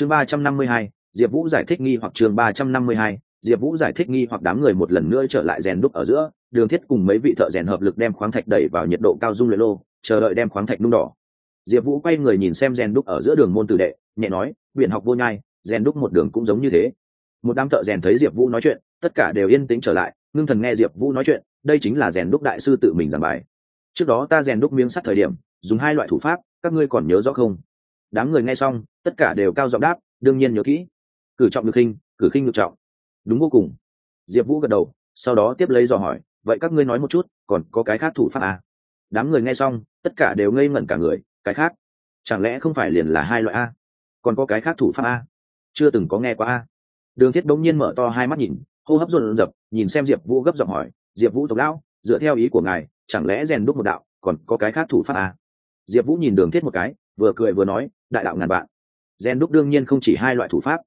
chương ba trăm năm mươi hai, diệp vũ giải thích nghi hoặc chương ba trăm năm mươi hai, diệp vũ giải thích nghi hoặc đám người một lần nữa trở lại rèn đúc ở giữa, đường thiết cùng mấy vị thợ rèn hợp lực đem khoáng thạch đẩy vào nhiệt độ cao dung luyện lô, chờ đợi đem khoáng thạch nung đỏ. Diệp vũ quay người nhìn xem rèn đúc ở giữa đường môn tử đệ, nhẹ nói viện học vô nhai, rèn đúc một đường cũng giống như thế. Một đám thợ rèn thấy diệp vũ nói chuyện, tất cả đều yên tĩnh trở lại, ngưng thần nghe diệp vũ nói chuyện, đây chính là rèn đúc đại sư tự mình giảng bài. Trước đó ta rèn đúc miếng sắt thời điểm, dùng hai loại thủ pháp, các ngươi còn nhớ rõ không? Đám người nghe xong tất cả đều cao giọng đáp đương nhiên nhớ kỹ. Cử trọng được khinh cử khinh được trọng. Đúng vô cùng. Diệp vũ gật đầu sau đó tiếp lấy dò hỏi vậy các ngươi nói một chút còn có cái khác thủ pháp à? đám người nghe xong tất cả đều ngây ngẩn cả người cái khác? Chẳng lẽ không phải liền là hai loại a? Còn có cái khác thủ pháp a? Chưa từng có nghe qua a? Đường thiết bỗng nhiên mở to hai mắt nhìn hô hấp rộn rập, nhìn xem diệp vũ gấp giọng hỏi diệp vũ tộc lão dựa theo ý của ngài chẳng lẽ rèn đúc một đạo còn có cái khác thủ pháp a? Diệp vũ nhìn đường thiết một cái vừa cười vừa nói đại đạo ngàn vạn. Gen đúc đương nhiên không chỉ hai loại thủ pháp.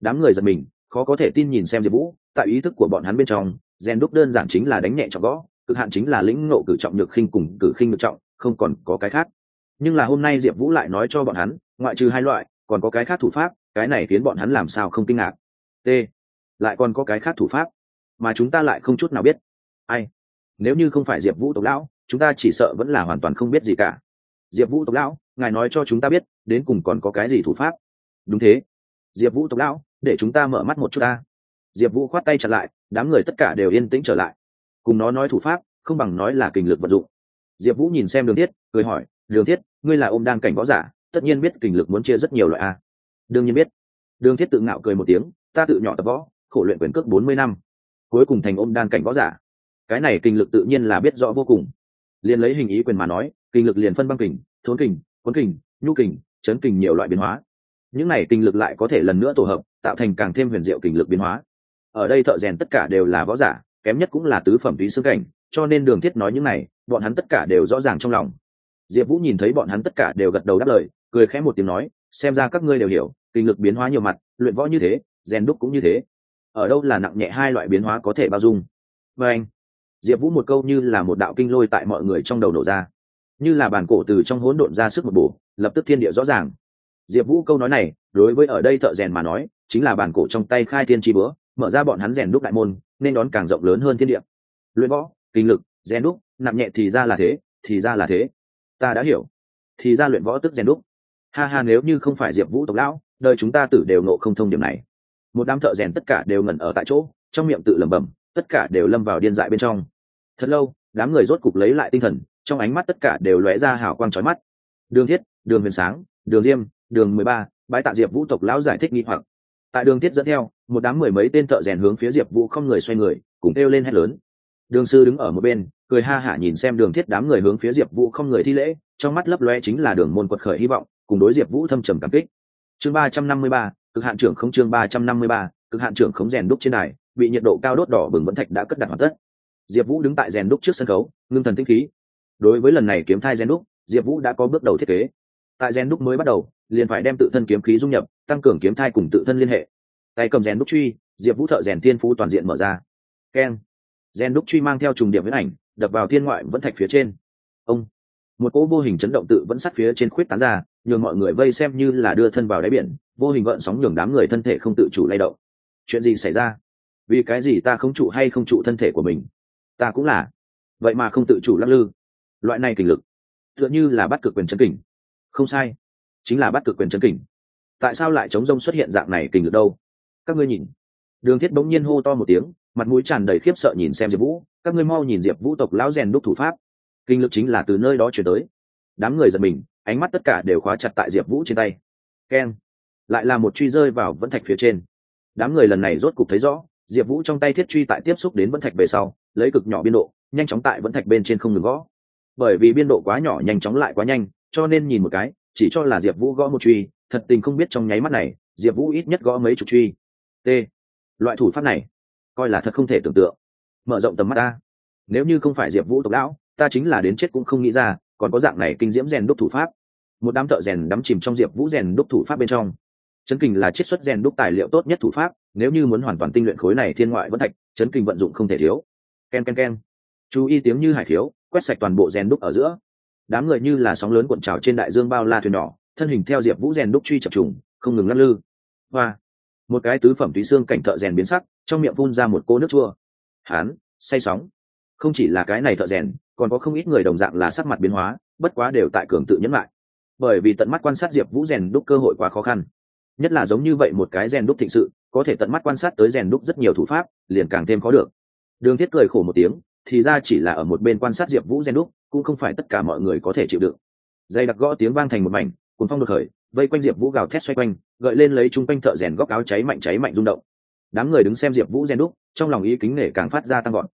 Đám người giật mình, khó có thể tin nhìn xem diệp vũ, tại ý thức của bọn hắn bên trong, Gen đúc đơn giản chính là đánh nhẹ trọng gõ, cực hạn chính là lĩnh ngộ cử trọng nhược khinh cùng cử khinh được trọng, không còn có cái khác. Nhưng là hôm nay diệp vũ lại nói cho bọn hắn, ngoại trừ hai loại, còn có cái khác thủ pháp, cái này khiến bọn hắn làm sao không kinh ngạc. T, lại còn có cái khác thủ pháp, mà chúng ta lại không chút nào biết. Ai? Nếu như không phải diệp vũ tộc lão, chúng ta chỉ sợ vẫn là hoàn toàn không biết gì cả. Diệp vũ tộc lão, ngài nói cho chúng ta biết đến cùng còn có cái gì thủ pháp? Đúng thế. Diệp vũ tộc lão, để chúng ta mở mắt một chút ta. Diệp vũ khoát tay chặt lại, đám người tất cả đều yên tĩnh trở lại. Cùng nó nói thủ pháp, không bằng nói là kình lực vật dụng. Diệp vũ nhìn xem đường thiết, cười hỏi, đường thiết, ngươi là ôm đan cảnh võ giả, tất nhiên biết kình lực muốn chia rất nhiều loại a. Đương nhiên biết. Đường thiết tự ngạo cười một tiếng, ta tự nhỏ tập võ, khổ luyện quyền cước bốn mươi năm. Cuối cùng thành ôm đan cảnh võ giả. Cái này kình lực tự nhiên là biết rõ vô cùng. Liền lấy hình ý quyền mà nói, kình lực liền phân băng kình, thốn kình, quấn kình, nhu kình chấn kình nhiều loại biến hóa. Những này kinh lực lại có thể lần nữa tổ hợp, tạo thành càng thêm huyền diệu kinh lực biến hóa. Ở đây thợ rèn tất cả đều là võ giả, kém nhất cũng là tứ phẩm túy xương cảnh, cho nên đường thiết nói những này, bọn hắn tất cả đều rõ ràng trong lòng. Diệp vũ nhìn thấy bọn hắn tất cả đều gật đầu đáp lời, cười khẽ một tiếng nói, xem ra các ngươi đều hiểu, kinh lực biến hóa nhiều mặt, luyện võ như thế, rèn đúc cũng như thế. Ở đâu là nặng nhẹ hai loại biến hóa có thể bao dung? Và anh, diệp vũ một câu như là một đạo kinh lôi tại mọi người trong đầu nổ ra. Như là bản cổ từ trong hỗn độn ra sức một bổ lập tức thiên địa rõ ràng. Diệp vũ câu nói này, đối với ở đây thợ rèn mà nói, chính là bản cổ trong tay khai thiên tri bữa mở ra bọn hắn rèn đúc đại môn, nên đón càng rộng lớn hơn thiên địa. Luyện võ, kinh lực, rèn đúc, nặng nhẹ thì ra là thế, thì ra là thế. Ta đã hiểu. Thì ra luyện võ tức rèn đúc. Ha ha, nếu như không phải diệp vũ tộc lão, đời chúng ta tử đều nộ không thông điểm này. Một đám thợ rèn tất cả đều ngẩn ở tại chỗ, trong miệng tự lẩm bẩm, tất cả đều lâm vào điên dại bên trong. Thật lâu, đám người rốt cục lấy lại tinh thần, trong ánh mắt tất cả đều lóe ra hào quang trói mắt. Đường thiết đường huyền sáng, đường diêm, đường mười ba bãi tạ diệp vũ tộc lão giải thích nghi hoặc. Tại đường thiết dẫn theo, một đám mười mấy tên thợ rèn hướng phía diệp vũ không người xoay người, cùng kêu lên hét lớn. Đường sư đứng ở một bên, cười ha hả nhìn xem đường thiết đám người hướng phía diệp vũ không người thi lễ, trong mắt lấp loe chính là đường môn quật khởi hy vọng, cùng đối diệp vũ thâm trầm cảm kích. Chương ba trăm năm mươi ba, cực hạn trưởng không chương ba trăm năm mươi ba, cực hạn trưởng không rèn đúc trên đài, bị nhiệt độ cao đốt đỏ bừng vẫn thạch đã cất đặt hoàn tất. Diệp vũ đứng tại rèn đúc trước sân khấu, ngưng thần tinh khí. Đối với lần này kiếm thai rèn đúc, diệp vũ đã có bước đầu thiết kế tại rèn đúc mới bắt đầu, liền phải đem tự thân kiếm khí dung nhập, tăng cường kiếm thai cùng tự thân liên hệ. Tay cầm rèn đúc truy, diệp vũ thợ rèn thiên phú toàn diện mở ra. Keng rèn đúc truy mang theo trùng điểm huyết ảnh, đập vào thiên ngoại vẫn thạch phía trên. Ông. Một cỗ vô hình chấn động tự vẫn sát phía trên khuyết tán ra, nhường mọi người vây xem như là đưa thân vào đáy biển, vô hình gợn sóng nhường đám người thân thể không tự chủ lay động. Chuyện gì xảy ra? Vì cái gì ta không trụ hay không trụ thân thể của mình? Ta cũng là. Vậy mà không tự chủ lắc lư. Loại này kình lực, tựa như là bắt cực quyền chân kình không sai. Chính là bắt cực quyền chấn kình. Tại sao lại chống rông xuất hiện dạng này kình được đâu? Các ngươi nhìn. Đường thiết bỗng nhiên hô to một tiếng, mặt mũi tràn đầy khiếp sợ nhìn xem diệp vũ. Các ngươi mau nhìn diệp vũ tộc lão rèn đúc thủ pháp. Kinh lực chính là từ nơi đó chuyển tới. Đám người giật mình, ánh mắt tất cả đều khóa chặt tại diệp vũ trên tay. Keng lại là một truy rơi vào vẫn thạch phía trên. Đám người lần này rốt cục thấy rõ, diệp vũ trong tay thiết truy tại tiếp xúc đến vẫn thạch về sau, lấy cực nhỏ biên độ, nhanh chóng tại vẫn thạch bên trên không ngừng gõ. Bởi vì biên độ quá nhỏ nhanh chóng lại quá nhanh cho nên nhìn một cái, chỉ cho là diệp vũ gõ một truy, thật tình không biết trong nháy mắt này, diệp vũ ít nhất gõ mấy chục truy. T. Loại thủ pháp này, coi là thật không thể tưởng tượng. Mở rộng tầm mắt ta. Nếu như không phải diệp vũ tộc lão, ta chính là đến chết cũng không nghĩ ra, còn có dạng này kinh diễm rèn đúc thủ pháp. Một đám thợ rèn đắm chìm trong diệp vũ rèn đúc thủ pháp bên trong. Chấn kình là chiết xuất rèn đúc tài liệu tốt nhất thủ pháp, nếu như muốn hoàn toàn tinh luyện khối này thiên ngoại vẫn thạch, chấn kình vận dụng không thể thiếu. K e n k e n k e n chú ý tiếng như hải thiếu, quét sạch toàn bộ rèn đúc ở giữa đám người như là sóng lớn cuộn trào trên đại dương bao la thuyền nhỏ, thân hình theo diệp vũ rèn đúc truy chập trùng, không ngừng lắc lư. Hoa! Một cái tứ phẩm túy xương cảnh thợ rèn biến sắc, trong miệng phun ra một cô nước chua. Hán, say sóng. Không chỉ là cái này thợ rèn, còn có không ít người đồng dạng là sắc mặt biến hóa, bất quá đều tại cường tự nhẫn lại. Bởi vì tận mắt quan sát diệp vũ rèn đúc cơ hội quá khó khăn. Nhất là giống như vậy một cái rèn đúc thịnh sự, có thể tận mắt quan sát tới rèn đúc rất nhiều thủ pháp, liền càng thêm khó được. Đường thiết cười khổ một tiếng thì ra chỉ là ở một bên quan sát diệp vũ gen đúc cũng không phải tất cả mọi người có thể chịu đựng. Dây đặc gõ tiếng vang thành một mảnh, cuốn phong đột khởi, vây quanh diệp vũ gào thét xoay quanh, gợi lên lấy chung quanh thợ rèn góc áo cháy mạnh cháy mạnh rung động. Đám người đứng xem diệp vũ gen đúc trong lòng ý kính nể càng phát ra tăng gọn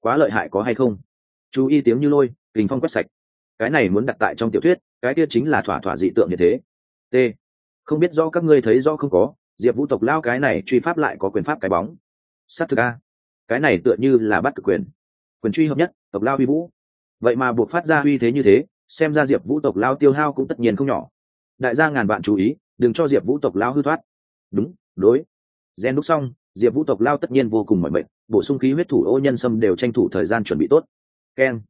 quá lợi hại có hay không? Chú ý tiếng như lôi, kình phong quét sạch. Cái này muốn đặt tại trong tiểu thuyết, cái kia chính là thỏa thỏa dị tượng như thế. T. Không biết do các ngươi thấy do không có, diệp vũ tộc lao cái này truy pháp lại có quyền pháp cái bóng. S á t thực a. Cái này tựa như là bắt cực quyền quyền truy hợp nhất, tộc lao huy vũ. Vậy mà buộc phát ra uy thế như thế, xem ra diệp vũ tộc lao tiêu hao cũng tất nhiên không nhỏ. Đại gia ngàn bạn chú ý, đừng cho diệp vũ tộc lao hư thoát. Đúng, đối. Gen đúc xong, diệp vũ tộc lao tất nhiên vô cùng mọi mệnh bổ sung khí huyết thủ ô nhân sâm đều tranh thủ thời gian chuẩn bị tốt. Keng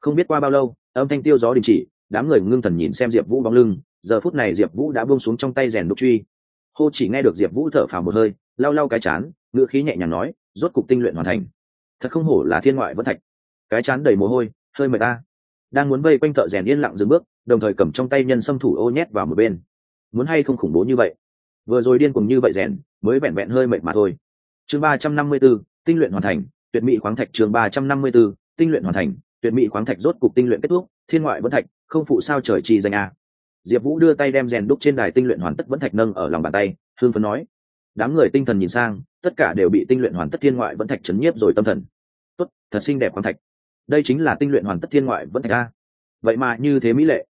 không biết qua bao lâu, âm thanh tiêu gió đình chỉ, đám người ngưng thần nhìn xem diệp vũ bóng lưng, giờ phút này diệp vũ đã buông xuống trong tay rèn đúc truy. Hô chỉ nghe được diệp vũ thở phào một hơi, lau lau cái chán, ngữ khí nhẹ nhàng nói, rốt cục tinh luyện hoàn thành thật không hổ là thiên ngoại vẫn thạch. Cái chán đầy mồ hôi, hơi mệt ta. Đang muốn vây quanh thợ rèn yên lặng dừng bước, đồng thời cầm trong tay nhân xâm thủ ô nhét vào một bên. Muốn hay không khủng bố như vậy? Vừa rồi điên cùng như vậy rèn, mới vẹn vẹn hơi mệt mà thôi. Chương ba trăm năm mươi b ố tinh luyện hoàn thành, tuyệt mỹ khoáng thạch chương ba trăm năm mươi b ố tinh luyện hoàn thành, tuyệt mỹ khoáng thạch rốt cục tinh luyện kết thúc, thiên ngoại vẫn thạch, không phụ sao trời trì danh a. Diệp vũ đưa tay đem rèn đúc trên đài tinh luyện hoàn tất vẫn thạch nâng ở lòng bàn tay hương phấn nói đám người tinh thần nhìn sang, tất cả đều bị tinh luyện hoàn tất thiên ngoại vẫn thạch chấn nhiếp rồi tâm thần. Tốt, thật xinh đẹp quang thạch. Đây chính là tinh luyện hoàn tất thiên ngoại vẫn thạch a. Vậy mà như thế mỹ lệ.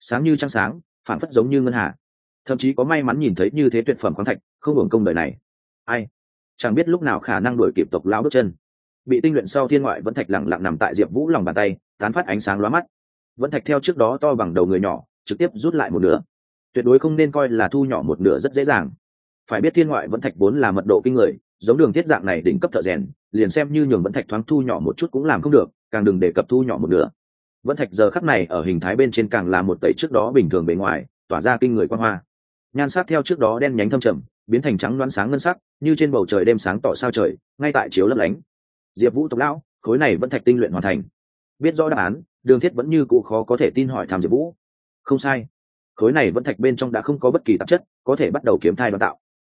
Sáng như trăng sáng phản phất giống như ngân hà. Thậm chí có may mắn nhìn thấy như thế tuyệt phẩm khoáng thạch, không hưởng công đời này. Ai? Chẳng biết lúc nào khả năng đuổi kịp tộc lão bước chân. Bị tinh luyện sau thiên ngoại vẫn thạch lẳng lặng nằm tại diệp vũ lòng bàn tay, tán phát ánh sáng lóa mắt. Vẫn thạch theo trước đó to bằng đầu người nhỏ, trực tiếp rút lại một nửa. Tuyệt đối không nên coi là thu nhỏ một nửa rất dễ dàng phải biết thiên ngoại vẫn thạch vốn là mật độ kinh người, giống đường thiết dạng này đỉnh cấp thợ rèn, liền xem như nhường vẫn thạch thoáng thu nhỏ một chút cũng làm không được, càng đừng đề cập thu nhỏ một nửa. Vẫn thạch giờ khắc này ở hình thái bên trên càng là một tẩy trước đó bình thường bề ngoài, tỏa ra kinh người quan hoa. Nhan sắc theo trước đó đen nhánh thâm trầm, biến thành trắng loáng sáng ngân sắc, như trên bầu trời đêm sáng tỏ sao trời, ngay tại chiếu lấp lánh. Diệp vũ tộc lão, khối này vẫn thạch tinh luyện hoàn thành. Biết rõ đáp án, đường thiết vẫn như cụ khó có thể tin hỏi tham diệp vũ. Không sai. Khối này vẫn thạch bên trong đã không có bất kỳ tạp chất, có thể bắt đầu kiếm thai đào tạo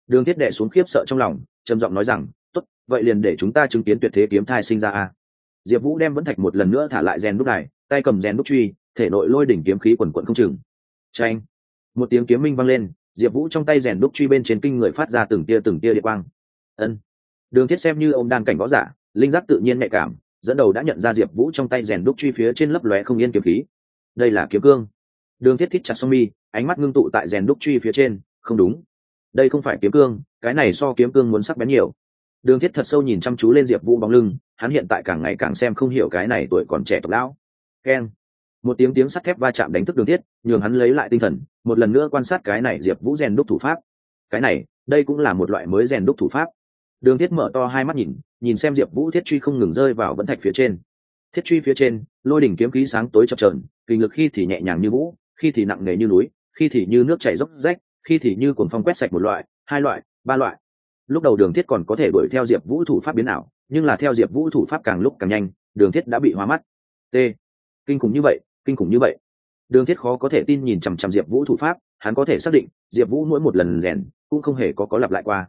đường thiết đệ xuống khiếp sợ trong lòng, trầm giọng nói rằng, tốt, vậy liền để chúng ta chứng kiến tuyệt thế kiếm thai sinh ra a. Diệp vũ đem vẫn thạch một lần nữa thả lại rèn đúc này tay cầm rèn đúc truy, thể nội lôi đỉnh kiếm khí quần quận không chừng. Tranh một tiếng kiếm minh vang lên, diệp vũ trong tay rèn đúc truy bên trên kinh người phát ra từng tia từng tia địa quang. Ân! Đường thiết xem như ông đan cảnh võ giả, linh giác tự nhiên nhạy cảm, dẫn đầu đã nhận ra diệp vũ trong tay rèn đúc truy phía trên lấp lóe không yên kiếm khí. Đây là kiếm cương. Đường thiết thích chặt song mi, ánh mắt ngưng tụ tại rèn đúc truy phía trên, không đúng đây không phải kiếm cương, cái này so kiếm cương muốn sắc bén nhiều. Đường thiết thật sâu nhìn chăm chú lên diệp vũ bóng lưng, hắn hiện tại càng ngày càng xem không hiểu cái này tuổi còn trẻ tộc lão. Keng một tiếng tiếng sắt thép va chạm đánh thức đường thiết, nhường hắn lấy lại tinh thần, một lần nữa quan sát cái này diệp vũ rèn đúc thủ pháp. Cái này, đây cũng là một loại mới rèn đúc thủ pháp. Đường thiết mở to hai mắt nhìn nhìn xem diệp vũ thiết truy không ngừng rơi vào vẫn thạch phía trên. Thiết truy phía trên, lôi đỉnh kiếm khí sáng tối chập trờn kinh lực khi thì nhẹ nhàng như vũ, khi thì nặng nề như núi, khi thì như nước chảy dốc rách khi thì như cuồng phong quét sạch một loại, hai loại, ba loại. Lúc đầu đường thiết còn có thể đuổi theo diệp vũ thủ pháp biến ảo, nhưng là theo diệp vũ thủ pháp càng lúc càng nhanh, đường thiết đã bị hóa mắt. T. Kinh khủng như vậy, kinh khủng như vậy. Đường thiết khó có thể tin nhìn chằm chằm diệp vũ thủ pháp, hắn có thể xác định, diệp vũ mỗi một lần rèn cũng không hề có có lặp lại qua.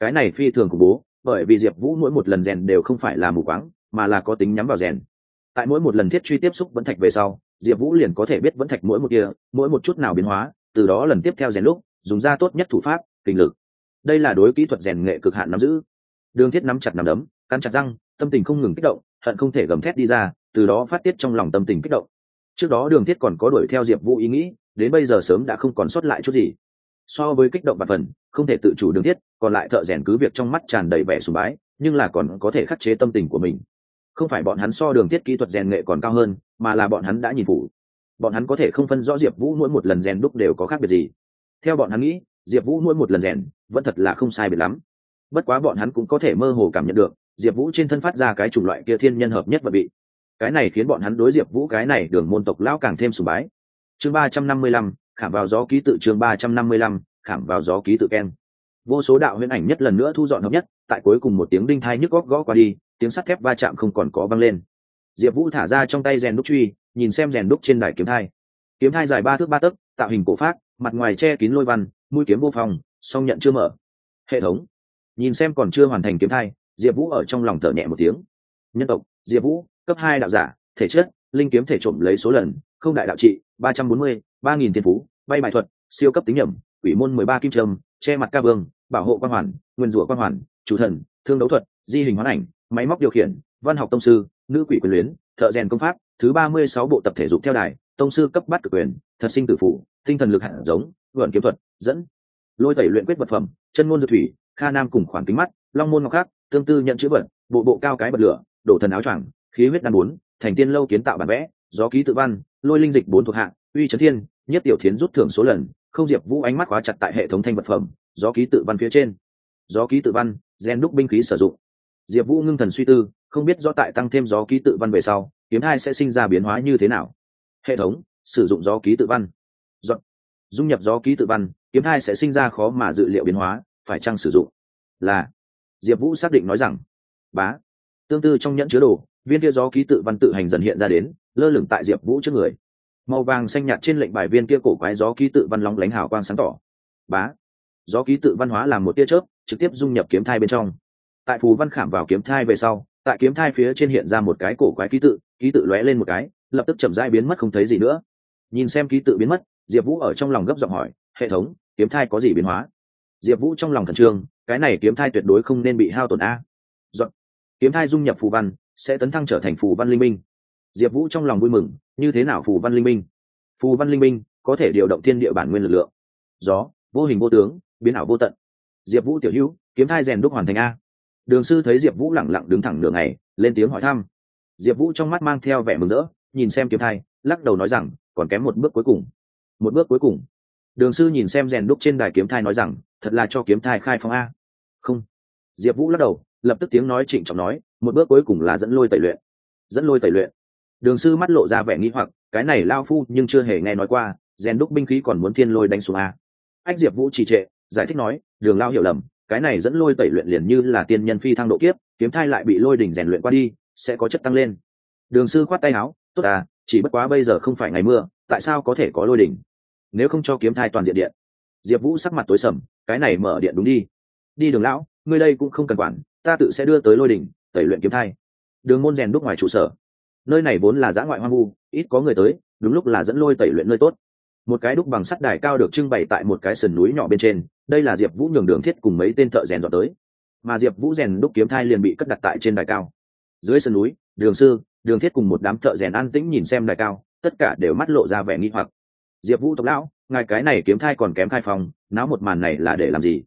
Cái này phi thường khủng bố, bởi vì diệp vũ mỗi một lần rèn đều không phải là mù quáng, mà là có tính nhắm vào rèn. Tại mỗi một lần thiết truy tiếp xúc vẫn thạch về sau, diệp vũ liền có thể biết vẫn thạch mỗi một kia, mỗi một chút nào biến hóa, từ đó lần tiếp theo rèn lúc dùng ra tốt nhất thủ pháp, kinh lực. Đây là đối kỹ thuật rèn nghệ cực hạn nắm giữ. Đường thiết nắm chặt nắm đấm, cắn chặt răng, tâm tình không ngừng kích động, hận không thể gầm thét đi ra, từ đó phát tiết trong lòng tâm tình kích động. Trước đó đường thiết còn có đuổi theo diệp vũ ý nghĩ, đến bây giờ sớm đã không còn sót lại chút gì. So với kích động và phần, không thể tự chủ đường thiết, còn lại thợ rèn cứ việc trong mắt tràn đầy vẻ sùng bái, nhưng là còn có thể khắc chế tâm tình của mình. Không phải bọn hắn so đường thiết kỹ thuật rèn nghệ còn cao hơn, mà là bọn hắn đã nhìn phủ. Bọn hắn có thể không phân rõ diệp vũ mỗi một lần rèn đúc đều có khác biệt gì theo bọn hắn nghĩ, diệp vũ mỗi một lần rèn, vẫn thật là không sai biệt lắm. Bất quá bọn hắn cũng có thể mơ hồ cảm nhận được, diệp vũ trên thân phát ra cái chủng loại kia thiên nhân hợp nhất và bị. Cái này khiến bọn hắn đối diệp vũ cái này đường môn tộc lão càng thêm sùng bái. Chương ba trăm năm mươi lăm, khảm vào gió ký tự chương ba trăm năm mươi lăm, khảm vào gió ký tự keng vô số đạo huyễn ảnh nhất lần nữa thu dọn hợp nhất, tại cuối cùng một tiếng đinh thai nhức góc gõ qua đi, tiếng sắt thép va chạm không còn có văng lên. Diệp vũ thả ra trong tay rèn đúc truy, nhìn xem rèn đúc trên đài kiếm thai. Kiếm thai dài ba thước ba tấc, tạo hình cổ phát mặt ngoài che kín lôi văn, mũi kiếm vô phòng song nhận chưa mở. Hệ thống. Nhìn xem còn chưa hoàn thành kiếm thai, diệp vũ ở trong lòng thở nhẹ một tiếng. Nhân tộc, diệp vũ, cấp hai đạo giả, thể chất, linh kiếm thể trộm lấy số lần, không đại đạo trị, ba trăm bốn mươi, ba nghìn thiên phú, bay bài thuật, siêu cấp tính nhẩm ủy môn mười ba kim trâm, che mặt ca vương, bảo hộ quan hoàn, nguyên rủa quan hoàn, chủ thần, thương đấu thuật, di hình hoán ảnh, máy móc điều khiển, văn học tông sư, nữ quỷ quyền luyến, thợ rèn công pháp, thứ ba mươi sáu bộ tập thể dục theo đài, tông sư cấp bắt cực quyền thật sinh tử phủ, tinh thần lực hạt giống vượn kiếm thuật, dẫn, lôi tẩy luyện quyết vật phẩm, chân ngôn dược thủy, kha nam cùng khoản kính mắt, long môn ngọc khác, tương tư nhận chữ vật, bộ bộ cao cái bật lửa, đổ thần áo choàng, khí huyết đan bốn, thành tiên lâu kiến tạo bản vẽ, gió ký tự văn, lôi linh dịch bốn thuộc hạng uy trấn thiên, nhất tiểu thiến rút thưởng số lần, không diệp vũ ánh mắt khóa chặt tại hệ thống thanh vật phẩm, gió ký tự văn phía trên. Gió ký tự văn, gen đúc binh khí sử dụng. Diệp vũ ngưng thần suy tư, không biết do tại tăng thêm gió ký tự văn về sau, kiếm hai sẽ sinh ra biến hóa như thế nào. Hệ thống sử dụng gió ký tự văn. Dọn. dung nhập gió ký tự văn, kiếm thai sẽ sinh ra khó mà dự liệu biến hóa, phải chăng sử dụng? Là. Diệp vũ xác định nói rằng, bá. Tương tự trong nhẫn chứa đồ, viên kia gió ký tự văn tự hành dần hiện ra đến, lơ lửng tại diệp vũ trước người. Màu vàng xanh nhạt trên lệnh bài viên kia cổ quái gió ký tự văn lóng lánh hào quang sáng tỏ. Bá. Gió ký tự văn hóa làm một tia chớp, trực tiếp dung nhập kiếm thai bên trong. Tại phù văn khảm vào kiếm thai về sau, tại kiếm thai phía trên hiện ra một cái cổ quái ký tự ký tự lóe lên một cái, lập tức chậm rãi biến mất không thấy gì nữa nhìn xem ký tự biến mất, diệp vũ ở trong lòng gấp giọng hỏi, hệ thống, kiếm thai có gì biến hóa? Diệp vũ trong lòng thần trương, cái này kiếm thai tuyệt đối không nên bị hao tổn a. Dọn. kiếm thai dung nhập phù văn, sẽ tấn thăng trở thành phù văn linh minh. Diệp vũ trong lòng vui mừng, như thế nào phù văn linh minh? Phù văn linh minh có thể điều động thiên địa bản nguyên lực lượng. Gió, vô hình vô tướng, biến ảo vô tận. Diệp vũ tiểu hữu, kiếm thai rèn đúc hoàn thành a. Đường sư thấy diệp vũ lẳng lặng đứng thẳng đường này lên tiếng hỏi thăm. Diệp vũ trong mắt mang theo vẻ mừng rỡ, nhìn xem kiếm thai, lắc đầu nói rằng còn kém một bước cuối cùng. Một bước cuối cùng. Đường sư nhìn xem rèn đúc trên đài kiếm thai nói rằng, thật là cho kiếm thai khai phong a. Không. Diệp vũ lắc đầu, lập tức tiếng nói trịnh trọng nói, một bước cuối cùng là dẫn lôi tẩy luyện. Dẫn lôi tẩy luyện. Đường sư mắt lộ ra vẻ nghĩ hoặc, cái này lao phu nhưng chưa hề nghe nói qua, rèn đúc binh khí còn muốn thiên lôi đánh xuống a. Ách diệp vũ trì trệ, giải thích nói, đường lao hiểu lầm, cái này dẫn lôi tẩy luyện liền như là tiên nhân phi thăng độ kiếp, kiếm thai lại bị lôi đỉnh rèn luyện qua đi, sẽ có chất tăng lên. Đường sư khoát tay áo, tốt à chỉ bất quá bây giờ không phải ngày mưa, tại sao có thể có lôi đỉnh? Nếu không cho kiếm thai toàn diện điện. Diệp vũ sắc mặt tối sầm, cái này mở điện đúng đi. Đi đường lão, ngươi đây cũng không cần quản, ta tự sẽ đưa tới lôi đỉnh, tẩy luyện kiếm thai. Đường môn rèn đúc ngoài trụ sở. Nơi này vốn là giã ngoại hoang vu, ít có người tới, đúng lúc là dẫn lôi tẩy luyện nơi tốt. Một cái đúc bằng sắt đài cao được trưng bày tại một cái sườn núi nhỏ bên trên, đây là diệp vũ nhường đường thiết cùng mấy tên thợ rèn dọn tới. Mà diệp vũ rèn đúc kiếm thai liền bị cất đặt tại trên đài cao. Dưới sườn núi, đường sư đường thiết cùng một đám thợ rèn an tĩnh nhìn xem đài cao, tất cả đều mắt lộ ra vẻ nghi hoặc. Diệp vũ tộc lão, ngài cái này kiếm thai còn kém khai phòng, náo một màn này là để làm gì?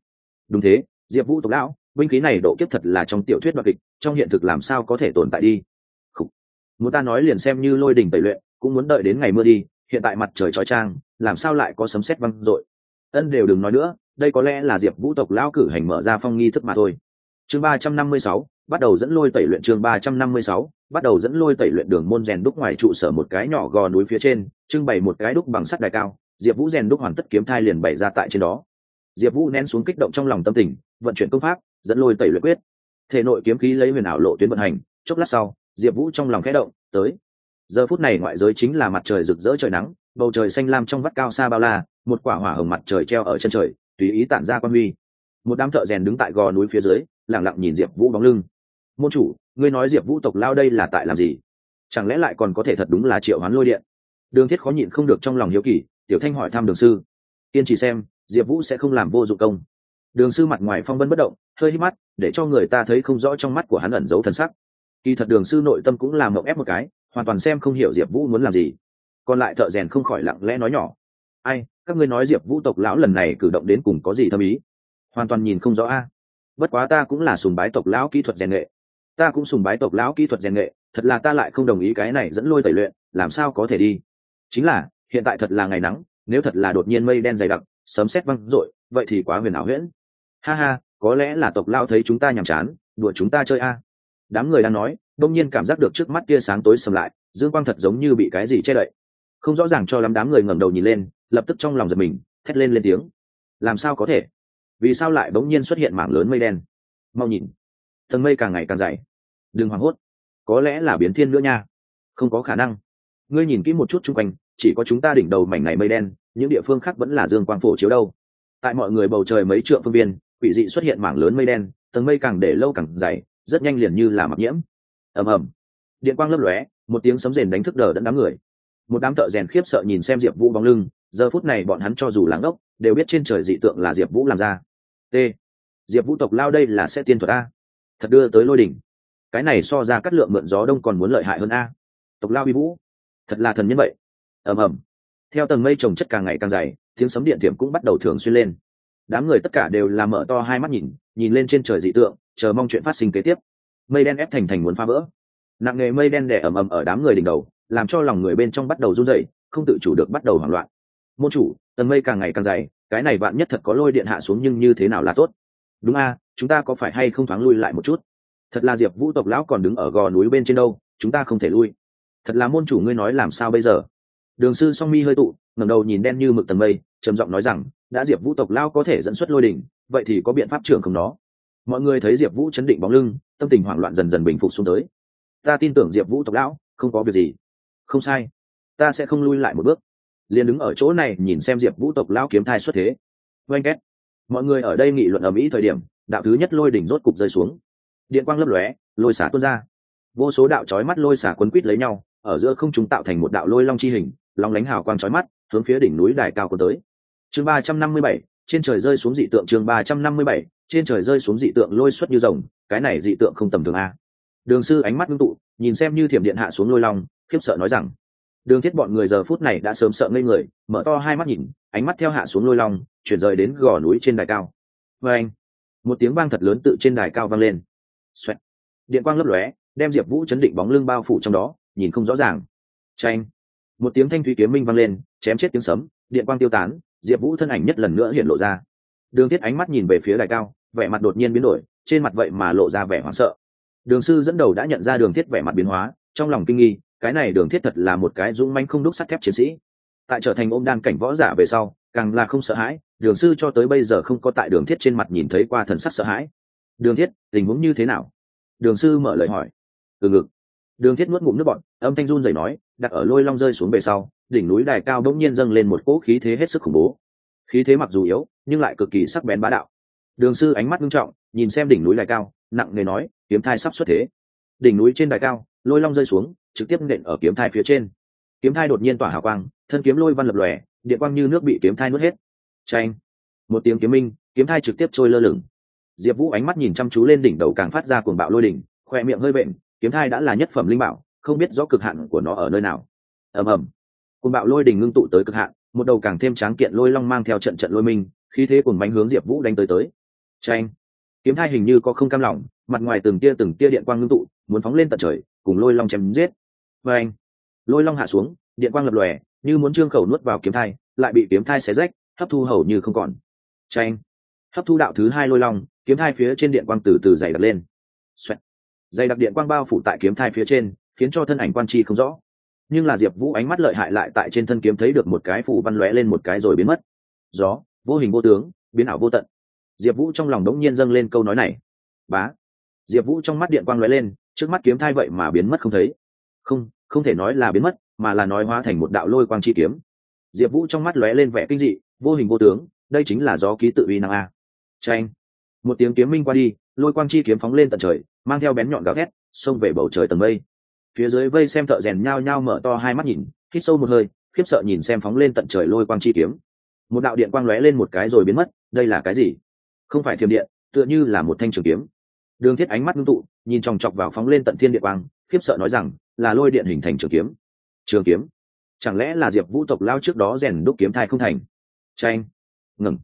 Đúng thế, diệp vũ tộc lão, binh khí này độ kiếp thật là trong tiểu thuyết đoạt kịch, trong hiện thực làm sao có thể tồn tại đi? Khủ. muốn ta nói liền xem như lôi đình tẩy luyện, cũng muốn đợi đến ngày mưa đi, hiện tại mặt trời trói trang, làm sao lại có sấm sét văng dội? Ân đều đừng nói nữa, đây có lẽ là diệp vũ tộc lão cử hành mở ra phong nghi thức mà thôi. Chương ba trăm năm mươi sáu, bắt đầu dẫn lôi tẩy luyện chương ba trăm năm mươi sáu bắt đầu dẫn lôi tẩy luyện đường môn rèn đúc ngoài trụ sở một cái nhỏ gò núi phía trên, trưng bày một cái đúc bằng sắt đài cao, diệp vũ rèn đúc hoàn tất kiếm thai liền bày ra tại trên đó. Diệp vũ nén xuống kích động trong lòng tâm tình, vận chuyển công pháp, dẫn lôi tẩy luyện quyết. Thể nội kiếm khí lấy huyền ảo lộ tuyến vận hành, chốc lát sau, diệp vũ trong lòng khẽ động, tới. Giờ phút này ngoại giới chính là mặt trời rực rỡ trời nắng, bầu trời xanh lam trong vắt cao xa bao la, một quả hỏa hồng mặt trời treo ở chân trời, tùy ý tản ra quan huy. Một đám thợ rèn đứng tại gò núi phía dưới lẳng lặng nhìn diệp vũ bóng lưng môn chủ, ngươi nói diệp vũ tộc lao đây là tại làm gì? Chẳng lẽ lại còn có thể thật đúng là triệu hoán lôi điện? Đường thiết khó nhịn không được trong lòng hiếu kỳ, tiểu thanh hỏi thăm đường sư. Kiên trì xem, diệp vũ sẽ không làm vô dụng công. Đường sư mặt ngoài phong vân bất động, hơi hít mắt, để cho người ta thấy không rõ trong mắt của hắn ẩn giấu thần sắc. Kỳ thật đường sư nội tâm cũng làm mộng ép một cái, hoàn toàn xem không hiểu diệp vũ muốn làm gì. Còn lại thợ rèn không khỏi lặng lẽ nói nhỏ. Ai, các ngươi nói diệp vũ tộc lão lần này cử động đến cùng có gì thâm ý? Hoàn toàn nhìn không rõ a. Bất quá ta cũng là sùng bái tộc lão kỹ thuật rèn nghệ ta cũng sùng bái tộc lão kỹ thuật rèn nghệ, thật là ta lại không đồng ý cái này dẫn lôi tẩy luyện, làm sao có thể đi? Chính là, hiện tại thật là ngày nắng, nếu thật là đột nhiên mây đen dày đặc, sấm sét văng r vậy thì quá huyền ảo huyễn. Ha ha, có lẽ là tộc lao thấy chúng ta nhàm chán, đùa chúng ta chơi a. Đám người đang nói, đông nhiên cảm giác được trước mắt tia sáng tối sầm lại, dương quang thật giống như bị cái gì che đậy. Không rõ ràng cho lắm đám người ngẩng đầu nhìn lên, lập tức trong lòng giật mình, thét lên lên tiếng. Làm sao có thể? Vì sao lại bỗng nhiên xuất hiện mảng lớn mây đen? Mau nhìn. Tầng mây càng ngày càng dày đừng hoảng hốt. Có lẽ là biến thiên nữa nha. Không có khả năng. Ngươi nhìn kỹ một chút chung quanh, chỉ có chúng ta đỉnh đầu mảnh này mây đen, những địa phương khác vẫn là dương quang phổ chiếu đâu. Tại mọi người bầu trời mấy trượng phương viên, quỷ dị xuất hiện mảng lớn mây đen, tầng mây càng để lâu càng dày, rất nhanh liền như là mặc nhiễm. Ầm ầm. Điện quang lấp lóe, một tiếng sấm rền đánh thức đờ đẫn đám người. Một đám thợ rèn khiếp sợ nhìn xem diệp vũ bóng lưng, giờ phút này bọn hắn cho dù láng ốc đều biết trên trời dị tượng là diệp vũ làm ra. T. Diệp vũ tộc lao đây là sẽ tiên thuật a. Thật đưa tới lôi đỉnh cái này so ra cắt lượng mượn gió đông còn muốn lợi hại hơn a. Tộc lao bi vũ, thật là thần nhân vậy. Ầm ầm. Theo tầng mây trồng chất càng ngày càng dày, tiếng sấm điện thiểm cũng bắt đầu thường xuyên lên. Đám người tất cả đều làm mở to hai mắt nhìn nhìn lên trên trời dị tượng, chờ mong chuyện phát sinh kế tiếp. Mây đen ép thành thành muốn phá vỡ. Nặng nghề mây đen đè ầm ầm ở đám người đỉnh đầu, làm cho lòng người bên trong bắt đầu run rẩy, không tự chủ được bắt đầu hoảng loạn. Môn chủ, tầng mây càng ngày càng dày, cái này bạn nhất thật có lôi điện hạ xuống nhưng như thế nào là tốt? Đúng a, chúng ta có phải hay không thoáng lui lại một chút? Thật là diệp vũ tộc lão còn đứng ở gò núi bên trên đâu, chúng ta không thể lui. Thật là môn chủ ngươi nói làm sao bây giờ? Đường sư song mi hơi tụ, ngẩng đầu nhìn đen như mực tầng mây, trầm giọng nói rằng, đã diệp vũ tộc lao có thể dẫn xuất lôi đỉnh, vậy thì có biện pháp trưởng không đó mọi người thấy diệp vũ chấn định bóng lưng, tâm tình hoảng loạn dần dần bình phục xuống tới. Ta tin tưởng diệp vũ tộc lão, không có việc gì. Không sai. Ta sẽ không lui lại một bước. Liền đứng ở chỗ này, nhìn xem diệp vũ tộc lão kiếm thai xuất thế. Oanh két. Mọi người ở đây nghị luận ở mỹ thời điểm, đạo thứ nhất lôi đỉnh rốt cục rơi xuống điện quang lấp lóe, lôi xả tuôn ra. Vô số đạo trói mắt lôi xả quấn quít lấy nhau, ở giữa không chúng tạo thành một đạo lôi long chi hình, long lánh hào quang trói mắt, hướng phía đỉnh núi đài cao cuốn tới. Chương ba trăm năm mươi bảy, trên trời rơi xuống dị tượng chương ba trăm năm mươi bảy, trên trời rơi xuống dị tượng lôi xuất như rồng, cái này dị tượng không tầm thường a. Đường sư ánh mắt ngưng tụ, nhìn xem như thiểm điện hạ xuống lôi long, khiếp sợ nói rằng, đường thiết bọn người giờ phút này đã sớm sợ ngây người, mở to hai mắt nhìn, ánh mắt theo hạ xuống lôi long, chuyển rời đến gò núi trên đài cao. Vê anh, một tiếng vang thật lớn tự trên đài cao vang lên. Xoẹt. điện quang lấp lóe, đem diệp vũ chấn định bóng lưng bao phủ trong đó, nhìn không rõ ràng. Tranh một tiếng thanh thủy kiếm minh vang lên, chém chết tiếng sấm, điện quang tiêu tán, diệp vũ thân ảnh nhất lần nữa hiện lộ ra. Đường thiết ánh mắt nhìn về phía đài cao, vẻ mặt đột nhiên biến đổi, trên mặt vậy mà lộ ra vẻ hoảng sợ. Đường sư dẫn đầu đã nhận ra đường thiết vẻ mặt biến hóa, trong lòng kinh nghi, cái này đường thiết thật là một cái dũng manh không đúc sắt thép chiến sĩ. Tại trở thành ôm đan cảnh võ giả về sau, càng là không sợ hãi, đường sư cho tới bây giờ không có tại đường thiết trên mặt nhìn thấy qua thần sắc sợ hãi đường thiết, tình huống như thế nào? Đường sư mở lời hỏi. Từ ngực. Đường thiết nuốt ngụm nước bọn âm thanh run rẩy nói, đặt ở lôi long rơi xuống về sau, đỉnh núi đài cao bỗng nhiên dâng lên một cỗ khí thế hết sức khủng bố. Khí thế mặc dù yếu, nhưng lại cực kỳ sắc bén bá đạo. Đường sư ánh mắt nghiêm trọng, nhìn xem đỉnh núi đài cao, nặng nề nói, kiếm thai sắp xuất thế. Đỉnh núi trên đài cao, lôi long rơi xuống, trực tiếp nện ở kiếm thai phía trên. Kiếm thai đột nhiên tỏa hào quang, thân kiếm lôi văn lập lòe, điện quang như nước bị kiếm thai nuốt hết. Tranh một tiếng kiếm minh, kiếm thai trực tiếp trôi lơ lửng diệp vũ ánh mắt nhìn chăm chú lên đỉnh đầu càng phát ra cuồng bạo lôi đỉnh, khoe miệng hơi bệnh kiếm thai đã là nhất phẩm linh bảo, không biết rõ cực hạn của nó ở nơi nào. Ầm ầm. Cuồng bạo lôi đỉnh ngưng tụ tới cực hạn, một đầu càng thêm tráng kiện lôi long mang theo trận trận lôi minh, khí thế cùng bánh hướng diệp vũ đánh tới tới. Tranh kiếm thai hình như có không cam lòng, mặt ngoài từng tia từng tia điện quang ngưng tụ, muốn phóng lên tận trời, cùng lôi long chém giết. Và anh lôi long hạ xuống, điện quang lập lòe, như muốn trương khẩu nuốt vào kiếm thai, lại bị kiếm thai xé rách, hấp thu hầu như không còn. Tranh hấp thu đạo thứ hai lôi long kiếm thai phía trên điện quang từ từ dày đặc lên. Xoẹt. dày đặc điện quang bao phủ tại kiếm thai phía trên, khiến cho thân ảnh quan chi không rõ. Nhưng là diệp vũ ánh mắt lợi hại lại tại trên thân kiếm thấy được một cái phủ văn lóe lên một cái rồi biến mất. Gió, vô hình vô tướng, biến ảo vô tận. Diệp vũ trong lòng đống nhiên dâng lên câu nói này. Bá. Diệp vũ trong mắt điện quang lóe lên, trước mắt kiếm thai vậy mà biến mất không thấy. Không không thể nói là biến mất, mà là nói hóa thành một đạo lôi quang chi kiếm. Diệp vũ trong mắt lóe lên vẻ kinh dị, vô hình vô tướng, đây chính là gió ký tự uy năng a. Tranh một tiếng kiếm minh qua đi, lôi quang chi kiếm phóng lên tận trời, mang theo bén nhọn gào thét, xông về bầu trời tầng mây. Phía dưới vây xem thợ rèn nhao nhao mở to hai mắt nhìn, hít sâu một hơi, khiếp sợ nhìn xem phóng lên tận trời lôi quang chi kiếm. Một đạo điện quang lóe lên một cái rồi biến mất, đây là cái gì? Không phải thiềm điện, tựa như là một thanh trường kiếm. Đường thiết ánh mắt ngưng tụ, nhìn chòng chọc vào phóng lên tận thiên điện quang, khiếp sợ nói rằng, là lôi điện hình thành trường kiếm. Trường kiếm? Chẳng lẽ là diệp vũ tộc lao trước đó rèn đúc kiếm thai không thành? Tranh ngừng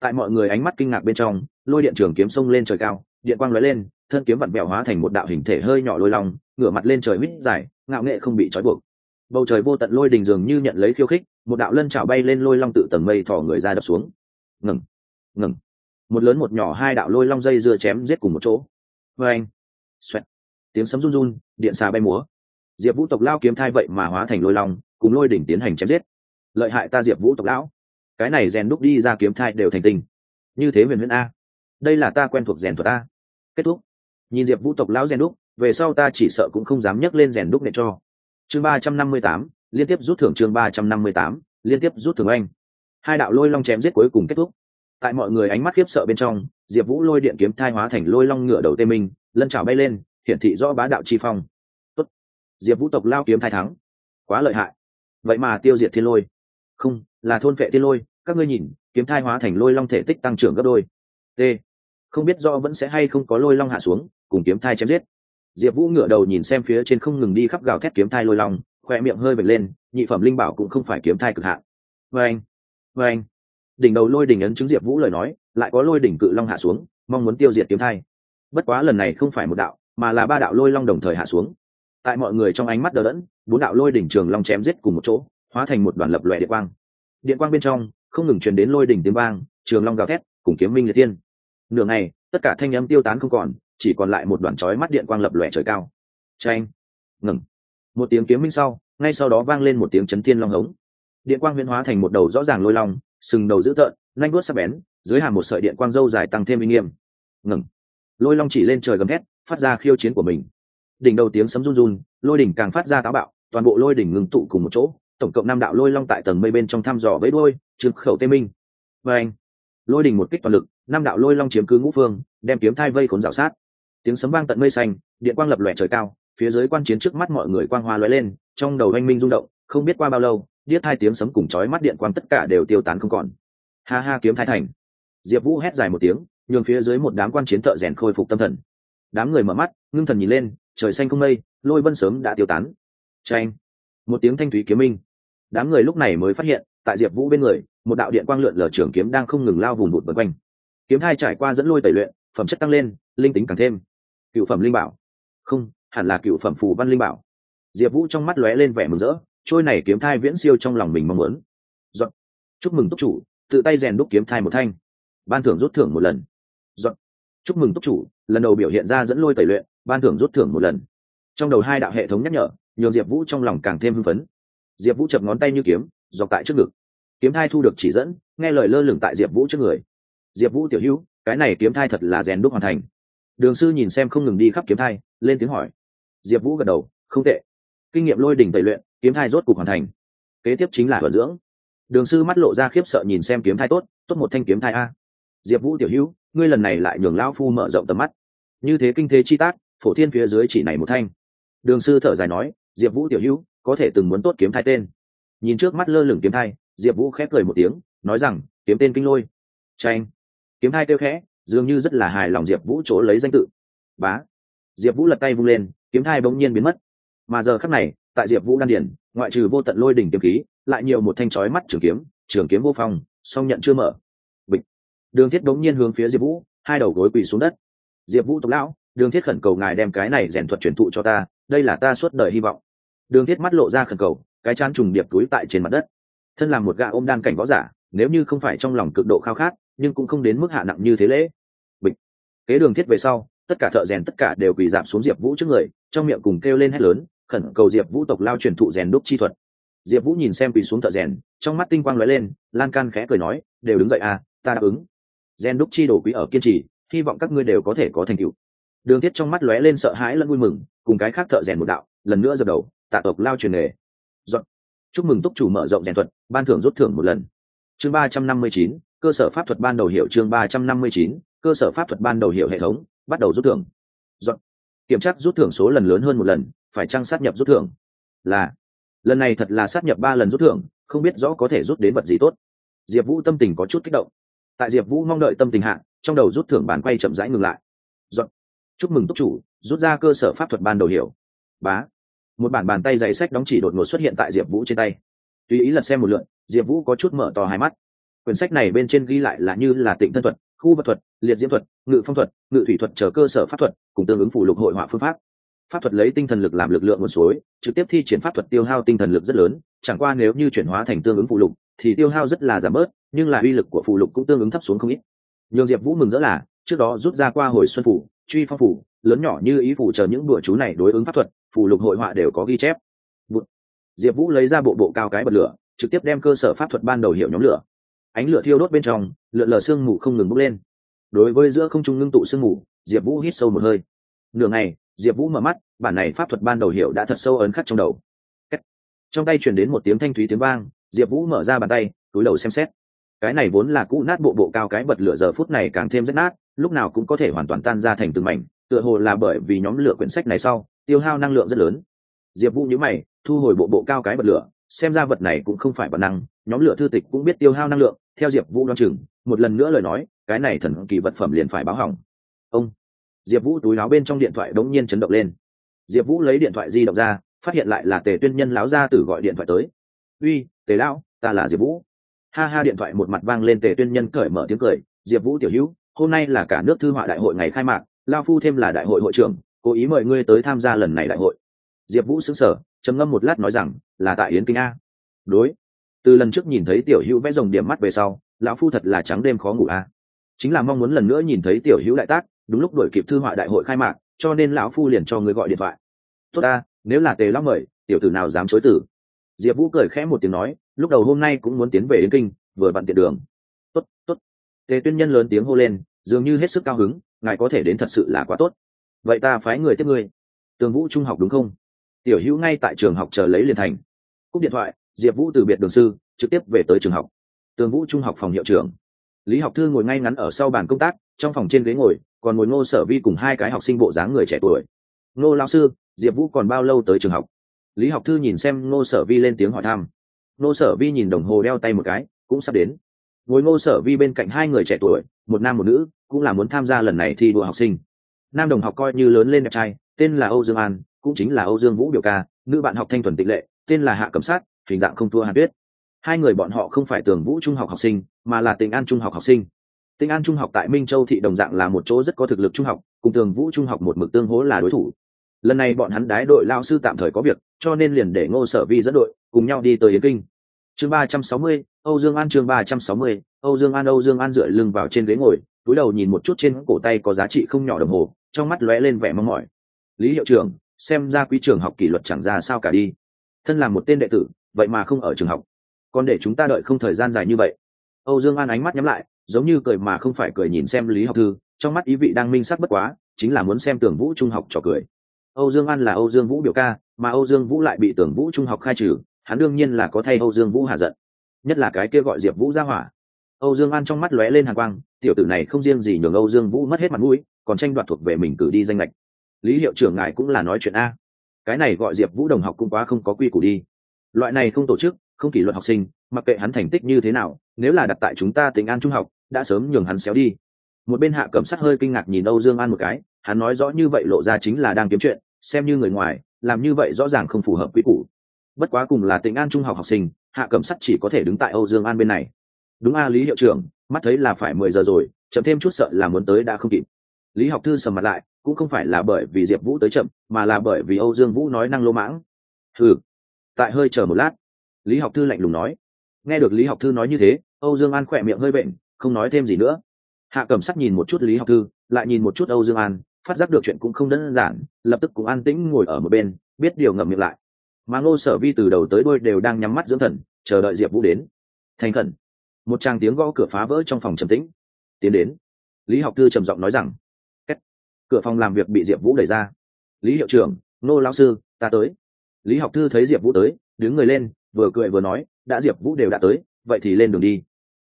tại mọi người ánh mắt kinh ngạc bên trong, lôi điện trường kiếm sông lên trời cao, điện quang lóe lên, thân kiếm vặn bẹo hóa thành một đạo hình thể hơi nhỏ lôi long, ngửa mặt lên trời huýt dài, ngạo nghệ không bị trói buộc. Bầu trời vô tận lôi đình dường như nhận lấy khiêu khích, một đạo lân chảo bay lên lôi long tự tầng mây thò người ra đập xuống. Ngừng ngừng. Một lớn một nhỏ hai đạo lôi long dây dưa chém giết cùng một chỗ. Vê anh xoẹt. Tiếng sấm run run, điện xà bay múa. Diệp vũ tộc lao kiếm thai vậy mà hóa thành lôi long, cùng lôi đỉnh tiến hành chém giết. Lợi hại ta diệp vũ tộc lão cái này rèn đúc đi ra kiếm thai đều thành tình. Như thế huyền huyền a. Đây là ta quen thuộc rèn thuật a. Kết thúc. Nhìn diệp vũ tộc lão rèn đúc, về sau ta chỉ sợ cũng không dám nhấc lên rèn đúc nệ cho. Chương ba trăm năm mươi tám, liên tiếp rút thưởng chương ba trăm năm mươi tám, liên tiếp rút thưởng anh. Hai đạo lôi long chém giết cuối cùng kết thúc. Tại mọi người ánh mắt khiếp sợ bên trong, diệp vũ lôi điện kiếm thai hóa thành lôi long ngựa đầu tê minh, lân trào bay lên, hiển thị rõ bá đạo chi phong. Tốt. diệp vũ tộc lao kiếm thai thắng. Quá lợi hại. Vậy mà tiêu diệt thiên lôi. Không, là thôn vệ thiên lôi các ngươi nhìn, kiếm thai hóa thành lôi long thể tích tăng trưởng gấp đôi. T. Không biết do vẫn sẽ hay không có lôi long hạ xuống, cùng kiếm thai chém giết. Diệp vũ ngửa đầu nhìn xem phía trên không ngừng đi khắp gào thét kiếm thai lôi long, khoe miệng hơi bật lên, nhị phẩm linh bảo cũng không phải kiếm thai cực hạn. Vê anh vê anh đỉnh đầu lôi đỉnh ấn chứng diệp vũ lời nói, lại có lôi đỉnh cự long hạ xuống, mong muốn tiêu diệt kiếm thai. Bất quá lần này không phải một đạo, mà là ba đạo lôi long đồng thời hạ xuống. Tại mọi người trong ánh mắt đờ đẫn, bốn đạo lôi đỉnh trường long chém giết cùng một chỗ, hóa thành một đoàn lập lòe điện quang. Điện quang bên trong không ngừng truyền đến lôi đỉnh tiếng vang, trường long gào thét, cùng kiếm minh liệt thiên. Nửa ngày, tất cả thanh âm tiêu tán không còn, chỉ còn lại một đoàn chói mắt điện quang lập lòe trời cao. Tranh ngừng. Một tiếng kiếm minh sau, ngay sau đó vang lên một tiếng chấn thiên long hống. Điện quang huyễn hóa thành một đầu rõ ràng lôi long, sừng đầu dữ tợn nanh vuốt sắc bén, dưới hàm một sợi điện quang dâu dài tăng thêm uy nghiêm. Ngừng. Lôi long chỉ lên trời gầm thét, phát ra khiêu chiến của mình. Đỉnh đầu tiếng sấm run run, lôi đỉnh càng phát ra táo bạo, toàn bộ lôi đỉnh ngừng tụ cùng một chỗ tổng cộng năm đạo lôi long tại tầng mây bên trong thăm dò với đôi trực khẩu tê minh. Và anh, lôi đỉnh một kích toàn lực, năm đạo lôi long chiếm cứ ngũ phương, đem kiếm thai vây khốn rào sát. Tiếng sấm vang tận mây xanh, điện quang lập lòe trời cao, phía dưới quan chiến trước mắt mọi người quang hoa lóe lên, trong đầu anh minh rung động, không biết qua bao lâu, điếc hai tiếng sấm cùng chói mắt điện quang tất cả đều tiêu tán không còn. Ha ha, kiếm thái thành. Diệp vũ hét dài một tiếng, nhường phía dưới một đám quan chiến thợ rèn khôi phục tâm thần. Đám người mở mắt, ngưng thần nhìn lên, trời xanh không mây, lôi vân sớm đã tiêu tán. Tranh một tiếng thanh thúy kiếm minh đám người lúc này mới phát hiện, tại diệp vũ bên người, một đạo điện quang lượn lờ trường kiếm đang không ngừng lao vùng bụt vân quanh. Kiếm thai trải qua dẫn lôi tẩy luyện, phẩm chất tăng lên, linh tính càng thêm. Cựu phẩm linh bảo. Không, hẳn là cựu phẩm phù văn linh bảo. Diệp vũ trong mắt lóe lên vẻ mừng rỡ, trôi này kiếm thai viễn siêu trong lòng mình mong muốn. Dọn. chúc mừng túc chủ, tự tay rèn đúc kiếm thai một thanh. Ban thưởng rút thưởng một lần. Dọn. chúc mừng túc chủ, lần đầu biểu hiện ra dẫn lôi tẩy luyện, ban thưởng rút thưởng một lần. Trong đầu hai đạo hệ thống nhắc nhở, nhường diệp vũ trong lòng càng thêm hưng phấn diệp vũ chập ngón tay như kiếm, dọc tại trước ngực. Kiếm thai thu được chỉ dẫn, nghe lời lơ lửng tại diệp vũ trước người. Diệp vũ tiểu hữu, cái này kiếm thai thật là rèn đúc hoàn thành. Đường sư nhìn xem không ngừng đi khắp kiếm thai, lên tiếng hỏi. Diệp vũ gật đầu, không tệ. Kinh nghiệm lôi đỉnh tẩy luyện, kiếm thai rốt cục hoàn thành. Kế tiếp chính là vận dưỡng. Đường sư mắt lộ ra khiếp sợ nhìn xem kiếm thai tốt tốt một thanh kiếm thai a. Diệp vũ tiểu hữu, ngươi lần này lại nhường lao phu mở rộng tầm mắt. Như thế kinh thế chi tác, phổ thiên phía dưới chỉ này một thanh. Đường sư thở dài nói, diệp vũ tiểu hữu có thể từng muốn tốt kiếm thai tên. Nhìn trước mắt lơ lửng kiếm thai, diệp vũ khép cười một tiếng, nói rằng, kiếm tên kinh lôi. Tranh kiếm thai kêu khẽ, dường như rất là hài lòng diệp vũ chỗ lấy danh tự. Bá. Diệp vũ lật tay vung lên, kiếm thai bỗng nhiên biến mất. Mà giờ khắc này, tại diệp vũ đan điển ngoại trừ vô tận lôi đỉnh kiếm khí, lại nhiều một thanh chói mắt trường kiếm trường kiếm vô phong, song nhận chưa mở. Bịch. Đường thiết bỗng nhiên hướng phía diệp vũ, hai đầu gối quỳ xuống đất. Diệp vũ tộc lão, đường thiết khẩn cầu ngài đem cái này rèn thuật truyền thụ cho ta, đây là ta suốt đời hy vọng đường thiết mắt lộ ra khẩn cầu, cái chán trùng điệp túi tại trên mặt đất. Thân làm một gã ôm đan cảnh võ giả, nếu như không phải trong lòng cực độ khao khát, nhưng cũng không đến mức hạ nặng như thế lễ. Bịch. Kế đường thiết về sau, tất cả thợ rèn tất cả đều quỳ giảm xuống diệp vũ trước người, trong miệng cùng kêu lên hét lớn, khẩn cầu diệp vũ tộc lao truyền thụ rèn đúc chi thuật. Diệp vũ nhìn xem quỳ xuống thợ rèn, trong mắt tinh quang lóe lên, lan can khẽ cười nói, đều đứng dậy à ta đáp ứng. Rèn đúc chi đổ quý ở kiên trì, hy vọng các ngươi đều có thể có thành tựu. Đường thiết trong mắt lóe lên sợ hãi lẫn vui mừng, cùng cái khác thợ rèn một đạo, lần nữa dập đầu tạ tộc lao truyền nghề. Dọn. chúc mừng túc chủ mở rộng rèn thuật, ban thưởng rút thưởng một lần. Chương ba trăm năm mươi chín, cơ sở pháp thuật ban đầu hiệu chương ba trăm năm mươi chín, cơ sở pháp thuật ban đầu hiệu hệ thống, bắt đầu rút thưởng. Dọn. kiểm tra rút thưởng số lần lớn hơn một lần, phải chăng sát nhập rút thưởng? Là. Lần này thật là sát nhập ba lần rút thưởng, không biết rõ có thể rút đến vật gì tốt. Diệp vũ tâm tình có chút kích động. Tại diệp vũ mong đợi tâm tình hạ, trong đầu rút thưởng bàn quay chậm rãi ngừng lại. Dọn. chúc mừng túc chủ, rút ra cơ sở pháp thuật ban đầu hiểu bá một bản bàn tay dày sách đóng chỉ đột ngột xuất hiện tại diệp vũ trên tay. Tùy ý lật xem một lượn, diệp vũ có chút mở to hai mắt. Quyển sách này bên trên ghi lại là như là tịnh thân thuật, khu vật thuật, liệt diễn thuật, ngự phong thuật, ngự thủy thuật chờ cơ sở pháp thuật, cùng tương ứng phủ lục hội họa phương pháp. Pháp thuật lấy tinh thần lực làm lực lượng nguồn suối, trực tiếp thi triển pháp thuật tiêu hao tinh thần lực rất lớn, chẳng qua nếu như chuyển hóa thành tương ứng phụ lục, thì tiêu hao rất là giảm bớt, nhưng là uy lực của phụ lục cũng tương ứng thấp xuống không ít. Nhường diệp vũ mừng rỡ là, trước đó rút ra qua hồi xuân phủ, truy phong phủ, lớn nhỏ như ý phủ chờ những đùa chú này đối ứng pháp thuật phù lục hội họa đều có ghi chép. Diệp vũ lấy ra bộ bộ cao cái bật lửa, trực tiếp đem cơ sở pháp thuật ban đầu hiệu nhóm lửa. Ánh lửa thiêu đốt bên trong, lượn lờ sương mù không ngừng bốc lên. Đối với giữa không trung ngưng tụ sương mù, diệp vũ hít sâu một hơi. Nửa ngày, diệp vũ mở mắt, bản này pháp thuật ban đầu hiểu đã thật sâu ấn khắc trong đầu. Trong tay chuyển đến một tiếng thanh thúy tiếng vang, diệp vũ mở ra bàn tay, túi đầu xem xét. Cái này vốn là cũ nát bộ bộ cao cái bật lửa, giờ phút này càng thêm rất nát, lúc nào cũng có thể hoàn toàn tan ra thành từng mảnh, tựa hồ là bởi vì nhóm lửa quyển sách này sau tiêu hao năng lượng rất lớn. Diệp vũ nhíu mày, thu hồi bộ bộ cao cái bật lửa, xem ra vật này cũng không phải bản năng, nhóm lửa thư tịch cũng biết tiêu hao năng lượng, theo diệp vũ đoán chừng, một lần nữa lời nói, cái này thần kỳ vật phẩm liền phải báo hỏng. Ông, diệp vũ túi láo bên trong điện thoại đống nhiên chấn động lên. Diệp vũ lấy điện thoại di động ra, phát hiện lại là tề tuyên nhân láo ra tử gọi điện thoại tới. Uy, tề lão, ta là diệp vũ. Ha ha điện thoại một mặt vang lên tề tuyên nhân cởi mở tiếng cười, diệp vũ tiểu hữu, hôm nay là cả nước thư họa đại hội ngày khai mạc lao phu thêm là đại hội hội trưởng cố ý mời ngươi tới tham gia lần này đại hội. Diệp vũ xứng sở trầm ngâm một lát nói rằng, là tại yến kinh a. Đối. Từ lần trước nhìn thấy tiểu hữu vẽ rồng điểm mắt về sau, lão phu thật là trắng đêm khó ngủ a. Chính là mong muốn lần nữa nhìn thấy tiểu hữu đại tác, đúng lúc đổi kịp thư họa đại hội khai mạc, cho nên lão phu liền cho người gọi điện thoại. Tốt ta nếu là tề lão mời, tiểu tử nào dám chối tử diệp vũ cười khẽ một tiếng nói, lúc đầu hôm nay cũng muốn tiến về yến kinh, vừa bận tiện đường. Tốt tốt. Tề tuyên nhân lớn tiếng hô lên, dường như hết sức cao hứng, ngài có thể đến thật sự là quá tốt vậy ta phái người tiếp ngươi. Tường vũ trung học đúng không? Tiểu hữu ngay tại trường học chờ lấy liền thành. Cúp điện thoại, diệp vũ từ biệt đường sư, trực tiếp về tới trường học. Tường vũ trung học phòng hiệu trưởng. Lý học thư ngồi ngay ngắn ở sau bàn công tác, trong phòng trên ghế ngồi, còn ngồi ngô sở vi cùng hai cái học sinh bộ dáng người trẻ tuổi. Ngô lao sư, diệp vũ còn bao lâu tới trường học? Lý học thư nhìn xem ngô sở vi lên tiếng hỏi thăm. Ngô sở vi nhìn đồng hồ đeo tay một cái, cũng sắp đến. Ngồi ngô sở vi bên cạnh hai người trẻ tuổi, một nam một nữ, cũng là muốn tham gia lần này thi đua học sinh nam đồng học coi như lớn lên đẹp trai, tên là âu dương an, cũng chính là âu dương vũ biểu ca, nữ bạn học thanh thuần tịch lệ, tên là hạ cẩm sát, hình dạng không thua hàn tuyết. Hai người bọn họ không phải tường vũ trung học học sinh, mà là Tỉnh an trung học học sinh. Tỉnh an trung học tại minh châu thị đồng dạng là một chỗ rất có thực lực trung học, cùng tường vũ trung học một mực tương hố là đối thủ. Lần này bọn hắn đái đội lao sư tạm thời có việc, cho nên liền để ngô sở vi dẫn đội, cùng nhau đi tới yến kinh. Chương ba trăm sáu mươi, âu dương an chương ba trăm sáu mươi, âu dương an, âu dương an dựa lưng vào trên ghế ngồi, túi đầu nhìn một chút trên cổ tay có giá trị không nhỏ đồng hồ trong mắt lóe lên vẻ mong mỏi. Lý hiệu trưởng, xem ra quý trường học kỷ luật chẳng ra sao cả đi. Thân là một tên đệ tử, vậy mà không ở trường học. Còn để chúng ta đợi không thời gian dài như vậy. Âu dương an ánh mắt nhắm lại, giống như cười mà không phải cười nhìn xem lý học thư, trong mắt ý vị đang minh sắc bất quá, chính là muốn xem tưởng vũ trung học trò cười. Âu dương an là âu dương vũ biểu ca, mà âu dương vũ lại bị tưởng vũ trung học khai trừ, hắn đương nhiên là có thay âu dương vũ hạ giận. Nhất là cái kia gọi diệp vũ ra hỏa. Âu dương an trong mắt lóe lên hàng quang, tiểu tử này không riêng gì nhường âu dương vũ mất hết mặt mũi còn tranh đoạt thuộc về mình cử đi danh lệch. Lý hiệu trưởng ngài cũng là nói chuyện a. Cái này gọi diệp vũ đồng học cũng quá không có quy củ đi. Loại này không tổ chức, không kỷ luật học sinh, mặc kệ hắn thành tích như thế nào, nếu là đặt tại chúng ta tỉnh an trung học, đã sớm nhường hắn xéo đi. Một bên hạ cẩm sát hơi kinh ngạc nhìn âu dương an một cái, hắn nói rõ như vậy lộ ra chính là đang kiếm chuyện, xem như người ngoài, làm như vậy rõ ràng không phù hợp quy củ. Bất quá cùng là tỉnh an trung học học sinh, hạ cẩm sắt chỉ có thể đứng tại âu dương an bên này. Đúng a lý hiệu trưởng, mắt thấy là phải mười giờ rồi, chậm thêm chút sợ là muốn tới đã không kịp lý học thư sầm mặt lại, cũng không phải là bởi vì diệp vũ tới chậm, mà là bởi vì âu dương vũ nói năng lô mãng. Ừ tại hơi chờ một lát, lý học thư lạnh lùng nói. Nghe được lý học thư nói như thế, âu dương an khỏe miệng hơi bệnh, không nói thêm gì nữa. Hạ cẩm sắc nhìn một chút lý học thư, lại nhìn một chút âu dương an, phát giác được chuyện cũng không đơn giản, lập tức cũng an tĩnh ngồi ở một bên, biết điều ngậm miệng lại. Mà ngô sở vi từ đầu tới đôi đều đang nhắm mắt dưỡng thần, chờ đợi diệp vũ đến. Thành khẩn. Một tràng tiếng gõ cửa phá vỡ trong phòng trầm tĩnh. Tiến đến. Lý học thư trầm giọng nói rằng cửa phòng làm việc bị diệp vũ đẩy ra. Lý hiệu trưởng, nô lão sư, ta tới. Lý học thư thấy diệp vũ tới, đứng người lên, vừa cười vừa nói, đã diệp vũ đều đã tới, vậy thì lên đường đi.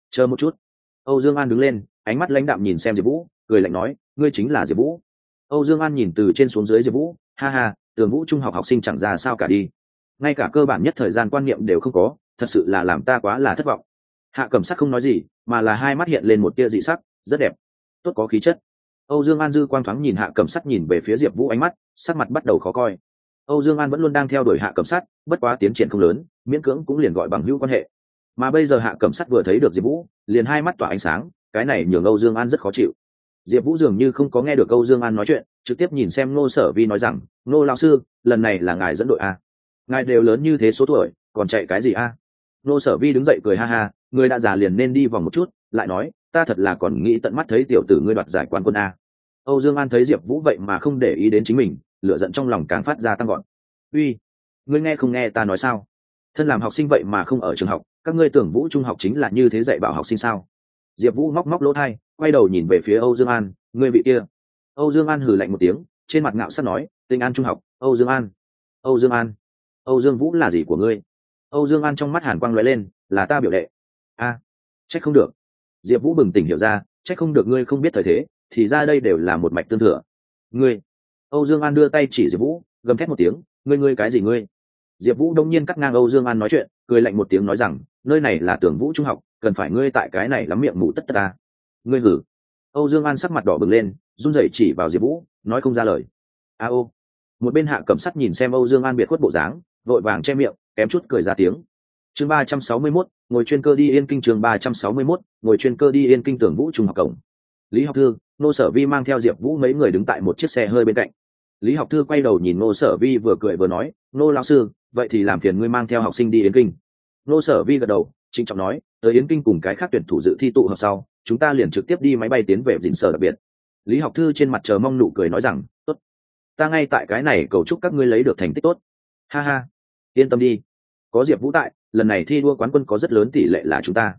Chờ một chút. Âu dương an đứng lên, ánh mắt lãnh đạm nhìn xem diệp vũ, cười lạnh nói, ngươi chính là diệp vũ. Âu dương an nhìn từ trên xuống dưới diệp vũ, ha ha, tường vũ trung học học sinh chẳng ra sao cả đi. Ngay cả cơ bản nhất thời gian quan niệm đều không có, thật sự là làm ta quá là thất vọng. Hạ cẩm sắc không nói gì, mà là hai mắt hiện lên một tia dị sắc, rất đẹp. Tốt có khí chất âu dương an dư quang thoáng nhìn hạ cẩm Sắt nhìn về phía diệp vũ ánh mắt, sắc mặt bắt đầu khó coi. Âu dương an vẫn luôn đang theo đuổi hạ cẩm sắt, bất quá tiến triển không lớn, miễn cưỡng cũng liền gọi bằng hữu quan hệ. Mà bây giờ hạ cẩm sắt vừa thấy được diệp vũ, liền hai mắt tỏa ánh sáng, cái này nhường âu dương an rất khó chịu. Diệp vũ dường như không có nghe được âu dương an nói chuyện, trực tiếp nhìn xem ngô sở vi nói rằng, ngô lão sư, lần này là ngài dẫn đội a? Ngài đều lớn như thế số tuổi, còn chạy cái gì a? Ngô sở vi đứng dậy cười ha ha, người đã già liền nên đi vòng một chút, lại nói ta thật là còn nghĩ tận mắt thấy tiểu tử ngươi đoạt giải quán quân a. Âu dương an thấy diệp vũ vậy mà không để ý đến chính mình lựa giận trong lòng càng phát ra tăng gọn uy ngươi nghe không nghe ta nói sao? Thân làm học sinh vậy mà không ở trường học các ngươi tưởng vũ trung học chính là như thế dạy bảo học sinh sao? Diệp vũ móc móc lỗ thai quay đầu nhìn về phía âu dương an ngươi vị kia. Âu dương an hừ lạnh một tiếng trên mặt ngạo sắt nói tinh an trung học âu dương an âu dương an âu dương vũ là gì của ngươi? Âu dương an trong mắt hàn quang l ó e lên là ta biểu đệ. A à, trách không được diệp vũ bừng tỉnh hiểu ra trách không được ngươi không biết thời thế, thì ra đây đều là một mạch tương thừa. Ngươi? Âu dương an đưa tay chỉ diệp vũ, gầm thét một tiếng, ngươi ngươi cái gì ngươi? Diệp vũ đông nhiên cắt ngang âu dương an nói chuyện, cười lạnh một tiếng nói rằng, nơi này là tưởng vũ trung học, cần phải ngươi tại cái này lắm miệng mù tất tất ta. Ngươi ngử âu dương an sắc mặt đỏ bừng lên, run rẩy chỉ vào diệp vũ, nói không ra lời. A ô. Một bên hạ cẩm sắt nhìn xem âu dương an biệt khuất bộ dáng, vội vàng che miệng, kém chút cười ra tiếng chương ba trăm sáu mươi mốt, ngồi chuyên cơ đi yên kinh trường ba trăm sáu mươi mốt, ngồi chuyên cơ đi yên kinh tưởng vũ trung học cổng. Lý học thư nô sở vi mang theo diệp vũ mấy người đứng tại một chiếc xe hơi bên cạnh. Lý học thư quay đầu nhìn nô sở vi vừa cười vừa nói nô lao sư, vậy thì làm phiền ngươi mang theo học sinh đi yến kinh. Nô sở vi gật đầu, trịnh trọng nói, tới yến kinh cùng cái khác tuyển thủ dự thi tụ hợp sau, chúng ta liền trực tiếp đi máy bay tiến về dình sở đặc biệt. Lý học thư trên mặt chờ mong nụ cười nói rằng, tốt. Ta ngay tại cái này cầu chúc các ngươi lấy được thành tích tốt. Ha ha. Yên tâm đi. Có diệp vũ tại lần này thi đua quán quân có rất lớn tỷ lệ là chúng ta.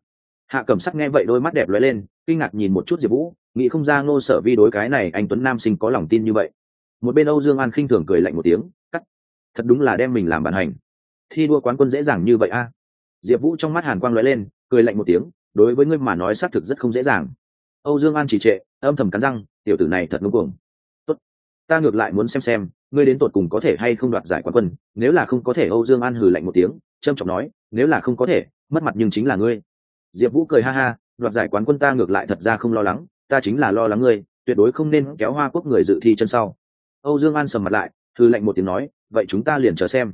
Hạ cẩm sắc nghe vậy đôi mắt đẹp lóe lên, kinh ngạc nhìn một chút diệp vũ, nghĩ không ra ngô sở vi đối cái này anh tuấn nam sinh có lòng tin như vậy. Một bên âu dương an khinh thường cười lạnh một tiếng, cắt, thật đúng là đem mình làm bàn hành. Thi đua quán quân dễ dàng như vậy a? Diệp vũ trong mắt hàn quang lóe lên, cười lạnh một tiếng, đối với ngươi mà nói xác thực rất không dễ dàng. Âu dương an chỉ trệ, âm thầm cắn răng, tiểu tử này thật ngưng cuồng. Tốt, ta ngược lại muốn xem xem, ngươi đến tột cùng có thể hay không đoạt giải quán quân, nếu là không có thể âu dương an hừ lạnh một tiếng, trâm trọng nói nếu là không có thể, mất mặt nhưng chính là ngươi. Diệp vũ cười ha ha, đoạt giải quán quân ta ngược lại thật ra không lo lắng, ta chính là lo lắng ngươi, tuyệt đối không nên kéo hoa quốc người dự thi chân sau. Âu dương an sầm mặt lại, thư lệnh một tiếng nói, vậy chúng ta liền chờ xem.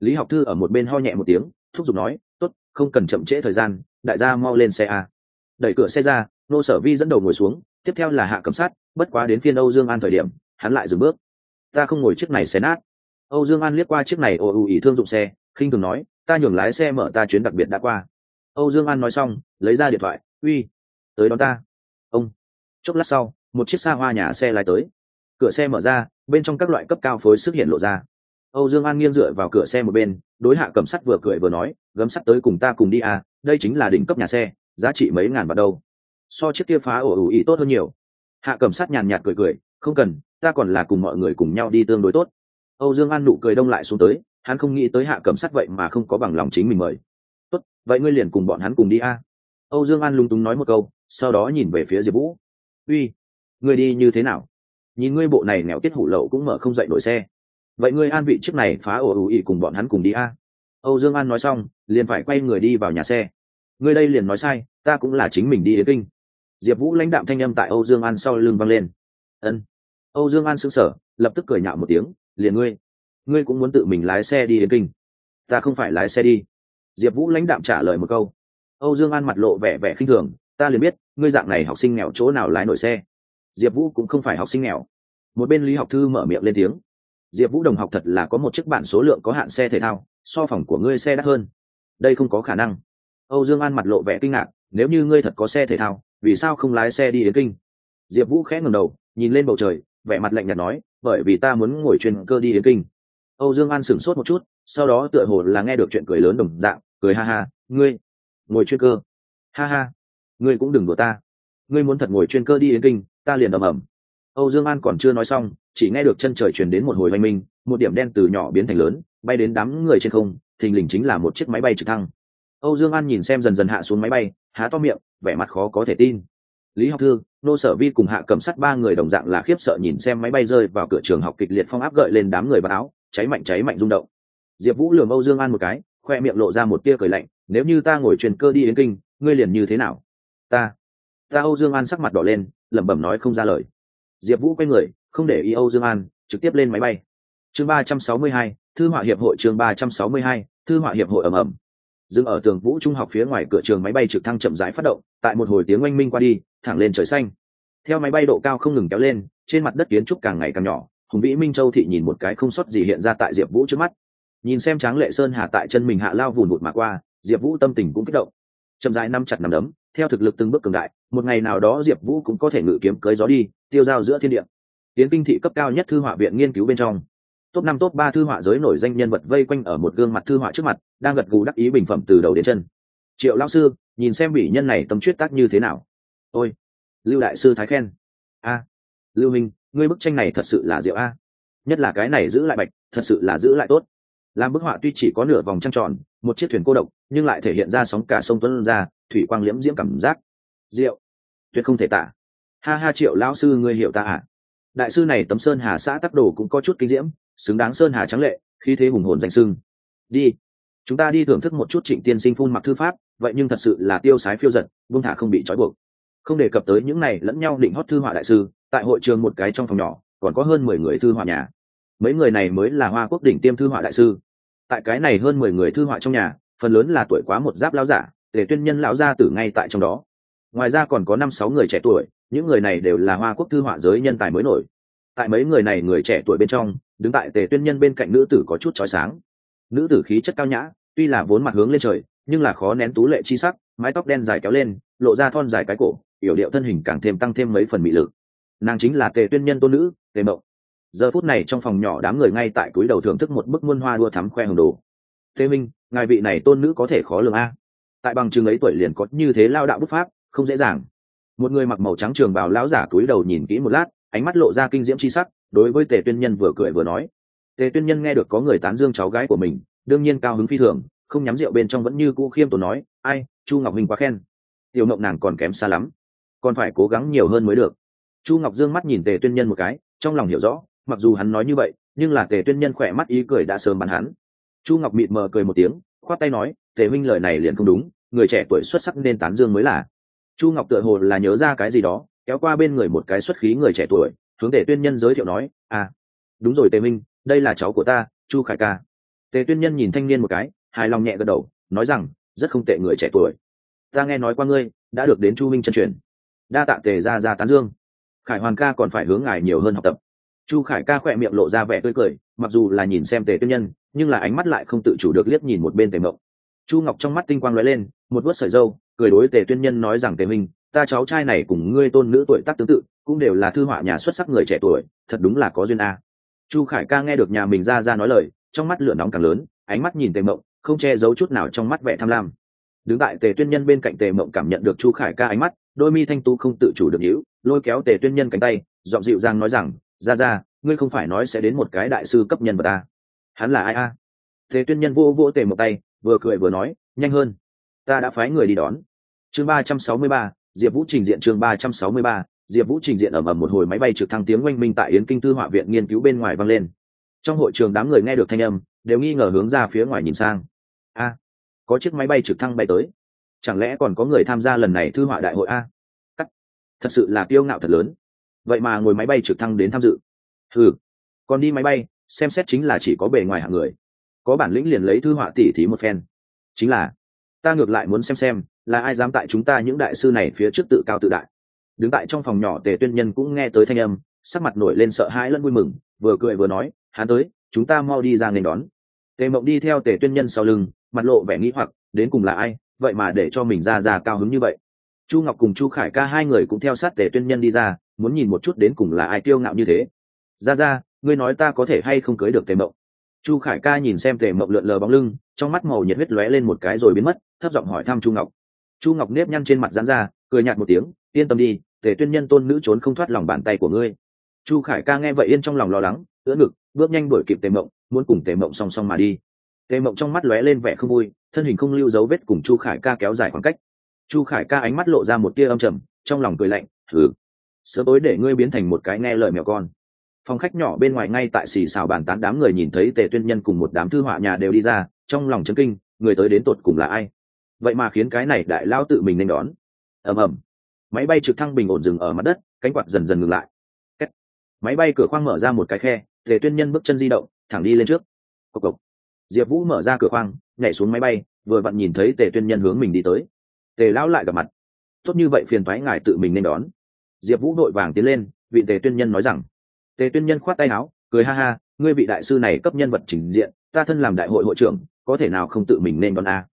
Lý học thư ở một bên ho nhẹ một tiếng, thúc giục nói, tốt, không cần chậm trễ thời gian, đại gia mau lên xe a. Đẩy cửa xe ra, nô sở vi dẫn đầu ngồi xuống, tiếp theo là hạ cầm sát, bất quá đến phiên âu dương an thời điểm, hắn lại dừng bước. Ta không ngồi chiếc này xé nát. Âu dương an liếc qua chiếc này ô ưu ý thương dụng xe, khinh thường nói ta nhường lái xe mở ta chuyến đặc biệt đã qua. Âu dương an nói xong, lấy ra điện thoại, uy, tới đón ta. Ông, chốc lát sau, một chiếc xa hoa nhà xe lái tới. Cửa xe mở ra, bên trong các loại cấp cao phối sức hiện lộ ra. Âu dương an nghiêng dựa vào cửa xe một bên, đối hạ cầm sắt vừa cười vừa nói, gấm sắt tới cùng ta cùng đi à đây chính là đỉnh cấp nhà xe, giá trị mấy ngàn bạc đâu. So chiếc kia phá ổ ủ ý tốt hơn nhiều. Hạ cầm sắt nhàn nhạt cười cười, không cần, ta còn là cùng mọi người cùng nhau đi tương đối tốt. Âu dương an nụ cười đông lại xuống tới hắn không nghĩ tới hạ cầm sắt vậy mà không có bằng lòng chính mình mời. Tốt, vậy ngươi liền cùng bọn hắn cùng đi a. Âu dương an lung túng nói một câu, sau đó nhìn về phía diệp vũ. Uy, ngươi đi như thế nào? Nhìn ngươi bộ này nghèo tiết hủ lậu cũng mở không dậy nổi xe. Vậy ngươi an vị chiếc này phá ổ ủ ỉ cùng bọn hắn cùng đi a. Âu dương an nói xong, liền phải quay người đi vào nhà xe. Ngươi đây liền nói sai, ta cũng là chính mình đi đến kinh. Diệp vũ lãnh đạm thanh âm tại âu dương an sau lưng vang lên. Ân. Âu dương an s ữ n g sở lập tức cười nhạo một tiếng, liền ngươi ngươi cũng muốn tự mình lái xe đi đến kinh. Ta không phải lái xe đi. Diệp vũ lãnh đạm trả lời một câu. Âu dương an mặt lộ vẻ vẻ khinh thường, ta liền biết, ngươi dạng này học sinh nghèo chỗ nào lái nổi xe. Diệp vũ cũng không phải học sinh nghèo. Một bên lý học thư mở miệng lên tiếng. Diệp vũ đồng học thật là có một chiếc bản số lượng có hạn xe thể thao, so phòng của ngươi xe đắt hơn. Đây không có khả năng. Âu dương an mặt lộ vẻ kinh ngạc, nếu như ngươi thật có xe thể thao, vì sao không lái xe đi đến kinh? Diệp vũ khẽ ngầm đầu, nhìn lên bầu trời, vẻ mặt lạnh nhạt nói, bởi vì ta muốn ngồi chuyên cơ đi đến kinh âu dương an sửng sốt một chút, sau đó tựa hồ là nghe được chuyện cười lớn đồng dạng, cười ha ha, ngươi, ngồi chuyên cơ. Ha ha, ngươi cũng đừng đùa ta. Ngươi muốn thật ngồi chuyên cơ đi đến kinh, ta liền ầm ầm. Âu dương an còn chưa nói xong, chỉ nghe được chân trời truyền đến một hồi oanh minh, một điểm đen từ nhỏ biến thành lớn, bay đến đám người trên không, thình lình chính là một chiếc máy bay trực thăng. Âu dương an nhìn xem dần dần hạ xuống máy bay, há to miệng, vẻ mặt khó có thể tin. Lý học thư, nô sở vi cùng hạ cầm sắt ba người đồng dạng là khiếp sợ nhìn xem máy bay rơi vào cửa trường học kịch liệt phong áp gợi lên đám người vào áo cháy mạnh cháy mạnh rung động. Diệp vũ lường âu dương an một cái, khoe miệng lộ ra một tia cười lạnh, nếu như ta ngồi truyền cơ đi đến kinh, ngươi liền như thế nào? Ta ta âu dương an sắc mặt đỏ lên, lẩm bẩm nói không ra lời. Diệp vũ quay người, không để ý âu dương an, trực tiếp lên máy bay. Chương ba trăm sáu mươi hai, thư họa hiệp hội chương ba trăm sáu mươi hai, thư họa hiệp hội ầm ầm. Dừng ở tường vũ trung học phía ngoài cửa trường máy bay trực thăng chậm rãi phát động, tại một hồi tiếng oanh minh qua đi, thẳng lên trời xanh. Theo máy bay độ cao không ngừng kéo lên, trên mặt đất kiến trúc càng ngày càng nhỏ hùng vĩ minh châu thị nhìn một cái không sót gì hiện ra tại diệp vũ trước mắt. Nhìn xem tráng lệ sơn hà tại chân mình hạ lao vùn vụt mà qua, diệp vũ tâm tình cũng kích động. Chậm rãi năm chặt nằm đấm, theo thực lực từng bước cường đại, một ngày nào đó diệp vũ cũng có thể ngự kiếm cưới gió đi, tiêu dao giữa thiên địa. Tiến kinh thị cấp cao nhất thư họa viện nghiên cứu bên trong. Top năm, top ba thư họa giới nổi danh nhân vật vây quanh ở một gương mặt thư họa trước mặt, đang gật gù đắc ý bình phẩm từ đầu đến chân. Triệu lao sư, nhìn xem vị nhân này tâm chuyết tác như thế nào? Ôi, lưu đại sư thái khen. A, lưu minh ngươi bức tranh này thật sự là diệu a. Nhất là cái này giữ lại bạch, thật sự là giữ lại tốt. Làm bức họa tuy chỉ có nửa vòng trăng tròn, một chiếc thuyền cô độc, nhưng lại thể hiện ra sóng cả sông tuấn ra, thủy quang liễm diễm cảm giác. Diệu. Tuyệt không thể tả. Ha ha triệu lão sư, ngươi hiểu ta à? Đại sư này tấm sơn hà xã tắc đồ cũng có chút kinh diễm, xứng đáng sơn hà trắng lệ khi thế hùng hồn danh sưng. Đi. Chúng ta đi thưởng thức một chút trịnh tiên sinh phun mặc thư pháp, vậy nhưng thật sự là tiêu sái phiêu giật, buông thả không bị trói buộc. Không đề cập tới những này lẫn nhau định hót thư họa đại sư tại hội trường một cái trong phòng nhỏ, còn có hơn mười người thư họa nhà. Mấy người này mới là hoa quốc đỉnh tiêm thư họa đại sư. Tại cái này hơn mười người thư họa trong nhà, phần lớn là tuổi quá một giáp lão giả, để tuyên nhân lão gia tử ngay tại trong đó. Ngoài ra còn có năm sáu người trẻ tuổi, những người này đều là hoa quốc thư họa giới nhân tài mới nổi. Tại mấy người này người trẻ tuổi bên trong, đứng tại tề tuyên nhân bên cạnh nữ tử có chút trói sáng. Nữ tử khí chất cao nhã, tuy là vốn mặt hướng lên trời, nhưng là khó nén tú lệ chi sắc, mái tóc đen dài kéo lên, lộ ra thon dài cái cổ, yểu điệu thân hình càng thêm tăng thêm mấy phần mị lực nàng chính là tề tuyên nhân tôn nữ, tề mộng. Giờ phút này trong phòng nhỏ đám người ngay tại túi đầu thưởng thức một bức muôn hoa đua thắm khoe hồng đồ. Thế minh, ngài vị này tôn nữ có thể khó lường a. Tại bằng chừng ấy tuổi liền có như thế lao đạo bút pháp, không dễ dàng. Một người mặc màu trắng trường bào lão giả túi đầu nhìn kỹ một lát, ánh mắt lộ ra kinh diễm c h i sắc, đối với tề tuyên nhân vừa cười vừa nói. Tề tuyên nhân nghe được có người tán dương cháu gái của mình, đương nhiên cao hứng phi thường, không nhắm rượu bên trong vẫn như cũ khiêm tốn nói, ai, chu ngọc minh quá khen. Tiểu mộng nàng còn kém xa lắm, còn phải cố gắng nhiều hơn mới được chu ngọc dương mắt nhìn tề tuyên nhân một cái, trong lòng hiểu rõ, mặc dù hắn nói như vậy, nhưng là tề tuyên nhân khỏe mắt ý cười đã sớm bắn hắn. Chu ngọc mịt mờ cười một tiếng, khoát tay nói, tề huynh lời này liền không đúng, người trẻ tuổi xuất sắc nên tán dương mới là. Chu ngọc tựa hồ là nhớ ra cái gì đó, kéo qua bên người một cái xuất khí người trẻ tuổi, hướng tề tuyên nhân giới thiệu nói à đúng rồi tề minh đây là cháu của ta, chu khải ca. Tề tuyên nhân nhìn thanh niên một cái, hài lòng nhẹ gật đầu, nói rằng, rất không tệ người trẻ tuổi. Ta nghe nói qua ngươi, đã được đến chu minh chân truyền. Đa tạ tề ra ra tán dương khải hoàn ca còn phải hướng ngài nhiều hơn học tập. Chu khải ca khỏe miệng lộ ra vẻ tươi cười, mặc dù là nhìn xem tề tuyên nhân, nhưng là ánh mắt lại không tự chủ được liếc nhìn một bên tề mộng. Chu ngọc trong mắt tinh quang lóe lên, một vớt sợi dâu, cười đối tề tuyên nhân nói rằng, tề minh ta cháu trai này cùng ngươi tôn nữ tuổi tác tương tự, cũng đều là thư họa nhà xuất sắc người trẻ tuổi, thật đúng là có duyên a. Chu khải ca nghe được nhà mình ra ra nói lời, trong mắt lửa nóng càng lớn, ánh mắt nhìn tề mộng, không che giấu chút nào trong mắt vẻ tham lam. Đứng tại tề tuyên nhân bên cạnh tề mộng cảm nhận được chu khải ca ánh mắt đôi mi thanh tu không tự chủ được nhíu, lôi kéo tề tuyên nhân cánh tay, giọng dịu dàng nói rằng, ra ra, ngươi không phải nói sẽ đến một cái đại sư cấp nhân vật ta hắn là ai a? Tề tuyên nhân vô vô tề một tay, vừa cười vừa nói, nhanh hơn, ta đã phái người đi đón. Chương ba trăm sáu mươi ba, diệp vũ trình diện chương ba trăm sáu mươi ba, diệp vũ trình diện ẩm ầm một hồi máy bay trực thăng tiếng oanh minh tại yến kinh thư họa viện nghiên cứu bên ngoài vang lên. Trong hội trường đám người nghe được thanh âm, đều nghi ngờ hướng ra phía ngoài nhìn sang. A, có chiếc máy bay trực thăng bay tới chẳng lẽ còn có người tham gia lần này thư họa đại hội a? Cắt. Thật sự là kiêu ngạo thật lớn. Vậy mà ngồi máy bay trực thăng đến tham dự. Ừ còn đi máy bay, xem xét chính là chỉ có bề ngoài hạng người. Có bản lĩnh liền lấy thư họa tỉ thí một phen. Chính là, ta ngược lại muốn xem xem, là ai dám tại chúng ta những đại sư này phía trước tự cao tự đại. Đứng tại trong phòng nhỏ tề tuyên nhân cũng nghe tới thanh âm, sắc mặt nổi lên sợ hãi lẫn vui mừng, vừa cười vừa nói, hắn tới, chúng ta mau đi ra nên đón. Tề mộng đi theo tề tuyên nhân sau lưng, mặt lộ vẻ nghĩ hoặc, đến cùng là ai? Vậy mà để cho mình ra ra cao hứng như vậy. Chu ngọc cùng chu khải ca hai người cũng theo sát tề tuyên nhân đi ra, muốn nhìn một chút đến cùng là ai tiêu ngạo như thế. Ra ra, ngươi nói ta có thể hay không cưới được tề mộng? Chu khải ca nhìn xem tề mộng lượn lờ bóng lưng, trong mắt màu nhiệt huyết lóe lên một cái rồi biến mất, thấp giọng hỏi thăm chu ngọc. Chu ngọc nếp nhăn trên mặt dán ra, cười nhạt một tiếng, yên tâm đi, tề tuyên nhân tôn nữ trốn không thoát lòng bàn tay của ngươi. Chu khải ca nghe vậy yên trong lòng lo lắng, ưỡn ngực, bước nhanh đuổi kịp tề mộng, muốn cùng tề mộng song song mà đi. Tề mộng trong mắt lóe lên vẻ không vui thân hình không lưu dấu vết cùng chu khải ca kéo dài khoảng cách. Chu khải ca ánh mắt lộ ra một tia âm trầm, trong lòng cười lạnh thử sớm tối để ngươi biến thành một cái nghe lời mèo con. Phòng khách nhỏ bên ngoài ngay tại xì xào bàn tán đám người nhìn thấy tề tuyên nhân cùng một đám thư họa nhà đều đi ra, trong lòng chấn kinh, người tới đến tột cùng là ai? Vậy mà khiến cái này đại lao tự mình nên đón. Ầm ầm. Máy bay trực thăng bình ổn dừng ở mặt đất, cánh quạt dần dần ngừng lại. Kết. máy bay cửa khoang mở ra một cái khe, tề tuyên nhân bước chân di động, thẳng đi lên trước. Cộc cộc. Diệp vũ mở ra cửa khoang nhảy xuống máy bay, vừa vặn nhìn thấy tề tuyên nhân hướng mình đi tới. Tề lão lại gặp mặt. Tốt như vậy phiền thoái ngài tự mình nên đón. Diệp vũ vội vàng tiến lên, vị tề tuyên nhân nói rằng. Tề tuyên nhân khoát tay áo, cười ha ha, ngươi vị đại sư này cấp nhân vật trình diện, ta thân làm đại hội hội trưởng, có thể nào không tự mình nên đón a?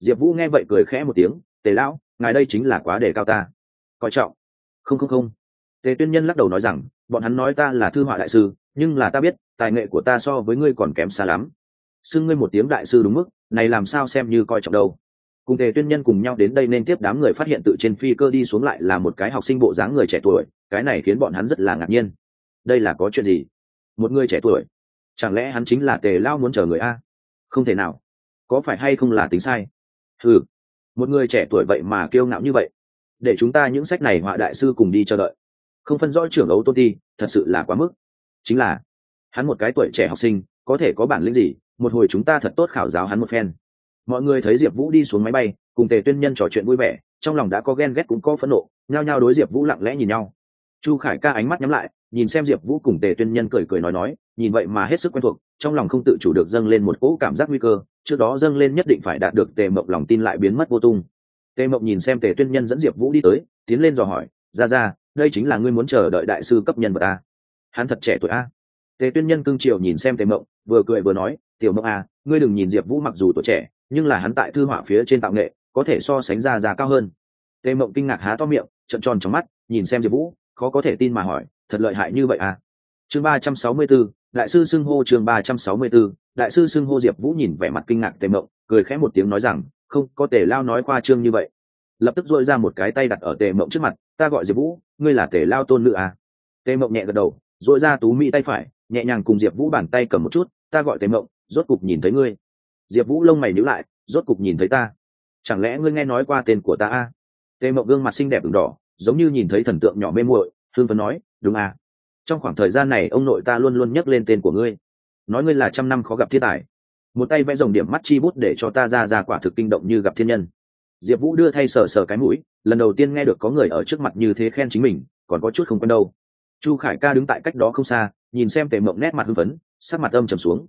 Diệp vũ nghe vậy cười khẽ một tiếng, tề lão, ngài đây chính là quá đề cao ta. Coi trọng. Không không không. Tề tuyên nhân lắc đầu nói rằng, bọn hắn nói ta là thư họa đại sư, nhưng là ta biết, tài nghệ của ta so với ngươi còn kém xa lắm xưng ngươi một tiếng đại sư đúng mức, này làm sao xem như coi trọng đâu. Cùng tề tuyên nhân cùng nhau đến đây nên tiếp đám người phát hiện tự trên phi cơ đi xuống lại là một cái học sinh bộ dáng người trẻ tuổi, cái này khiến bọn hắn rất là ngạc nhiên. Đây là có chuyện gì? Một người trẻ tuổi? Chẳng lẽ hắn chính là tề lao muốn chờ người a? Không thể nào. Có phải hay không là tính sai? Ừ một người trẻ tuổi vậy mà kiêu ngạo như vậy. Để chúng ta những sách này họa đại sư cùng đi chờ đợi. Không phân rõ trưởng ấu tôn ti, thật sự là quá mức. Chính là, hắn một cái tuổi trẻ học sinh, có thể có bản lĩnh gì? Một hồi chúng ta thật tốt khảo giáo hắn một phen. Mọi người thấy diệp vũ đi xuống máy bay, cùng tề tuyên nhân trò chuyện vui vẻ, trong lòng đã có ghen ghét cũng có phẫn nộ, nhao nhao đối diệp vũ lặng lẽ nhìn nhau. Chu khải ca ánh mắt nhắm lại, nhìn xem diệp vũ cùng tề tuyên nhân cười cười nói nói, nhìn vậy mà hết sức quen thuộc, trong lòng không tự chủ được dâng lên một cỗ cảm giác nguy cơ, trước đó dâng lên nhất định phải đạt được tề mộng lòng tin lại biến mất vô tung. Tề mộng nhìn xem tề tuyên nhân dẫn diệp vũ đi tới, tiến lên dò hỏi, ra ra, đây chính là ngươi muốn chờ đợi đại sư cấp nhân vật a hắn thật trẻ tuổi a. Tề tuyên nhân cương triều nhìn xem tề mộng, vừa cười vừa nói tiểu mộng a ngươi đừng nhìn diệp vũ mặc dù tuổi trẻ nhưng là hắn tại thư họa phía trên tạo nghệ có thể so sánh ra giá cao hơn. Tề mộng kinh ngạc há to miệng trận tròn trong mắt nhìn xem diệp vũ khó có thể tin mà hỏi thật lợi hại như vậy à? Chương ba trăm sáu mươi 364, đại sư xưng hô chương ba trăm sáu mươi 364, đại sư xưng hô diệp vũ nhìn vẻ mặt kinh ngạc tề mộng cười khẽ một tiếng nói rằng không có tề lao nói khoa trương như vậy. Lập tức dội ra một cái tay đặt ở tề mộng trước mặt ta gọi diệp vũ ngươi là tề lao tôn nữ à. tề mộng nhẹ gật đầu dội ra tú mỹ tay phải nhẹ nhàng cùng diệp vũ bàn tay cầm một chút ta gọi tề mộng rốt cục nhìn thấy ngươi. Diệp vũ lông mày nhíu lại, rốt cục nhìn thấy ta. Chẳng lẽ ngươi nghe nói qua tên của ta à? tề mộng gương mặt xinh đẹp ửng đỏ, giống như nhìn thấy thần tượng nhỏ mê muội thương phấn nói, đúng à. Trong khoảng thời gian này, ông nội ta luôn luôn nhắc lên tên của ngươi. Nói ngươi là trăm năm khó gặp thiên tài. Một tay vẽ dòng điểm mắt chi bút để cho ta ra ra quả thực kinh động như gặp thiên nhân. Diệp vũ đưa thay sờ sờ cái mũi, lần đầu tiên nghe được có người ở trước mặt như thế khen chính mình, còn có chút không quen đâu. Chu khải ca đứng tại cách đó không xa, nhìn xem tề mộng nét mặt hưng phấn, sắc mặt âm trầm xuống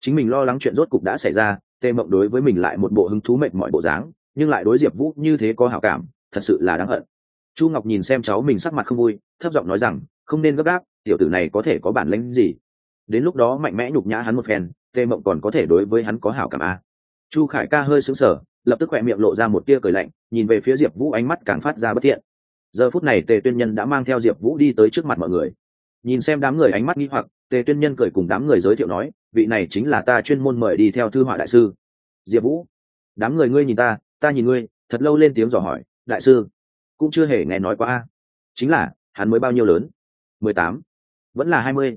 chính mình lo lắng chuyện rốt cục đã xảy ra tề mộng đối với mình lại một bộ hứng thú mệt mọi bộ dáng, nhưng lại đối diệp vũ như thế có hảo cảm, thật sự là đáng hận. Chu ngọc nhìn xem cháu mình sắc mặt không vui, thấp giọng nói rằng, không nên gấp gáp, tiểu tử này có thể có bản lĩnh gì? Đến lúc đó mạnh mẽ nhục nhã hắn một phen tề mộng còn có thể đối với hắn có hảo cảm à. chu khải ca hơi sững sờ, lập tức khoe miệng lộ ra một tia cười lạnh, nhìn về phía diệp vũ ánh mắt càng phát ra bất thiện. Giờ phút này tề tuyên nhân đã mang theo diệp vũ đi tới trước mặt mọi người. Nhìn xem đám người ánh mắt nghi hoặc tề tuyên nhân cười cùng đám người giới thiệu nói, vị này chính là ta chuyên môn mời đi theo thư họa đại sư. Diệp vũ, đám người ngươi nhìn ta ta nhìn ngươi, thật lâu lên tiếng dò hỏi, đại sư, cũng chưa hề nghe nói qua a. Chính là, hắn mới bao nhiêu lớn? Mười tám, vẫn là hai mươi.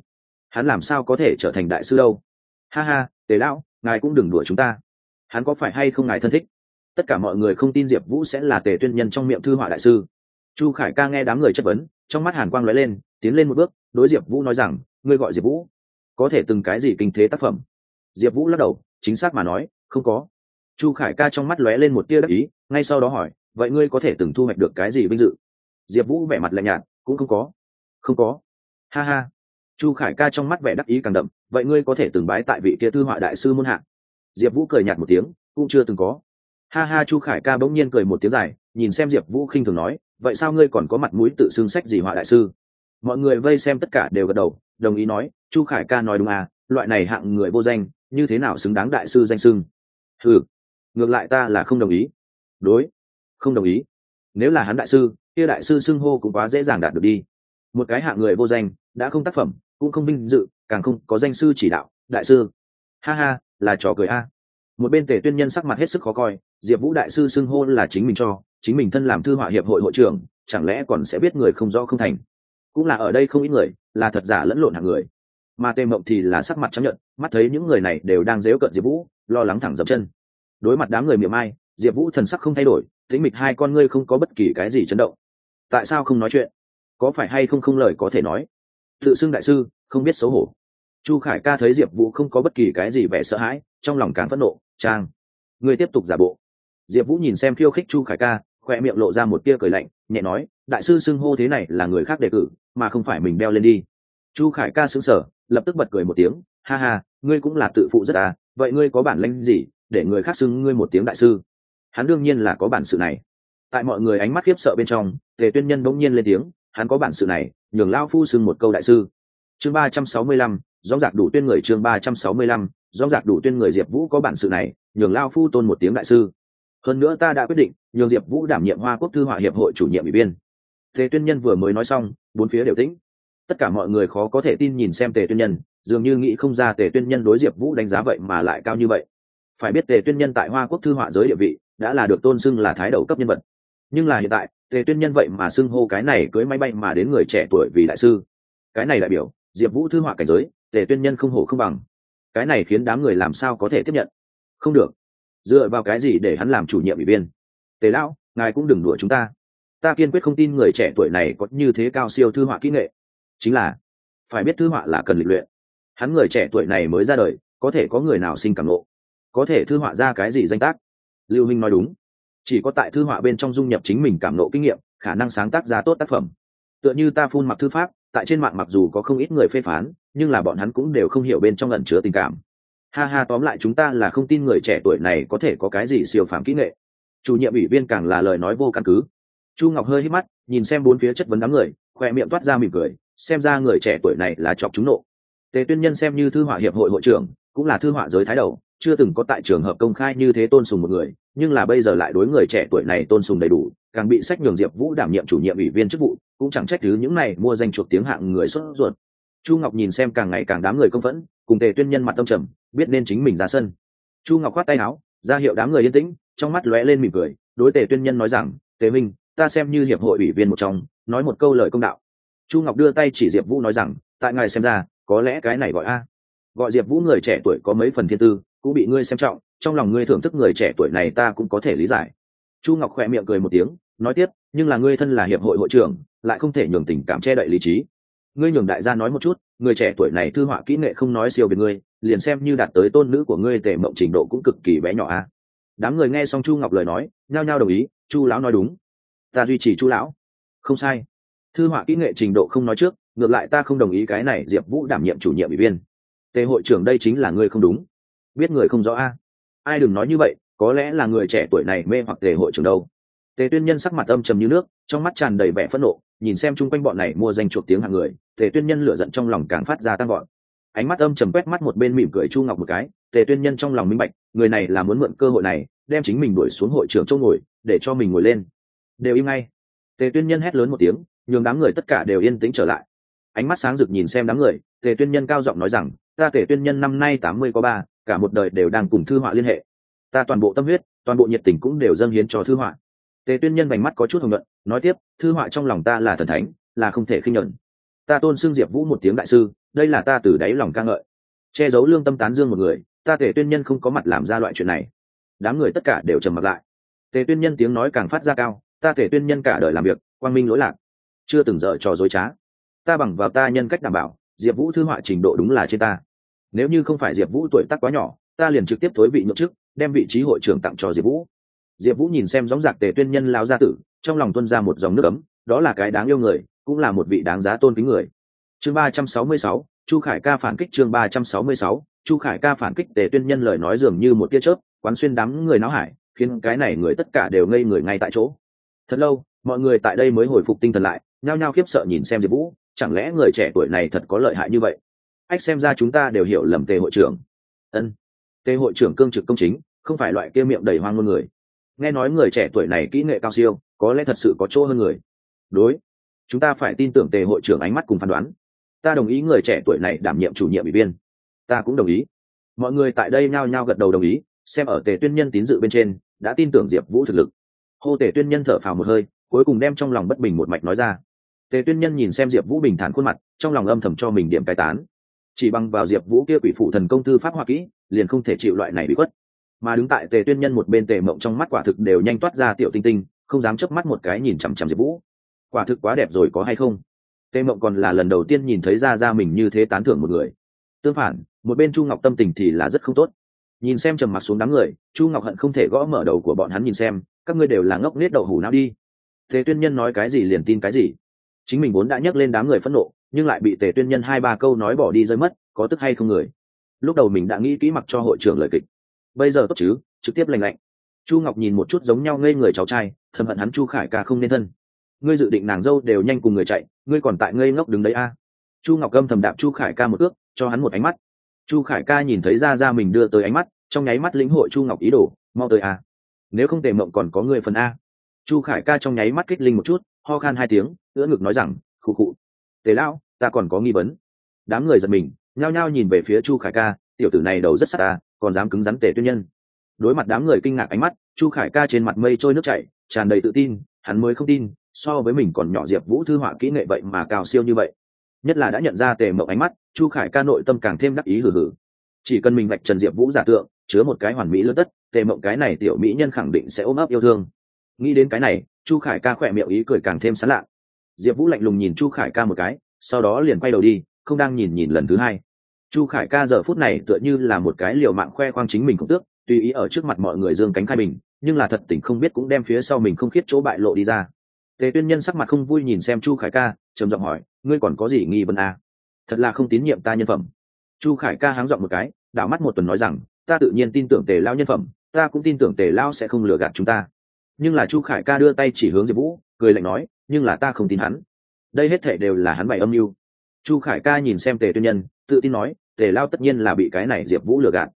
Hắn làm sao có thể trở thành đại sư đâu? Ha ha, tề lão, ngài cũng đừng đùa chúng ta. Hắn có phải hay không ngài thân thích? Tất cả mọi người không tin diệp vũ sẽ là tề tuyên nhân trong miệng thư họa đại sư. Chu khải ca nghe đám người chất vấn, trong mắt hàn quang lóe lên, tiến lên một bước, đối diệp vũ nói rằng ngươi gọi diệp vũ. Có thể từng cái gì kinh thế tác phẩm? Diệp vũ lắc đầu, chính xác mà nói, không có. Chu khải ca trong mắt lóe lên một tia đắc ý, ngay sau đó hỏi, vậy ngươi có thể từng thu hoạch được cái gì vinh dự? Diệp vũ vẻ mặt lạnh nhạt, cũng không có. Không có. Ha ha. Chu khải ca trong mắt vẻ đắc ý càng đậm, vậy ngươi có thể từng bái tại vị kia thư họa đại sư muôn hạng diệp vũ cười nhạt một tiếng, cũng chưa từng có. Ha ha, chu khải ca bỗng nhiên cười một tiếng dài, nhìn xem diệp vũ khinh thường nói, vậy sao ngươi còn có mặt mũi tự xưng sách gì họa đại sư? Mọi người vây xem tất cả đều gật đầu đồng ý nói, chu khải ca nói đúng à loại này hạng người vô danh, như thế nào xứng đáng đại sư danh sưng ừ ngược lại ta là không đồng ý. Đối, không đồng ý. Nếu là hắn đại sư, kia đại sư xưng hô cũng quá dễ dàng đạt được đi. Một cái hạng người vô danh, đã không tác phẩm, cũng không vinh dự, càng không có danh sư chỉ đạo, đại sư. Ha ha, là trò cười a. Một bên tề tuyên nhân sắc mặt hết sức khó coi, diệp vũ đại sư xưng hô là chính mình cho, chính mình thân làm thư họa hiệp hội hội trưởng, chẳng lẽ còn sẽ biết người không rõ không thành? Cũng là ở đây không ít người, là thật giả lẫn lộn hạng người. Mà tề mộng thì là sắc mặt chấp nhận mắt thấy những người này đều đang dếu cận diệp vũ, lo lắng thẳng dập chân. Đối mặt đám người miệng ai diệp vũ thần sắc không thay đổi, tĩnh mịch hai con ngươi không có bất kỳ cái gì chấn động. Tại sao không nói chuyện? Có phải hay không không lời có thể nói? Tự xưng đại sư, không biết xấu hổ. Chu khải ca thấy diệp vũ không có bất kỳ cái gì vẻ sợ hãi, trong lòng càng phẫn nộ, trang người tiếp tục giả bộ. Diệp vũ nhìn xem khiêu khích chu khải ca khoe miệng lộ ra một tia cười lạnh, nhẹ nói, đại sư xưng hô thế này là người khác đề cử, mà không phải mình đeo lên đi. Chu khải ca xứng sở lập tức bật cười một tiếng, ha ha, ngươi cũng là tự phụ rất à vậy ngươi có bản lanh gì để người khác xưng ngươi một tiếng đại sư? Hắn đương nhiên là có bản sự này. Tại mọi người ánh mắt khiếp sợ bên trong, tề tuyên nhân bỗng nhiên lên tiếng, hắn có bản sự này, nhường lao phu xưng một câu đại sư. Chương ba trăm sáu mươi lăm rõ rạc đủ tuyên người chương ba trăm sáu mươi lăm rõ rạc đủ tuyên người diệp vũ có bản sự này, nhường lao phu tôn một tiếng đại sư hơn nữa ta đã quyết định, nhường diệp vũ đảm nhiệm hoa quốc thư họa hiệp hội chủ nhiệm ủy viên. Tề tuyên nhân vừa mới nói xong, bốn phía đều tĩnh. Tất cả mọi người khó có thể tin nhìn xem tề tuyên nhân, dường như nghĩ không ra tề tuyên nhân đối diệp vũ đánh giá vậy mà lại cao như vậy. Phải biết tề tuyên nhân tại hoa quốc thư họa giới địa vị, đã là được tôn xưng là thái đầu cấp nhân vật. Nhưng là hiện tại, tề tuyên nhân vậy mà xưng hô cái này cưới máy bay mà đến người trẻ tuổi vì đại sư. Cái này đại biểu, diệp vũ thư họa cảnh giới, tề tuyên nhân không hổ không bằng. Cái này khiến đám người làm sao có thể tiếp nhận? Không được dựa vào cái gì để hắn làm chủ nhiệm ủy viên? Tề lão, ngài cũng đừng đùa chúng ta. Ta kiên quyết không tin người trẻ tuổi này có như thế cao siêu thư họa kỹ nghệ. Chính là, phải biết thư họa là cần lịch luyện. Hắn người trẻ tuổi này mới ra đời, có thể có người nào sinh cảm lộ có thể thư họa ra cái gì danh tác? Lưu minh nói đúng. Chỉ có tại thư họa bên trong dung nhập chính mình cảm nộ kinh nghiệm, khả năng sáng tác ra tốt tác phẩm. Tựa như ta phun mặc thư pháp, tại trên mạng mặc dù có không ít người phê phán, nhưng là bọn hắn cũng đều không hiểu bên trong ẩn chứa tình cảm ha ha, tóm lại chúng ta là không tin người trẻ tuổi này có thể có cái gì siêu phàm kỹ nghệ. Chủ nhiệm ủy viên càng là lời nói vô căn cứ. Chu ngọc hơi hít mắt, nhìn xem bốn phía chất vấn đám người, khoe miệng toát ra mỉm cười, xem ra người trẻ tuổi này là chọc chúng nộ. Tề tuyên nhân xem như thư họa hiệp hội hội trưởng, cũng là thư họa giới thái đầu, chưa từng có tại trường hợp công khai như thế tôn sùng một người, nhưng là bây giờ lại đối người trẻ tuổi này tôn sùng đầy đủ, càng bị sách nhường diệp vũ đảm nhiệm chủ nhiệm ủy viên chức vụ, cũng chẳng trách thứ những này mua danh chuộc tiếng hạng người xuất ruột. Chu ngọc nhìn xem càng ngày càng đám người công phẫn cùng tề tuyên nhân mặt tâm trầm, biết nên chính mình ra sân. Chu ngọc khoát tay áo, ra hiệu đám người yên tĩnh, trong mắt lóe lên mỉm cười, đối tề tuyên nhân nói rằng, tề minh ta xem như hiệp hội ủy viên một trong, nói một câu lời công đạo. Chu ngọc đưa tay chỉ diệp vũ nói rằng, tại ngài xem ra, có lẽ cái này gọi a. Gọi diệp vũ người trẻ tuổi có mấy phần thiên tư, cũng bị ngươi xem trọng, trong lòng ngươi thưởng thức người trẻ tuổi này ta cũng có thể lý giải. Chu ngọc khỏe miệng cười một tiếng, nói tiếp, nhưng là ngươi thân là hiệp hội hội trưởng, lại không thể nhường tình cảm che đậy lý trí ngươi nhường đại gia nói một chút, người trẻ tuổi này thư họa kỹ nghệ không nói siêu về ngươi, liền xem như đạt tới tôn nữ của ngươi tề mộng trình độ cũng cực kỳ bé nhỏ a đám người nghe xong chu ngọc lời nói, nhao nhao đồng ý, chu lão nói đúng. Ta duy trì chu lão. Không sai. Thư họa kỹ nghệ trình độ không nói trước, ngược lại ta không đồng ý cái này diệp vũ đảm nhiệm chủ nhiệm ủy viên. Tề hội trưởng đây chính là ngươi không đúng. Biết người không rõ a ai đừng nói như vậy, có lẽ là người trẻ tuổi này mê hoặc tề hội trưởng đâu. Tề tuyên nhân sắc mặt âm trầm như nước, trong mắt tràn đầy vẻ phẫn nộ nhìn xem chung quanh bọn này mua danh chuộc tiếng hàng người, tề tuyên nhân lửa giận trong lòng càng phát ra tăng gọn ánh mắt âm trầm quét mắt một bên mỉm cười chu ngọc một cái, tề tuyên nhân trong lòng minh bạch, người này là muốn mượn cơ hội này, đem chính mình đuổi xuống hội trưởng châu ngồi, để cho mình ngồi lên. Đều im ngay. Tề tuyên nhân hét lớn một tiếng, nhường đám người tất cả đều yên tĩnh trở lại. Ánh mắt sáng rực nhìn xem đám người, tề tuyên nhân cao giọng nói rằng, ta tề tuyên nhân năm nay tám mươi có ba, cả một đời đều đang cùng thư họa liên hệ. Ta toàn bộ tâm huyết, toàn bộ nhiệt tình cũng đều dâng hiến cho thư họa tề tuyên nhân vành mắt có chút hồng luận nói tiếp, thư họa trong lòng ta là thần thánh, là không thể khinh nhuận. Ta tôn xưng diệp vũ một tiếng đại sư, đây là ta từ đáy lòng ca ngợi. Che giấu lương tâm tán dương một người, ta tề tuyên nhân không có mặt làm ra loại chuyện này. Đám người tất cả đều trầm mặt lại. Tề tuyên nhân tiếng nói càng phát ra cao, ta tề tuyên nhân cả đời làm việc, quang minh lỗi lạc, chưa từng dở trò dối trá. Ta bằng vào ta nhân cách đảm bảo, diệp vũ thư họa trình độ đúng là trên ta. Nếu như không phải diệp vũ tuổi tác quá nhỏ, ta liền trực tiếp thối vị nhậm chức, đem vị trí hội trưởng tặng cho diệp vũ diệp vũ nhìn xem gióng giặc tề tuyên nhân lao gia tử, trong lòng tuân ra một dòng nước ấm, đó là cái đáng yêu người, cũng là một vị đáng giá tôn kính người. Chương ba trăm sáu mươi sáu, chu khải ca phản kích chương ba trăm sáu mươi sáu, chu khải ca phản kích tề tuyên nhân lời nói dường như một tia chớp, quán xuyên đám người náo hải, khiến cái này người tất cả đều ngây người ngay tại chỗ. Thật lâu, mọi người tại đây mới hồi phục tinh thần lại, nhao nhao khiếp sợ nhìn xem diệp vũ, chẳng lẽ người trẻ tuổi này thật có lợi hại như vậy? Ách, xem ra chúng ta đều hiểu lầm tề hội trưởng. Ân, tề hội trưởng cương trực công chính, không phải loại kia miệng đầy hoang ngôn người nghe nói người trẻ tuổi này kỹ nghệ cao siêu, có lẽ thật sự có chỗ hơn người. Đối, chúng ta phải tin tưởng tề hội trưởng ánh mắt cùng phán đoán. Ta đồng ý người trẻ tuổi này đảm nhiệm chủ nhiệm ủy viên. Ta cũng đồng ý. Mọi người tại đây nhao nhao gật đầu đồng ý, xem ở tề tuyên nhân tín dự bên trên, đã tin tưởng diệp vũ thực lực. Hô tề tuyên nhân thở phào một hơi, cuối cùng đem trong lòng bất bình một mạch nói ra. Tề tuyên nhân nhìn xem diệp vũ bình thản khuôn mặt, trong lòng âm thầm cho mình điểm cai tán. Chỉ bằng vào diệp vũ kia quỷ phụ thần công tư pháp hoa kỹ, liền không thể chịu loại này bị khuất mà đứng tại tề tuyên nhân một bên tề mộng trong mắt quả thực đều nhanh toát ra tiểu tinh tinh, không dám chớp mắt một cái nhìn chằm chằm diệp vũ. Quả thực quá đẹp rồi có hay không? Tề mộng còn là lần đầu tiên nhìn thấy ra ra mình như thế tán thưởng một người. Tương phản, một bên chu ngọc tâm tình thì là rất không tốt. Nhìn xem trầm mặc xuống đám người, chu ngọc hận không thể gõ mở đầu của bọn hắn nhìn xem, các ngươi đều là ngốc nết đậu hủ não đi. Tề tuyên nhân nói cái gì liền tin cái gì. Chính mình vốn đã nhắc lên đám người phẫn nộ, nhưng lại bị tề tuyên nhân hai ba câu nói bỏ đi rơi mất, có tức hay không người. Lúc đầu mình đã nghĩ kỹ mặc cho hội trưởng lời kịch bây giờ tốt chứ, trực tiếp lành lạnh. Chu ngọc nhìn một chút giống nhau ngây người cháu trai, thầm hận hắn chu khải ca không nên thân. Ngươi dự định nàng dâu đều nhanh cùng người chạy, ngươi còn tại ngây ngốc đứng đấy a. Chu ngọc gâm thầm đạp chu khải ca một ước, cho hắn một ánh mắt. Chu khải ca nhìn thấy ra ra mình đưa tới ánh mắt, trong nháy mắt lĩnh hội chu ngọc ý đồ, mau tới a. Nếu không tề mộng còn có người phần a. Chu khải ca trong nháy mắt kích linh một chút, ho khan hai tiếng ưỡ ngực nói rằng, khụ khụ. Tề lão, ta còn có nghi vấn. Đám người giật mình, nhao nhao nhìn về phía chu khải ca tiểu tử này đầu rất sắc ta, còn dám cứng rắn tề tuyên nhân. Đối mặt đám người kinh ngạc ánh mắt, chu khải ca trên mặt mây trôi nước chảy, tràn đầy tự tin, hắn mới không tin, so với mình còn nhỏ diệp vũ thư họa kỹ nghệ vậy mà cao siêu như vậy. Nhất là đã nhận ra tề mộng ánh mắt, chu khải ca nội tâm càng thêm đắc ý hử hử chỉ cần mình vạch trần diệp vũ giả tượng, chứa một cái hoàn mỹ lớn tất, tề mộng cái này tiểu mỹ nhân khẳng định sẽ ôm ấp yêu thương. Nghĩ đến cái này, chu khải ca khỏe miệng ý cười càng thêm sán lạ. Diệp vũ lạnh lùng nhìn chu khải ca một cái, sau đó liền quay đầu đi, không đang nhìn nhìn lần thứ hai chu khải ca giờ phút này tựa như là một cái liều mạng khoe khoang chính mình cũng tước, tùy ý ở trước mặt mọi người dương cánh khai mình nhưng là thật tình không biết cũng đem phía sau mình không khiết chỗ bại lộ đi ra. Tề tuyên nhân sắc mặt không vui nhìn xem chu khải ca, trầm giọng hỏi, ngươi còn có gì nghi vấn à? thật là không tín nhiệm ta nhân phẩm. Chu khải ca háng giọng một cái, đảo mắt một tuần nói rằng, ta tự nhiên tin tưởng tề lao nhân phẩm, ta cũng tin tưởng tề lao sẽ không lừa gạt chúng ta. Nhưng là chu khải ca đưa tay chỉ hướng diệp vũ, cười lạnh nói, nhưng là ta không tin hắn. Đây hết thể đều là hắn bày âm mưu. Chu khải ca nhìn xem tề tuyên nhân tự tin nói, tề lao tất nhiên là bị cái này diệp vũ lừa gạt.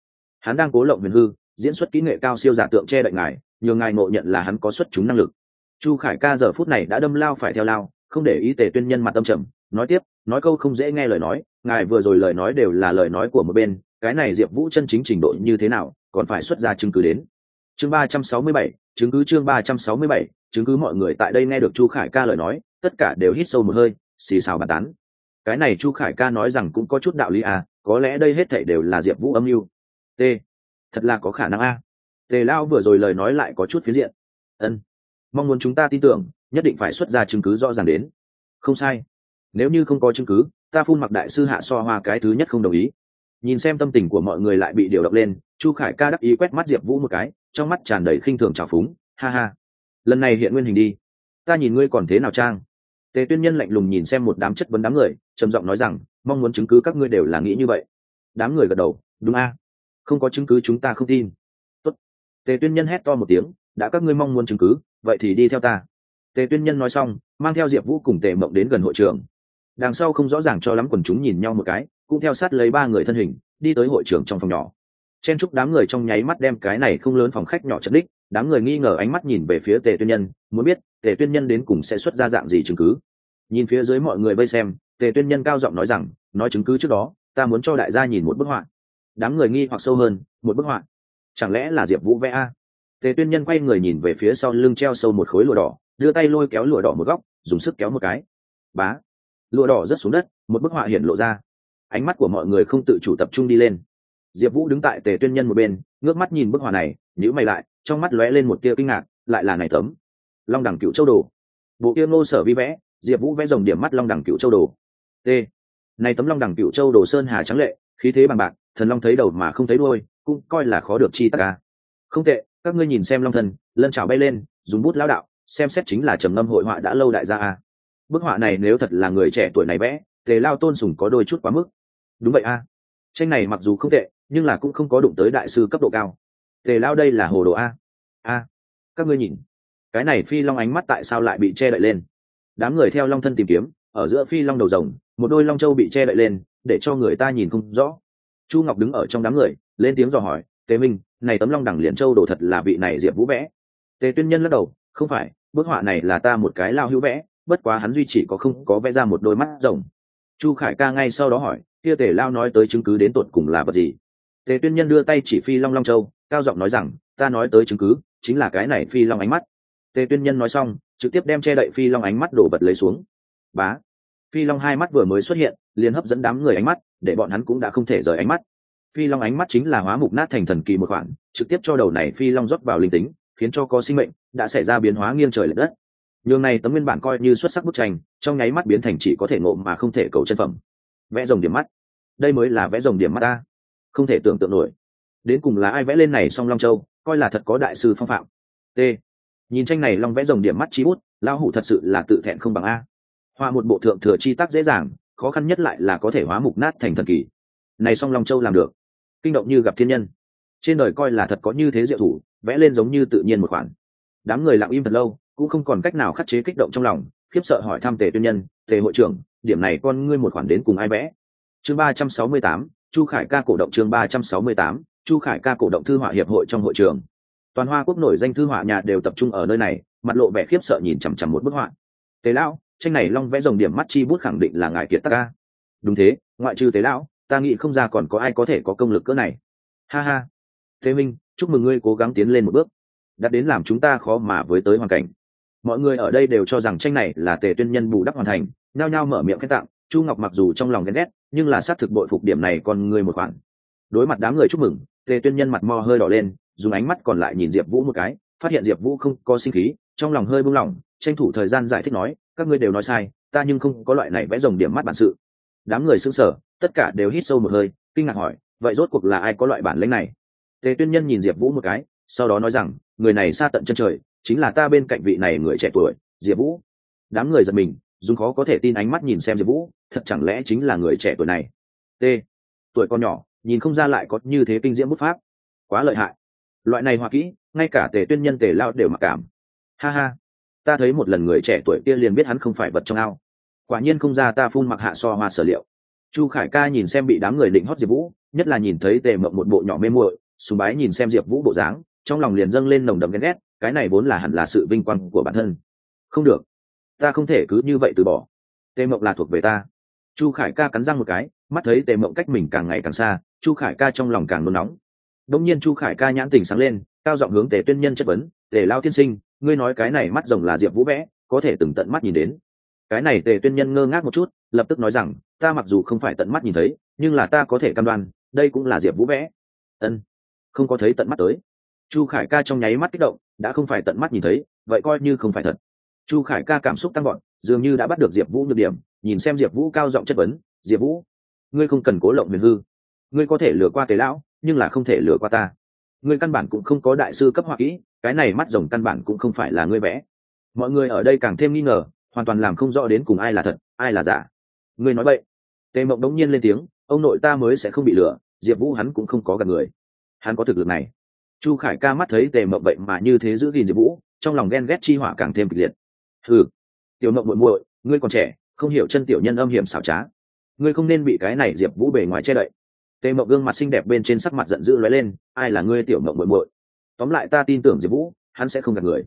Hắn đang cố lộng huyền hư, diễn xuất kỹ nghệ cao siêu giả tượng che đậy ngài nhường ngài ngộ nhận là hắn có xuất chúng năng lực. Chu khải ca giờ phút này đã đâm lao phải theo lao, không để ý tề tuyên nhân mặt tâm trầm, nói tiếp, nói câu không dễ nghe lời nói, ngài vừa rồi lời nói đều là lời nói của một bên, cái này diệp vũ chân chính trình độ như thế nào, còn phải xuất ra chứng cứ đến. Chương ba trăm sáu mươi bảy, chứng cứ chương ba trăm sáu mươi bảy, chứng cứ mọi người tại đây nghe được chu khải ca lời nói, tất cả đều hít sâu một hơi, xì xào bàn tán cái này chu khải ca nói rằng cũng có chút đạo lý à có lẽ đây hết thảy đều là diệp vũ âm mưu. T. Thật là có khả năng a. Tề lao vừa rồi lời nói lại có chút phiến diện. Ân. Mong muốn chúng ta tin tưởng, nhất định phải xuất ra chứng cứ rõ ràng đến. Không sai. Nếu như không có chứng cứ, ta phun mặc đại sư hạ so hoa cái thứ nhất không đồng ý. Nhìn xem tâm tình của mọi người lại bị điều động lên, chu khải ca đắc ý quét mắt diệp vũ một cái, trong mắt tràn đầy khinh thường trào phúng. Ha ha. Lần này hiện nguyên hình đi. Ta nhìn ngươi còn thế nào trang tề tuyên nhân lạnh lùng nhìn xem một đám chất vấn đám người trầm giọng nói rằng, mong muốn chứng cứ các ngươi đều là nghĩ như vậy. Đám người gật đầu, đúng a. Không có chứng cứ chúng ta không tin. Tốt. tề tuyên nhân hét to một tiếng, đã các ngươi mong muốn chứng cứ, vậy thì đi theo ta. Tề tuyên nhân nói xong, mang theo diệp vũ cùng tề mộng đến gần hội trường. Đằng sau không rõ ràng cho lắm quần chúng nhìn nhau một cái, cũng theo sát lấy ba người thân hình, đi tới hội trường trong phòng nhỏ. Chen chúc đám người trong nháy mắt đem cái này không lớn phòng khách nhỏ chất đích đám người nghi ngờ ánh mắt nhìn về phía tề tuyên nhân, muốn biết tề tuyên nhân đến cùng sẽ xuất ra dạng gì chứng cứ. Nhìn phía dưới mọi người vây xem tề tuyên nhân cao giọng nói rằng, nói chứng cứ trước đó, ta muốn cho đại gia nhìn một bức họa. Đám người nghi hoặc sâu hơn, một bức họa? Chẳng lẽ là diệp vũ vẽ a? Tề tuyên nhân quay người nhìn về phía sau lưng treo sâu một khối lụa đỏ, đưa tay lôi kéo lụa đỏ một góc, dùng sức kéo một cái. Bá! Lụa đỏ rớt xuống đất, một bức họa hiện lộ ra. Ánh mắt của mọi người không tự chủ tập trung đi lên. Diệp vũ đứng tại tề tuyên nhân một bên, ngước mắt nhìn bức họa này nhữ mày lại, trong mắt lóe lên một tia kinh ngạc, lại là này tấm long đẳng cựu châu đồ. Bộ kia ngô sở vi vẽ, diệp vũ vẽ dòng điểm mắt long đẳng cựu châu đồ t. Này tấm long đẳng cựu châu đồ sơn hà trắng lệ, khí thế bằng bạc, thần long thấy đầu mà không thấy đuôi, cũng coi là khó được chi tất cả không tệ, các ngươi nhìn xem long thần, lân trào bay lên, dùng bút lão đạo, xem xét chính là trầm ngâm hội họa đã lâu đại gia a. Bức họa này nếu thật là người trẻ tuổi này vẽ tề lao tôn sùng có đôi chút quá mức. Đúng vậy a. Tranh này mặc dù không tệ, nhưng là cũng không có đụng tới đại sư cấp độ cao. Tề lao đây là hồ đồ a. A. Các ngươi nhìn. Cái này phi long ánh mắt tại sao lại bị che đậy lên? Đám người theo long thân tìm kiếm, ở giữa phi long đầu rồng một đôi long châu bị che đậy lên, để cho người ta nhìn không rõ. Chu ngọc đứng ở trong đám người, lên tiếng dò hỏi, tề minh, này tấm long đẳng liền châu đồ thật là vị này diệp vũ vẽ. Tề tuyên nhân lắc đầu, không phải, bức họa này là ta một cái lao hữu vẽ, bất quá hắn duy chỉ có không có vẽ ra một đôi mắt rồng. Chu khải ca ngay sau đó hỏi, kia tề lao nói tới chứng cứ đến tột cùng là vật gì? Tề tuyên nhân đưa tay chỉ phi long long châu, cao giọng nói rằng, ta nói tới chứng cứ, chính là cái này phi long ánh mắt. Tề tuyên nhân nói xong, trực tiếp đem che đậy phi long ánh mắt đổ vật lấy xuống. Bá phi long hai mắt vừa mới xuất hiện, liền hấp dẫn đám người ánh mắt, để bọn hắn cũng đã không thể rời ánh mắt. Phi long ánh mắt chính là hóa mục nát thành thần kỳ một khoản, trực tiếp cho đầu này phi long rót vào linh tính, khiến cho có sinh mệnh, đã xảy ra biến hóa nghiêng trời l ệ đất. Nhường này tấm nguyên bản coi như xuất sắc bức tranh, trong nháy mắt biến thành chỉ có thể ngộ mà không thể cầu chân phẩm. Vẽ rồng điểm mắt. Đây mới là vẽ rồng điểm mắt ta không thể tưởng tượng nổi. Đến cùng là ai vẽ lên này song long châu, coi là thật có đại sư phong phạm. T. Nhìn tranh này long vẽ rồng điểm mắt chi bút, lão hủ thật sự là tự thẹn không bằng a hoa một bộ thượng thừa chi tác dễ dàng, khó khăn nhất lại là có thể hóa mục nát thành thần kỳ. Này song long châu làm được. Kinh động như gặp thiên nhân. Trên đời coi là thật có như thế diệu thủ, vẽ lên giống như tự nhiên một khoản. Đám người lặng im thật lâu, cũng không còn cách nào khắc chế kích động trong lòng, khiếp sợ hỏi thăm tề tuyên nhân, tề hội trưởng, điểm này con ngươi một khoản đến cùng ai vẽ? Chương ba trăm sáu mươi tám, chu khải ca cổ động chương ba trăm sáu mươi tám, chu khải ca cổ động thư họa hiệp hội trong hội trường. Toàn hoa quốc nổi danh thư họa nhà đều tập trung ở nơi này, mặt lộ vẻ khiếp sợ nhìn chằm chằm một bức họa. Tề lão tranh này long vẽ dòng điểm mắt chi bút khẳng định là ngài kiệt tắc ca. Đúng thế, ngoại trừ tế lão, ta nghĩ không ra còn có ai có thể có công lực cỡ này. Ha ha. Thế minh, chúc mừng ngươi cố gắng tiến lên một bước. Đã đến làm chúng ta khó mà với tới hoàn cảnh. Mọi người ở đây đều cho rằng tranh này là tề tuyên nhân bù đắp hoàn thành, nhao nhao mở miệng khen tặng. Chu ngọc mặc dù trong lòng ghen ghét, nhưng là xác thực bội phục điểm này còn người một khoản. Đối mặt đám người chúc mừng, tề tuyên nhân mặt mo hơi đỏ lên, dùng ánh mắt còn lại nhìn diệp vũ một cái, phát hiện diệp vũ không có sinh khí, trong lòng hơi buông lỏng tranh thủ thời gian giải thích nói, các ngươi đều nói sai, ta nhưng không có loại này vẽ rồng điểm mắt bản sự. Đám người xưng sở tất cả đều hít sâu một hơi, kinh ngạc hỏi, vậy rốt cuộc là ai có loại bản lĩnh này? Tề tuyên nhân nhìn diệp vũ một cái, sau đó nói rằng, người này xa tận chân trời, chính là ta bên cạnh vị này người trẻ tuổi, diệp vũ. Đám người giật mình, dùng khó có thể tin ánh mắt nhìn xem diệp vũ, thật chẳng lẽ chính là người trẻ tuổi này? T, tuổi con nhỏ, nhìn không ra lại có như thế kinh diễm bút pháp. Quá lợi hại. Loại này hoa kỹ, ngay cả tề tuyên nhân, tề lao đều mặc cảm. Ha ha ta thấy một lần người trẻ tuổi kia liền biết hắn không phải vật trong ao. Quả nhiên không ra ta phun mặc hạ so hoa sở liệu. Chu khải ca nhìn xem bị đám người định hót diệp vũ, nhất là nhìn thấy tề mộng một bộ nhỏ mê muội, sùng bái nhìn xem diệp vũ bộ dáng, trong lòng liền dâng lên nồng đậm ghen ghét, cái này vốn là hẳn là sự vinh quang của bản thân. Không được, ta không thể cứ như vậy từ bỏ. Tề mộng là thuộc về ta. Chu khải ca cắn răng một cái, mắt thấy tề mộng cách mình càng ngày càng xa, chu khải ca trong lòng càng nôn nóng. Đông nhiên chu khải ca nhãn tình sáng lên, cao giọng hướng tề tuyên nhân chất vấn, tề lao tiên sinh ngươi nói cái này mắt rồng là diệp vũ vẽ, có thể từng tận mắt nhìn đến. Cái này tề tuyên nhân ngơ ngác một chút, lập tức nói rằng, ta mặc dù không phải tận mắt nhìn thấy, nhưng là ta có thể cam đoan, đây cũng là diệp vũ vẽ. Ân, không có thấy tận mắt tới. Chu khải ca trong nháy mắt kích động, đã không phải tận mắt nhìn thấy, vậy coi như không phải thật. Chu khải ca cảm xúc tăng gọn dường như đã bắt được diệp vũ nhược điểm, nhìn xem diệp vũ cao giọng chất vấn, diệp vũ, ngươi không cần cố lộng huyền hư. Ngươi có thể lừa qua tế lão, nhưng là không thể lừa qua ta ngươi căn bản cũng không có đại sư cấp họa kỹ, cái này mắt rồng căn bản cũng không phải là ngươi vẽ. Mọi người ở đây càng thêm nghi ngờ, hoàn toàn làm không rõ đến cùng ai là thật, ai là giả. Ngươi nói vậy tề mộng đống nhiên lên tiếng, ông nội ta mới sẽ không bị lừa, diệp vũ hắn cũng không có gặp người. Hắn có thực lực này. Chu khải ca mắt thấy tề mộng vậy mà như thế giữ gìn diệp vũ, trong lòng ghen ghét chi hỏa càng thêm kịch liệt. Ừ tiểu mộng muội muội, ngươi còn trẻ, không hiểu chân tiểu nhân âm hiểm xảo trá. Ngươi không nên bị cái này diệp vũ bề ngoài che đậy tề mộng gương mặt xinh đẹp bên trên sắc mặt giận dữ lóe lên, ai là ngươi tiểu mộng muội muội? Tóm lại ta tin tưởng diệp vũ, hắn sẽ không gạt người.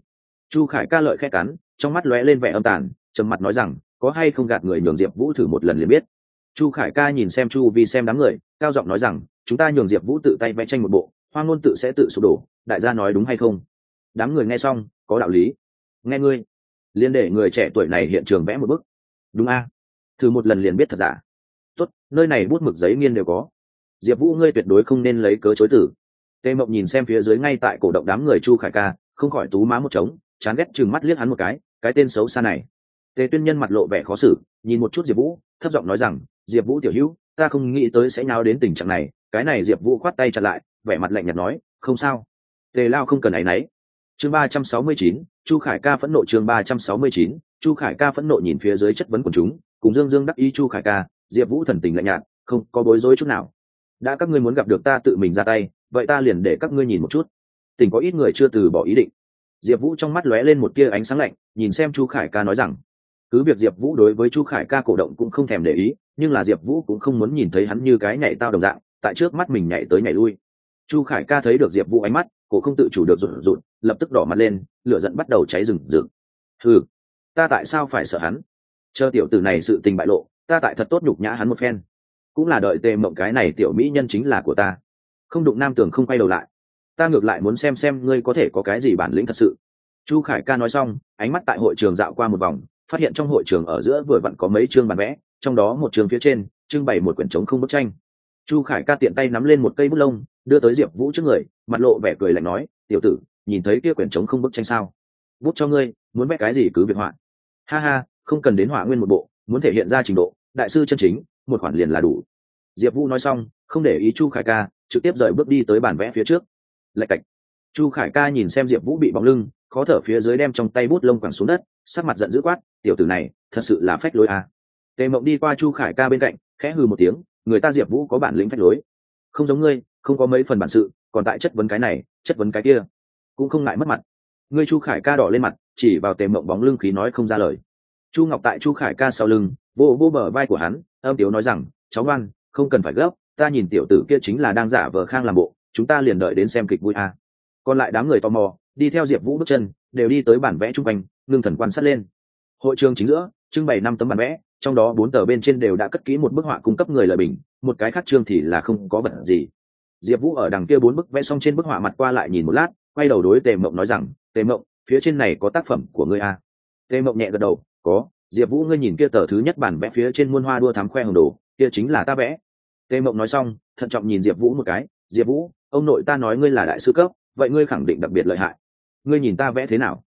Chu khải ca lợi khẽ cắn, trong mắt lóe lên vẻ âm tàn, trầm mặt nói rằng, có hay không gạt người nhường diệp vũ thử một lần liền biết. Chu khải ca nhìn xem chu vì xem đám người, cao giọng nói rằng, chúng ta nhường diệp vũ tự tay vẽ tranh một bộ, hoa ngôn tự sẽ tự sụp đổ, đại gia nói đúng hay không? Đám người nghe xong, có đạo lý. Nghe ngươi. Liên để người trẻ tuổi này hiện trường vẽ một bức. Đúng a, thử một lần liền biết thật giả. Tốt, nơi này bút mực giấy nghiên đều có diệp vũ, ngươi tuyệt đối không nên lấy cớ chối tử tề mộng nhìn xem phía dưới ngay tại cổ động đám người chu khải ca, không khỏi tú má một trống, chán ghét chừng mắt liếc hắn một cái cái tên xấu xa này. Tề tuyên nhân mặt lộ vẻ khó xử, nhìn một chút diệp vũ, thấp giọng nói rằng, diệp vũ tiểu hữu, ta không nghĩ tới sẽ nháo đến tình trạng này. Cái này diệp vũ khoát tay chặt lại, vẻ mặt lạnh nhạt nói, không sao. Tề lao không cần áy náy. Chương ba trăm sáu mươi chín, chu khải ca phẫn nộ chương ba trăm sáu mươi chín, chu khải ca phẫn nộ nhìn phía dưới chất vấn của chúng, cùng dương dương đắc ý chu khải ca, diệp vũ thần tình lạnh nhạt, không có bối rối chút nào đã các ngươi muốn gặp được ta tự mình ra tay, vậy ta liền để các ngươi nhìn một chút. Tỉnh có ít người chưa từ bỏ ý định. Diệp vũ trong mắt lóe lên một tia ánh sáng lạnh, nhìn xem chu khải ca nói rằng, cứ việc diệp vũ đối với chu khải ca cổ động cũng không thèm để ý, nhưng là diệp vũ cũng không muốn nhìn thấy hắn như cái nhảy tao đồng dạng, tại trước mắt mình nhảy tới nhảy lui. Chu khải ca thấy được diệp vũ ánh mắt, cổ không tự chủ được rụt rụt, lập tức đỏ mặt lên, lửa giận bắt đầu cháy rừng rừng ừ ta tại sao phải sợ hắn? Chờ tiểu tử này sự tình bại lộ, ta tại thật tốt nhục nhã hắn một phen cũng là đợi tề mộng cái này tiểu mỹ nhân chính là của ta. Không đụng nam tường không quay đầu lại. Ta ngược lại muốn xem xem ngươi có thể có cái gì bản lĩnh thật sự. Chu khải ca nói xong, ánh mắt tại hội trường dạo qua một vòng, phát hiện trong hội trường ở giữa vừa vặn có mấy chương bản vẽ, trong đó một trường phía trên, trưng bày một quyển trống không bức tranh. Chu khải ca tiện tay nắm lên một cây bút lông, đưa tới diệp vũ trước người, mặt lộ vẻ cười lạnh nói, tiểu tử, nhìn thấy kia quyển trống không bức tranh sao? Bút cho ngươi, muốn vẽ cái gì cứ việc họa. Ha ha, không cần đến họa nguyên một bộ, muốn thể hiện ra trình độ, đại sư chân chính một khoản liền là đủ. Diệp vũ nói xong, không để ý chu khải ca, trực tiếp rời bước đi tới bản vẽ phía trước. Lạch cạch. Chu khải ca nhìn xem diệp vũ bị bóng lưng, khó thở phía dưới đem trong tay bút lông quẳng xuống đất, sắc mặt giận dữ quát, tiểu tử này, thật sự là phách lối à. tề mộng đi qua chu khải ca bên cạnh, khẽ hừ một tiếng, người ta diệp vũ có bản lĩnh phách lối. Không giống ngươi, không có mấy phần bản sự, còn tại chất vấn cái này, chất vấn cái kia. Cũng không ngại mất mặt. Ngươi chu khải ca đỏ lên mặt, chỉ vào tề mộng bóng lưng khí nói không ra lời. Chu ngọc tại chu khải ca sau lưng vô vô bờ vai của hắn, âm tiếu nói rằng, cháu ngoan, không cần phải gấp, ta nhìn tiểu tử kia chính là đang giả vờ khang làm bộ, chúng ta liền đợi đến xem kịch vui à. còn lại đám người tò mò, đi theo diệp vũ bước chân, đều đi tới bản vẽ chung quanh, ngưng thần quan sát lên hội trường chính giữa, trưng bày năm tấm bản vẽ, trong đó bốn tờ bên trên đều đã cất kỹ một bức họa cung cấp người lời bình, một cái khác chương thì là không có vật gì diệp vũ ở đằng kia bốn bức vẽ xong trên bức họa mặt qua lại nhìn một lát, quay đầu đối tề mộng nói rằng, tề mộng, phía trên này có tác phẩm của ngươi à? tề mộng nhẹ gật đầu, có diệp vũ, ngươi nhìn kia tờ thứ nhất bản vẽ phía trên muôn hoa đua thám khoe hồng đồ, kia chính là ta vẽ. Tề mộng nói xong, thận trọng nhìn diệp vũ một cái. Diệp vũ, ông nội ta nói ngươi là đại sư cấp, vậy ngươi khẳng định đặc biệt lợi hại. Ngươi nhìn ta vẽ thế nào?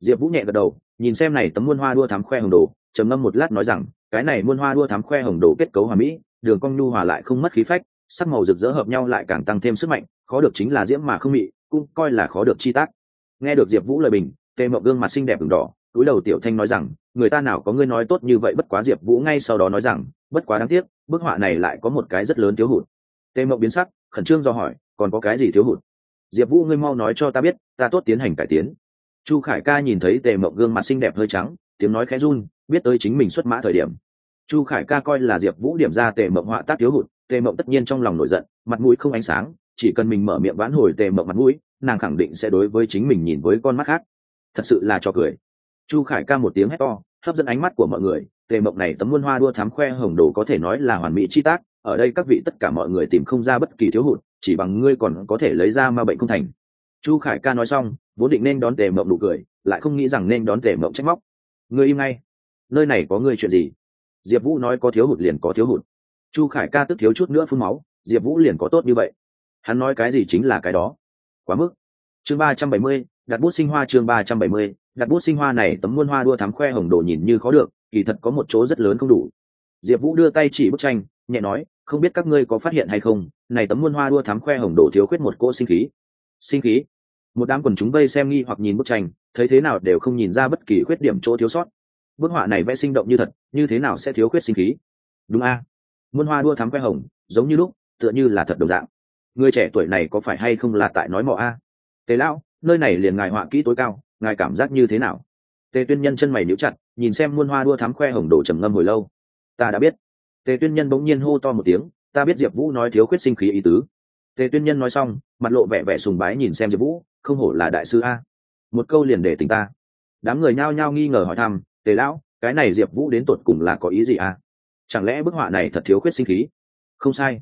Diệp vũ nhẹ gật đầu, nhìn xem này tấm muôn hoa đua thám khoe hồng đồ, trầm ngâm một lát nói rằng, cái này muôn hoa đua thám khoe hồng đồ kết cấu hòa mỹ, đường cong nhu hòa lại không mất khí phách, sắc màu rực rỡ hợp nhau lại càng tăng thêm sức mạnh, khó được chính là diễm mà không mị, cũng coi là khó được chi tác. Nghe được diệp vũ lời bình tề mộng gương mặt xinh đẹp ửng đỏ, túi đầu tiểu thanh nói rằng người ta nào có ngươi nói tốt như vậy bất quá diệp vũ ngay sau đó nói rằng, bất quá đáng tiếc, bức họa này lại có một cái rất lớn thiếu hụt. Tề mộng biến sắc, khẩn trương do hỏi, còn có cái gì thiếu hụt? Diệp vũ, ngươi mau nói cho ta biết, ta tốt tiến hành cải tiến. Chu khải ca nhìn thấy tề mộng gương mặt xinh đẹp hơi trắng, tiếng nói khẽ run, biết tới chính mình xuất mã thời điểm. Chu khải ca coi là diệp vũ điểm ra tề mộng họa tác thiếu hụt, tề mộng tất nhiên trong lòng nổi giận, mặt mũi không ánh sáng, chỉ cần mình mở miệng vãn hồi tề mộng mặt mũi, nàng khẳng định sẽ đối với chính mình nhìn với con mắt khác. Thật sự là cho cười chu khải ca một tiếng hét to, hấp dẫn ánh mắt của mọi người, tề mộng này tấm muôn hoa đua thám khoe hồng đồ có thể nói là hoàn mỹ chi tác, ở đây các vị tất cả mọi người tìm không ra bất kỳ thiếu hụt, chỉ bằng ngươi còn có thể lấy ra ma bệnh không thành. Chu khải ca nói xong, vốn định nên đón tề mộng đủ cười, lại không nghĩ rằng nên đón tề mộng trách móc. Ngươi im ngay. Nơi này có ngươi chuyện gì? Diệp vũ nói có thiếu hụt liền có thiếu hụt. Chu khải ca tức thiếu chút nữa phun máu, diệp vũ liền có tốt như vậy. Hắn nói cái gì chính là cái đó. Quá mức. Chương ba trăm bảy mươi, đặt bút sinh hoa chương ba trăm bảy mươi đặt bút sinh hoa này tấm muôn hoa đua thắm khoe hồng đồ nhìn như khó được, kỳ thật có một chỗ rất lớn không đủ. Diệp vũ đưa tay chỉ bức tranh, nhẹ nói, không biết các ngươi có phát hiện hay không, này tấm muôn hoa đua thắm khoe hồng đồ thiếu khuyết một cỗ sinh khí. Sinh khí? Một đám quần chúng vây xem nghi hoặc nhìn bức tranh, thấy thế nào đều không nhìn ra bất kỳ khuyết điểm chỗ thiếu sót. Bức họa này vẽ sinh động như thật, như thế nào sẽ thiếu khuyết sinh khí? Đúng a. Muôn hoa đua thắm khoe hồng, giống như lúc, tựa như là thật đồng dạng. Người trẻ tuổi này có phải hay không là tại nói mò a? Tế lão, nơi này liền ngài họa kỹ tối cao ngài cảm giác như thế nào? Tề tuyên nhân chân mày níu chặt, nhìn xem muôn hoa đua thám khoe hồng đồ trầm ngâm hồi lâu. Ta đã biết. Tề tuyên nhân bỗng nhiên hô to một tiếng, ta biết diệp vũ nói thiếu khuyết sinh khí ý tứ. Tề tuyên nhân nói xong, mặt lộ vẻ vẻ sùng bái nhìn xem diệp vũ, không hổ là đại sư a. Một câu liền để tình ta. Đám người nhao nhao nghi ngờ hỏi thăm, tề lão, cái này diệp vũ đến tột cùng là có ý gì a? Chẳng lẽ bức họa này thật thiếu khuyết sinh khí? Không sai.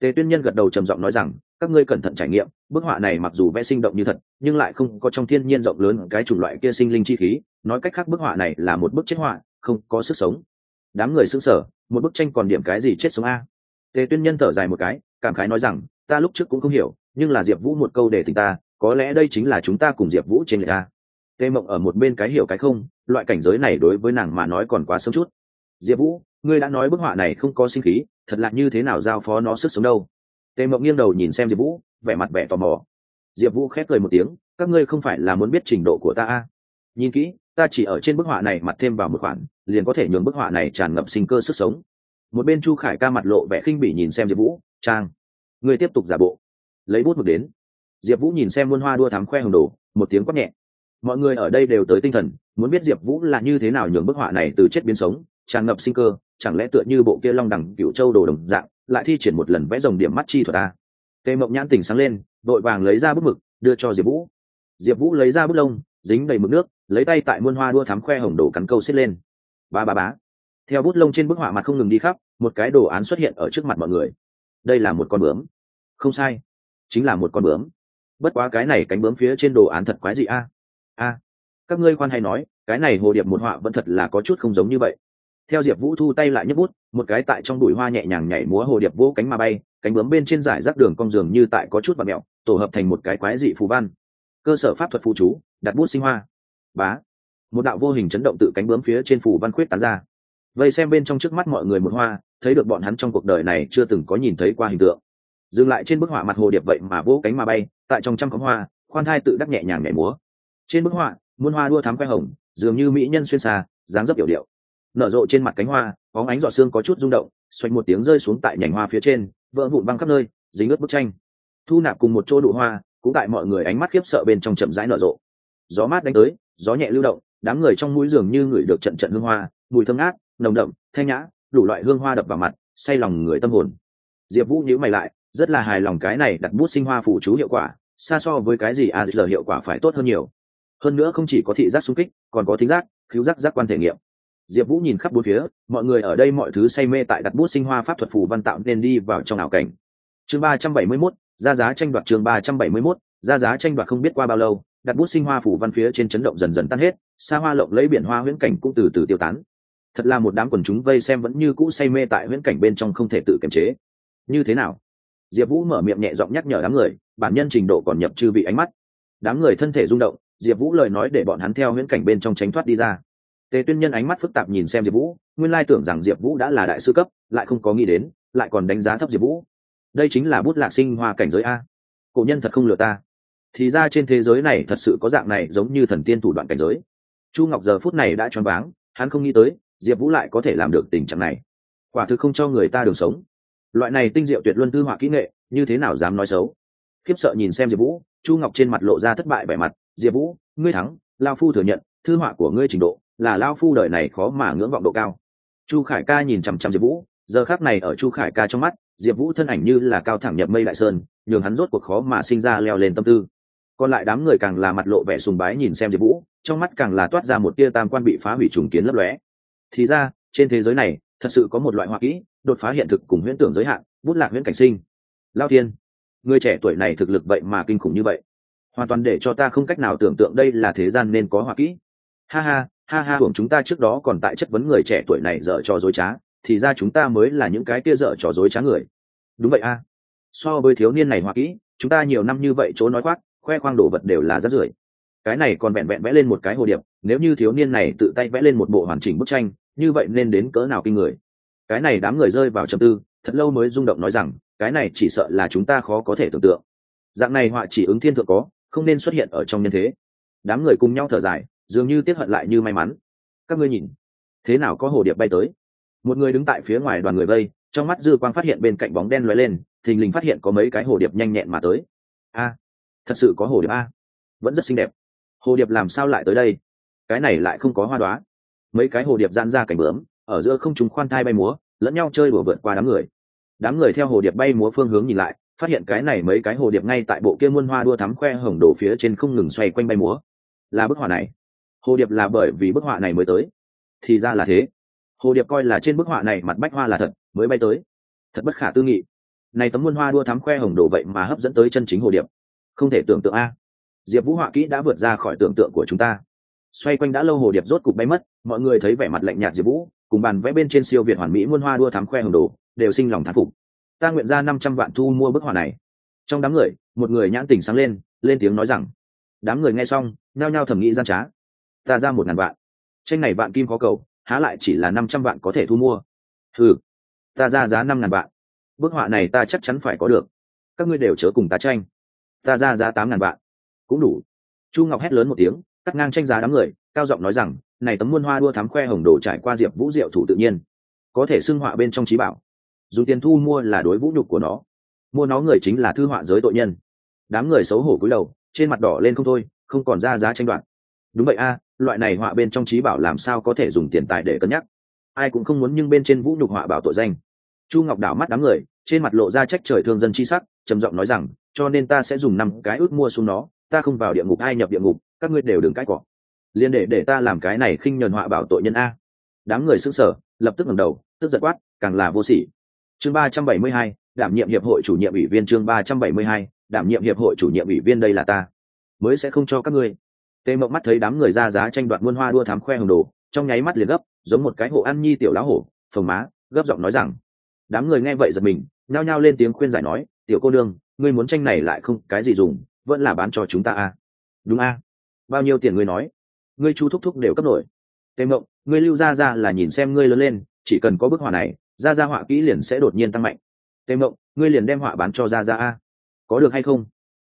Tề tuyên nhân gật đầu trầm giọng nói rằng các ngươi cẩn thận trải nghiệm, bức họa này mặc dù vẽ sinh động như thật, nhưng lại không có trong thiên nhiên rộng lớn cái chủng loại kia sinh linh chi khí, nói cách khác bức họa này là một bức chết họa, không có sức sống. Đám người xứng sở một bức tranh còn điểm cái gì chết sống a? Tề tuyên nhân thở dài một cái, cảm khái nói rằng, ta lúc trước cũng không hiểu, nhưng là diệp vũ một câu để tình ta, có lẽ đây chính là chúng ta cùng diệp vũ trên người ta. Tề mộng ở một bên cái hiểu cái không, loại cảnh giới này đối với nàng mà nói còn quá sớm chút. Diệp vũ, ngươi đã nói bức họa này không có sinh khí, thật là như thế nào giao phó nó sức sống đâu? Tề mộng nghiêng đầu nhìn xem diệp vũ, vẻ mặt vẻ tò mò. Diệp vũ khép cười một tiếng, các ngươi không phải là muốn biết trình độ của ta à? nhìn kỹ, ta chỉ ở trên bức họa này mặt thêm vào một khoản, liền có thể nhường bức họa này tràn ngập sinh cơ sức sống. Một bên chu khải ca mặt lộ vẻ khinh bỉ nhìn xem diệp vũ, trang, ngươi tiếp tục giả bộ. Lấy bút mực đến. Diệp vũ nhìn xem muôn hoa đua thắm khoe hồng đồ, một tiếng quát nhẹ. Mọi người ở đây đều tới tinh thần, muốn biết diệp vũ là như thế nào nhường bức họa này từ chết biến sống, tràn ngập sinh cơ, chẳng lẽ tựa như bộ kia long đẳng cựu châu đồ đồng dạng lại thi triển một lần vẽ dòng điểm mắt chi thuật ta tề mộng nhãn tỉnh sáng lên vội vàng lấy ra bút mực, đưa cho diệp vũ. Diệp vũ lấy ra bút lông, dính đầy mực nước, lấy tay tại muôn hoa đua thắm khoe hồng đồ cắn câu xếp lên. Ba ba bá theo bút lông trên bức họa mặt không ngừng đi khắp, một cái đồ án xuất hiện ở trước mặt mọi người. Đây là một con bướm. Không sai. Chính là một con bướm. Bất quá cái này cánh bướm phía trên đồ án thật quái gì a. A. Các ngươi khoan hay nói, cái này hồ điệp một họa vẫn thật là có chút không giống như vậy theo diệp vũ thu tay lại nhấc bút, một cái tại trong bụi hoa nhẹ nhàng nhảy múa hồ điệp vỗ cánh mà bay, cánh bướm bên trên giải rác đường cong giường như tại có chút và mẹo, tổ hợp thành một cái quái dị phù văn. Cơ sở pháp thuật phù chú, đặt bút sinh hoa. Bá. Một đạo vô hình chấn động tự cánh bướm phía trên phù văn khuyết tán ra. Vây xem bên trong trước mắt mọi người một hoa, thấy được bọn hắn trong cuộc đời này chưa từng có nhìn thấy qua hình tượng. Dừng lại trên bức họa mặt hồ điệp vậy mà vỗ cánh mà bay, tại trong trăm khóm hoa, khoan thai tự đắc nhẹ nhàng nhảy múa. Trên bức họa, muôn hoa đua thám khoe hồng, dường như mỹ nhân xuyên xa, dáng dấp hiểu điệu nở rộ trên mặt cánh hoa có ánh giọt xương có chút rung động, xoạch một tiếng rơi xuống tại nhành hoa phía trên, vỡ vụn băng khắp nơi, dính ướt bức tranh. Thu nạp cùng một chỗ đụ hoa, cũng tại mọi người ánh mắt khiếp sợ bên trong chậm rãi nở rộ. Gió mát đánh tới, gió nhẹ lưu động, đám người trong mũi giường như ngửi được trận trận hương hoa, mùi thơm ngát, nồng đậm, thanh nhã, đủ loại hương hoa đập vào mặt, say lòng người tâm hồn. Diệp vũ nhíu mày lại, rất là hài lòng cái này đặt bút sinh hoa phụ chú hiệu quả, xa so với cái gì a giờ hiệu quả phải tốt hơn nhiều. Hơn nữa không chỉ có thị giác xung kích, còn có thính giác cứu giác giác quan thể nghiệm diệp vũ nhìn khắp bốn phía, mọi người ở đây mọi thứ say mê tại đặt bút sinh hoa pháp thuật phù văn tạo nên đi vào trong ảo cảnh. Chương ba trăm bảy mươi mốt, ra giá tranh đoạt chương ba trăm bảy mươi mốt, ra giá tranh đoạt không biết qua bao lâu, đặt bút sinh hoa phủ văn phía trên chấn động dần dần tan hết, xa hoa lộng lấy biển hoa huyễn cảnh cũng từ từ tiêu tán. Thật là một đám quần chúng vây xem vẫn như cũ say mê tại huyễn cảnh bên trong không thể tự kiềm chế. Như thế nào? Diệp vũ mở miệng nhẹ giọng nhắc nhở đám người, bản nhân trình độ còn nhập chư vị ánh mắt. Đám người thân thể rung động, diệp vũ lời nói để bọn hắn theo huyễn cảnh bên trong tránh thoát đi ra tề tuyên nhân ánh mắt phức tạp nhìn xem diệp vũ, nguyên lai tưởng rằng diệp vũ đã là đại sư cấp, lại không có nghĩ đến, lại còn đánh giá thấp diệp vũ. Đây chính là bút lạc sinh hoa cảnh giới a. Cổ nhân thật không lừa ta. Thì ra trên thế giới này thật sự có dạng này giống như thần tiên thủ đoạn cảnh giới. Chu ngọc giờ phút này đã choáng váng, hắn không nghĩ tới, diệp vũ lại có thể làm được tình trạng này. Quả thực không cho người ta đường sống. Loại này tinh diệu tuyệt luân tư họa kỹ nghệ, như thế nào dám nói xấu? Khiếp sợ nhìn xem diệp vũ, chu ngọc trên mặt lộ ra thất bại vẻ mặt. Diệp vũ, ngươi thắng, lao phu thừa nhận, thư họa của ngươi trình độ là lao phu đời này khó mà ngưỡng vọng độ cao. Chu khải ca nhìn chằm chằm diệp vũ, giờ khác này ở chu khải ca trong mắt, diệp vũ thân ảnh như là cao thẳng nhập mây đại sơn, nhường hắn rốt cuộc khó mà sinh ra leo lên tâm tư. Còn lại đám người càng là mặt lộ vẻ sùng bái nhìn xem diệp vũ, trong mắt càng là toát ra một tia tam quan bị phá hủy trùng kiến lấp lóe. Thì ra, trên thế giới này, thật sự có một loại hoa kỹ, đột phá hiện thực cùng huyễn tưởng giới hạn, bút lạc huyễn cảnh sinh. Lao thiên, người trẻ tuổi này thực lực vậy mà kinh khủng như vậy. Hoàn toàn để cho ta không cách nào tưởng tượng đây là thế gian nên có hoa kỹ. Ha ha ha ha, hưởng chúng ta trước đó còn tại chất vấn người trẻ tuổi này dở trò dối trá, thì ra chúng ta mới là những cái kia dở trò dối trá người. Đúng vậy a. So với thiếu niên này hoa kỹ, chúng ta nhiều năm như vậy chỗ nói khoác, khoe khoang đồ vật đều là rất rưởi. Cái này còn vẹn vẹn vẽ lên một cái hồ điệp, nếu như thiếu niên này tự tay vẽ lên một bộ hoàn chỉnh bức tranh, như vậy nên đến cỡ nào kinh người. Cái này đám người rơi vào trầm tư, thật lâu mới rung động nói rằng, cái này chỉ sợ là chúng ta khó có thể tưởng tượng. Dạng này họa chỉ ứng thiên thượng có, không nên xuất hiện ở trong nhân thế. Đám người cùng nhau thở dài dường như tiếp hận lại như may mắn. Các ngươi nhìn, thế nào có hồ điệp bay tới? Một người đứng tại phía ngoài đoàn người vây, trong mắt dư quang phát hiện bên cạnh bóng đen lóe lên, thình lình phát hiện có mấy cái hồ điệp nhanh nhẹn mà tới. A, thật sự có hồ điệp a. Vẫn rất xinh đẹp. Hồ điệp làm sao lại tới đây? Cái này lại không có hoa đoá. Mấy cái hồ điệp gian ra cảnh bướm, ở giữa không chúng khoan thai bay múa, lẫn nhau chơi đùa vượt qua đám người. Đám người theo hồ điệp bay múa phương hướng nhìn lại, phát hiện cái này mấy cái hồ điệp ngay tại bộ kia muôn hoa đua thắm khoe hồng đổ phía trên không ngừng xoay quanh bay múa. Là bức họa này hồ điệp là bởi vì bức họa này mới tới. Thì ra là thế. Hồ điệp coi là trên bức họa này mặt bách hoa là thật, mới bay tới. Thật bất khả tư nghị. Này tấm muôn hoa đua thắm khoe hồng đổ vậy mà hấp dẫn tới chân chính hồ điệp. Không thể tưởng tượng a. Diệp vũ họa kỹ đã vượt ra khỏi tưởng tượng của chúng ta. Xoay quanh đã lâu hồ điệp rốt cục bay mất, mọi người thấy vẻ mặt lạnh nhạt diệp vũ, cùng bàn vẽ bên trên siêu việt hoàn mỹ muôn hoa đua thắm khoe hồng đồ, đều sinh lòng thán phục. Ta nguyện ra năm trăm vạn thu mua bức họa này. Trong đám người, một người nhãn tình sáng lên lên tiếng nói rằng, đám người nghe xong, nhao nhao thầm nghĩ gian trá ta ra một ngàn vạn. Tranh này vạn kim có cầu, há lại chỉ là năm trăm vạn có thể thu mua. Ừ ta ra giá năm ngàn vạn. Bức họa này ta chắc chắn phải có được. Các ngươi đều chớ cùng ta tranh. Ta ra giá tám ngàn vạn. Cũng đủ. Chu ngọc hét lớn một tiếng, cắt ngang tranh giá đám người, cao giọng nói rằng, này tấm muôn hoa đua thắm khoe hồng đồ trải qua diệp vũ diệu thủ tự nhiên. Có thể xưng họa bên trong trí bảo. Dùng tiền thu mua là đối vũ nhục của nó. Mua nó người chính là thư họa giới tội nhân. Đám người xấu hổ cúi đầu, trên mặt đỏ lên không thôi, không còn ra giá tranh đoạt. Đúng vậy a loại này họa bên trong trí bảo làm sao có thể dùng tiền tài để cân nhắc? Ai cũng không muốn nhưng bên trên vũ nhục họa bảo tội danh. Chu ngọc đảo mắt đám người trên mặt lộ ra trách trời thương dân chi sắc trầm giọng nói rằng cho nên ta sẽ dùng năm cái ước mua xuống nó ta không vào địa ngục ai nhập địa ngục các ngươi đều đừng cãi cọ. Liên để để ta làm cái này khinh nhờn họa bảo tội nhân a. Đám người sững sở, lập tức ngẩng đầu tức giật quát càng là vô sỉ. Chương ba trăm bảy mươi hai đảm nhiệm hiệp hội chủ nhiệm ủy viên chương ba trăm bảy mươi hai đảm nhiệm hiệp hội chủ nhiệm ủy viên đây là ta. Mới sẽ không cho các ngươi tê mộng mắt thấy đám người ra giá tranh đoạt muôn hoa đua thám khoe hồng đồ, trong nháy mắt liền gấp, giống một cái hộ ăn nhi tiểu lá hổ, phồng má, gấp giọng nói rằng, đám người nghe vậy giật mình, nhao nhao lên tiếng khuyên giải nói, tiểu cô đương ngươi muốn tranh này lại không cái gì dùng, vẫn là bán cho chúng ta a. À? đúng a. Bao nhiêu tiền ngươi nói? Ngươi chu thúc thúc đều cấp nổi. Tề mộng, ngươi lưu ra ra là nhìn xem ngươi lớn lên, chỉ cần có bức họa này ra ra họa kỹ liền sẽ đột nhiên tăng mạnh. Tề mộng, ngươi liền đem họa bán cho ra ra a. Có được hay không?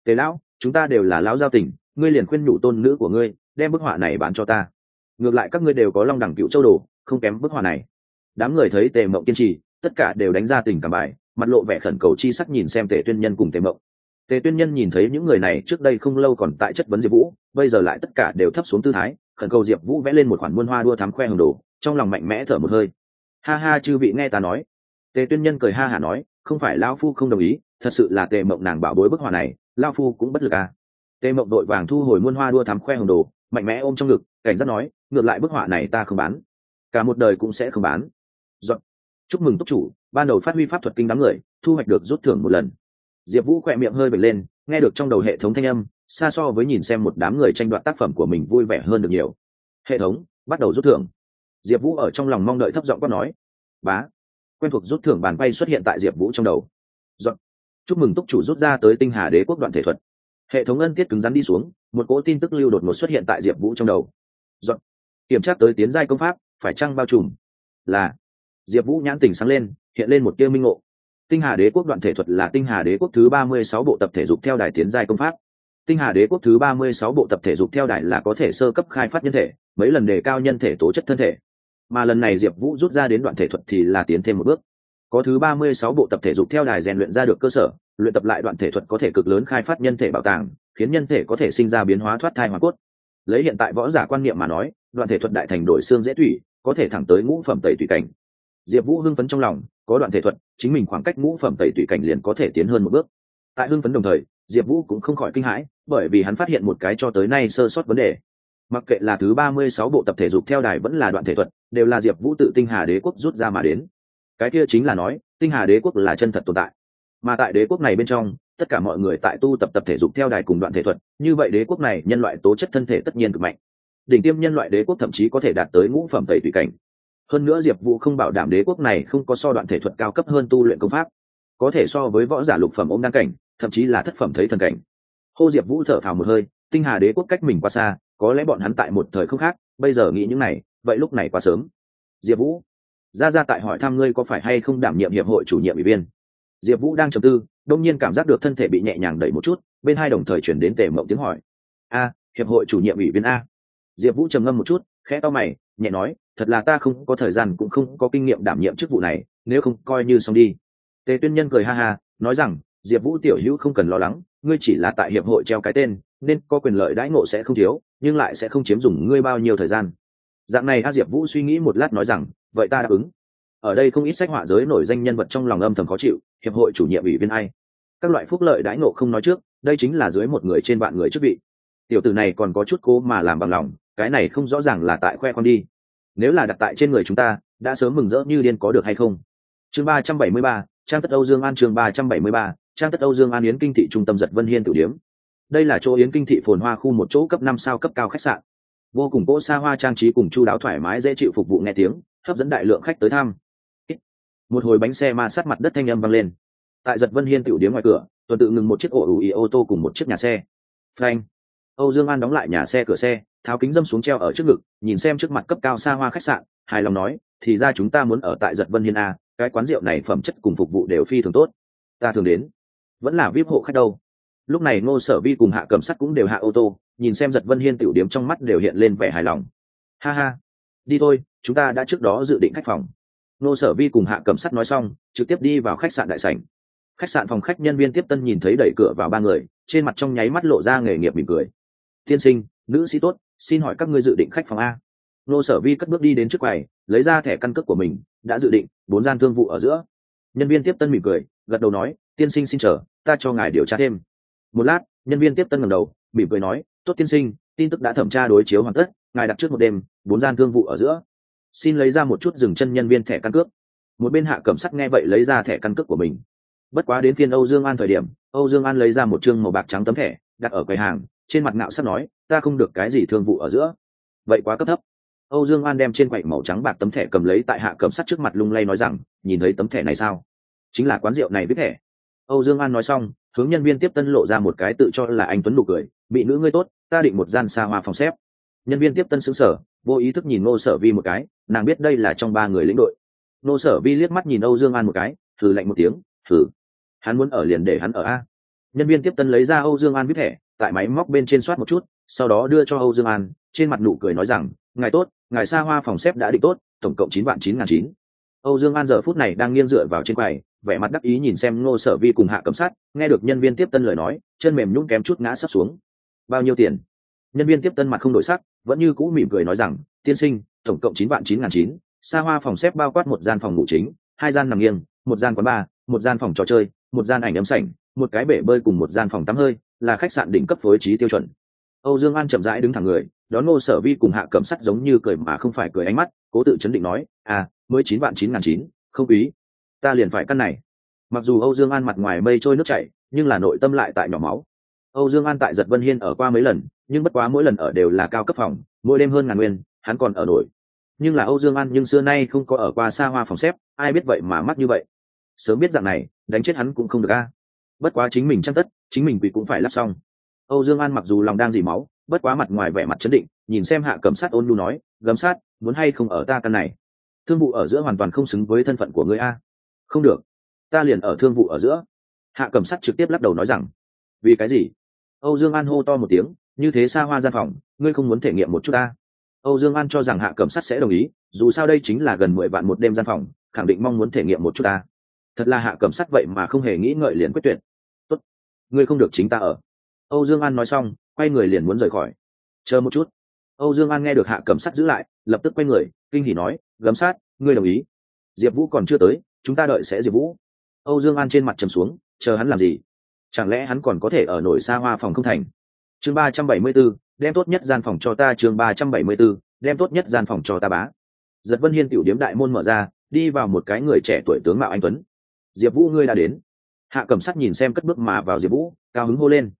Tề lão, chúng ta đều là lão giao tình ngươi liền khuyên nhủ tôn nữ của ngươi, đem bức họa này bán cho ta. Ngược lại các ngươi đều có long đẳng cựu châu đồ, không kém bức họa này. Đám người thấy tề mộng kiên trì, tất cả đều đánh ra tình cảm bài, mặt lộ vẻ khẩn cầu chi sắc nhìn xem tề tuyên nhân cùng tề mộng. Tề tuyên nhân nhìn thấy những người này trước đây không lâu còn tại chất vấn diệp vũ, bây giờ lại tất cả đều thấp xuống tư thái, khẩn cầu diệp vũ vẽ lên một khoản muôn hoa đua thám khoe hồng đồ, trong lòng mạnh mẽ thở một hơi. Ha ha, chư vị nghe ta nói. Tề tuyên nhân cười ha hả nói, không phải lao phu không đồng ý, thật sự là tề mộng nàng bảo bối bức họa này lao phu cũng bất lực à tề mộng đội vàng thu hồi muôn hoa đua thắm khoe hồng đồ, mạnh mẽ ôm trong ngực, cảnh giác nói, ngược lại bức họa này ta không bán. Cả một đời cũng sẽ không bán. Dọn. chúc mừng túc chủ, ban đầu phát huy pháp thuật kinh đám người, thu hoạch được rút thưởng một lần. Diệp vũ khỏe miệng hơi bật lên, nghe được trong đầu hệ thống thanh âm, xa so với nhìn xem một đám người tranh đoạt tác phẩm của mình vui vẻ hơn được nhiều. Hệ thống, bắt đầu rút thưởng. Diệp vũ ở trong lòng mong đợi thấp giọng quát nói. Bá. Quen thuộc rút thưởng bàn bay xuất hiện tại diệp vũ trong đầu. Dọn. chúc mừng túc chủ rút ra tới tinh hà đế quốc đoạn thể thuật hệ thống ân tiết cứng rắn đi xuống, một cỗ tin tức lưu đột ngột xuất hiện tại diệp vũ trong đầu. Dọn. kiểm tra tới tiến giai công pháp, phải chăng bao trùm? Là. Diệp vũ nhãn tình sáng lên, hiện lên một tia minh ngộ. Tinh hà đế quốc đoạn thể thuật là tinh hà đế quốc thứ ba mươi sáu bộ tập thể dục theo đài tiến giai công pháp. Tinh hà đế quốc thứ ba mươi sáu bộ tập thể dục theo đài là có thể sơ cấp khai phát nhân thể, mấy lần đề cao nhân thể tố chất thân thể. Mà lần này diệp vũ rút ra đến đoạn thể thuật thì là tiến thêm một bước. Có thứ ba mươi sáu bộ tập thể dục theo đài rèn luyện ra được cơ sở luyện tập lại đoạn thể thuật có thể cực lớn khai phát nhân thể bảo tàng, khiến nhân thể có thể sinh ra biến hóa thoát thai hoa cốt. Lấy hiện tại võ giả quan niệm mà nói, đoạn thể thuật đại thành đổi xương dễ thủy, có thể thẳng tới ngũ phẩm tẩy tùy cảnh. Diệp vũ hưng phấn trong lòng, có đoạn thể thuật, chính mình khoảng cách ngũ phẩm tẩy tùy cảnh liền có thể tiến hơn một bước. Tại hưng phấn đồng thời, diệp vũ cũng không khỏi kinh hãi, bởi vì hắn phát hiện một cái cho tới nay sơ sót vấn đề. Mặc kệ là thứ ba mươi sáu bộ tập thể dục theo đài vẫn là đoạn thể thuật, đều là diệp vũ tự tinh hà đế quốc rút ra mà đến. Cái kia chính là nói, tinh hà đế quốc là chân thật tồn tại mà tại đế quốc này bên trong, tất cả mọi người tại tu tập tập thể dục theo đài cùng đoạn thể thuật, như vậy đế quốc này nhân loại tố chất thân thể tất nhiên cực mạnh. Đỉnh tiêm nhân loại đế quốc thậm chí có thể đạt tới ngũ phẩm tẩy tùy cảnh. Hơn nữa diệp vũ không bảo đảm đế quốc này không có so đoạn thể thuật cao cấp hơn tu luyện công pháp. Có thể so với võ giả lục phẩm ôm đăng cảnh, thậm chí là thất phẩm thấy thần cảnh. Hô diệp vũ thở phào một hơi, tinh hà đế quốc cách mình qua xa, có lẽ bọn hắn tại một thời không khác, bây giờ nghĩ những này, vậy lúc này quá sớm. Diệp vũ ra ra tại hỏi thăm ngươi có phải hay không đảm nhiệm hiệp hội chủ nhiệm ủy viên? Diệp vũ đang trầm tư đông nhiên cảm giác được thân thể bị nhẹ nhàng đẩy một chút, bên hai đồng thời chuyển đến tề mộng tiếng hỏi. A, hiệp hội chủ nhiệm ủy viên a. Diệp vũ trầm ngâm một chút, khẽ to mày, nhẹ nói, thật là ta không có thời gian cũng không có kinh nghiệm đảm nhiệm chức vụ này, nếu không coi như xong đi. Tề tuyên nhân cười ha ha, nói rằng, diệp vũ tiểu hữu không cần lo lắng, ngươi chỉ là tại hiệp hội treo cái tên, nên có quyền lợi đãi ngộ sẽ không thiếu, nhưng lại sẽ không chiếm dùng ngươi bao nhiêu thời gian. Dạng này a diệp vũ suy nghĩ một lát nói rằng, vậy ta đáp ứng. Ở đây không ít sách họa giới nổi danh nhân vật trong lòng âm thầm khó chịu hiệp hội chủ nhiệm ủy viên ai. Các loại phúc lợi đãi ngộ không nói trước, đây chính là dưới một người trên bạn người chức vị. Tiểu tử này còn có chút cố mà làm bằng lòng, cái này không rõ ràng là tại khoe con đi. Nếu là đặt tại trên người chúng ta, đã sớm mừng rỡ như điên có được hay không? Chương ba trăm bảy mươi ba, trang tất âu dương an chương ba trăm bảy mươi ba, trang tất âu dương an yến kinh thị trung tâm giật vân hiên tử điếm. Đây là chỗ yến kinh thị phồn hoa khu một chỗ cấp năm sao cấp cao khách sạn. Vô cùng cỗ xa hoa trang trí cùng chu đáo thoải mái dễ chịu phục vụ nghe tiếng, hấp dẫn đại lượng khách tới thăm một hồi bánh xe ma sát mặt đất thanh âm vang lên. Tại giật vân hiên tiểu điếm ngoài cửa, tuần tự ngừng một chiếc ổ ủ ý ô tô cùng một chiếc nhà xe. Frank âu dương an đóng lại nhà xe cửa xe, tháo kính dâm xuống treo ở trước ngực, nhìn xem trước mặt cấp cao xa hoa khách sạn, hài lòng nói, thì ra chúng ta muốn ở tại giật vân hiên a, cái quán rượu này phẩm chất cùng phục vụ đều phi thường tốt. Ta thường đến. Vẫn là vip hộ khách đâu. Lúc này ngô sở vi cùng hạ cầm sắt cũng đều hạ ô tô, nhìn xem giật vân hiên tiểu điếm trong mắt đều hiện lên vẻ hài lòng. Ha ha. Đi thôi, chúng ta đã trước đó dự định khách phòng. Nô sở vi cùng hạ cầm sắt nói xong, trực tiếp đi vào khách sạn đại sảnh. Khách sạn phòng khách nhân viên tiếp tân nhìn thấy đẩy cửa vào ba người, trên mặt trong nháy mắt lộ ra nghề nghiệp mỉm cười. Tiên sinh, nữ sĩ tốt, xin hỏi các ngươi dự định khách phòng a? Nô sở vi cất bước đi đến trước quầy, lấy ra thẻ căn cước của mình, đã dự định, bốn gian thương vụ ở giữa. Nhân viên tiếp tân mỉm cười, gật đầu nói, tiên sinh xin chờ, ta cho ngài điều tra thêm. Một lát, nhân viên tiếp tân ngầm đầu, mỉm cười nói, tốt tiên sinh, tin tức đã thẩm tra đối chiếu hoàn tất, ngài đặt trước một đêm, bốn gian thương vụ ở giữa xin lấy ra một chút dừng chân nhân viên thẻ căn cước. Một bên hạ cẩm sắc nghe vậy lấy ra thẻ căn cước của mình. Bất quá đến phiên âu dương an thời điểm, âu dương an lấy ra một chương màu bạc trắng tấm thẻ, đặt ở quầy hàng, trên mặt ngạo sắt nói, ta không được cái gì thương vụ ở giữa. Vậy quá cấp thấp. Âu dương an đem trên quầy màu trắng bạc tấm thẻ cầm lấy tại hạ cẩm sắt trước mặt lung lay nói rằng, nhìn thấy tấm thẻ này sao? Chính là quán rượu này viết thẻ. Âu dương an nói xong, hướng nhân viên tiếp tân lộ ra một cái tự cho là anh tuấn nụ cười bị nữ ngươi tốt, ta định một gian xa hoa phòng xếp. Nhân viên tiếp tân xứng sở vô ý thức nhìn ngô sở vi một cái, nàng biết đây là trong ba người lĩnh đội. Ngô sở vi liếc mắt nhìn âu dương an một cái, thử lạnh một tiếng, thử, hắn muốn ở liền để hắn ở a. Nhân viên tiếp tân lấy ra âu dương an viết thẻ, tại máy móc bên trên soát một chút, sau đó đưa cho âu dương an, trên mặt nụ cười nói rằng, ngài tốt, ngài xa hoa phòng xếp đã định tốt, tổng cộng chín vạn chín ngàn chín. Âu dương an giờ phút này đang nghiêng dựa vào trên quầy, vẻ mặt đắc ý nhìn xem ngô sở vi cùng hạ cầm sát, nghe được nhân viên tiếp tân lời nói, chân mềm nhũng kém chút ngã sắp xuống. Bao nhiêu tiền? Nhân viên tiếp tân mặt không đổi sắc, vẫn như cũ mỉm cười nói rằng, tiên sinh, tổng cộng chín vạn chín ngàn chín, xa hoa phòng xếp bao quát một gian phòng ngủ chính, hai gian nằm nghiêng, một gian quán bar, một gian phòng trò chơi, một gian ảnh ấm sảnh, một cái bể bơi cùng một gian phòng tắm hơi, là khách sạn đỉnh cấp phối trí tiêu chuẩn. Âu dương an chậm rãi đứng thẳng người, đón ngô sở vi cùng hạ cẩm sắt giống như cười mà không phải cười ánh mắt, cố tự chấn định nói à mới chín vạn chín ngàn chín, không ý ta liền phải căn này. Mặc dù âu dương an mặt ngoài mây trôi nước chảy, nhưng là nội tâm lại tại nhỏ máu. Âu dương an tại giật vân hiên ở qua mấy lần nhưng bất quá mỗi lần ở đều là cao cấp phòng, mỗi đêm hơn ngàn nguyên, hắn còn ở nổi. Nhưng là âu dương an nhưng xưa nay không có ở qua xa hoa phòng xếp, ai biết vậy mà mắc như vậy. Sớm biết dạng này, đánh chết hắn cũng không được a. Bất quá chính mình chăng tất, chính mình quỷ cũng phải lắp xong. Âu dương an mặc dù lòng đang dỉ máu, bất quá mặt ngoài vẻ mặt chấn định, nhìn xem hạ cầm sát ôn lu nói, gấm sát, muốn hay không ở ta căn này? Thương vụ ở giữa hoàn toàn không xứng với thân phận của ngươi a. Không được, ta liền ở thương vụ ở giữa. Hạ cầm Sát trực tiếp lắc đầu nói rằng, vì cái gì? Âu dương an hô to một tiếng, như thế xa hoa gian phòng, ngươi không muốn thể nghiệm một chút ta? Âu dương an cho rằng hạ Cẩm sắt sẽ đồng ý, dù sao đây chính là gần mười vạn một đêm gian phòng, khẳng định mong muốn thể nghiệm một chút ta. Thật là hạ Cẩm sắt vậy mà không hề nghĩ ngợi liền quyết tuyệt. Tốt, ngươi không được chính ta ở. Âu dương an nói xong, quay người liền muốn rời khỏi. Chờ một chút. Âu dương an nghe được hạ Cẩm sắt giữ lại, lập tức quay người, kinh hỉ nói, gấm sát, ngươi đồng ý. Diệp vũ còn chưa tới, chúng ta đợi sẽ diệp vũ. Âu dương an trên mặt trầm xuống, chờ hắn làm gì? Chẳng lẽ hắn còn có thể ở nổi xa hoa phòng không thành? Chương ba trăm bảy mươi b ố đem tốt nhất gian phòng cho ta, chương ba trăm bảy mươi b ố đem tốt nhất gian phòng cho ta bá. Giật vân hiên tiểu điếm đại môn mở ra, đi vào một cái người trẻ tuổi tướng mạo anh tuấn. Diệp vũ, ngươi đã đến. Hạ cầm sắt nhìn xem cất bước mà vào diệp vũ, cao hứng hô lên.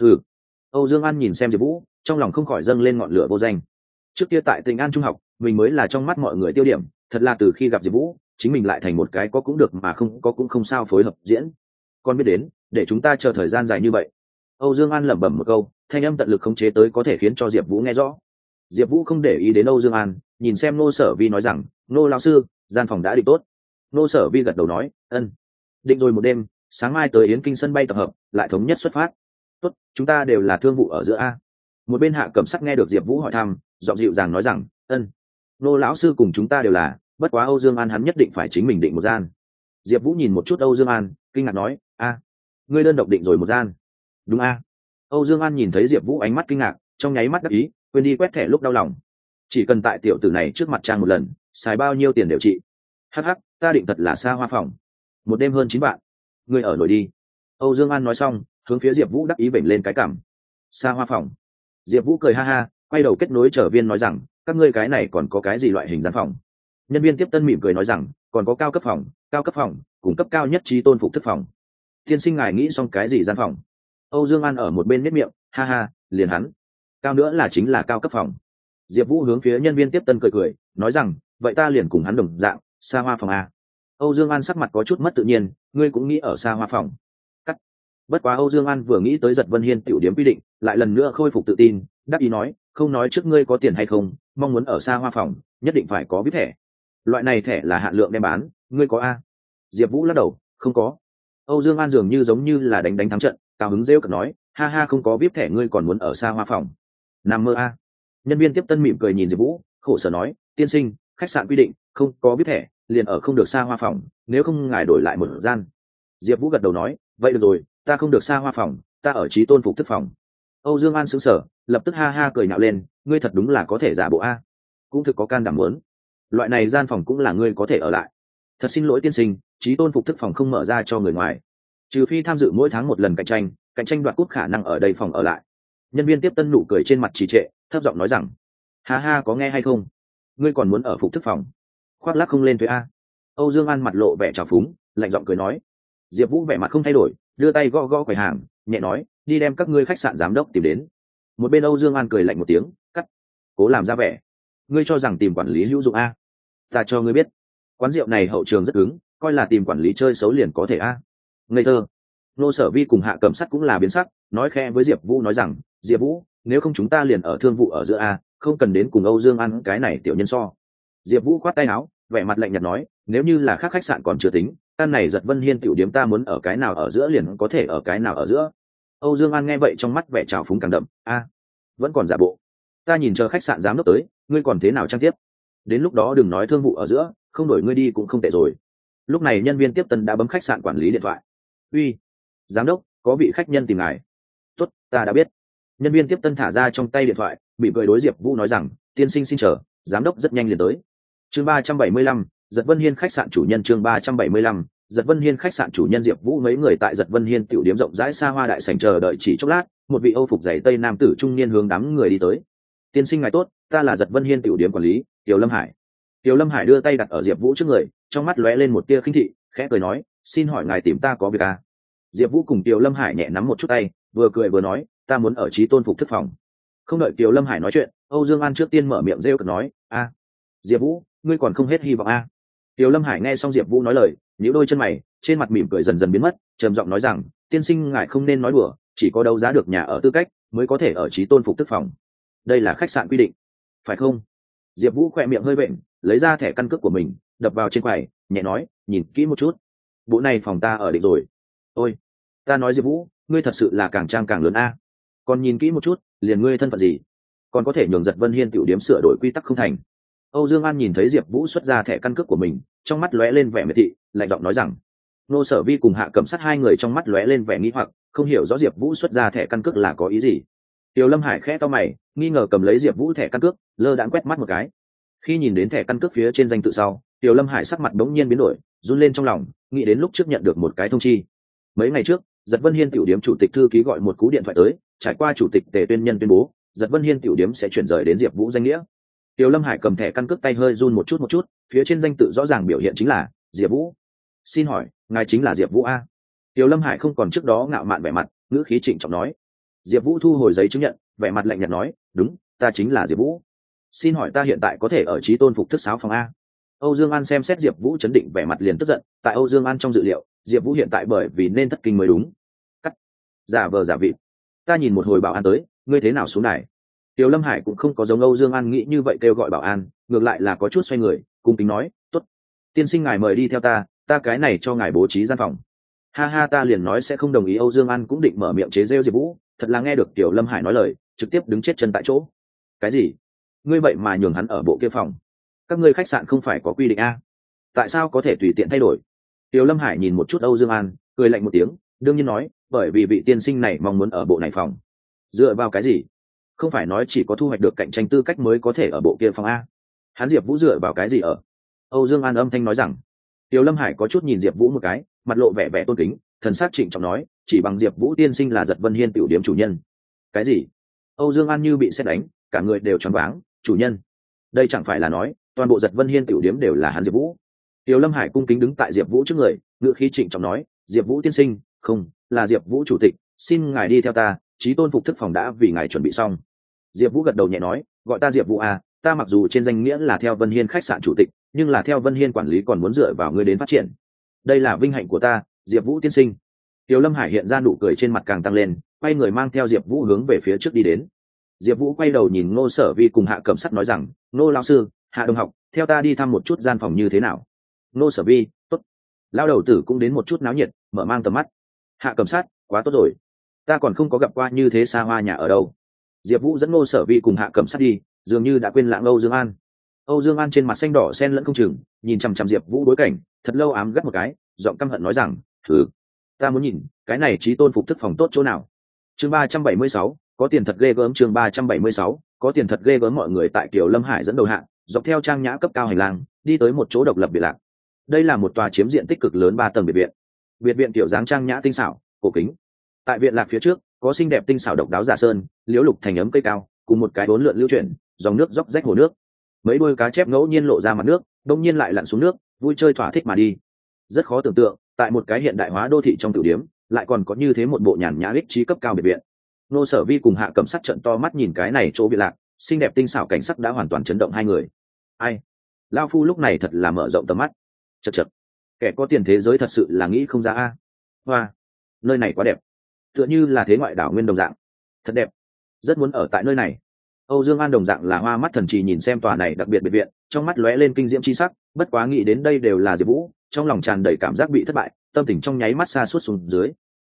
Ừ âu dương an nhìn xem diệp vũ, trong lòng không khỏi dâng lên ngọn lửa vô danh. Trước kia tại tỉnh an trung học, mình mới là trong mắt mọi người tiêu điểm, thật là từ khi gặp diệp vũ, chính mình lại thành một cái có cũng được mà không có cũng không sao phối hợp diễn. Con biết đến để chúng ta chờ thời gian dài như vậy. Âu dương an lẩm bẩm một câu, thanh âm tận lực khống chế tới có thể khiến cho diệp vũ nghe rõ. Diệp vũ không để ý đến âu dương an, nhìn xem nô sở vi nói rằng nô lao sư, gian phòng đã định tốt. Nô sở vi gật đầu nói, ân, định rồi một đêm, sáng mai tới yến kinh sân bay tập hợp, lại thống nhất xuất phát. Tốt, chúng ta đều là thương vụ ở giữa a. Một bên hạ cẩm sắc nghe được diệp vũ hỏi thăm dọn dịu dàng nói rằng, ân nô lão sư cùng chúng ta đều là, bất quá âu dương an hắn nhất định phải chính mình định một gian. Diệp vũ nhìn một chút âu dương an, kinh ngạc nói, a ngươi đơn độc định rồi một gian. Đúng a. Âu dương an nhìn thấy diệp vũ ánh mắt kinh ngạc, trong nháy mắt đắc ý, quên đi quét thẻ lúc đau lòng. Chỉ cần tại tiểu tử này trước mặt trang một lần, xài bao nhiêu tiền đều trị. Hh ta định thật là xa hoa phòng. Một đêm hơn chín bạn ngươi ở nổi đi. Âu dương an nói xong, hướng phía diệp vũ đắc ý vểnh lên cái cảm. Xa hoa phòng. Diệp vũ cười ha ha, quay đầu kết nối trở viên nói rằng, các ngươi cái này còn có cái gì loại hình gian phòng? Nhân viên tiếp tân mỉm cười nói rằng, còn có cao cấp phòng, cao cấp phòng, cung cấp cao nhất trí tôn phục thức phòng tiên sinh ngài nghĩ xong cái gì gian phòng? Âu dương an ở một bên nếp miệng, ha ha, liền hắn. Cao nữa là chính là cao cấp phòng. Diệp vũ hướng phía nhân viên tiếp tân cười cười, nói rằng, vậy ta liền cùng hắn đồng dạng xa hoa phòng a âu dương an sắc mặt có chút mất tự nhiên, ngươi cũng nghĩ ở xa hoa phòng. Cắt. Bất quá âu dương an vừa nghĩ tới giật vân hiên tiểu điếm quy định, lại lần nữa khôi phục tự tin đắc ý nói, không nói trước ngươi có tiền hay không, mong muốn ở xa hoa phòng, nhất định phải có vip thẻ. Loại này thẻ là hạn lượng đem bán, ngươi có a? Diệp vũ lắc đầu, không có âu dương an dường như giống như là đánh đánh thắng trận cao hứng rêu cợt nói ha ha không có vip thẻ ngươi còn muốn ở xa hoa phòng. Nằm mơ a. Nhân viên tiếp tân mỉm cười nhìn diệp vũ khổ sở nói tiên sinh khách sạn quy định không có vip thẻ liền ở không được xa hoa phòng nếu không ngài đổi lại một gian. Diệp vũ gật đầu nói vậy được rồi ta không được xa hoa phòng ta ở trí tôn phục thức phòng. Âu dương an sững sờ, lập tức ha ha cười nhạo lên ngươi thật đúng là có thể giả bộ a. Cũng thực có can đảm muốn. Loại này gian phòng cũng là ngươi có thể ở lại. Thật xin lỗi tiên sinh trí tôn phục thức phòng không mở ra cho người ngoài. Trừ phi tham dự mỗi tháng một lần cạnh tranh cạnh tranh đoạt cúp khả năng ở đây phòng ở lại. Nhân viên tiếp tân nụ cười trên mặt trì trệ, thấp giọng nói rằng, ha ha, có nghe hay không? Ngươi còn muốn ở phục thức phòng? Khoác lác không lên thuế a. Âu dương an mặt lộ vẻ trào phúng, lạnh giọng cười nói, diệp vũ vẻ mặt không thay đổi, đưa tay gõ gõ quầy hàng, nhẹ nói, đi đem các ngươi khách sạn giám đốc tìm đến. Một bên âu dương an cười lạnh một tiếng, cắt, cố làm ra vẻ. Ngươi cho rằng tìm quản lý hữu dụng a? Ta cho ngươi biết. Quán rượu này hậu trường rất cứng coi là tìm quản lý chơi xấu liền có thể a. Ngây thơ. Nô sở vi cùng hạ cầm sắt cũng là biến sắc, nói khe với diệp vũ nói rằng, diệp vũ, nếu không chúng ta liền ở thương vụ ở giữa a, không cần đến cùng âu dương ăn cái này tiểu nhân so. Diệp vũ khoát tay áo, vẻ mặt lạnh nhạt nói, nếu như là khác khách sạn còn chưa tính căn này giật vân hiên tiểu điếm ta muốn ở cái nào ở giữa liền có thể ở cái nào ở giữa. Âu dương an nghe vậy trong mắt vẻ trào phúng càng đậm, a, vẫn còn giả bộ. Ta nhìn chờ khách sạn giám đốc tới, ngươi còn thế nào trang tiếp? Đến lúc đó đừng nói thương vụ ở giữa, không đổi ngươi đi cũng không tệ rồi lúc này nhân viên tiếp tân đã bấm khách sạn quản lý điện thoại. Uy, giám đốc, có vị khách nhân tìm ngài. Tốt, ta đã biết. Nhân viên tiếp tân thả ra trong tay điện thoại, bị cười đối diệp vũ nói rằng, tiên sinh xin chờ, giám đốc rất nhanh liền tới. Chương ba trăm bảy mươi lăm, giật vân hiên khách sạn chủ nhân chương ba trăm bảy mươi lăm, giật vân hiên khách sạn chủ nhân diệp vũ mấy người tại giật vân hiên tiểu điếm rộng rãi xa hoa đại sành chờ đợi chỉ chốc lát, một vị âu phục giày tây nam tử trung niên hướng đám người đi tới. Tiên sinh ngài tốt, ta là giật vân hiên tiểu điếm quản lý, tiểu lâm hải tiểu lâm hải đưa tay đặt ở diệp vũ trước người, trong mắt lóe lên một tia khinh thị, khẽ cười nói, xin hỏi ngài tìm ta có việc à? diệp vũ cùng tiểu lâm hải nhẹ nắm một chút tay, vừa cười vừa nói, ta muốn ở trí tôn phục thức phòng. Không đợi Tiểu lâm hải nói chuyện, âu dương an trước tiên mở miệng rêu cợt nói, a, diệp vũ, ngươi còn không hết hy vọng a Tiểu lâm hải nghe xong diệp vũ nói lời, nhíu đôi chân mày, trên mặt mỉm cười dần dần biến mất, trầm giọng nói rằng, tiên sinh ngài không nên nói đùa, chỉ có đấu giá được nhà ở tư cách mới có thể ở trí tôn phục thức phòng. Đây là khách sạn quy định. Phải không? Diệp vũ khỏe miệng hơi bệnh lấy ra thẻ căn cước của mình, đập vào trên quầy, nhẹ nói, nhìn kỹ một chút. Bộ này phòng ta ở định rồi. Ôi, ta nói diệp vũ, ngươi thật sự là càng trang càng lớn a. Còn nhìn kỹ một chút, liền ngươi thân phận gì? Còn có thể nhường giật vân hiên tiểu điếm sửa đổi quy tắc không thành. Âu dương an nhìn thấy diệp vũ xuất ra thẻ căn cước của mình, trong mắt lóe lên vẻ miệt thị, lạnh giọng nói rằng, nô sở vi cùng hạ cầm sát hai người trong mắt lóe lên vẻ nghĩ hoặc, không hiểu rõ diệp vũ xuất ra thẻ căn cước là có ý gì. Tiểu lâm hải khẽ to mày, nghi ngờ cầm lấy diệp vũ thẻ căn cước, lơ đãng quét mắt một cái khi nhìn đến thẻ căn cước phía trên danh tự sau, tiểu lâm hải sắc mặt đ ố n g nhiên biến đổi, run lên trong lòng, nghĩ đến lúc trước nhận được một cái thông chi. Mấy ngày trước, giật vân hiên tiểu điếm chủ tịch thư ký gọi một cú điện thoại tới, trải qua chủ tịch tề tuyên nhân tuyên bố, giật vân hiên tiểu điếm sẽ chuyển rời đến diệp vũ danh nghĩa. Tiểu lâm hải cầm thẻ căn cước tay hơi run một chút một chút, phía trên danh tự rõ ràng biểu hiện chính là diệp vũ. Xin hỏi, ngài chính là diệp vũ a? Tiểu lâm hải không còn trước đó ngạo mạn vẻ mặt, ngữ khí trịnh trọng nói. Diệp vũ thu hồi giấy chứng nhận, vẻ mặt lạnh nhạt nói, đúng, ta chính là diệp vũ xin hỏi ta hiện tại có thể ở trí tôn phục thức sáo phòng a? Âu dương an xem xét diệp vũ chấn định vẻ mặt liền tức giận, tại âu dương an trong dự liệu, diệp vũ hiện tại bởi vì nên thất kinh mới đúng. Cắt. Giả vờ giả vị ta nhìn một hồi bảo an tới, ngươi thế nào xuống này? tiểu lâm hải cũng không có giống âu dương an nghĩ như vậy kêu gọi bảo an, ngược lại là có chút xoay người, cung kính nói t ố t tiên sinh ngài mời đi theo ta ta cái này cho ngài bố trí gian phòng. Ha ha, ta liền nói sẽ không đồng ý, âu dương an cũng định mở miệng chế rêu diệp vũ, thật là nghe được tiểu lâm hải nói lời, trực tiếp đứng chết chân tại chỗ. Cái gì? Ngươi vậy mà nhường hắn ở bộ kia phòng. Các ngươi khách sạn không phải có quy định a? Tại sao có thể tùy tiện thay đổi? Tiểu lâm hải nhìn một chút âu dương an, cười lạnh một tiếng, đương nhiên nói, bởi vì vị tiên sinh này mong muốn ở bộ này phòng. Dựa vào cái gì? Không phải nói chỉ có thu hoạch được cạnh tranh tư cách mới có thể ở bộ kia phòng a? Hắn diệp vũ dựa vào cái gì ở? Âu dương an âm thanh nói rằng. Tiểu lâm hải có chút nhìn diệp vũ một cái, mặt lộ vẻ vẻ tôn kính, thần s á c trịnh trọng nói, chỉ bằng diệp vũ tiên sinh là giật vân hiên tiểu điếm chủ nhân. Cái gì? Âu dương an như bị xét đánh, cả người đều choáng váng chủ nhân. Đây chẳng phải là nói, toàn bộ giật vân hiên tiểu điếm đều là hắn diệp vũ. Tiểu lâm hải cung kính đứng tại diệp vũ trước người, ngựa khí trịnh trọng nói, diệp vũ tiên sinh, không, là diệp vũ chủ tịch, xin ngài đi theo ta trí tôn phục thức phòng đã vì ngài chuẩn bị xong. Diệp vũ gật đầu nhẹ nói, gọi ta diệp vũ à ta mặc dù trên danh nghĩa là theo vân hiên khách sạn chủ tịch, nhưng là theo vân hiên quản lý còn muốn dựa vào ngươi đến phát triển. Đây là vinh hạnh của ta, diệp vũ tiên sinh. Tiểu lâm hải hiện ra nụ cười trên mặt càng tăng lên, quay người mang theo diệp vũ hướng về phía trước đi đến diệp vũ quay đầu nhìn ngô sở vi cùng hạ cẩm sắt nói rằng, ngô lao sư, hạ đồng học, theo ta đi thăm một chút gian phòng như thế nào? Ngô sở vi t ố t lao đầu tử cũng đến một chút náo nhiệt, mở mang tầm mắt. Hạ cẩm sát quá tốt rồi. Ta còn không có gặp qua như thế xa hoa nhà ở đâu. Diệp vũ dẫn ngô sở vi cùng hạ cẩm sát đi, dường như đã quên lãng âu dương an. Âu dương an trên mặt xanh đỏ sen lẫn không chừng, nhìn chằm chằm diệp vũ bối cảnh, thật lâu ám gắt một cái, giọng căm hận nói rằng thử ta muốn nhìn, cái này trí tôn phục thức phòng tốt chỗ nào? Chương ba trăm bảy mươi sáu có tiền thật ghê gớm chương ba trăm bảy mươi sáu, có tiền thật ghê gớm mọi người tại kiều lâm hải dẫn đầu hạng, dọc theo trang nhã cấp cao hành lang, đi tới một chỗ độc lập biệt lạc. Đây là một tòa chiếm diện tích cực lớn ba tầng biệt viện. Biệt viện tiểu dáng trang nhã tinh xảo, cổ kính. Tại viện lạc phía trước, có xinh đẹp tinh xảo độc đáo giả sơn, liễu lục thành ấm cây cao, cùng một cái bốn lượn lưu chuyển, dòng nước róc rách hồ nước. Mấy đôi cá chép ngẫu nhiên lộ ra mặt nước, đông nhiên lại lặn xuống nước, vui chơi thỏa thích mà đi. Rất khó tưởng tượng, tại một cái hiện đại hóa đô thị trong tiểu điếm, lại còn có như thế một bộ nhàn nhã ích trí cấp cao biệt viện nô sở vi cùng hạ cầm sắc trận to mắt nhìn cái này chỗ bị lạc, xinh đẹp tinh xảo cảnh sắc đã hoàn toàn chấn động hai người. Ai? Lao phu lúc này thật là mở rộng tầm mắt. Chật chật kẻ có tiền thế giới thật sự là nghĩ không ra a. Hoa. Nơi này quá đẹp. Tựa như là thế ngoại đảo nguyên đồng dạng. Thật đẹp. Rất muốn ở tại nơi này. Âu dương an đồng dạng là hoa mắt thần trì nhìn xem tòa này đặc biệt biệt viện, trong mắt lóe lên kinh diễm c h i sắc, bất quá nghĩ đến đây đều là diệp vũ, trong lòng tràn đầy cảm giác bị thất bại, tâm tình trong nháy mắt xa suốt xuống dưới.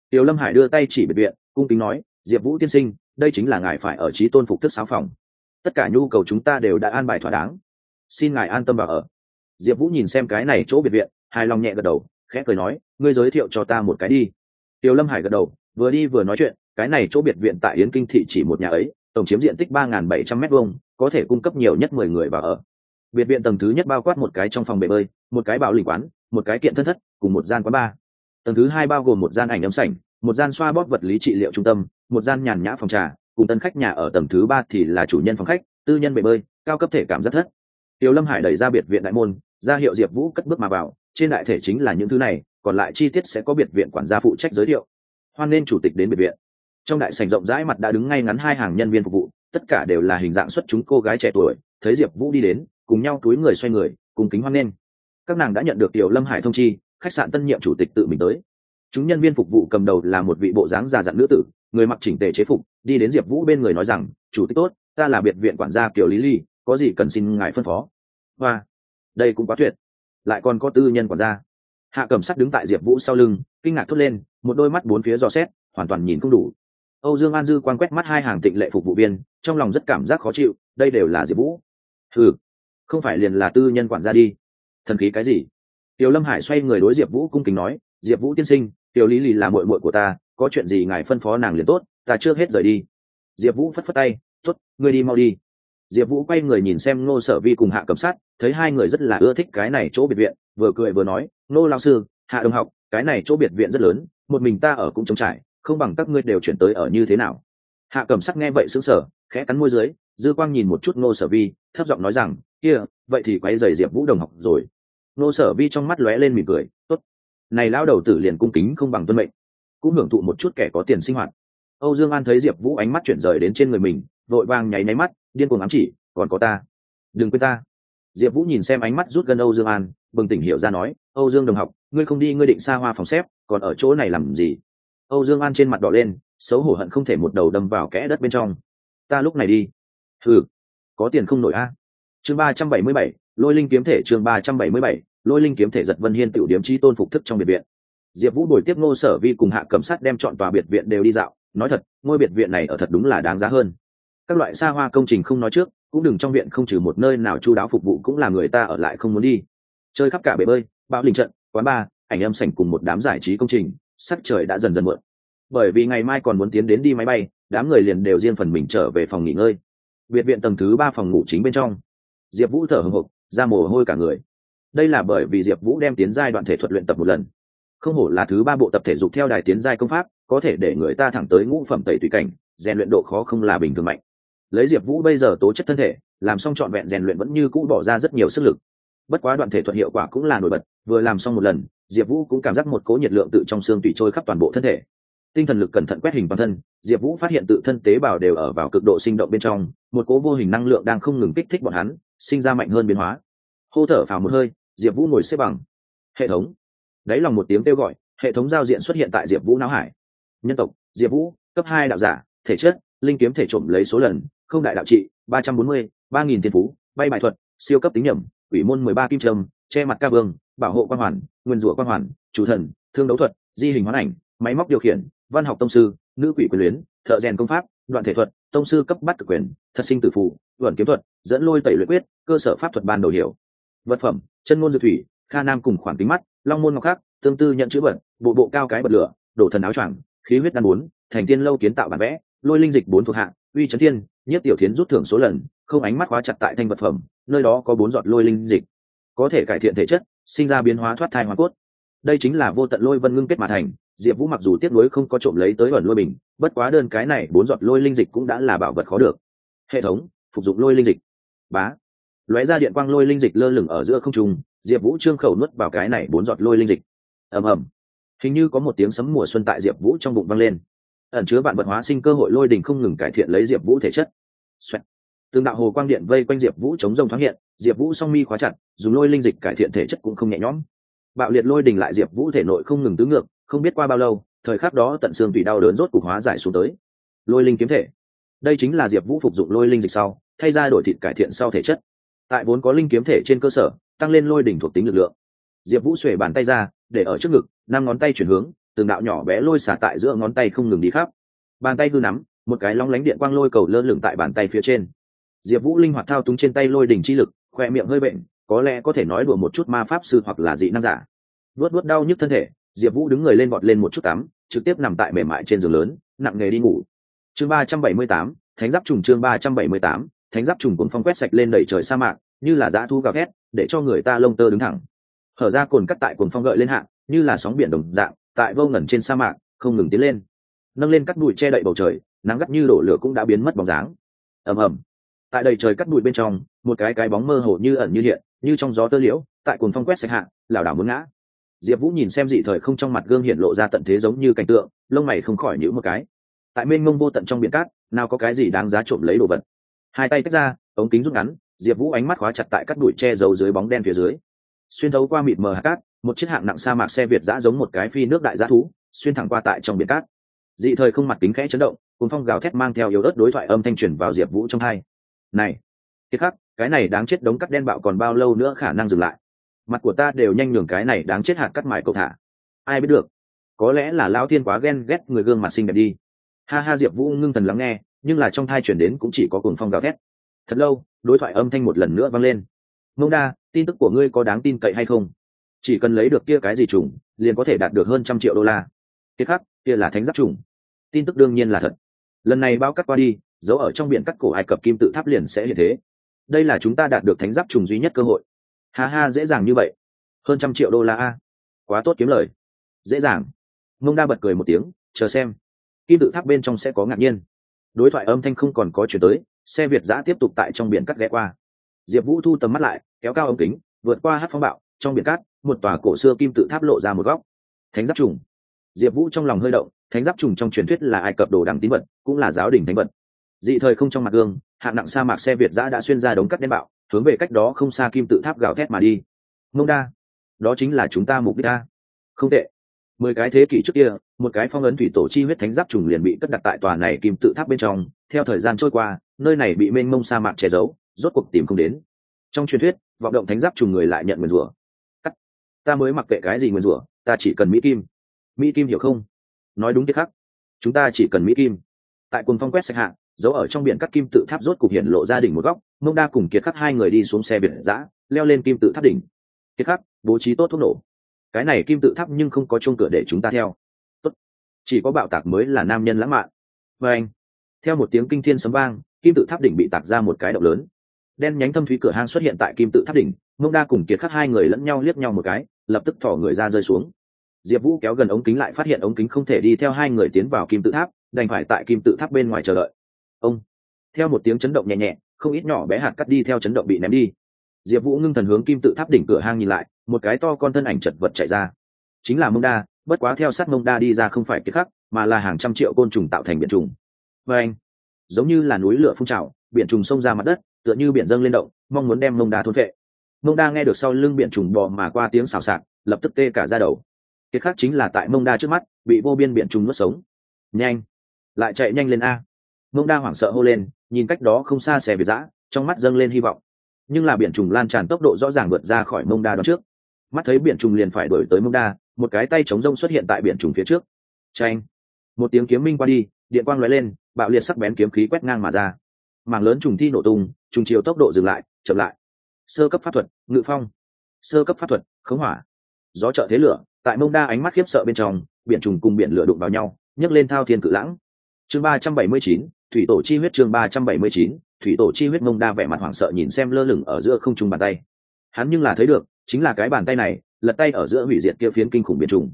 Tiều lâm hải đưa tay chỉ biệt viện, cung kính nói diệp vũ tiên sinh, đây chính là ngài phải ở trí tôn phục thức sáu phòng. Tất cả nhu cầu chúng ta đều đã an bài thỏa đáng. Xin ngài an tâm vào ở. Diệp vũ nhìn xem cái này chỗ biệt viện, hài lòng nhẹ gật đầu, khẽ cười nói, ngươi giới thiệu cho ta một cái đi. Tiểu lâm hải gật đầu, vừa đi vừa nói chuyện, cái này chỗ biệt viện tại yến kinh thị chỉ một nhà ấy, tổng chiếm diện tích ba nghìn bảy trăm m hai có thể cung cấp nhiều nhất mười người vào ở. Biệt viện tầng thứ nhất bao quát một cái trong phòng bể bơi, một cái bảo lì quán, một cái kiện thân thất, cùng một gian quán bar. Tầng thứ hai bao gồm một gian ảnh âm sảnh, một gian xoa bóp vật lý trị liệu trung tâm một gian nhàn nhã phòng trà, cùng tân khách nhà ở tầng thứ ba thì là chủ nhân phòng khách, tư nhân bể bơi, cao cấp thể cảm rất thất. Tiểu lâm hải đẩy ra biệt viện đại môn, ra hiệu diệp vũ cất bước mà vào, trên đại thể chính là những thứ này, còn lại chi tiết sẽ có biệt viện quản gia phụ trách giới thiệu. Hoan nên chủ tịch đến biệt viện. Trong đại sảnh rộng rãi mặt đã đứng ngay ngắn hai hàng nhân viên phục vụ, tất cả đều là hình dạng xuất chúng cô gái trẻ tuổi, thấy diệp vũ đi đến, cùng nhau túi người xoay người, cùng kính hoan nghênh. Các nàng đã nhận được tiểu lâm hải thông chi, khách sạn tân nhiệm chủ tịch tự mình tới. Chúng nhân viên phục vụ cầm đầu là một vị bộ dáng già dặn nữ tử người mặc chỉnh tề chế phục, đi đến diệp vũ bên người nói rằng, chủ tịch tốt, ta là biệt viện quản gia kiều lý ly, có gì cần xin ngài phân phó? Hoa, đây cũng quá tuyệt. Lại còn có tư nhân quản gia. Hạ cầm sắc đứng tại diệp vũ sau lưng, kinh ngạc thốt lên, một đôi mắt bốn phía dò xét, hoàn toàn nhìn không đủ. Âu dương an dư quan quét mắt hai hàng tịnh lệ phục vụ viên, trong lòng rất cảm giác khó chịu, đây đều là diệp vũ. Ừ không phải liền là tư nhân quản gia đi. Thần khí cái gì? Tiểu lâm hải xoay người đối diệp vũ cung kính nói, diệp vũ tiên sinh tiểu lý lì là mội mội của ta có chuyện gì ngài phân phó nàng liền tốt, ta chưa hết rời đi. Diệp vũ phất phất tay t ố t ngươi đi mau đi. Diệp vũ quay người nhìn xem ngô sở vi cùng hạ cầm sát, thấy hai người rất là ưa thích cái này chỗ biệt viện, vừa cười vừa nói, ngô lao sư, hạ đồng học, cái này chỗ biệt viện rất lớn, một mình ta ở cũng trống trải, không bằng các ngươi đều chuyển tới ở như thế nào. Hạ cầm sắc nghe vậy xứng sở khẽ cắn môi dưới, dư quang nhìn một chút ngô sở vi, thấp giọng nói rằng, kia, vậy thì quay dày diệp vũ đồng học rồi. Ngô sở vi trong mắt lóe lên mỉm cười, tốt, này lao đầu tử liền cung kính không bằng tuân mệnh cũng hưởng thụ một chút kẻ có tiền sinh hoạt. Âu dương an thấy diệp vũ ánh mắt chuyển rời đến trên người mình, vội vàng nháy máy mắt, điên cuồng ám chỉ, còn có ta, đừng quên ta. Diệp vũ nhìn xem ánh mắt rút gần âu dương an, bừng tỉnh hiểu ra nói, âu dương đồng học, ngươi không đi, ngươi định xa hoa phòng xếp, còn ở chỗ này làm gì? Âu dương an trên mặt đỏ lên, xấu hổ hận không thể một đầu đâm vào kẽ đất bên trong. Ta lúc này đi. Ừ có tiền không nổi a. Chương ba trăm bảy mươi bảy, lôi linh kiếm thể chương ba trăm bảy mươi bảy, lôi linh kiếm thể giật vân hiên tiểu điếm trí tôn phục thức trong biệt viện diệp vũ đổi tiếp ngô sở vi cùng hạ cẩm sát đem chọn tòa biệt viện đều đi dạo. Nói thật, ngôi biệt viện này ở thật đúng là đáng giá hơn. Các loại xa hoa công trình không nói trước, cũng đừng trong viện không trừ một nơi nào chu đáo phục vụ cũng là người ta ở lại không muốn đi. Chơi khắp cả bể bơi, bão linh trận, quán bar, ảnh âm sảnh cùng một đám giải trí công trình, sắc trời đã dần dần muộn. Bởi vì ngày mai còn muốn tiến đến đi máy bay, đám người liền đều riêng phần mình trở về phòng nghỉ ngơi. Biệt viện tầng thứ ba phòng ngủ chính bên trong. Diệp vũ thở hồng hộc, ra mồ hôi cả người. Đây là bởi vì diệp vũ đem tiến giai đoạn thể thuật luyện tập một lần không hổ là thứ ba bộ tập thể dục theo đài tiến giai công pháp, có thể để người ta thẳng tới ngũ phẩm tẩy tùy cảnh, rèn luyện độ khó không là bình thường mạnh. Lấy diệp vũ bây giờ tố chất thân thể, làm xong trọn vẹn rèn luyện vẫn như cũ bỏ ra rất nhiều sức lực. Bất quá đoạn thể thuật hiệu quả cũng là nổi bật, vừa làm xong một lần, diệp vũ cũng cảm giác một cố nhiệt lượng tự trong xương tùy trôi khắp toàn bộ thân thể. Tinh thần lực cẩn thận quét hình toàn thân, diệp vũ phát hiện tự thân tế bào đều ở vào cực độ sinh động bên trong, một cố vô hình năng lượng đang không ngừng kích thích bọn hắn, sinh ra mạnh hơn biến hóa. Hô thở vào một hơi, diệp vũ ngồi xếp bằng. Hệ thống đáy lòng một tiếng kêu gọi hệ thống giao diện xuất hiện tại diệp vũ não hải. Nhân tộc diệp vũ cấp hai đạo giả thể chất linh kiếm thể trộm lấy số lần không đại đạo trị ba trăm bốn mươi ba nghìn thiên phú bay bài thuật siêu cấp tính nhầm, ủy môn mười ba kim trâm che mặt ca vương bảo hộ quan hoàn nguyên rủa quan hoàn chủ thần thương đấu thuật di hình hoán ảnh máy móc điều khiển văn học tông sư nữ quỷ quyền luyến thợ rèn công pháp đoạn thể thuật tông sư cấp bắt cực quyền thật sinh tử phụ luận kiếm thuật dẫn lôi tẩy luyện quyết cơ sở pháp thuật ban đầu hiểu. Vật phẩm chân ngôn dược thủy kha nam cùng khoảng tính mắt long môn ngọc khắc tương tư nhận chữ vật bộ bộ cao cái bật lửa đổ thần áo choàng khí huyết đan bốn thành tiên lâu kiến tạo bản vẽ lôi linh dịch bốn thuộc hạ, uy trấn thiên nhất tiểu thiến rút thưởng số lần không ánh mắt khóa chặt tại thanh vật phẩm nơi đó có bốn giọt lôi linh dịch. Có thể cải thiện thể chất sinh ra biến hóa thoát thai hoa cốt. Đây chính là vô tận lôi vân ngưng kết mà thành diệp vũ mặc dù tiếc nuối không có trộm lấy tới ẩn lôi bình bất quá đơn cái này bốn giọt lôi linh dịch cũng đã là bảo vật khó được. Hệ thống phục dụng lôi linh dịch. Bá. Lóe ra điện quang lôi linh dịch lơ lửng ở giữa không trung diệp vũ trương khẩu nuốt vào cái này bốn giọt lôi linh dịch. Ầm ầm. Hình như có một tiếng sấm mùa xuân tại diệp vũ trong bụng vang lên. Ẩn chứa bạn vật hóa sinh cơ hội lôi đình không ngừng cải thiện lấy diệp vũ thể chất. Từng tương đạo hồ quang điện vây quanh diệp vũ chống rông thoáng hiện, diệp vũ song mi khóa chặt, dùng lôi linh dịch cải thiện thể chất cũng không nhẹ nhõm. Bạo liệt lôi đình lại diệp vũ thể nội không ngừng tứ ngược, không biết qua bao lâu, thời khắc đó tận xương tùy đau đớn rốt cục hóa giải xuống tới. Lôi linh kiếm thể. Đây chính là diệp vũ phục dụng lôi linh dịch sau, thay ra đổi thịt cải thiện sau thể chất. Tại vốn có linh kiếm thể trên cơ sở tăng lên lôi đỉnh thuộc tính lực lượng. Diệp vũ xuể bàn tay ra, để ở trước ngực, năm ngón tay chuyển hướng, từng đạo nhỏ bé lôi xả tại giữa ngón tay không ngừng đi khắp. Bàn tay hư nắm, một cái long lánh điện quang lôi cầu lơ lửng tại bàn tay phía trên. Diệp vũ linh hoạt thao túng trên tay lôi đỉnh chi lực, khoe miệng hơi bệnh, có lẽ có thể nói đùa một chút ma pháp sư hoặc là dị năng giả. Luốt luốt đau nhức thân thể, diệp vũ đứng người lên vọt lên một chút tắm, trực tiếp nằm tại mềm mại trên giường lớn, nặng nghề đi ngủ. Chương ba trăm bảy mươi tám, thánh giáp trùng chương ba trăm bảy mươi tám, thánh giáp trùng cuốn phong quét sạch lên đẩy trời sa mạc, như là dã thu gào thét để cho người ta lông tơ đứng thẳng. Hở ra cồn cắt tại cồn phong gợi lên hạ, như là sóng biển đồng dạng, tại vô ngẩn trên sa mạc, không ngừng tiến lên. Nâng lên cắt bụi che đậy bầu trời, nắng gắt như đổ lửa cũng đã biến mất bóng dáng. Ầm ầm. Tại đầy trời cắt bụi bên trong, một cái cái bóng mơ hồ như ẩn như hiện, như trong gió tơ liễu, tại cồn phong quét sạch hạ, lảo đảo muốn ngã. Diệp vũ nhìn xem dị thời không trong mặt gương hiện lộ ra tận thế giống như cảnh tượng, lông mày không khỏi nhữ một cái. Tại mênh mông vô tận trong biển cát, nào có cái gì đáng giá trộm lấy đồ vật. Hai tay tách ra, ống kính rút ngắn diệp vũ ánh mắt khóa chặt tại các đùi che giấu dưới bóng đen phía dưới. Xuyên thấu qua mịt mờ hạt cát, một chiếc hạng nặng sa mạc xe việt giã giống một cái phi nước đại giã thú, xuyên thẳng qua tại trong biển cát. Dị thời không mặt kính khẽ chấn động cùng phong gào thét mang theo yếu ớt đối thoại âm thanh truyền vào diệp vũ trong hai. Này kiệt khắc, cái này đáng chết đống cắt đen bạo còn bao lâu nữa khả năng dừng lại? Mặt của ta đều nhanh nhường cái này đáng chết hạt cắt mải cầu thả. Ai biết được, có lẽ là lao thiên quá ghen ghét người gương mặt xinh đẹp đi. Ha ha, diệp vũ ngưng thần lắng nghe, nhưng là trong thai chuyển đến cũng chỉ có cùng phong gào thét thật lâu, đối thoại âm thanh một lần nữa vang lên. Mông đa, tin tức của ngươi có đáng tin cậy hay không? Chỉ cần lấy được kia cái gì trùng liền có thể đạt được hơn trăm triệu đô la. Kia khác kia là thánh giáp trùng tin tức đương nhiên là thật. Lần này bao cắt qua đi giấu ở trong biển cắt cổ ai cập kim tự tháp liền sẽ hiện thế. Đây là chúng ta đạt được thánh giáp trùng duy nhất cơ hội. Ha ha, dễ dàng như vậy. Hơn trăm triệu đô la a. Quá tốt kiếm lời. Dễ dàng. Mông đa bật cười một tiếng, chờ xem. Kim tự tháp bên trong sẽ có ngạc nhiên đối thoại âm thanh không còn có chuyển tới, xe việt giã tiếp tục tại trong biển cắt ghé qua. Diệp vũ thu tầm mắt lại, kéo cao ống kính, vượt qua hát phong bạo, trong biển cát một tòa cổ xưa kim tự tháp lộ ra một góc. Thánh giáp trùng. Diệp vũ trong lòng hơi động, thánh giáp trùng trong truyền thuyết là ai cập đồ đằng tín vật, cũng là giáo đình thánh vật. Dị thời không trong mặt gương, hạng nặng sa mạc xe việt giã đã xuyên ra đống cắt đen bạo, hướng về cách đó không xa kim tự tháp gào thét mà đi. Mông đa. Đó chính là chúng ta mục đích đa không tệ mười cái thế kỷ trước kia, một cái phong ấn thủy tổ chi huyết thánh giáp trùng liền bị cất đặt tại tòa này kim tự tháp bên trong. Theo thời gian trôi qua, nơi này bị mênh mông sa mạc che giấu, rốt cuộc tìm không đến. Trong truyền thuyết, vọng động thánh giáp trùng người lại nhận nguyền rủa. Cắt. Ta mới mặc kệ cái gì nguyền rủa, ta chỉ cần mỹ kim. Mỹ kim hiểu không? Nói đúng tiếc khắc chúng ta chỉ cần mỹ kim. Tại cuồng phong quét sạch hạ, giấu ở trong biển cắt kim tự tháp rốt cục hiện lộ ra đỉnh một góc, mông đa cùng kiệt khắc hai người đi xuống xe biển giã, leo lên kim tự tháp đỉnh. Kiệt khắc, bố trí tốt thuốc nổ cái này kim tự tháp nhưng không có chung cửa để chúng ta theo. Tốt. chỉ có bạo tạc mới là nam nhân lãng mạn. Và anh, theo một tiếng kinh thiên sấm vang, kim tự tháp đỉnh bị tạc ra một cái động lớn. Đen nhánh thâm thúy cửa hang xuất hiện tại kim tự tháp đỉnh, mông đa cùng kiệt khắc hai người lẫn nhau liếc nhau một cái, lập tức thỏ người ra rơi xuống. Diệp vũ kéo gần ống kính lại phát hiện ống kính không thể đi theo hai người tiến vào kim tự tháp, đành phải tại kim tự tháp bên ngoài chờ đợi. Ông, theo một tiếng chấn động nhẹ nhẹ, không ít nhỏ bé hạt cắt đi theo chấn động bị ném đi diệp vũ ngưng thần hướng kim tự tháp đỉnh cửa hang nhìn lại, một cái to con thân ảnh chật vật chạy ra. Chính là mông đa, bất quá theo sát mông đa đi ra không phải kiệt khắc mà là hàng trăm triệu côn trùng tạo thành biển trùng. Vê anh, giống như là núi lửa phun trào, biển trùng xông ra mặt đất, tựa như biển dâng lên động, mong muốn đem mông đa thôn vệ mông đa nghe được sau lưng biển trùng bò mà qua tiếng xào xạc, lập tức tê cả ra đầu. Kiệt khắc chính là tại mông đa trước mắt, bị vô biên biển trùng nuốt sống. Nhanh, lại chạy nhanh lên a. Mông đa hoảng sợ hô lên, nhìn cách đó không xa xẻ việt giã trong mắt dâng lên hy vọng nhưng là biển trùng lan tràn tốc độ rõ ràng vượt ra khỏi mông đa đó trước. Mắt thấy biển trùng liền phải đổi tới mông đa, một cái tay chống rông xuất hiện tại biển trùng phía trước. Tranh một tiếng kiếm minh qua đi, điện quang lóe lên, bạo liệt sắc bén kiếm khí quét ngang mà ra. Mảng lớn trùng thi nổ tung, trùng chiều tốc độ dừng lại, chậm lại. Sơ cấp pháp thuật, ngự phong. Sơ cấp pháp thuật, khống hỏa. Gió trợ thế lửa, tại mông đa ánh mắt khiếp sợ bên trong, biển trùng cùng biển lửa đụng vào nhau, nhấc lên thao thiên cự lãng. Chương ba trăm bảy mươi chín, thủy tổ chi huyết chương ba trăm bảy mươi chín thủy tổ chi huyết mông đa vẻ mặt hoảng sợ nhìn xem lơ lửng ở giữa không trung bàn tay. Hắn nhưng là thấy được, chính là cái bàn tay này, lật tay ở giữa hủy diệt kia phiến kinh khủng biển trùng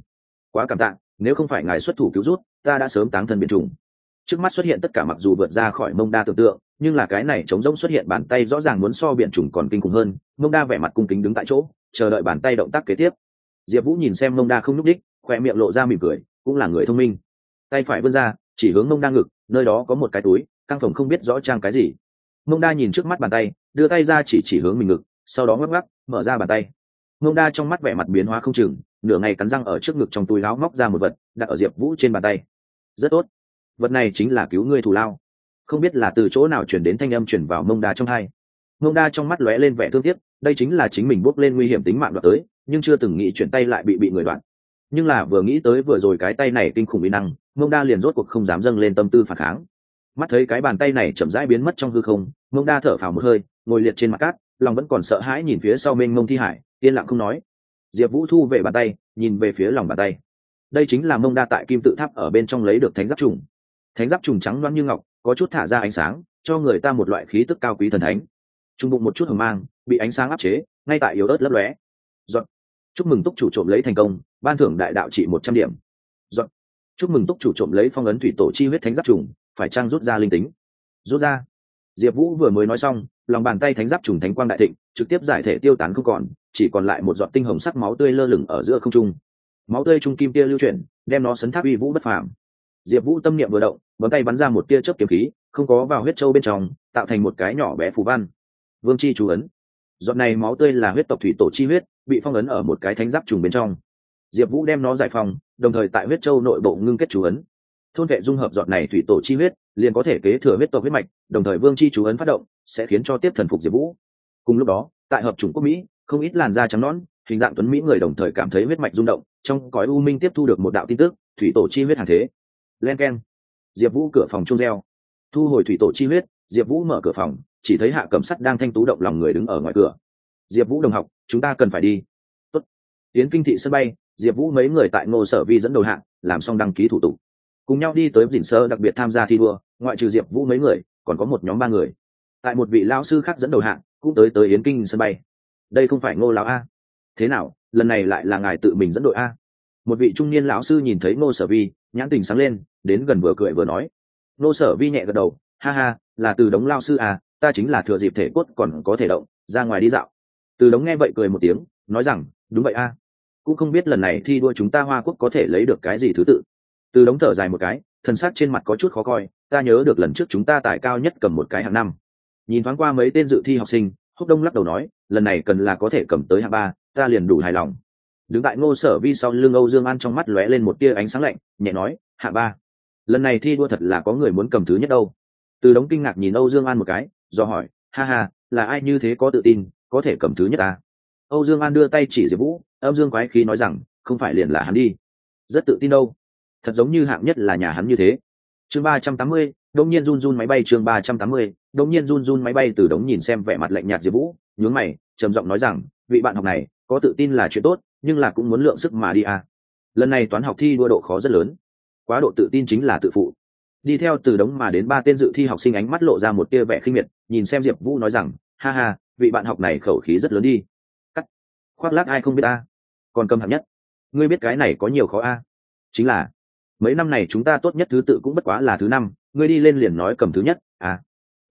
quá cảm tạ, nếu không phải ngài xuất thủ cứu rút, ta đã sớm táng thân biển trùng trước mắt xuất hiện tất cả mặc dù vượt ra khỏi mông đa tưởng tượng, nhưng là cái này chống rỗng xuất hiện bàn tay rõ ràng muốn so biển trùng còn kinh khủng hơn, mông đa vẻ mặt cung kính đứng tại chỗ, chờ đợi bàn tay động tác kế tiếp. Diệp vũ nhìn xem mông đa không n ú c đích khoe miệng lộ ra mỉm cười, cũng là người thông minh. Tay phải vươn ra, chỉ hướng mông đa ngực, nơi đó có một cái túi, căng phòng không biết rõ trang cái gì mông đa nhìn trước mắt bàn tay, đưa tay ra chỉ chỉ hướng mình ngực, sau đó ngấp ngắc mở ra bàn tay. Mông đa trong mắt vẻ mặt biến hóa không chừng, nửa ngày cắn răng ở trước ngực trong túi láo móc ra một vật, đặt ở diệp vũ trên bàn tay. Rất tốt. Vật này chính là cứu ngươi thù lao. Không biết là từ chỗ nào chuyển đến thanh âm chuyển vào mông đa trong hai. Mông đa trong mắt lóe lên vẻ thương tiếc, đây chính là chính mình bốc lên nguy hiểm tính mạng đoạt tới, nhưng chưa từng nghĩ chuyển tay lại bị bị người đoạn nhưng là vừa nghĩ tới vừa rồi cái tay này kinh khủng uy năng mông đa liền rốt cuộc không dám dâng lên tâm tư phản kháng. Mắt thấy cái bàn tay này chậm rãi biến mất trong hư không mông đa thở phào một hơi, ngồi liệt trên mặt cát, lòng vẫn còn sợ hãi nhìn phía sau mênh mông thi hải, yên lặng không nói. Diệp vũ thu về bàn tay, nhìn về phía lòng bàn tay. Đây chính là mông đa tại kim tự tháp ở bên trong lấy được thánh giáp trùng. Thánh giáp trùng trắng loáng như ngọc, có chút thả ra ánh sáng, cho người ta một loại khí tức cao quý thần thánh. Trung bụng một chút hầm mang, bị ánh sáng áp chế, ngay tại yếu ớt lấp lóe. Dọn chúc mừng túc chủ trộm lấy thành công, ban thưởng đại đạo trị một trăm điểm. Dọn chúc mừng túc chủ trộm lấy phong ấn thủy tổ chi huyết thánh giáp trùng, phải trang rút ra linh tính? Rút ra diệp vũ vừa mới nói xong lòng bàn tay thánh giáp trùng thánh quang đại thịnh trực tiếp giải thể tiêu tán không còn chỉ còn lại một giọt tinh hồng sắc máu tươi lơ lửng ở giữa không trung. Máu tươi trung kim tia lưu chuyển đem nó sấn tháp uy vũ bất phàm. Diệp vũ tâm niệm vừa động bấm tay bắn ra một tia chớp kiếm khí không có vào huyết châu bên trong tạo thành một cái nhỏ bé phù văn. Vương chi chú ấn. Giọt này máu tươi là huyết tộc thủy tổ chi huyết bị phong ấn ở một cái thánh giáp trùng bên trong. Diệp vũ đem nó giải phóng, đồng thời tại huyết châu nội bộ ngưng kết chú ấn thôn vệ dung hợp giọt này thủy tổ chi huyết, liền có thể kế thừa huyết tộc huyết mạch, đồng thời vương chi chú ấn phát động, sẽ khiến cho tiếp thần phục diệp vũ. Cùng lúc đó, tại hợp chủng quốc mỹ, không ít làn da trắng nõn, hình dạng tuấn mỹ người đồng thời cảm thấy huyết mạch rung động, trong cõi u minh tiếp thu được một đạo tin tức, thủy tổ chi huyết hàng thế. Len k e n diệp vũ cửa phòng chung reo thu hồi thủy tổ chi huyết, diệp vũ mở cửa phòng, chỉ thấy hạ cầm sắt đang thanh tú động lòng người đứng ở ngoài cửa. Diệp vũ đồng học, chúng ta cần phải đi. Tốt. tiến kinh thị sân bay, diệp vũ mấy người tại ngô sở vi dẫn đầu hạng làm xong đăng ký thủ tục cùng nhau đi tới dình sơ đặc biệt tham gia thi đua, ngoại trừ diệp vũ mấy người, còn có một nhóm ba người. Tại một vị lao sư khác dẫn đầu hạng, cũng tới tới yến kinh sân bay. Đây không phải ngô lão a. Thế nào, lần này lại là ngài tự mình dẫn đội a? Một vị trung niên lão sư nhìn thấy ngô sở vi, nhãn tình sáng lên, đến gần vừa cười vừa nói. Ngô sở vi nhẹ gật đầu, ha ha, là từ đống lao sư à ta chính là thừa dịp thể cốt còn có thể động, ra ngoài đi dạo. Từ đống nghe vậy cười một tiếng, nói rằng, đúng vậy a. Cũng không biết lần này thi đua chúng ta hoa quốc có thể lấy được cái gì thứ tự từ đống thở dài một cái thân xác trên mặt có chút khó coi, ta nhớ được lần trước chúng ta tài cao nhất cầm một cái hạng năm. Nhìn thoáng qua mấy tên dự thi học sinh, húc đông lắc đầu nói, lần này cần là có thể cầm tới hạng ba, ta liền đủ hài lòng. Đứng tại ngô sở vi sau lưng âu dương an trong mắt lóe lên một tia ánh sáng lạnh, nhẹ nói, hạng ba. Lần này thi đua thật là có người muốn cầm thứ nhất đâu. Từ đống kinh ngạc nhìn âu dương an một cái, do hỏi, ha ha, là ai như thế có tự tin, có thể cầm thứ nhất à? âu dương an đưa tay chỉ diệp vũ âm dương quái khí nói rằng, không phải liền là hắn đi. Rất tự tin đâu thật giống như hạng nhất là nhà hắn như thế. Chương ba trăm tám mươi đông nhiên run run máy bay, chương ba trăm tám mươi đông nhiên run run máy bay từ đống nhìn xem vẻ mặt lạnh nhạt diệp vũ, nhướng mày, trầm giọng nói rằng, vị bạn học này, có tự tin là chuyện tốt, nhưng là cũng muốn lượng sức mà đi à. lần này toán học thi đua độ khó rất lớn. Quá độ tự tin chính là tự phụ. Đi theo từ đống mà đến ba tên dự thi học sinh ánh mắt lộ ra một tia vẻ khinh miệt, nhìn xem diệp vũ nói rằng, ha ha, vị bạn học này khẩu khí rất lớn đi. Cắt. Khoác lác ai không biết a còn cầm hạng nhất. Ngươi biết cái này có nhiều khó a? Chính là mấy năm này chúng ta tốt nhất thứ tự cũng bất quá là thứ năm, ngươi đi lên liền nói cầm thứ nhất à.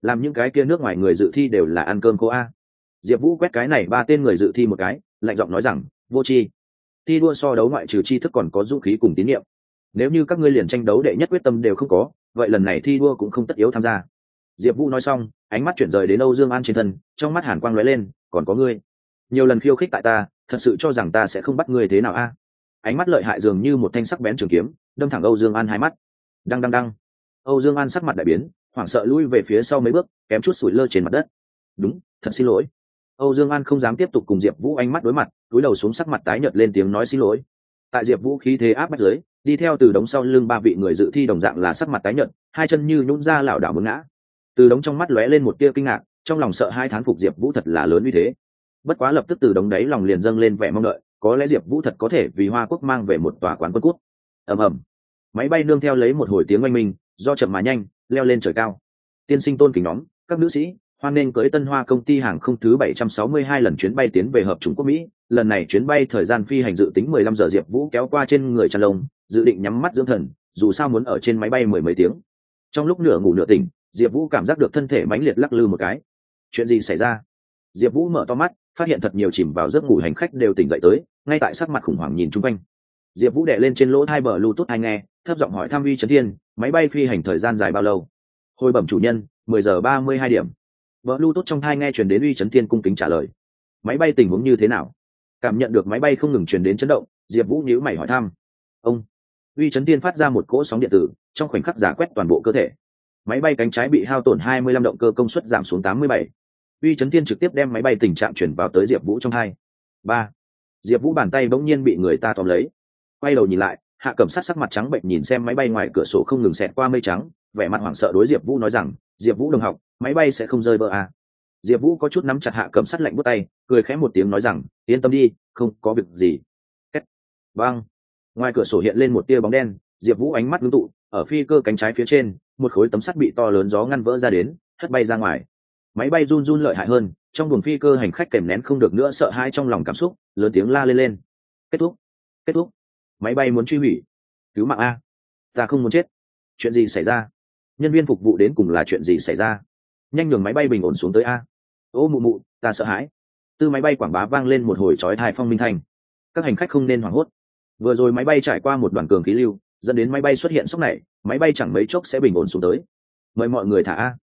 Làm những cái kia nước ngoài người dự thi đều là ăn cơm cô a. Diệp vũ quét cái này ba tên người dự thi một cái, lạnh giọng nói rằng, vô tri, thi đua so đấu ngoại trừ tri thức còn có dũng khí cùng tín nhiệm nếu như các ngươi liền tranh đấu đệ nhất quyết tâm đều không có, vậy lần này thi đua cũng không tất yếu tham gia. Diệp vũ nói xong, ánh mắt chuyển rời đến âu dương an trên thân, trong mắt hàn quang lóe lên, còn có ngươi. Nhiều lần khiêu khích tại ta, thật sự cho rằng ta sẽ không bắt ngươi thế nào a. Ánh mắt lợi hại dường như một thanh sắc bén trường kiếm đâm thẳng âu dương an hai mắt. Đăng đăng đăng. Âu dương an sắc mặt đại biến, hoảng sợ lui về phía sau mấy bước, kém chút sủi lơ trên mặt đất. Đúng, thật xin lỗi. Âu dương an không dám tiếp tục cùng diệp vũ ánh mắt đối mặt, túi đầu xuống sắc mặt tái nhợt lên tiếng nói xin lỗi. Tại diệp vũ khí thế áp bách giới đi theo từ đống sau lưng ba vị người dự thi đồng dạng là sắc mặt tái nhợt, hai chân như nhún ra lảo đảo muốn ngã. Từ đống trong mắt lóe lên một tia kinh ngạc, trong lòng sợ hai thán phục diệp vũ thật là lớn như thế. Bất quá lập tức từ đống đấy lòng liền dâng lên vẻ mong đợi, có lẽ diệp vũ thật có thể vì hoa quốc mang về một tòa quán quân quốc ầm ầm. Máy bay nương theo lấy một hồi tiếng oanh minh, do chậm mà nhanh, leo lên trời cao. Tiên sinh tôn kính nhóm các nữ sĩ, hoan nên cưới tân hoa công ty hàng không thứ 762 lần chuyến bay tiến về hợp trung quốc mỹ. Lần này chuyến bay thời gian phi hành dự tính 15 giờ, diệp vũ kéo qua trên người tràn lông, dự định nhắm mắt dưỡng thần, dù sao muốn ở trên máy bay mười mấy tiếng. Trong lúc nửa ngủ nửa tỉnh, diệp vũ cảm giác được thân thể mãnh liệt lắc lư một cái. Chuyện gì xảy ra? Diệp vũ mở to mắt, phát hiện thật nhiều chìm vào giấc ngủ hành khách đều tỉnh dậy tới, ngay tại sắc mặt khủng hoảng nhìn chung quanh diệp vũ đệ lên trên lỗ hai bờ bluetooth hai nghe, thấp giọng hỏi tham vi trấn thiên, máy bay phi hành thời gian dài bao lâu? Hồi bẩm chủ nhân, mười giờ ba mươi hai điểm. Vợ bluetooth trong thai nghe chuyển đến uy trấn thiên cung kính trả lời. Máy bay tình huống như thế nào? Cảm nhận được máy bay không ngừng chuyển đến chấn động, diệp vũ nhíu mày hỏi thăm. Ông. Uy trấn thiên phát ra một cỗ sóng điện tử, trong khoảnh khắc giả quét toàn bộ cơ thể. Máy bay cánh trái bị hao tổn 25 động cơ công suất giảm xuống 87. uy Trấn thiên trực tiếp đem máy bay tình trạng chuyển vào tới diệp vũ trong hai. Ba. Diệp vũ bàn tay bỗng nhiên bị người ta tóm lấy quay đầu nhìn lại, hạ cẩm sát sắc mặt trắng bệnh nhìn xem máy bay ngoài cửa sổ không ngừng xẹt qua mây trắng, vẻ mặt hoảng sợ đối diệp vũ nói rằng, diệp vũ đồng học, máy bay sẽ không rơi vỡ à. diệp vũ có chút nắm chặt hạ cẩm sát lạnh bút tay, cười khẽ một tiếng nói rằng, yên tâm đi, không có việc gì. Kết. vâng ngoài cửa sổ hiện lên một tia bóng đen, diệp vũ ánh mắt ngưng tụ, ở phi cơ cánh trái phía trên, một khối tấm sắt bị to lớn gió ngăn vỡ ra đến, hất bay ra ngoài. Máy bay run run lợi hại hơn, trong buồng phi cơ hành khách kèm nén không được nữa sợ hãi trong lòng cảm xúc, lớn tiếng la lên lên. Kết thúc. Kết thúc máy bay muốn truy hủy. Cứu mạng a. Ta không muốn chết. Chuyện gì xảy ra? Nhân viên phục vụ đến cùng là chuyện gì xảy ra? Nhanh nhường máy bay bình ổn xuống tới a. Ô, mụ mụ, ta sợ hãi. Từ máy bay quảng bá vang lên một hồi trói thai phong minh thành. Các hành khách không nên hoảng hốt. Vừa rồi máy bay trải qua một đoàn cường khí lưu, dẫn đến máy bay xuất hiện sốc này, máy bay chẳng mấy chốc sẽ bình ổn xuống tới. Mời mọi người thả a.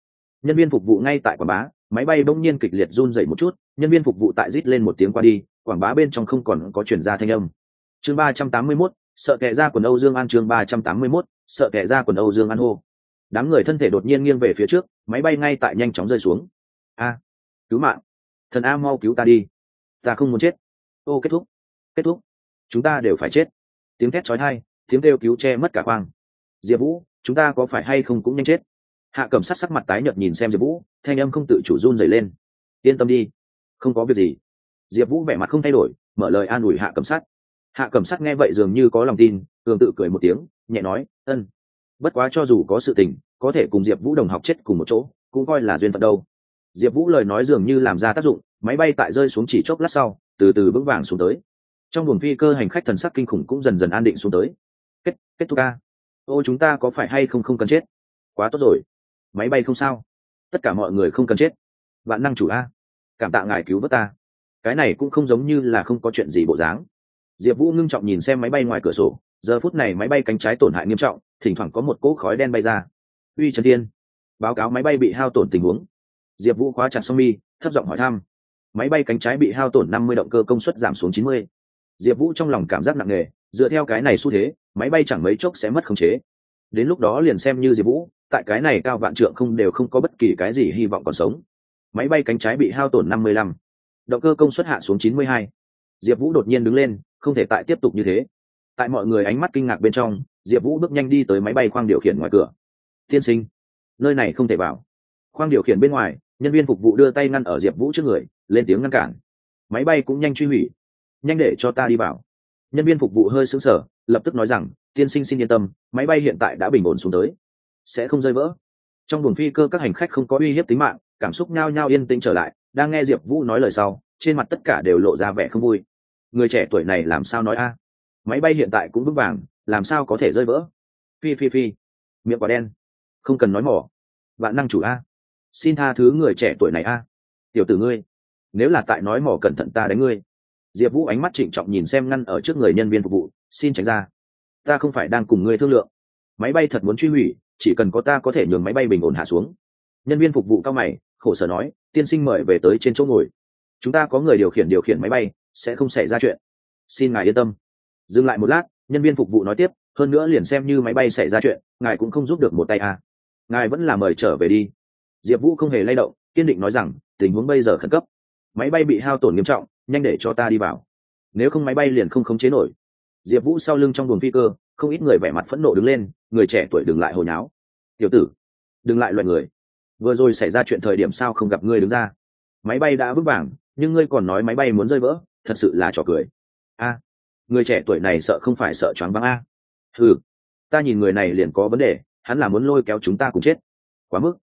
Nhân viên phục vụ ngay tại quảng bá, máy bay bỗng nhiên kịch liệt run dậy một chút, nhân viên phục vụ tại rít lên một tiếng qua đi, quảng bá bên trong không còn có chuyển ra thanh âm chương ba trăm tám mươi mốt sợ kẻ ra quần âu dương an chương ba trăm tám mươi mốt sợ kẻ ra quần âu dương an hô. Đám người thân thể đột nhiên nghiêng về phía trước máy bay ngay tại nhanh chóng rơi xuống. A cứu mạng. Thần a mau cứu ta đi. Ta không muốn chết. Ô kết thúc. Kết thúc. Chúng ta đều phải chết. Tiếng thét chói tai, tiếng kêu cứu che mất cả khoang diệp vũ chúng ta có phải hay không cũng nhanh chết. Hạ Cẩm sát sắc mặt tái nhợt nhìn xem diệp vũ thanh âm không tự chủ run rẩy lên. Yên tâm đi. Không có việc gì. Diệp vũ vẻ mặt không thay đổi mở lời an ủi hạ Cẩm sát hạ Cẩm sát nghe vậy dường như có lòng tin, cường tự cười một tiếng, nhẹ nói, ân, bất quá cho dù có sự tình, có thể cùng diệp vũ đồng học chết cùng một chỗ, cũng coi là duyên phận đâu. Diệp vũ lời nói dường như làm ra tác dụng, máy bay tại rơi xuống chỉ chốc lát sau, từ từ vững vàng xuống tới. Trong buồng phi cơ hành khách thần sắc kinh khủng cũng dần dần an định xuống tới. Kết kết thúc ca. Ô, chúng ta có phải hay không không cần chết? Quá tốt rồi. Máy bay không sao. Tất cả mọi người không cần chết. Vạn năng chủ a. Cảm tạ ngài cứu vớt ta. Cái này cũng không giống như là không có chuyện gì bộ dáng diệp vũ ngưng trọng nhìn xem máy bay ngoài cửa sổ, giờ phút này máy bay cánh trái tổn hại nghiêm trọng, thỉnh thoảng có một cỗ khói đen bay ra. Uy, trần tiên báo cáo máy bay bị hao tổn tình huống. Diệp vũ khóa chặt song mi, thấp giọng hỏi thăm. Máy bay cánh trái bị hao tổn năm mươi động cơ công suất giảm xuống chín mươi. Diệp vũ trong lòng cảm giác nặng nề, dựa theo cái này xu thế, máy bay chẳng mấy chốc sẽ mất khống chế. Đến lúc đó liền xem như diệp vũ, tại cái này cao vạn trượng không đều không có bất kỳ cái gì hy vọng còn sống. Máy bay cánh trái bị hao tổn năm mươi lăm. Động cơ công suất hạ xuống chín mươi hai diệp vũ đột nhiên đứng lên, không thể tại tiếp tục như thế. Tại mọi người ánh mắt kinh ngạc bên trong, diệp vũ bước nhanh đi tới máy bay khoang điều khiển ngoài cửa. Tiên sinh, nơi này không thể vào. Khoang điều khiển bên ngoài, nhân viên phục vụ đưa tay ngăn ở diệp vũ trước người, lên tiếng ngăn cản. Máy bay cũng nhanh truy hủy, nhanh để cho ta đi vào. Nhân viên phục vụ hơi sững sờ, lập tức nói rằng, tiên sinh xin yên tâm, máy bay hiện tại đã bình ổn xuống tới, sẽ không rơi vỡ. Trong buồng phi cơ các hành khách không có uy hiếp tính mạng, cảm xúc nhao nhao yên tĩnh trở lại, đang nghe diệp vũ nói lời sau trên mặt tất cả đều lộ ra vẻ không vui. Người trẻ tuổi này làm sao nói a? Máy bay hiện tại cũng vững vàng, làm sao có thể rơi vỡ? Phi phi phi. Miệng quả đen. Không cần nói mỏ. Vạn năng chủ a. Xin tha thứ người trẻ tuổi này a. Tiểu tử ngươi, nếu là tại nói mỏ cẩn thận ta đánh ngươi. Diệp vũ ánh mắt trịnh trọng nhìn xem ngăn ở trước người nhân viên phục vụ, xin tránh ra. Ta không phải đang cùng ngươi thương lượng. Máy bay thật muốn truy hủy, chỉ cần có ta có thể nhường máy bay bình ổn hạ xuống. Nhân viên phục vụ cao mày, khổ sở nói, tiên sinh mời về tới trên chỗ ngồi chúng ta có người điều khiển điều khiển máy bay, sẽ không xảy ra chuyện. Xin ngài yên tâm. Dừng lại một lát, nhân viên phục vụ nói tiếp, hơn nữa liền xem như máy bay xảy ra chuyện, ngài cũng không giúp được một tay à. ngài vẫn là mời trở về đi. Diệp vũ không hề lay động, kiên định nói rằng, tình huống bây giờ khẩn cấp. Máy bay bị hao tổn nghiêm trọng, nhanh để cho ta đi vào. Nếu không máy bay liền không khống chế nổi. Diệp vũ sau lưng trong buồng phi cơ, không ít người vẻ mặt phẫn nộ đứng lên, người trẻ tuổi đừng lại hồi nháo. Tiểu tử, đừng lại loại người. Vừa rồi xảy ra chuyện thời điểm sao không gặp ngươi đứng ra? Máy bay đã vững vàng nhưng ngươi còn nói máy bay muốn rơi vỡ, thật sự là trò cười. A, người trẻ tuổi này sợ không phải sợ choáng váng a. Ừ ta nhìn người này liền có vấn đề, hắn là muốn lôi kéo chúng ta cùng chết. Quá mức.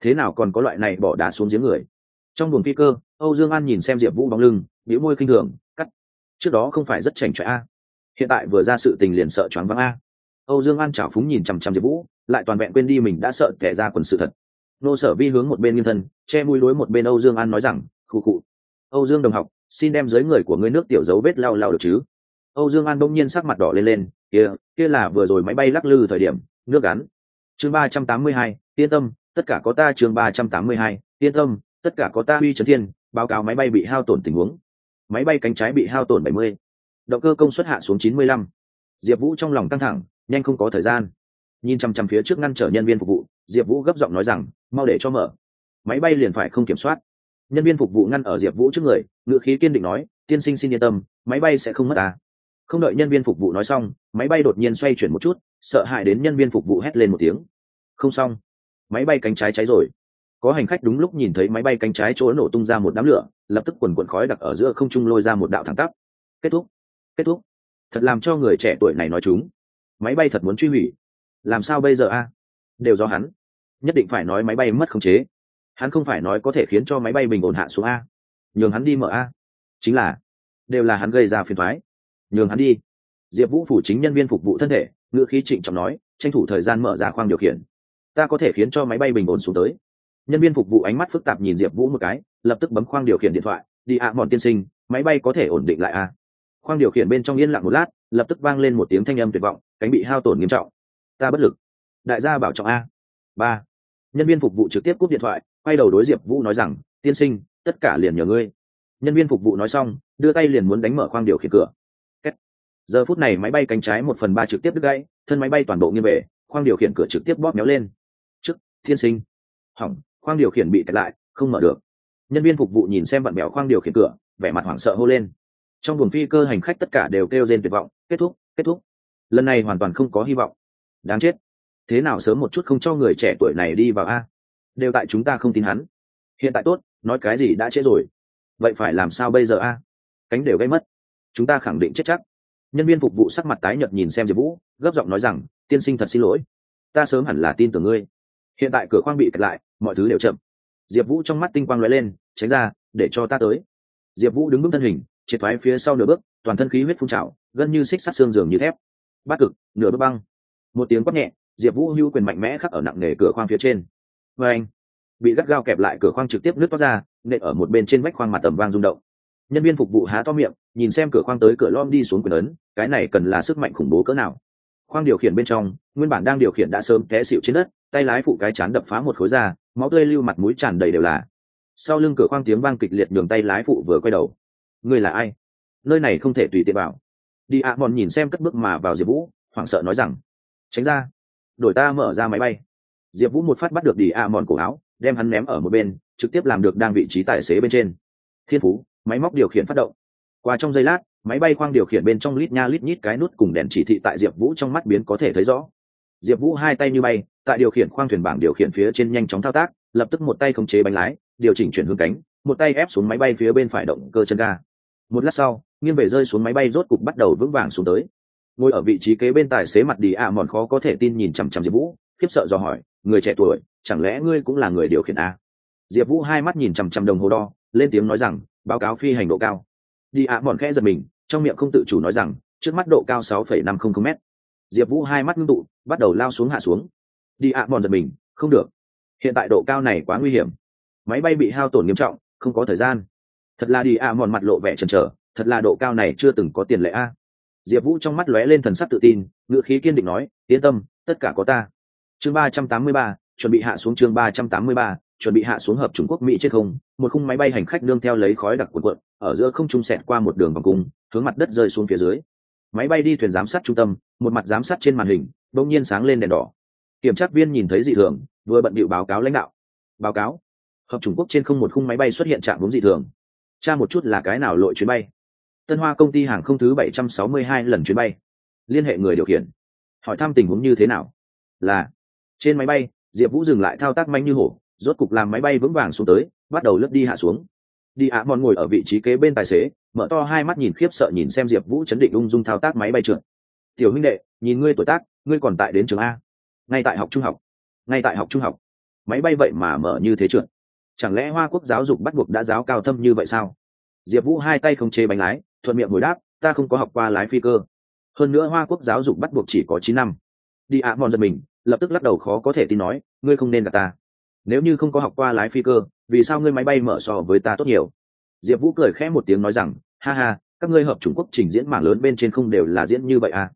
Thế nào còn có loại này bỏ đá xuống giếng người? Trong buồng phi cơ, âu dương an nhìn xem diệp vũ bóng lưng biểu môi khinh thường, cắt. Trước đó không phải rất chảnh chọe a. Hiện tại vừa ra sự tình liền sợ choáng váng a. Âu dương an chảo phúng nhìn chằm chằm diệp vũ, lại toàn vẹn quên đi mình đã sợ kẻ ra quần sự thật. Nô sở vi hướng một bên nghiêng thân, che mũi lối một bên âu dương an nói rằng, khụ khụ âu dương đồng học, xin đem dưới người của ngươi nước tiểu dấu vết lau lau được chứ? Âu dương an đông nhiên sắc mặt đỏ lên lên, kia kia là vừa rồi máy bay lắc lư thời điểm, nước gắn. Chương ba trăm tám mươi hai, yên tâm, tất cả có ta chương ba trăm tám mươi hai, yên tâm, tất cả có ta huy trấn thiên, báo cáo máy bay bị hao tổn tình huống. Máy bay cánh trái bị hao tổn bảy mươi. Động cơ công suất hạ xuống chín mươi lăm. Diệp vũ trong lòng căng thẳng, nhanh không có thời gian. Nhìn chằm chằm phía trước ngăn trở nhân viên phục vụ, diệp vũ gấp giọng nói rằng, mau để cho mở. Máy bay liền phải không kiểm soát nhân viên phục vụ ngăn ở diệp vũ trước người ngự khí kiên định nói tiên sinh xin yên tâm máy bay sẽ không mất à. không đợi nhân viên phục vụ nói xong máy bay đột nhiên xoay chuyển một chút sợ hãi đến nhân viên phục vụ hét lên một tiếng không xong máy bay cánh trái cháy rồi có hành khách đúng lúc nhìn thấy máy bay cánh trái chỗ nổ tung ra một đám lửa lập tức quần quần khói đặc ở giữa không trung lôi ra một đạo thẳng tắp kết thúc kết thúc thật làm cho người trẻ tuổi này nói chúng máy bay thật muốn truy hủy làm sao bây giờ a đều do hắn nhất định phải nói máy bay mất khống chế hắn không phải nói có thể khiến cho máy bay bình ổn hạ xuống a. Nhường hắn đi mở a. Chính là, đều là hắn gây ra phiền thoái nhường hắn đi. Diệp vũ phủ chính nhân viên phục vụ thân thể ngựa khí trịnh trọng nói, tranh thủ thời gian mở ra khoang điều khiển. Ta có thể khiến cho máy bay bình ổn xuống tới. Nhân viên phục vụ ánh mắt phức tạp nhìn diệp vũ một cái, lập tức bấm khoang điều khiển điện thoại. Đi ạ à mòn tiên sinh, máy bay có thể ổn định lại a. Khoang điều khiển bên trong yên lặng một lát, lập tức vang lên một tiếng thanh âm tuyệt vọng, cánh bị hao tổn nghiêm trọng. Ta bất lực. Đại gia bảo trọng a. Ba. Nhân viên phục vụ trực tiếp cúp điện thoại quay đầu đối diệp vũ nói rằng, tiên sinh, tất cả liền nhờ ngươi. Nhân viên phục vụ nói xong, đưa tay liền muốn đánh mở khoang điều khiển cửa. Kết. giờ phút này máy bay cánh trái một phần ba trực tiếp đứt gãy, thân máy bay toàn bộ nghiêng về, khoang điều khiển cửa trực tiếp bóp méo lên. Trước thiên sinh. Hỏng, khoang điều khiển bị kẹt lại, không mở được. Nhân viên phục vụ nhìn xem bạn bèo khoang điều khiển cửa, vẻ mặt hoảng sợ hô lên. Trong buồng phi cơ hành khách tất cả đều kêu rên tuyệt vọng, kết thúc kết thúc. Lần này hoàn toàn không có hy vọng. Đáng chết. Thế nào sớm một chút không cho người trẻ tuổi này đi vào a? Đều tại chúng ta không tin hắn. Hiện tại tốt, nói cái gì đã chết rồi. Vậy phải làm sao bây giờ a? Cánh đều gây mất. Chúng ta khẳng định chết chắc. Nhân viên phục vụ sắc mặt tái nhợt nhìn xem diệp vũ, gấp giọng nói rằng, tiên sinh thật xin lỗi. Ta sớm hẳn là tin tưởng ngươi. Hiện tại cửa khoang bị kẹt lại, mọi thứ đều chậm. Diệp vũ trong mắt tinh quang lóe lên, tránh ra, để cho ta tới. Diệp vũ đứng bước thân hình, triệt thoái phía sau nửa bước, toàn thân khí huyết phun trào, gần như xích sắt xương giường như thép. Bát cực, nửa bước băng. Một tiếng quát nhẹ, diệp vũ hưu quyền mạnh mẽ khắc ở nặng nề cửa khoang phía trên vê anh bị gắt gao kẹp lại cửa khoang trực tiếp nước toát ra, nện ở một bên trên vách khoang mặt tầm vang rung động. Nhân viên phục vụ há to miệng, nhìn xem cửa khoang tới cửa lom đi xuống quyền ấn, cái này cần là sức mạnh khủng bố cỡ nào. Khoang điều khiển bên trong, nguyên bản đang điều khiển đã sớm té xịu trên đất, tay lái phụ cái chán đập phá một khối da, máu tươi lưu mặt mũi tràn đầy đều là. Sau lưng cửa khoang tiếng vang kịch liệt nhường tay lái phụ vừa quay đầu. Ngươi là ai? Nơi này không thể tùy tiện vào. Đi ạ mòn nhìn xem cất bước mà vào diệp vũ, hoảng sợ nói rằng, tránh ra, đổi ta mở ra máy bay diệp vũ một phát bắt được đi a mòn cổ áo, đem hắn ném ở một bên, trực tiếp làm được đang vị trí tài xế bên trên. Thiên phú, máy móc điều khiển phát động. Qua trong giây lát, máy bay khoang điều khiển bên trong lít nha lít nhít cái nút cùng đèn chỉ thị tại diệp vũ trong mắt biến có thể thấy rõ. Diệp vũ hai tay như bay, tại điều khiển khoang thuyền bảng điều khiển phía trên nhanh chóng thao tác, lập tức một tay khống chế bánh lái, điều chỉnh chuyển hướng cánh, một tay ép xuống máy bay phía bên phải động cơ chân ga. Một lát sau, nghiêng về rơi xuống máy bay rốt cục bắt đầu vững vàng xuống tới. Ngồi ở vị trí kế bên tài xế mặt đi ạ mòn khó có thể tin nhìn chằm chằm diệp vũ, khiếp sợ do hỏi người trẻ tuổi, chẳng lẽ ngươi cũng là người điều khiển a diệp vũ hai mắt nhìn chằm chằm đồng hồ đo, lên tiếng nói rằng, báo cáo phi hành độ cao. Đi ạ, mòn khẽ giật mình, trong miệng không tự chủ nói rằng, trước mắt độ cao sáu phẩy năm không không m diệp vũ hai mắt ngưng tụ, bắt đầu lao xuống hạ xuống. Đi ạ, mòn giật mình, không được. Hiện tại độ cao này quá nguy hiểm. Máy bay bị hao tổn nghiêm trọng, không có thời gian. Thật là đi ạ, mòn mặt lộ vẻ chần chờ, thật là độ cao này chưa từng có tiền lệ a. Diệp vũ trong mắt lóe lên thần sắc tự tin ngựa khí kiên định nói, yên tâm, tất cả có ta chương ba trăm tám mươi ba, chuẩn bị hạ xuống chương ba trăm tám mươi ba, chuẩn bị hạ xuống hợp trung quốc mỹ trên không, một khung máy bay hành khách nương theo lấy khói đặc cuộn cuộn, ở giữa không trung xẹt qua một đường vòng cung, hướng mặt đất rơi xuống phía dưới. Máy bay đi thuyền giám sát trung tâm, một mặt giám sát trên màn hình, bỗng nhiên sáng lên đèn đỏ. Kiểm tra viên nhìn thấy dị thường, vừa bận bịu báo cáo lãnh đạo. Báo cáo. Hợp trung quốc trên không một khung máy bay xuất hiện trạng huống dị thường. Tra một chút là cái nào lội chuyến bay. Tân hoa công ty hàng không thứ bảy trăm sáu mươi hai lần chuyến bay. Liên hệ người điều khiển. Hỏi thăm tình huống như thế nào. Là trên máy bay, diệp vũ dừng lại thao tác manh như hổ, rốt cục làm máy bay vững vàng xuống tới, bắt đầu lướt đi hạ xuống. Đi ạ mòn ngồi ở vị trí kế bên tài xế, mở to hai mắt nhìn khiếp sợ nhìn xem diệp vũ chấn định ung dung thao tác máy bay trượt. Tiểu huynh đệ, nhìn ngươi tuổi tác, ngươi còn tại đến trường a. Ngay tại học trung học. Ngay tại học trung học. Máy bay vậy mà mở như thế trượt. Chẳng lẽ hoa quốc giáo dục bắt buộc đã giáo cao thâm như vậy sao? Diệp vũ hai tay không chế bánh lái, thuận miệng hồi đáp, ta không có học qua lái phi cơ. Hơn nữa hoa quốc giáo dục bắt buộc chỉ có chín năm. Đi ạ mòn giật mình lập tức lắc đầu khó có thể tin nói, ngươi không nên gặp ta. Nếu như không có học qua lái phi cơ, vì sao ngươi máy bay mở so với ta tốt nhiều? Diệp vũ cười khẽ một tiếng nói rằng, ha ha, các ngươi hợp trung quốc trình diễn mảng lớn bên trên không đều là diễn như vậy à?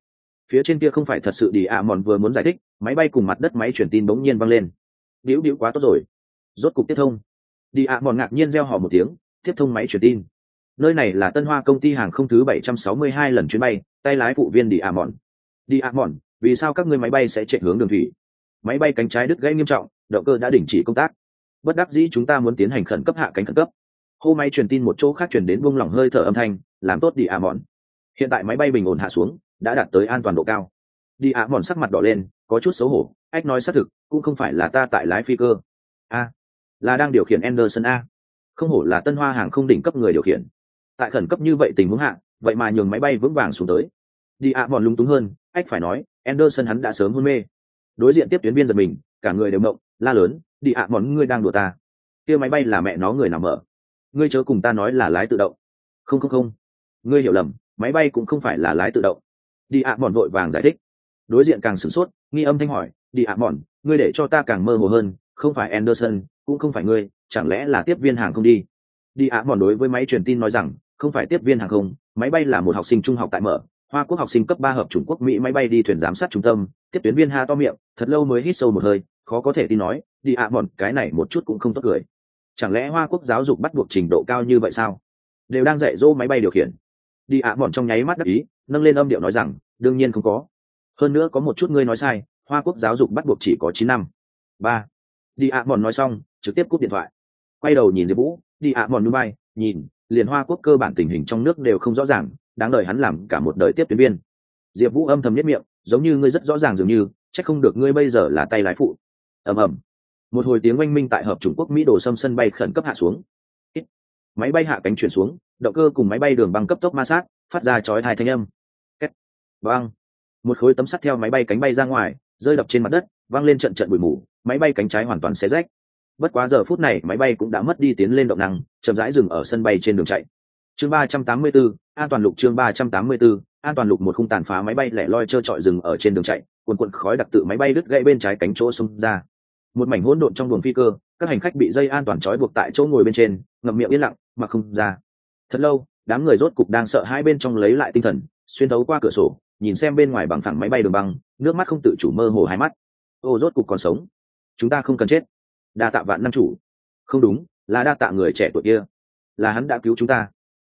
Phía trên kia không phải thật sự đi ạ, mòn vừa muốn giải thích, máy bay cùng mặt đất máy truyền tin bỗng nhiên văng lên. Điếu điếu quá tốt rồi. Rốt cục tiếp thông. Đi ạ, mòn ngạc nhiên gieo họ một tiếng, tiếp thông máy truyền tin. Nơi này là tân hoa công ty hàng không thứ bảy trăm sáu mươi hai lần chuyến bay, tay lái phụ viên đi ạ, mòn. Đi ạ, mòn vì sao các ngươi máy bay sẽ chạy hướng đường thủy? Máy bay cánh trái đứt gãy nghiêm trọng, động cơ đã đình chỉ công tác. Bất đắc dĩ chúng ta muốn tiến hành khẩn cấp hạ cánh khẩn cấp. Hô máy truyền tin một chỗ khác truyền đến buông lỏng hơi thở âm thanh, làm tốt đi ạ mòn. Hiện tại máy bay bình ổn hạ xuống, đã đạt tới an toàn độ cao. Đi ạ mòn sắc mặt đỏ lên, có chút xấu hổ, ách nói xác thực, cũng không phải là ta tại lái phi cơ. A, là đang điều khiển anderson a. Không hổ là tân hoa hàng không đỉnh cấp người điều khiển. Tại khẩn cấp như vậy tình huống hạ, vậy mà nhường máy bay vững vàng xuống tới. Đi ạ mòn lung túng hơn, ách phải nói anderson hắn đã sớm hôn mê. Đối diện tiếp tuyến viên giật mình, cả người đều mộng la lớn, đi ạ món ngươi đang đùa ta. Kia máy bay là mẹ nó người nào mở? Ngươi chớ cùng ta nói là lái tự động. Không không không. Ngươi hiểu lầm, máy bay cũng không phải là lái tự động. Đi ạ mòn vội vàng giải thích. Đối diện càng sửng sốt, nghi âm thanh hỏi, đi ạ mòn ngươi để cho ta càng mơ hồ hơn, không phải anderson, cũng không phải ngươi, chẳng lẽ là tiếp viên hàng không đi? Đi ạ mòn đối với máy truyền tin nói rằng, không phải tiếp viên hàng không, máy bay là một học sinh trung học tại mở hoa quốc học sinh cấp ba hợp chủng quốc mỹ máy bay đi thuyền giám sát trung tâm, tiếp tuyến viên ha to miệng, thật lâu mới hít sâu một hơi, khó có thể tin nói, đi ạ à bọn, cái này một chút cũng không tốt cười. Chẳng lẽ hoa quốc giáo dục bắt buộc trình độ cao như vậy sao? Đều đang dạy dỗ máy bay điều khiển. Đi ạ à bọn trong nháy mắt đắc ý, nâng lên âm điệu nói rằng, đương nhiên không có. Hơn nữa có một chút ngươi nói sai, hoa quốc giáo dục bắt buộc chỉ có chín năm. Ba. Đi ạ à bọn nói xong, trực tiếp cúp điện thoại. Quay đầu nhìn diệp vũ, đi ạ, bọn núi bay nhìn, liền hoa quốc cơ bản tình hình trong nước đều không rõ ràng đáng đời hắn làm cả một đời tiếp tuyến viên. Diệp vũ âm thầm nhất miệng, giống như ngươi rất rõ ràng dường như c h ắ c không được ngươi bây giờ là tay lái phụ. Ầm ầm. Một hồi tiếng oanh minh tại hợp trung quốc mỹ đồ xâm sân bay khẩn cấp hạ xuống. Máy bay hạ cánh chuyển xuống, động cơ cùng máy bay đường băng cấp tốc ma sát, phát ra chói hai thanh âm. Két. Vang. Một khối tấm sắt theo máy bay cánh bay ra ngoài, rơi đập trên mặt đất, vang lên trận trận bụi mù, máy bay cánh trái hoàn toàn xé rách. Bất quá giờ phút này máy bay cũng đã mất đi tiến lên động năng, chậm rãi dừng ở sân bay trên đường chạy chương ba trăm tám mươi 384, an toàn lục chương ba trăm tám mươi 384, an toàn lục một khung tàn phá máy bay lẻ loi trơ trọi dừng ở trên đường chạy cuồn cuộn khói đặc tự máy bay đứt gãy bên trái cánh chỗ xung ra. Một mảnh hỗn độn trong buồng phi cơ các hành khách bị dây an toàn trói buộc tại chỗ ngồi bên trên ngậm miệng yên lặng mà không ra. Thật lâu đám người rốt cục đang sợ hai bên trong lấy lại tinh thần xuyên thấu qua cửa sổ nhìn xem bên ngoài bằng phẳng máy bay đường băng nước mắt không tự chủ mơ hồ hai mắt. Ô rốt cục còn sống. Chúng ta không cần chết. Đa tạ vạn năm chủ. Không đúng là đa tạ người trẻ tuổi kia. Là hắn đã cứu chúng ta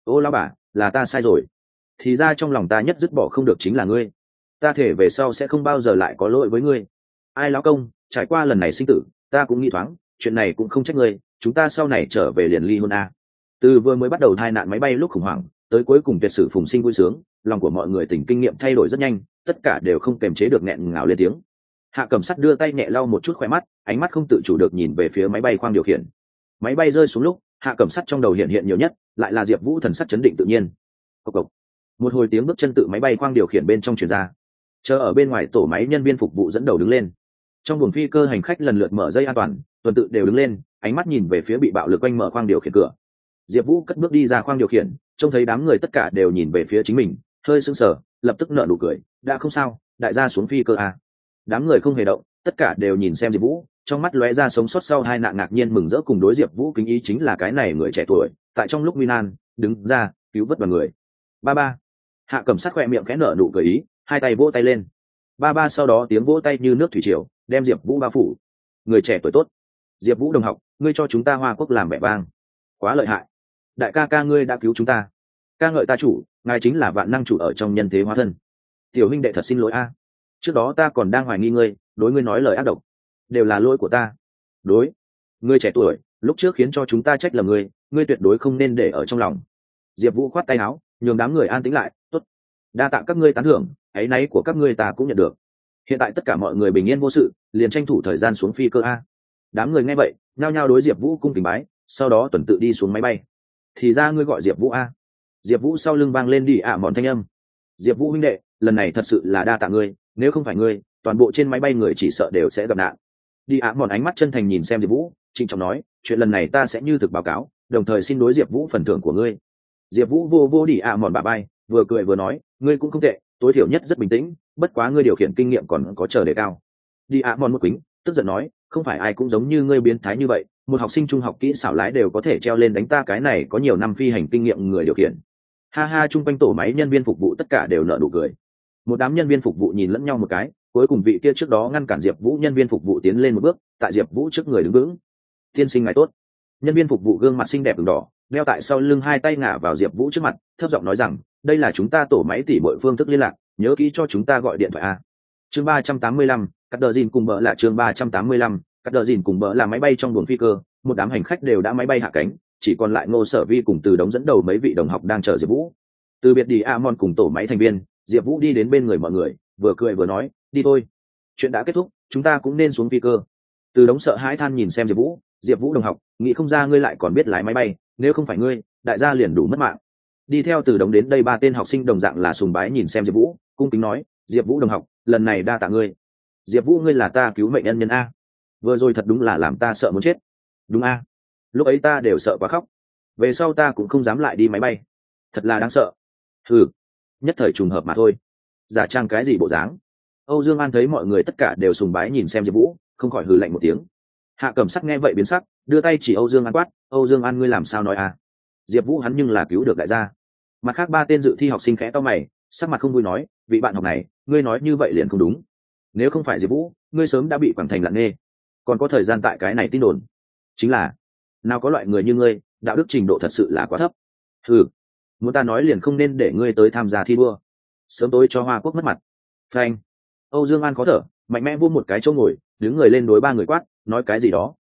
ô lao bà, là ta sai rồi. Thì ra trong lòng ta nhất dứt bỏ không được chính là ngươi. Ta thể về sau sẽ không bao giờ lại có lỗi với ngươi. Ai lão công, trải qua lần này sinh tử, ta cũng nghĩ thoáng, chuyện này cũng không trách ngươi, chúng ta sau này trở về liền ly hôn a. Từ vừa mới bắt đầu tai nạn máy bay lúc khủng hoảng, tới cuối cùng tuyệt sử phùng sinh vui sướng, lòng của mọi người tỉnh kinh nghiệm thay đổi rất nhanh, tất cả đều không kềm chế được nghẹn ngào lên tiếng. Hạ cầm sắt đưa tay nhẹ lau một chút khoe mắt, ánh mắt không tự chủ được nhìn về phía máy bay khoang điều khiển. Máy bay rơi xuống lúc hạ cẩm sắt trong đầu hiện hiện nhiều nhất, lại là diệp vũ thần sắt chấn định tự nhiên. Cộc cộc. một hồi tiếng bước chân tự máy bay khoang điều khiển bên trong chuyển ra. Chờ ở bên ngoài tổ máy nhân viên phục vụ dẫn đầu đứng lên. Trong buồng phi cơ hành khách lần lượt mở dây an toàn, tuần tự đều đứng lên, ánh mắt nhìn về phía bị bạo lực quanh mở khoang điều khiển cửa. Diệp vũ cất bước đi ra khoang điều khiển, trông thấy đám người tất cả đều nhìn về phía chính mình, hơi sưng sờ, lập tức nở nụ cười, đã không sao, đại gia xuống phi cơ à. đám người không hề động, tất cả đều nhìn xem diệp vũ trong mắt lóe ra sống sót sau hai nạn ngạc nhiên mừng rỡ cùng đối diệp vũ kính ý chính là cái này người trẻ tuổi, tại trong lúc nguy nan, đứng ra, cứu vớt vào người. Ba ba. Hạ cầm sát khoe miệng khẽ nở nụ cười ý, hai tay vỗ tay lên. Ba ba sau đó tiếng vỗ tay như nước thủy triều, đem diệp vũ bao phủ. Người trẻ tuổi tốt. Diệp vũ đồng học, ngươi cho chúng ta hoa quốc làm vẻ vang. Quá lợi hại. Đại ca ca ngươi đã cứu chúng ta. Ca ngợi ta chủ, ngài chính là vạn năng chủ ở trong nhân thế hóa thân. Tiểu huynh đệ thật xin lỗi a. Trước đó ta còn đang hoài nghi ngươi, đối ngươi nói lời ác độc đều là lỗi của ta. Đối. Ngươi trẻ tuổi, lúc trước khiến cho chúng ta trách lầm ngươi ngươi tuyệt đối không nên để ở trong lòng. Diệp vũ khoát tay áo, nhường đám người an tĩnh lại t ố t đa tạ các ngươi tán thưởng, áy náy của các ngươi ta cũng nhận được. Hiện tại tất cả mọi người bình yên vô sự, liền tranh thủ thời gian xuống phi cơ a. Đám người nghe vậy, nhao nhao đối diệp vũ cung tình bái, sau đó tuần tự đi xuống máy bay. Thì ra ngươi gọi diệp vũ a. Diệp vũ sau lưng vang lên đi ạ à mọn thanh âm. Diệp vũ huynh đệ, lần này thật sự là đa tạ ngươi, nếu không phải ngươi, toàn bộ trên máy bay người chỉ sợ đều sẽ gặp nạn đi ạ Mòn ánh mắt chân thành nhìn xem diệp vũ, trịnh trọng nói, chuyện lần này ta sẽ như thực báo cáo, đồng thời xin đối diệp vũ phần thưởng của ngươi. Diệp vũ vô vô đi ạ Mòn bà bay, vừa cười vừa nói, ngươi cũng không tệ, tối thiểu nhất rất bình tĩnh, bất quá ngươi điều khiển kinh nghiệm còn có chờ đề cao. Đi ạ mòn một quýnh, tức giận nói, không phải ai cũng giống như ngươi biến thái như vậy, một học sinh trung học kỹ xảo lái đều có thể treo lên đánh ta cái này có nhiều năm phi hành kinh nghiệm người điều khiển. Ha ha, chung quanh tổ máy nhân viên phục vụ tất cả đều nợ đủ cười. Một đám nhân viên phục vụ nhìn lẫn nhau một cái cuối cùng vị kia trước đó ngăn cản diệp vũ nhân viên phục vụ tiến lên một bước, tại diệp vũ trước người đứng vững. Tiên sinh ngài tốt. Nhân viên phục vụ gương mặt xinh đẹp đường đỏ, đeo tại sau lưng hai tay ngả vào diệp vũ trước mặt, thấp giọng nói rằng, đây là chúng ta tổ máy tỉ mọi phương thức liên lạc, nhớ kỹ cho chúng ta gọi điện thoại a. Chương ba trăm tám mươi lăm, cắt đờ dìn cùng bỡ là chương ba trăm tám mươi lăm, cắt đờ dìn cùng bỡ là máy bay trong buồng phi cơ, một đám hành khách đều đã máy bay hạ cánh, chỉ còn lại ngô sở vi cùng từ đống dẫn đầu mấy vị đồng học đang chờ diệp vũ. Từ biệt đi a mon cùng tổ máy thành viên, diệp vũ đi đến bên người mọi người, vừa cười vừa nói đi thôi. Chuyện đã kết thúc, chúng ta cũng nên xuống phi cơ. Từ đống sợ hãi than nhìn xem diệp vũ diệp vũ đồng học, nghĩ không ra ngươi lại còn biết lái máy bay, nếu không phải ngươi, đại gia liền đủ mất mạng. Đi theo từ đống đến đây ba tên học sinh đồng dạng là sùng bái nhìn xem diệp vũ, cung kính nói, diệp vũ đồng học, lần này đa tạ ngươi. Diệp vũ ngươi là ta cứu mệnh nhân nhân a. Vừa rồi thật đúng là làm ta sợ muốn chết. Đúng a. Lúc ấy ta đều sợ quá khóc. Về sau ta cũng không dám lại đi máy bay. Thật là đáng sợ. Ừ nhất thời trùng hợp mà thôi. Giả trang cái gì bộ dáng? Âu dương an thấy mọi người tất cả đều sùng bái nhìn xem diệp vũ, không khỏi hừ lạnh một tiếng. Hạ cầm sắc nghe vậy biến sắc, đưa tay chỉ âu dương an quát, âu dương an ngươi làm sao nói à? Diệp vũ hắn nhưng là cứu được đại gia. Mặt khác ba tên dự thi học sinh khẽ to mày, sắc mặt không vui nói, vị bạn học này, ngươi nói như vậy liền không đúng. Nếu không phải diệp vũ, ngươi sớm đã bị quảng thành lặng nghe còn có thời gian tại cái này tin đồn. Chính là, nào có loại người như ngươi, đạo đức trình độ thật sự là quá thấp. Ừ muốn ta nói liền không nên để ngươi tới tham gia thi đua. Sớm tối cho hoa quốc mất mặt. Phanh âu dương an khó thở, mạnh mẽ vô một cái chỗ ngồi, đứng người lên đối ba người quát, nói cái gì đó?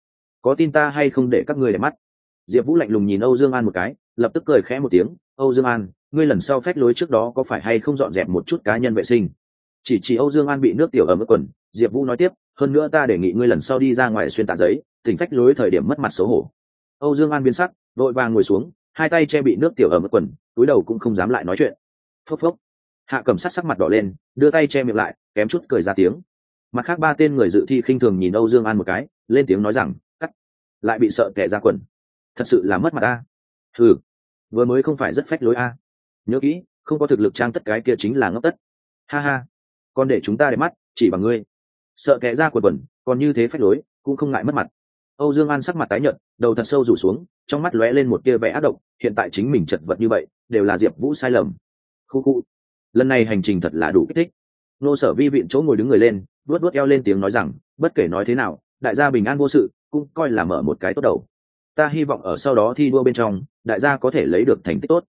Có tin ta hay không để các ngươi để mắt? Diệp vũ lạnh lùng nhìn âu dương an một cái, lập tức cười khẽ một tiếng, âu dương an, ngươi lần sau phép lối trước đó có phải hay không dọn dẹp một chút cá nhân vệ sinh? Chỉ chỉ âu dương an bị nước tiểu ở mức quần, diệp vũ nói tiếp, hơn nữa ta đề nghị ngươi lần sau đi ra ngoài xuyên tạc giấy, tỉnh phách lối thời điểm mất mặt xấu hổ. Âu dương an biến sắc vội vàng ngồi xuống, hai tay che bị nước tiểu ở mức quần, túi đầu cũng không dám lại nói chuyện. Phốc phốc. Hạ cầm sắc sắc mặt đỏ lên, đưa tay che miệng lại kém chút cười ra tiếng. Mặt khác ba tên người dự thi khinh thường nhìn âu dương an một cái, lên tiếng nói rằng, cắt, lại bị sợ kẻ ra quần. Thật sự là mất mặt a. Ừ vừa mới không phải rất phách lối a. Nhớ kỹ, không có thực lực trang tất cái kia chính là ngốc tất. Ha ha, còn để chúng ta để mắt, chỉ bằng ngươi. Sợ kẻ ra quần quần, còn như thế phách lối, cũng không ngại mất mặt. Âu dương an sắc mặt tái nhợt, đầu thật sâu rủ xuống, trong mắt lóe lên một tia vẻ ác độc. hiện tại chính mình chật vật như vậy, đều là diệp vũ sai lầm. Khu khu, lần này hành trình thật là đủ kích thích nô sở vi viện chỗ ngồi đứng người lên vớt vớt eo lên tiếng nói rằng, bất kể nói thế nào, đại gia bình an vô sự, cũng coi là mở một cái tốt đầu. Ta hy vọng ở sau đó thi đua bên trong, đại gia có thể lấy được thành tích tốt.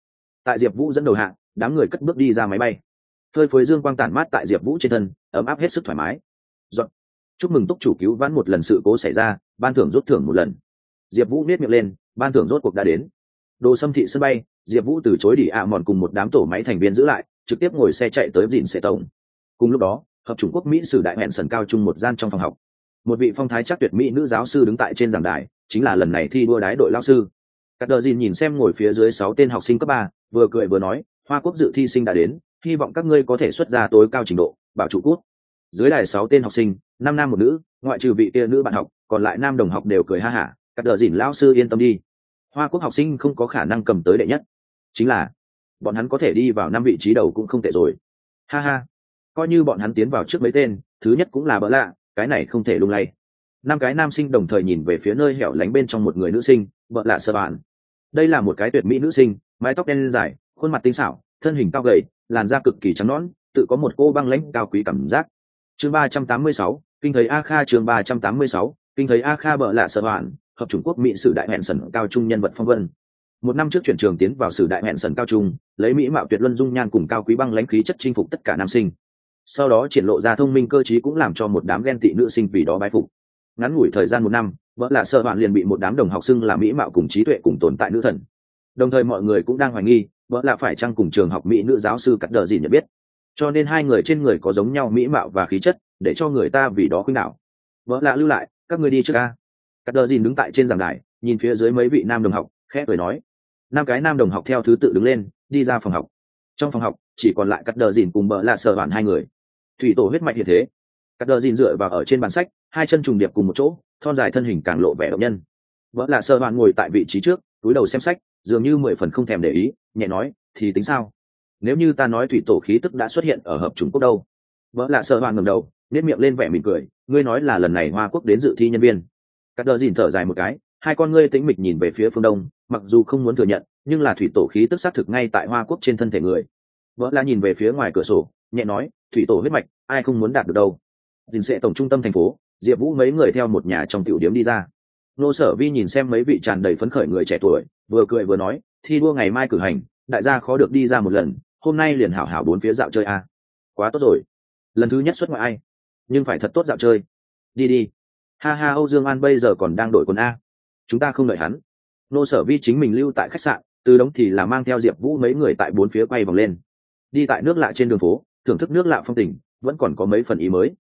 Tại diệp vũ dẫn đầu hạng đám người cất bước đi ra máy bay. Phơi phới dương quang tản mát tại diệp vũ trên thân, ấm áp hết sức thoải mái. Dọn. chúc mừng túc chủ cứu vãn một lần sự cố xảy ra, ban thưởng rút thưởng một lần. Diệp vũ nết miệng lên, ban thưởng rốt cuộc đã đến. Đồ xâm thị sân bay, diệp vũ từ chối đi ạ mòn cùng một đám tổ máy thành viên giữ lại, trực tiếp ngồi xe chạy tới dìn xe tổng cùng lúc đó, hợp chủng quốc mỹ sử đại hẹn sần cao chung một gian trong phòng học. Một vị phong thái chắc tuyệt mỹ nữ giáo sư đứng tại trên giảng đài, chính là lần này thi đua đái đội lao sư. Các đờ dìn nhìn xem ngồi phía dưới sáu tên học sinh cấp ba, vừa cười vừa nói, hoa quốc dự thi sinh đã đến, hy vọng các ngươi có thể xuất ra tối cao trình độ, bảo trụ quốc. Dưới đài sáu tên học sinh, năm nam một nữ, ngoại trừ vị kia nữ bạn học, còn lại nam đồng học đều cười ha hả các đờ dìn lao sư yên tâm đi. Hoa quốc học sinh không có khả năng cầm tới đệ nhất. Chính là, bọn hắn có thể đi vào năm vị trí đầu cũng không tệ rồi. Ha ha coi như bọn hắn tiến vào trước mấy tên thứ nhất cũng là bỡ lạ cái này không thể lung lay. Năm cái nam sinh đồng thời nhìn về phía nơi hẻo lánh bên trong một người nữ sinh bỡ lạ sơ bản. đây là một cái tuyệt mỹ nữ sinh mái tóc đen dài khuôn mặt tinh xảo thân hình cao gầy làn da cực kỳ trắng nõn tự có một cô băng lãnh cao quý cảm giác. Chương ba trăm tám mươi sáu kinh thấy a kha chương ba trăm tám mươi sáu kinh thấy a kha bỡ lạ sơ bản, hợp trung quốc mỹ sử đại hẹn sần cao trung nhân vật phong vân. Một năm trước chuyển trường tiến vào sử đại hẹn sần cao trung lấy mỹ mạo tuyệt luân dung nhan cùng cao quý băng lãnh khí chất chinh phục tất cả nam sinh sau đó triển lộ ra thông minh cơ t cũng làm cho một đám ghen tị nữ sinh vì đó bái phục. Ngắn ngủi thời gian một năm, vợ là sợ bạn liền bị một đám đồng học xưng là mỹ mạo cùng trí tuệ cùng tồn tại nữ thần. Đồng thời mọi người cũng đang hoài nghi, vợ là phải chăng cùng trường học mỹ nữ giáo sư cắt đờ gì nhận biết? Cho nên hai người trên người có giống nhau mỹ mạo và khí chất, để cho người ta vì đó khuyên đạo vợ lạ lưu lại, các người đi trước ca cắt đờ gì đứng tại trên giảng đài, nhìn phía dưới mấy vị nam đồng học, khẽ cười nói năm cái nam đồng học theo thứ tự đứng lên, đi ra phòng học. Trong phòng học, chỉ còn lại cắt đờ dìn cùng bợ lạ sợ bạn hai người thủy tổ huyết mạch hiện thế. Cắt đờ dìn dựa vào ở trên bàn sách, hai chân trùng điệp cùng một chỗ, thon dài thân hình càng lộ vẻ động nhân. Vợ là sơ bạn ngồi tại vị trí trước, túi đầu xem sách, dường như mười phần không thèm để ý, nhẹ nói, thì tính sao? Nếu như ta nói thủy tổ khí tức đã xuất hiện ở hợp trung quốc đâu? Vợ là sơ bạn ngầm đầu nếp miệng lên vẻ mỉm cười, ngươi nói là lần này hoa quốc đến dự thi nhân viên. Cắt đờ dìn thở dài một cái, hai con ngươi tĩnh mịch nhìn về phía phương đông, mặc dù không muốn thừa nhận, nhưng là thủy tổ khí tức xác thực ngay tại hoa quốc trên thân thể người. Vợ là nhìn về phía ngoài cửa sổ, nhẹ nói thủy tổ huyết mạch, ai không muốn đạt được đâu. Dình sẽ tổng trung tâm thành phố, diệp vũ mấy người theo một nhà trong tiểu điếm đi ra. Nô sở vi nhìn xem mấy vị tràn đầy phấn khởi người trẻ tuổi, vừa cười vừa nói, thi đua ngày mai cử hành, đại gia khó được đi ra một lần, hôm nay liền hảo hảo bốn phía dạo chơi a. Quá tốt rồi. Lần thứ nhất xuất ngoại ai? Nhưng phải thật tốt dạo chơi. Đi đi. Ha ha, âu dương an bây giờ còn đang đổi quần a. Chúng ta không đợi hắn. Nô sở vi chính mình lưu tại khách sạn, từ đống thì là mang theo diệp vũ mấy người tại bốn phía quay vòng lên. Đi tại nước lạ trên đường phố thưởng thức nước lạ phong tình, vẫn còn có mấy phần ý mới.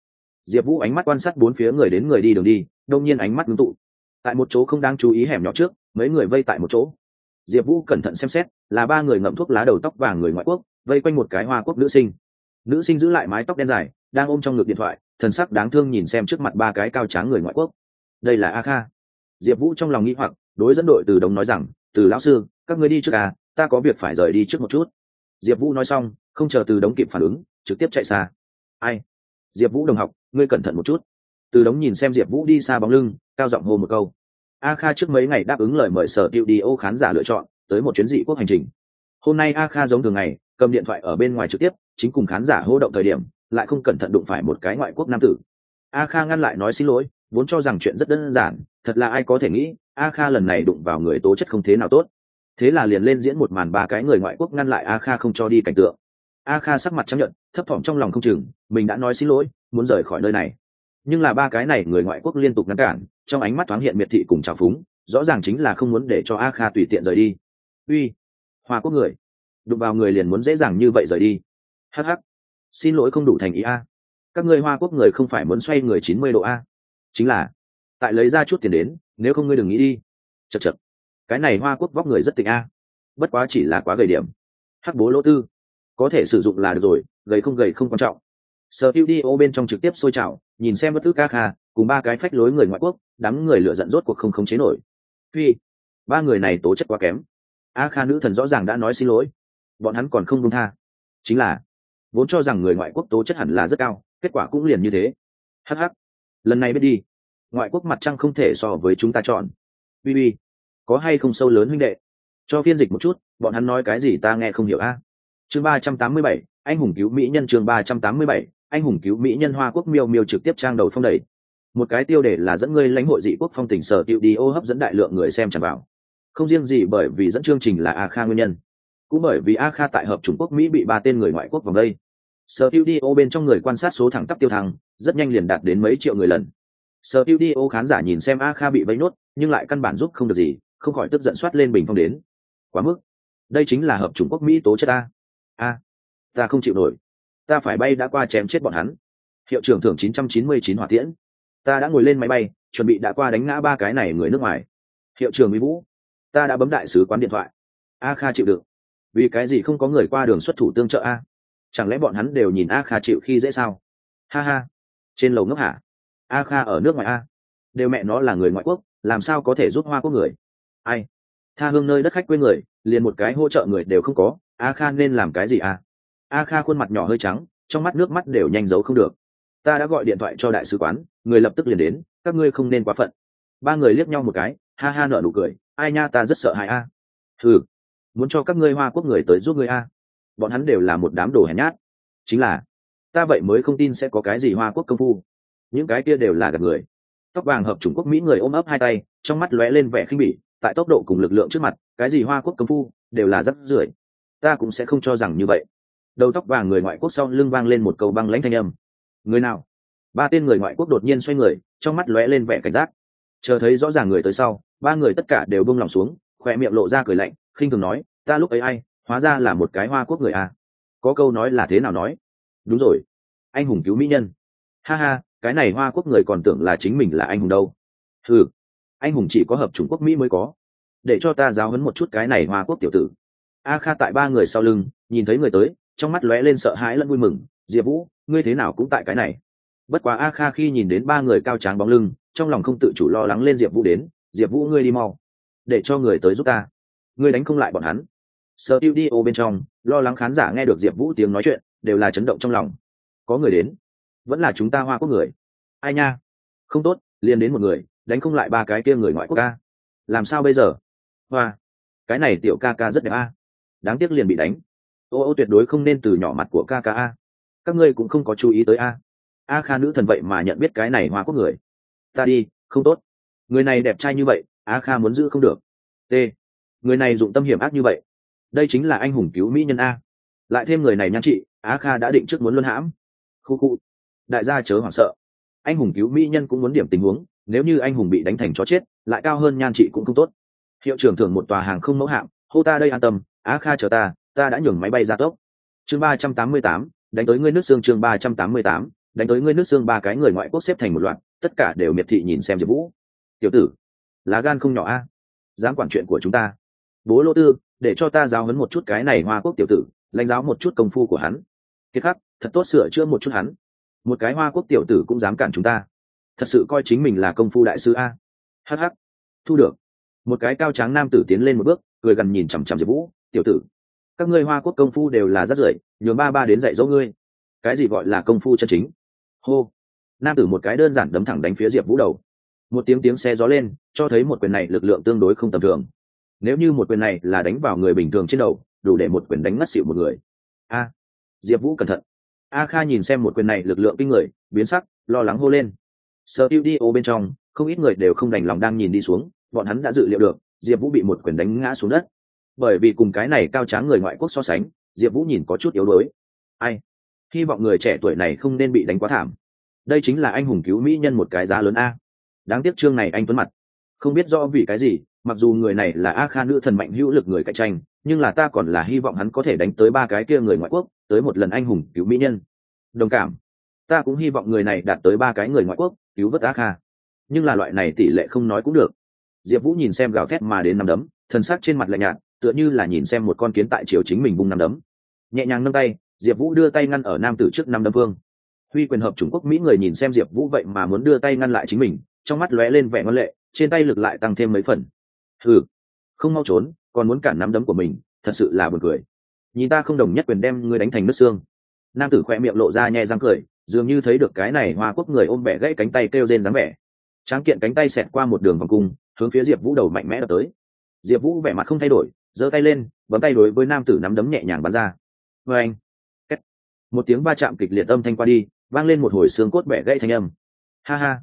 Diệp vũ ánh mắt quan sát bốn phía người đến người đi đường đi, đông nhiên ánh mắt ngưng tụ. Tại một chỗ không đáng chú ý hẻm nhỏ trước, mấy người vây tại một chỗ. Diệp vũ cẩn thận xem xét, là ba người ngậm thuốc lá đầu tóc vàng người ngoại quốc, vây quanh một cái hoa quốc nữ sinh. Nữ sinh giữ lại mái tóc đen dài, đang ôm trong ngực điện thoại, thần sắc đáng thương nhìn xem trước mặt ba cái cao tráng người ngoại quốc. Đây là a kha. Diệp vũ trong lòng nghĩ hoặc, đối dẫn đội từ đồng nói rằng, từ lão sư, các người đi trước à ta có việc phải rời đi trước một chút. Diệp vũ nói xong, không chờ từ đống kịp phản ứng trực tiếp chạy xa. Ai? Diệp vũ đồng học, ngươi cẩn thận một chút. Từ đống nhìn xem diệp vũ đi xa bóng lưng, cao giọng hô một câu. A kha trước mấy ngày đáp ứng lời mời sở tiệu đi ô khán giả lựa chọn, tới một chuyến dị quốc hành trình. Hôm nay a kha giống thường ngày, cầm điện thoại ở bên ngoài trực tiếp, chính cùng khán giả hô động thời điểm, lại không cẩn thận đụng phải một cái ngoại quốc nam tử. A kha ngăn lại nói xin lỗi, vốn cho rằng chuyện rất đơn giản, thật là ai có thể nghĩ, a kha lần này đụng vào người tố chất không thế nào tốt. Thế là liền lên diễn một màn ba cái người ngoại quốc ngăn lại a kha không cho đi cảnh tượng a kha sắc mặt chấp nhận thấp thỏm trong lòng không chừng, mình đã nói xin lỗi, muốn rời khỏi nơi này. Nhưng là ba cái này người ngoại quốc liên tục ngăn cản, trong ánh mắt thoáng hiện miệt thị cùng trào phúng, rõ ràng chính là không muốn để cho a kha tùy tiện rời đi. Uy, hoa quốc người, đụng vào người liền muốn dễ dàng như vậy rời đi. Hh xin lỗi không đủ thành ý a. Các ngươi hoa quốc người không phải muốn xoay người chín mươi độ a. Chính là, tại lấy ra chút tiền đến, nếu không ngươi đừng nghĩ đi. Chật chật cái này hoa quốc vóc người rất tịnh a. Bất quá chỉ là quá gầy điểm. Hắc bố lỗ tư có thể sử dụng là được rồi, gầy không gầy không quan trọng. Sở tiêu đi ô bên trong trực tiếp sôi trào, nhìn xem bất cứ ca kha, cùng ba cái phách lối người ngoại quốc, đám người lựa giận rốt cuộc không khống chế nổi. Phi, ba người này tố chất quá kém. A kha nữ thần rõ ràng đã nói xin lỗi. Bọn hắn còn không công tha. Chính là, vốn cho rằng người ngoại quốc tố chất hẳn là rất cao, kết quả cũng liền như thế. Hh lần này biết đi. Ngoại quốc mặt trăng không thể so với chúng ta chọn. Bb có hay không sâu lớn huynh đệ? Cho phiên dịch một chút, bọn hắn nói cái gì ta nghe không hiểu a chương ba trăm tám mươi bảy, anh hùng cứu mỹ nhân chương ba trăm tám mươi bảy, anh hùng cứu mỹ nhân hoa quốc miêu miêu trực tiếp trang đầu phong đầy một cái tiêu đề là dẫn ngươi lãnh hội dị quốc phong tỉnh sở tiệu đi ô hấp dẫn đại lượng người xem tràn vào. Không riêng gì bởi vì dẫn chương trình là a kha nguyên nhân, cũng bởi vì a kha tại hợp trung quốc mỹ bị ba tên người ngoại quốc vòng đây. Sở tiệu đi ô bên trong người quan sát số thẳng tắp tiêu thăng, rất nhanh liền đạt đến mấy triệu người lần. Sở tiệu đi ô khán giả nhìn xem a kha bị vây nốt, nhưng lại căn bản giúp không được gì, không khỏi tức giận soát lên bình phong đến. Quá mức. Đây chính là hợp trung quốc mỹ tố chất a a, ta không chịu nổi. Ta phải bay đã qua chém chết bọn hắn. Hiệu trưởng thưởng 999 hỏa tiễn. Ta đã ngồi lên máy bay, chuẩn bị đã qua đánh ngã ba cái này người nước ngoài. Hiệu trưởng mỹ vũ, ta đã bấm đại sứ quán điện thoại. A kha chịu đựng. Vì cái gì không có người qua đường xuất thủ tương trợ a? Chẳng lẽ bọn hắn đều nhìn a kha chịu khi dễ sao? Ha ha. Trên lầu ngốc hả? A kha ở nước ngoài a. Đều mẹ nó là người ngoại quốc, làm sao có thể giúp hoa quốc người? Ai? Tha hương nơi đất khách quê người, liền một cái hỗ trợ người đều không có a kha nên làm cái gì a a kha khuôn mặt nhỏ hơi trắng, trong mắt nước mắt đều nhanh giấu không được. Ta đã gọi điện thoại cho đại sứ quán, người lập tức liền đến, các ngươi không nên quá phận. Ba người liếc nhau một cái, ha ha nở nụ cười, ai nha ta rất sợ hãi a. À. ừ muốn cho các ngươi hoa quốc người tới giúp ngươi a. Bọn hắn đều là một đám đồ hèn nhát. Chính là, ta vậy mới không tin sẽ có cái gì hoa quốc công phu. Những cái kia đều là gặp người. Tóc vàng hợp chủng quốc mỹ người ôm ấp hai tay, trong mắt lóe lên vẻ khinh bỉ, tại tốc độ cùng lực lượng trước mặt, cái gì hoa quốc công phu, đều là rất rưởi ta cũng sẽ không cho rằng như vậy. Đầu tóc vàng người ngoại quốc sau lưng vang lên một câu băng lãnh thanh âm. Người nào? Ba tên người ngoại quốc đột nhiên xoay người, trong mắt lóe lên vẻ cảnh giác. Chờ thấy rõ ràng người tới sau, ba người tất cả đều bông lòng xuống, khỏe miệng lộ ra cười lạnh, khinh thường nói, ta lúc ấy ai? Hóa ra là một cái hoa quốc người à. có câu nói là thế nào nói? Đúng rồi, anh hùng cứu mỹ nhân. Ha ha, cái này hoa quốc người còn tưởng là chính mình là anh hùng đâu. Ừ anh hùng chỉ có hợp chủng quốc mỹ mới có. Để cho ta giáo hấn một chút cái này hoa quốc tiểu tử a kha tại ba người sau lưng, nhìn thấy người tới, trong mắt lóe lên sợ hãi lẫn vui mừng, diệp vũ, ngươi thế nào cũng tại cái này. Bất quá a kha khi nhìn đến ba người cao tráng bóng lưng, trong lòng không tự chủ lo lắng lên diệp vũ đến, diệp vũ ngươi đi mau, để cho người tới giúp ta, ngươi đánh không lại bọn hắn. Sợ tiêu đi ô bên trong, lo lắng khán giả nghe được diệp vũ tiếng nói chuyện, đều là chấn động trong lòng. Có người đến, vẫn là chúng ta hoa quốc người. Ai nha, không tốt, liền đến một người, đánh không lại ba cái kia người ngoại quốc ca. Làm sao bây giờ? Hoa, cái này tiểu ca ca rất đẹp a đáng tiếc liền bị đánh. Ô ô, tuyệt đối không nên từ nhỏ mặt của ca ca a. Các ngươi cũng không có chú ý tới a. A kha nữ thần vậy mà nhận biết cái này hoa quốc người. Ta đi, không tốt. Người này đẹp trai như vậy, a kha muốn giữ không được. T. Người này dụng tâm hiểm ác như vậy. Đây chính là anh hùng cứu mỹ nhân a. Lại thêm người này nhan trị a kha đã định trước muốn luân hãm. Khu khu. Đại gia chớ hoảng sợ. Anh hùng cứu mỹ nhân cũng muốn điểm tình huống, nếu như anh hùng bị đánh thành chó chết, lại cao hơn nhan trị cũng không tốt. Hiệu trưởng thưởng một tòa hàng không mẫu hạm, hô ta đây an tâm á kha chờ ta ta đã nhường máy bay ra tốc. Chương ba trăm tám mươi tám, đánh tới ngươi nước xương chương ba trăm tám mươi tám, đánh tới ngươi nước xương ba cái người ngoại quốc xếp thành một loạt, tất cả đều miệt thị nhìn xem diệp vũ. Tiểu tử, lá gan không nhỏ a, dám quản chuyện của chúng ta. Bố lô tư, để cho ta giáo hấn một chút cái này hoa quốc tiểu tử, lãnh giáo một chút công phu của hắn. Kiệt khắc, thật tốt sửa chữa một chút hắn. Một cái hoa quốc tiểu tử cũng dám cản chúng ta. Thật sự coi chính mình là công phu đại sư a. Hh thu được. Một cái cao tráng nam tử tiến lên một bước, cười gần nhìn chằm chằm diệp vũ tiểu tử, các ngươi hoa quốc công phu đều là rất rưởi, nhường ba ba đến dạy dỗ ngươi. Cái gì gọi là công phu chân chính? Hô. Nam tử một cái đơn giản đấm thẳng đánh phía diệp vũ đầu. Một tiếng tiếng xe gió lên, cho thấy một quyền này lực lượng tương đối không tầm thường. Nếu như một quyền này là đánh vào người bình thường trên đầu, đủ để một quyền đánh ngất xịu một người. A. Diệp vũ cẩn thận. A kha nhìn xem một quyền này lực lượng kinh người, biến sắc, lo lắng hô lên. Sơ tiêu đi ô bên trong, không ít người đều không đành lòng đang nhìn đi xuống, bọn hắn đã dự liệu được, diệp vũ bị một quyền đánh ngã xuống đất bởi vì cùng cái này cao tráng người ngoại quốc so sánh, diệp vũ nhìn có chút yếu đuối. Ai? Hy vọng người trẻ tuổi này không nên bị đánh quá thảm. Đây chính là anh hùng cứu mỹ nhân một cái giá lớn a. Đáng tiếc chương này anh tuấn mặt. Không biết rõ vì cái gì, mặc dù người này là a kha nữ thần mạnh hữu lực người cạnh tranh, nhưng là ta còn là hy vọng hắn có thể đánh tới ba cái kia người ngoại quốc, tới một lần anh hùng cứu mỹ nhân. Đồng cảm. Ta cũng hy vọng người này đạt tới ba cái người ngoại quốc, cứu vớt a kha. Nhưng là loại này tỷ lệ không nói cũng được. Diệp vũ nhìn xem gào thét mà đến nằm đấm, thần sắc trên mặt lạnh nhạt tựa như là nhìn xem một con kiến tại chiều chính mình bung nằm đấm. Nhẹ nhàng nâng tay, diệp vũ đưa tay ngăn ở nam tử trước năm đâm vương. Huy quyền hợp trung quốc mỹ người nhìn xem diệp vũ vậy mà muốn đưa tay ngăn lại chính mình, trong mắt lóe lên vẻ ngân lệ, trên tay lực lại tăng thêm mấy phần. Ừ không mau trốn, còn muốn cản nắm đấm của mình, thật sự là buồn cười. Nhìn ta không đồng nhất quyền đem ngươi đánh thành nước xương. Nam tử khoe miệng lộ ra nhẹ răng cười, dường như thấy được cái này hoa quốc người ôm bẻ gãy cánh tay kêu rên dáng vẻ. Tráng kiện cánh tay xẹt qua một đường vòng cung, hướng phía diệp vũ đầu mạnh mẽ đập tới. Diệp vũ vẻ mặt không thay đổi giơ tay lên, bấm tay đối với nam tử nắm đấm nhẹ nhàng bắn ra. Vâng. Vê anh một tiếng va chạm kịch liệt âm thanh qua đi, vang lên một hồi xương cốt bẻ gãy thanh âm. Ha ha.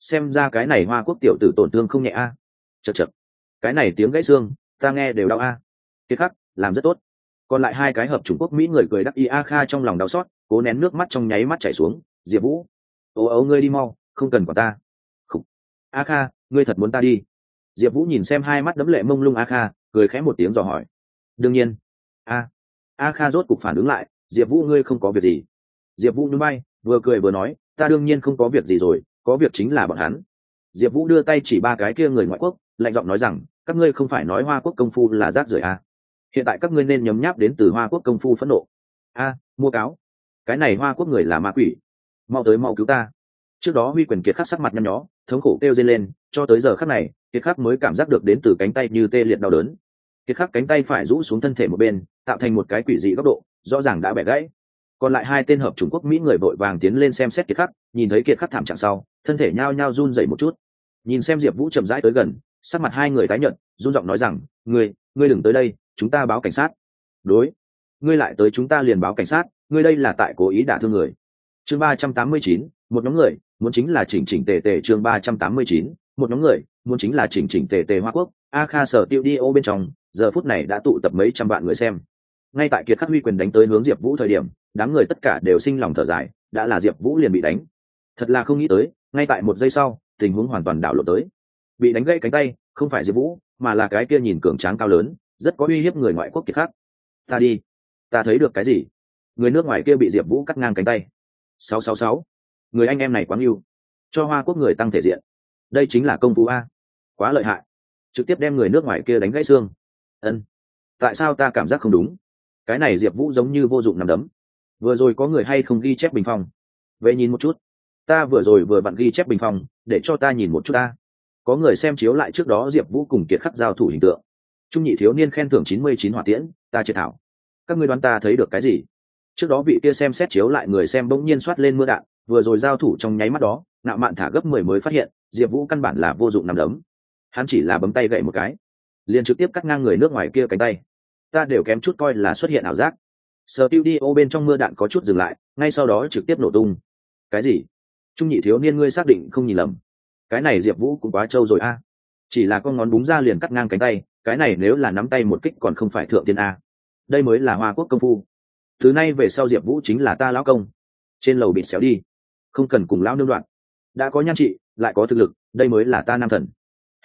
Xem ra cái này hoa quốc tiểu tử tổn thương không nhẹ a. À. chật chật cái này tiếng gãy xương, ta nghe đều đau a. À. kiệt khắc, làm rất tốt. Còn lại hai cái hợp trung quốc mỹ người cười đắc y a kha trong lòng đau xót, cố nén nước mắt trong nháy mắt chảy xuống. Diệp vũ. Ô ấu ngươi đi mau, không cần quả ta. Khủ. a kha, ngươi thật muốn ta đi. Diệp vũ nhìn xem hai mắt đấm lệ mông lung a kha cười khẽ một tiếng dò hỏi. Đương nhiên. A a kha rốt cục phản ứng lại, diệp vũ ngươi không có việc gì. Diệp vũ núi bay vừa cười vừa nói, ta đương nhiên không có việc gì rồi, có việc chính là bọn hắn. Diệp vũ đưa tay chỉ ba cái kia người ngoại quốc, lạnh giọng nói rằng, các ngươi không phải nói hoa quốc công phu là rác rưởi à. hiện tại các ngươi nên nhấm nháp đến từ hoa quốc công phu phẫn nộ. A, mua cáo. Cái này hoa quốc người là ma quỷ. Mau tới mau cứu ta. Trước đó huy quyền kiệt khắc sắc mặt nhăn nhó, thống khổ kêu dây lên, cho tới giờ khắc này, kiệt khắc mới cảm giác được đến từ cánh tay như tê liệt đau đớn kiệt khắc cánh tay phải rũ xuống thân thể một bên, tạo thành một cái quỷ dị góc độ, rõ ràng đã bẻ gãy. Còn lại hai tên hợp trung quốc mỹ người vội vàng tiến lên xem xét kiệt khắc, nhìn thấy kiệt khắc thảm trạng sau, thân thể nhao nhao run dậy một chút. Nhìn xem diệp vũ chậm rãi tới gần, sắc mặt hai người tái nhận run giọng nói rằng, ngươi ngươi đừng tới đây, chúng ta báo cảnh sát. Đối, ngươi lại tới chúng ta liền báo cảnh sát, ngươi đây là tại cố ý đả thương người. Chương ba trăm tám mươi chín, một nhóm người, muốn chính là chỉnh chỉnh tề tề chương ba trăm tám mươi chín, một nhóm người, muốn chính là chỉnh chỉnh tề tề hoa quốc, a kha sở tiêu đi ô bên trong giờ phút này đã tụ tập mấy trăm vạn người xem. Ngay tại kiệt khắc huy quyền đánh tới hướng diệp vũ thời điểm, đám người tất cả đều sinh lòng thở dài, đã là diệp vũ liền bị đánh. Thật là không nghĩ tới, ngay tại một giây sau, tình huống hoàn toàn đảo lộn tới. Bị đánh gãy cánh tay, không phải diệp vũ, mà là cái kia nhìn cường tráng cao lớn, rất có uy hiếp người ngoại quốc kiệt khắc. ta đi. Ta thấy được cái gì? Người nước ngoài kia bị diệp vũ cắt ngang cánh tay. Sáu sáu sáu. Người anh em này quá yêu cho hoa quốc người tăng thể diện. Đây chính là công phu a. Quá lợi hại. Trực tiếp đem người nước ngoài kia đánh gãy xương ân. Tại sao ta cảm giác không đúng? Cái này diệp vũ giống như vô dụng nằm đấm. Vừa rồi có người hay không ghi chép bình phong? Vậy nhìn một chút. Ta vừa rồi vừa vặn ghi chép bình phong, để cho ta nhìn một chút ta. Có người xem chiếu lại trước đó diệp vũ cùng kiệt khắc giao thủ hình tượng. Trung nhị thiếu niên khen thưởng chín mươi chín hỏa tiễn, ta triệt thảo. Các ngươi đoán ta thấy được cái gì? Trước đó vị kia xem xét chiếu lại người xem bỗng nhiên soát lên mưa đạn, vừa rồi giao thủ trong nháy mắt đó, nạo mạn thả gấp mười mới phát hiện, diệp vũ căn bản là vô dụng nằm đấm. Hắn chỉ là bấm tay gậy một cái liền trực tiếp cắt ngang người nước ngoài kia cánh tay. Ta đều kém chút coi là xuất hiện ảo giác. Sờ tiêu đi ô bên trong mưa đạn có chút dừng lại, ngay sau đó trực tiếp nổ tung. Cái gì? Trung nhị thiếu niên ngươi xác định không nhìn lầm. Cái này diệp vũ cũng quá trâu rồi a. Chỉ là con ngón búng ra liền cắt ngang cánh tay, cái này nếu là nắm tay một kích còn không phải thượng tiên a. Đây mới là hoa quốc công phu. Thứ này về sau diệp vũ chính là ta lão công. Trên lầu bị xéo đi. Không cần cùng lão nương đoạn. Đã có nhan trị, lại có thực lực, đây mới là ta nam thần.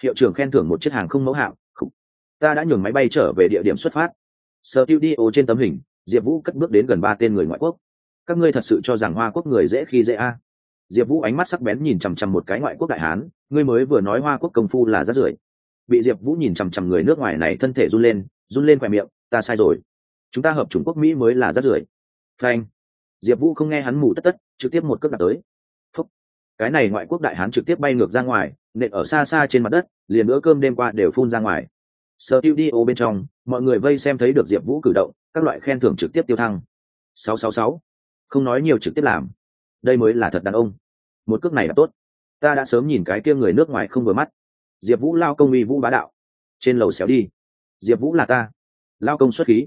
Hiệu trưởng khen thưởng một chiếc hàng không mẫu hạng ta đã nhường máy bay trở về địa điểm xuất phát. Sở tiêu đi ô trên tấm hình, diệp vũ cất bước đến gần ba tên người ngoại quốc. Các ngươi thật sự cho rằng hoa quốc người dễ khi dễ a? Diệp vũ ánh mắt sắc bén nhìn chằm chằm một cái ngoại quốc đại hán, ngươi mới vừa nói hoa quốc công phu là rất rưởi. Bị diệp vũ nhìn chằm chằm người nước ngoài này thân thể run lên run lên khoe miệng, ta sai rồi. Chúng ta hợp chủng quốc mỹ mới là rất rưởi. Frank diệp vũ không nghe hắn mù tất tất, trực tiếp một cước đặt tới. Phúc. cái này ngoại quốc đại hán trực tiếp bay ngược ra ngoài, nện ở xa xa trên mặt đất, liền bữa cơm đêm qua đều phun ra ngoài. Sở tiêu đi ô bên trong, mọi người vây xem thấy được Diệp Vũ cử động, các loại khen thưởng trực tiếp tiêu thăng. 666. Không nói nhiều trực tiếp làm. Đây mới là thật đàn ông. Một cước này là tốt. Ta đã sớm nhìn cái kia người nước ngoài không vừa mắt. Diệp Vũ lao công uy vũ bá đạo. Trên lầu xéo đi. Diệp Vũ là ta. Lao công xuất khí.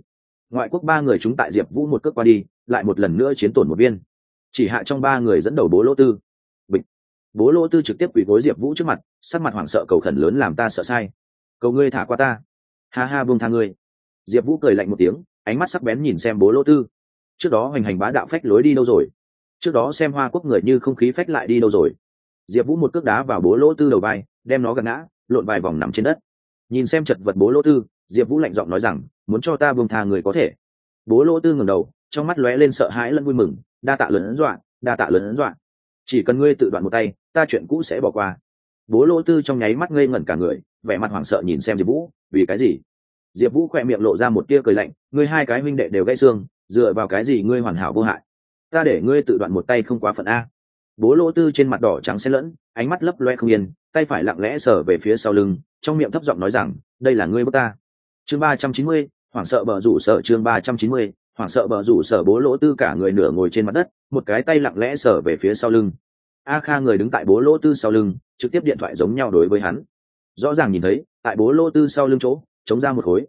Ngoại quốc ba người chúng tại Diệp Vũ một cước qua đi, lại một lần nữa chiến tổn một viên chỉ hạ trong ba người dẫn đầu bố lỗ tư bịch bố lỗ tư trực tiếp quỳ gối diệp vũ trước mặt sắc mặt hoảng sợ cầu khẩn lớn làm ta sợ sai cầu ngươi thả qua ta. Ha ha, buông tha ngươi. Diệp vũ cười lạnh một tiếng, ánh mắt sắc bén nhìn xem bố lỗ tư. Trước đó hoành hành bá đạo phách lối đi đâu rồi? Trước đó xem hoa quốc người như không khí phách lại đi đâu rồi? Diệp vũ một cước đá vào bố lỗ tư đầu vai, đem nó gạt ngã, lộn vài vòng nằm trên đất. Nhìn xem chật vật bố lỗ tư, diệp vũ lạnh giọng nói rằng, muốn cho ta buông tha người có thể. Bố lỗ tư ngẩng đầu, trong mắt lóe lên sợ hãi lẫn vui mừng, đa tạ lớn ấn dọa, đa tạ lớn ấn dọa. Chỉ cần ngươi tự đoạn một tay, ta chuyện cũ sẽ bỏ qua bố lỗ tư trong nháy mắt ngây ngẩn cả người, vẻ mặt hoảng sợ nhìn xem diệp vũ, vì cái gì? Diệp vũ khỏe miệng lộ ra một tia cười lạnh, ngươi hai cái huynh đệ đều gãy xương, dựa vào cái gì ngươi hoàn hảo vô hại? Ta để ngươi tự đoạn một tay không quá phận a. Bố lỗ tư trên mặt đỏ trắng xen lẫn, ánh mắt lấp loe không yên, tay phải lặng lẽ sờ về phía sau lưng, trong miệng thấp giọng nói rằng, đây là ngươi bước ta. Chương ba trăm chín mươi, hoảng sợ bờ rủ sợ chương ba trăm chín mươi, hoảng sợ bờ rủ sở bố lỗ tư cả người nửa ngồi trên mặt đất, một cái tay lặng lẽ sờ về phía sau lưng a kha người đứng tại bố lỗ tư sau lưng, trực tiếp điện thoại giống nhau đối với hắn. Rõ ràng nhìn thấy, tại bố lô tư sau lưng chỗ, chống ra một khối.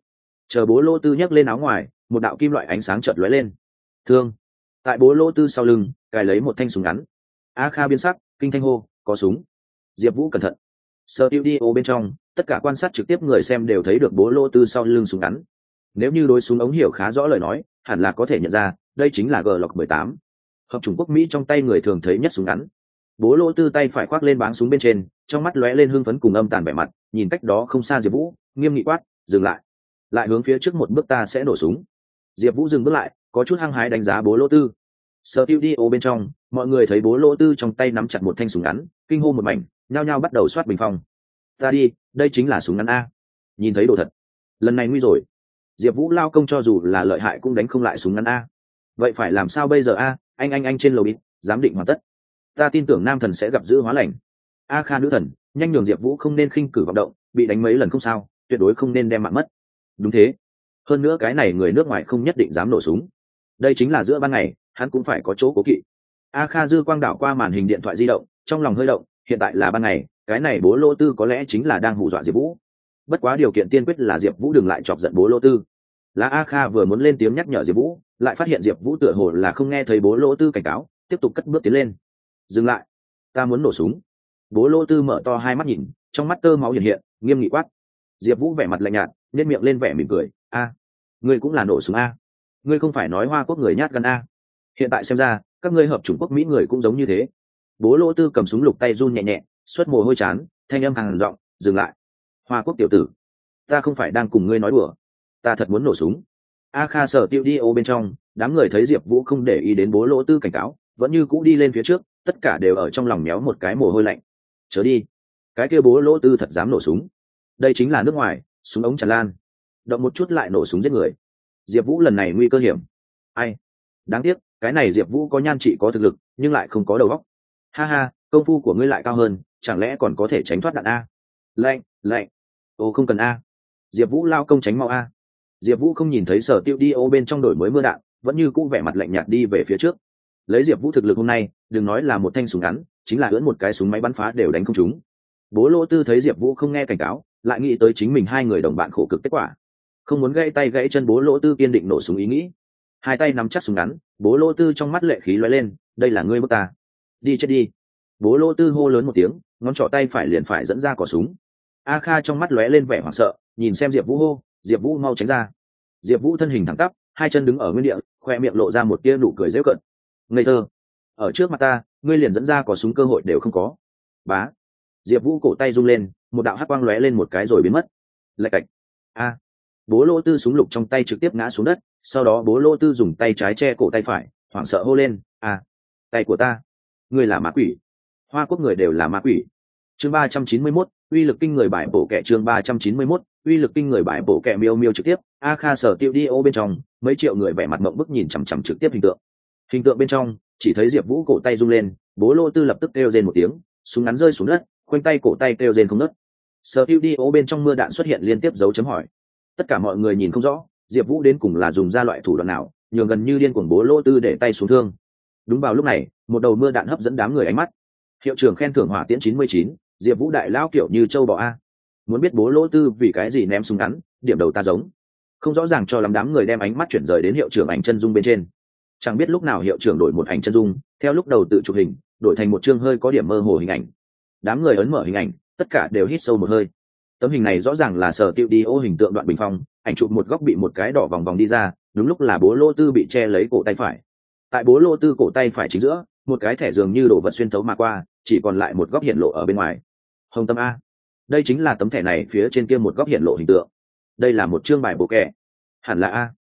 Chờ bố lô tư nhấc lên áo ngoài, một đạo kim loại ánh sáng chợt lóe lên. Thương. Tại bố lô tư sau lưng, cài lấy một thanh súng ngắn. A kha biến sắc, kinh thanh hô, có súng. Diệp vũ cẩn thận. Sơ tiêu đi ô bên trong, tất cả quan sát trực tiếp người xem đều thấy được bố lô tư sau lưng súng ngắn. Nếu như đối súng ống hiểu khá rõ lời nói, hẳn là có thể nhận ra, đây chính là g lọc mười tám. Hợp chủng quốc mỹ trong tay người thường thấy nhất súng ngắn bố lỗ tư tay phải khoác lên báng súng bên trên, trong mắt lóe lên hưng phấn cùng âm tàn vẻ mặt, nhìn cách đó không xa diệp vũ, nghiêm nghị quát, dừng lại. Lại hướng phía trước một bước ta sẽ nổ súng. Diệp vũ dừng bước lại, có chút hăng hái đánh giá bố lỗ tư. Sơ tiêu đi ô bên trong, mọi người thấy bố lỗ tư trong tay nắm chặt một thanh súng ngắn, kinh hô một mảnh, nhao nhao bắt đầu soát bình phong. Ta đi, đây chính là súng ngắn a. Nhìn thấy đồ thật. Lần này nguy rồi. Diệp vũ lao công cho dù là lợi hại cũng đánh không lại súng ngắn a. Vậy phải làm sao bây giờ a? Anh anh anh trên lầu bít giám định hoàn tất ta tin tưởng nam thần sẽ gặp giữ hóa lành. A kha nữ thần, nhanh nhường diệp vũ không nên khinh cử vọng động, bị đánh mấy lần không sao, tuyệt đối không nên đem mạng mất. Đúng thế. Hơn nữa cái này người nước ngoài không nhất định dám nổ súng. Đây chính là giữa ban ngày, hắn cũng phải có chỗ cố kỵ. A kha dư quang đảo qua màn hình điện thoại di động, trong lòng hơi động, hiện tại là ban ngày, cái này bố lô tư có lẽ chính là đang hù dọa diệp vũ. Bất quá điều kiện tiên quyết là diệp vũ đừng lại chọc giận bố lô tư. Là a kha vừa muốn lên tiếng nhắc nhở diệp vũ, lại phát hiện diệp vũ tựa hồ là không nghe thấy bố lô tư cảnh cáo, tiếp tục cất bước tiến lên dừng lại. Ta muốn nổ súng. Bố lô tư mở to hai mắt nhìn, trong mắt tơ máu hiện hiện, nghiêm nghị quát. Diệp vũ vẻ mặt lạnh nhạt nên miệng lên vẻ mỉm cười. A, ngươi cũng là nổ súng a. Ngươi không phải nói hoa quốc người nhát gan a. Hiện tại xem ra, các ngươi hợp chủng quốc mỹ người cũng giống như thế. Bố lô tư cầm súng lục tay run nhẹ nhẹ, xuất mồ hôi chán, thanh âm hàng giọng, dừng lại. Hoa quốc tiểu tử, ta không phải đang cùng ngươi nói đùa. Ta thật muốn nổ súng. A kha sở tiêu đi ô bên trong, đám người thấy diệp vũ không để ý đến bố lỗ tư cảnh cáo, vẫn như cũ đi lên phía trước tất cả đều ở trong lòng méo một cái mồ hôi lạnh. Chớ đi. Cái kia bố lỗ tư thật dám nổ súng. Đây chính là nước ngoài, súng ống tràn lan. Động một chút lại nổ súng giết người. Diệp vũ lần này nguy cơ hiểm. Ai? Đáng tiếc, cái này diệp vũ có nhan trị có thực lực, nhưng lại không có đầu óc. Ha ha, công phu của ngươi lại cao hơn, chẳng lẽ còn có thể tránh thoát đạn a? Lạnh lạnh. Ồ không cần a. Diệp vũ lao công tránh mau a. Diệp vũ không nhìn thấy sở tiêu đi ô bên trong đổi mới mưa đạn, vẫn như cũ vẻ mặt lạnh nhạt đi về phía trước lấy diệp vũ thực lực hôm nay, đừng nói là một thanh súng ngắn, chính là ưỡn một cái súng máy bắn phá đều đánh không chúng bố lỗ tư thấy diệp vũ không nghe cảnh cáo, lại nghĩ tới chính mình hai người đồng bạn khổ cực kết quả. Không muốn gãy tay gãy chân bố lỗ tư kiên định nổ súng ý nghĩ. Hai tay nắm chắc súng ngắn, bố lỗ tư trong mắt lệ khí loay lên, đây là ngươi bước ta. Đi chết đi. Bố lỗ tư hô lớn một tiếng, ngón trỏ tay phải liền phải dẫn ra cỏ súng. A kha trong mắt lóe lên vẻ hoảng sợ, nhìn xem diệp vũ hô, diệp vũ mau tránh ra. Diệp vũ thân hình thẳng tắp, hai chân đứng ở nguyên địa, khoe miệng lộ ra một tia nụ cười dễ cận ngây thơ. Ở trước mặt ta, ngươi liền dẫn ra có súng cơ hội đều không có. Bá. Diệp vũ cổ tay rung lên, một đạo hắc quang lóe lên một cái rồi biến mất. Lạch cạch. A. Bố lô tư súng lục trong tay trực tiếp ngã xuống đất, sau đó bố lô tư dùng tay trái che cổ tay phải, hoảng sợ hô lên, a, tay của ta, ngươi là ma quỷ. Hoa quốc người đều là ma quỷ. Chương ba trăm chín mươi mốt, uy lực kinh người bãi bổ kẻ chương ba trăm chín mươi mốt, uy lực kinh người bãi bổ kẻ miêu miêu trực tiếp. A kha sở tiêu đi ô bên trong, mấy triệu người vẻ mặt mộng bức nhìn chằm chằm trực tiếp hình tượng hình tượng bên trong, chỉ thấy diệp vũ cổ tay rung lên, bố lô tư lập tức kêu rên một tiếng, súng ngắn rơi xuống đất, khoanh tay cổ tay kêu rên không nứt sở tiêu đi ô bên trong mưa đạn xuất hiện liên tiếp dấu chấm hỏi. Tất cả mọi người nhìn không rõ, diệp vũ đến cùng là dùng ra loại thủ đoạn nào, nhường gần như điên cuồng bố lô tư để tay xuống thương. Đúng vào lúc này, một đầu mưa đạn hấp dẫn đám người ánh mắt. Hiệu trưởng khen thưởng hỏa tiễn chín mươi chín, diệp vũ đại lao kiểu như châu bò a. Muốn biết bố lỗ tư vì cái gì ném súng ngắn, điểm đầu ta giống. Không rõ ràng cho lắm đám người đem ánh mắt chuyển rời đến hiệu trưởng ảnh chân dung bên trên chẳng biết lúc nào hiệu trưởng đổi một ảnh chân dung, theo lúc đầu tự chụp hình, đổi thành một chương hơi có điểm mơ hồ hình ảnh. Đám người ấn mở hình ảnh, tất cả đều hít sâu một hơi. Tấm hình này rõ ràng là sở tiêu đi ô hình tượng đoạn bình phong, ảnh chụp một góc bị một cái đỏ vòng vòng đi ra, đúng lúc là bố lô tư bị che lấy cổ tay phải. Tại bố lô tư cổ tay phải chính giữa, một cái thẻ dường như đổ vật xuyên tấu mà qua, chỉ còn lại một góc hiện lộ ở bên ngoài. Hồng tâm a. Đây chính là tấm thẻ này phía trên kia một góc hiện lộ hình tượng. Đây là một chương bài bộ kẻ. Hẳn là a.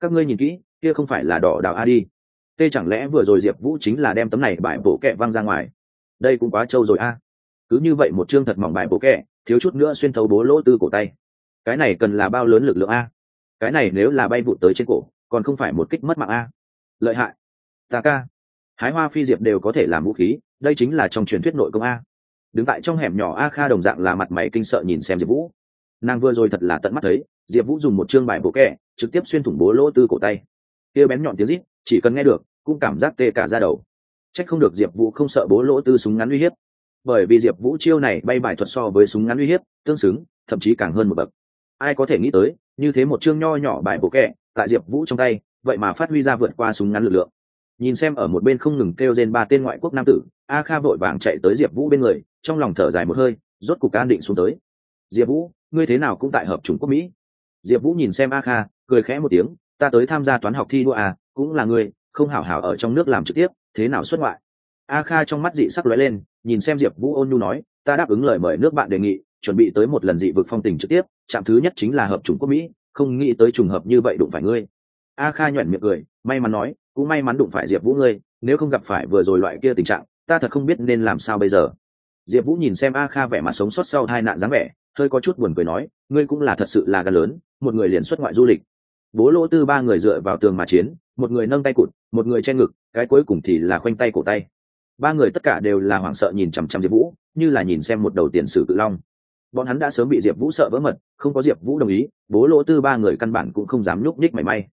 Các ngươi nhìn kỹ kia không phải là đỏ đào a đi tê chẳng lẽ vừa rồi diệp vũ chính là đem tấm này bài bổ kẹ văng ra ngoài? Đây cũng quá trâu rồi a. Cứ như vậy một chương thật mỏng bài bổ kẹ, thiếu chút nữa xuyên thấu bố lỗ tư cổ tay. Cái này cần là bao lớn lực lượng a? Cái này nếu là bay vụ tới trên cổ, còn không phải một kích mất mạng a. Lợi hại. Ta ca. Hái hoa phi diệp đều có thể làm vũ khí, đây chính là trong truyền thuyết nội công a. Đứng tại trong hẻm nhỏ a kha đồng dạng là mặt mày kinh sợ nhìn xem diệp vũ. Nàng vừa rồi thật là tận mắt thấy, diệp vũ dùng một chương bài bộ kẹ, trực tiếp xuyên thủng bố lỗ tư cổ tay kia bén nhọn tiếng rít, chỉ cần nghe được, cũng cảm giác tê cả ra đầu. Trách không được diệp vũ không sợ bố lỗ tư súng ngắn uy hiếp. Bởi vì diệp vũ chiêu này bay bài thuật so với súng ngắn uy hiếp, tương xứng, thậm chí càng hơn một bậc. Ai có thể nghĩ tới, như thế một chương nho nhỏ bài bộ kẹ, tại diệp vũ trong tay, vậy mà phát huy ra vượt qua súng ngắn lực lượng. Nhìn xem ở một bên không ngừng kêu trên ba tên ngoại quốc nam tử, a kha vội vàng chạy tới diệp vũ bên người, trong lòng thở dài một hơi, rốt cục an định xuống tới. Diệp vũ, ngươi thế nào cũng tại hợp chủng quốc mỹ. Diệp vũ nhìn xem a kha, cười khẽ một tiếng ta tới tham gia toán học thi đua à cũng là người, không hảo hảo ở trong nước làm trực tiếp, thế nào xuất ngoại? A kha trong mắt dị sắc lóe lên, nhìn xem diệp vũ ôn nhu nói, ta đáp ứng lời mời nước bạn đề nghị, chuẩn bị tới một lần dị vực phong tình trực tiếp, trạm thứ nhất chính là hợp chủng quốc mỹ, không nghĩ tới trùng hợp như vậy đụng phải ngươi. A kha nhoẻn miệng cười, may mắn nói, cũng may mắn đụng phải diệp vũ ngươi, nếu không gặp phải vừa rồi loại kia tình trạng, ta thật không biết nên làm sao bây giờ. Diệp vũ nhìn xem a kha vẻ mặt sống sót sau hai nạn dáng vẻ, hơi có chút buồn cười nói, ngươi cũng là thật sự là gan lớn, một người liền xuất ngoại du lịch bố lỗ tư ba người dựa vào tường mà chiến, một người nâng tay cụt, một người che ngực, cái cuối cùng thì là khoanh tay cổ tay. Ba người tất cả đều là hoảng sợ nhìn chằm chằm diệp vũ, như là nhìn xem một đầu tiền sử cự long. Bọn hắn đã sớm bị diệp vũ sợ vỡ mật, không có diệp vũ đồng ý, bố lỗ tư ba người căn bản cũng không dám nhúc nhích mảy may.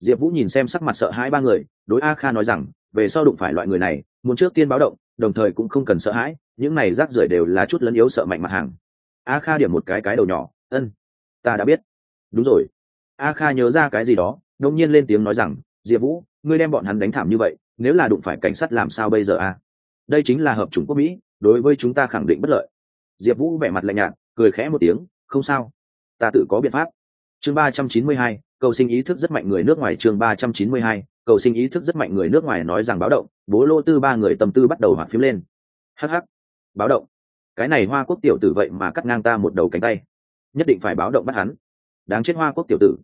Diệp vũ nhìn xem sắc mặt sợ hãi ba người, đối a kha nói rằng, về sau đụng phải loại người này, muốn trước tiên báo động, đồng thời cũng không cần sợ hãi, những này rác rưởi đều là chút lấn yếu sợ mạnh mặt hàng. A kha điểm một cái cái đầu nhỏ, ân, ta đã biết. Đúng rồi a kha nhớ ra cái gì đó đông nhiên lên tiếng nói rằng, diệp vũ, ngươi đem bọn hắn đánh thảm như vậy, nếu là đụng phải cảnh sát làm sao bây giờ a đây chính là hợp chủng quốc mỹ, đối với chúng ta khẳng định bất lợi. Diệp vũ vẻ mặt lạnh nhạt, cười khẽ một tiếng, không sao, ta tự có biện pháp. Chương ba trăm chín mươi hai, cầu sinh ý thức rất mạnh người nước ngoài chương ba trăm chín mươi hai, cầu sinh ý thức rất mạnh người nước ngoài nói rằng báo động, bố lô tư ba người tâm tư bắt đầu hoạt phím lên. Hh báo động. Cái này hoa quốc tiểu tử vậy mà cắt ngang ta một đầu cánh tay. Nhất định phải báo động bắt hắn đáng chết hoa quốc tiểu tử.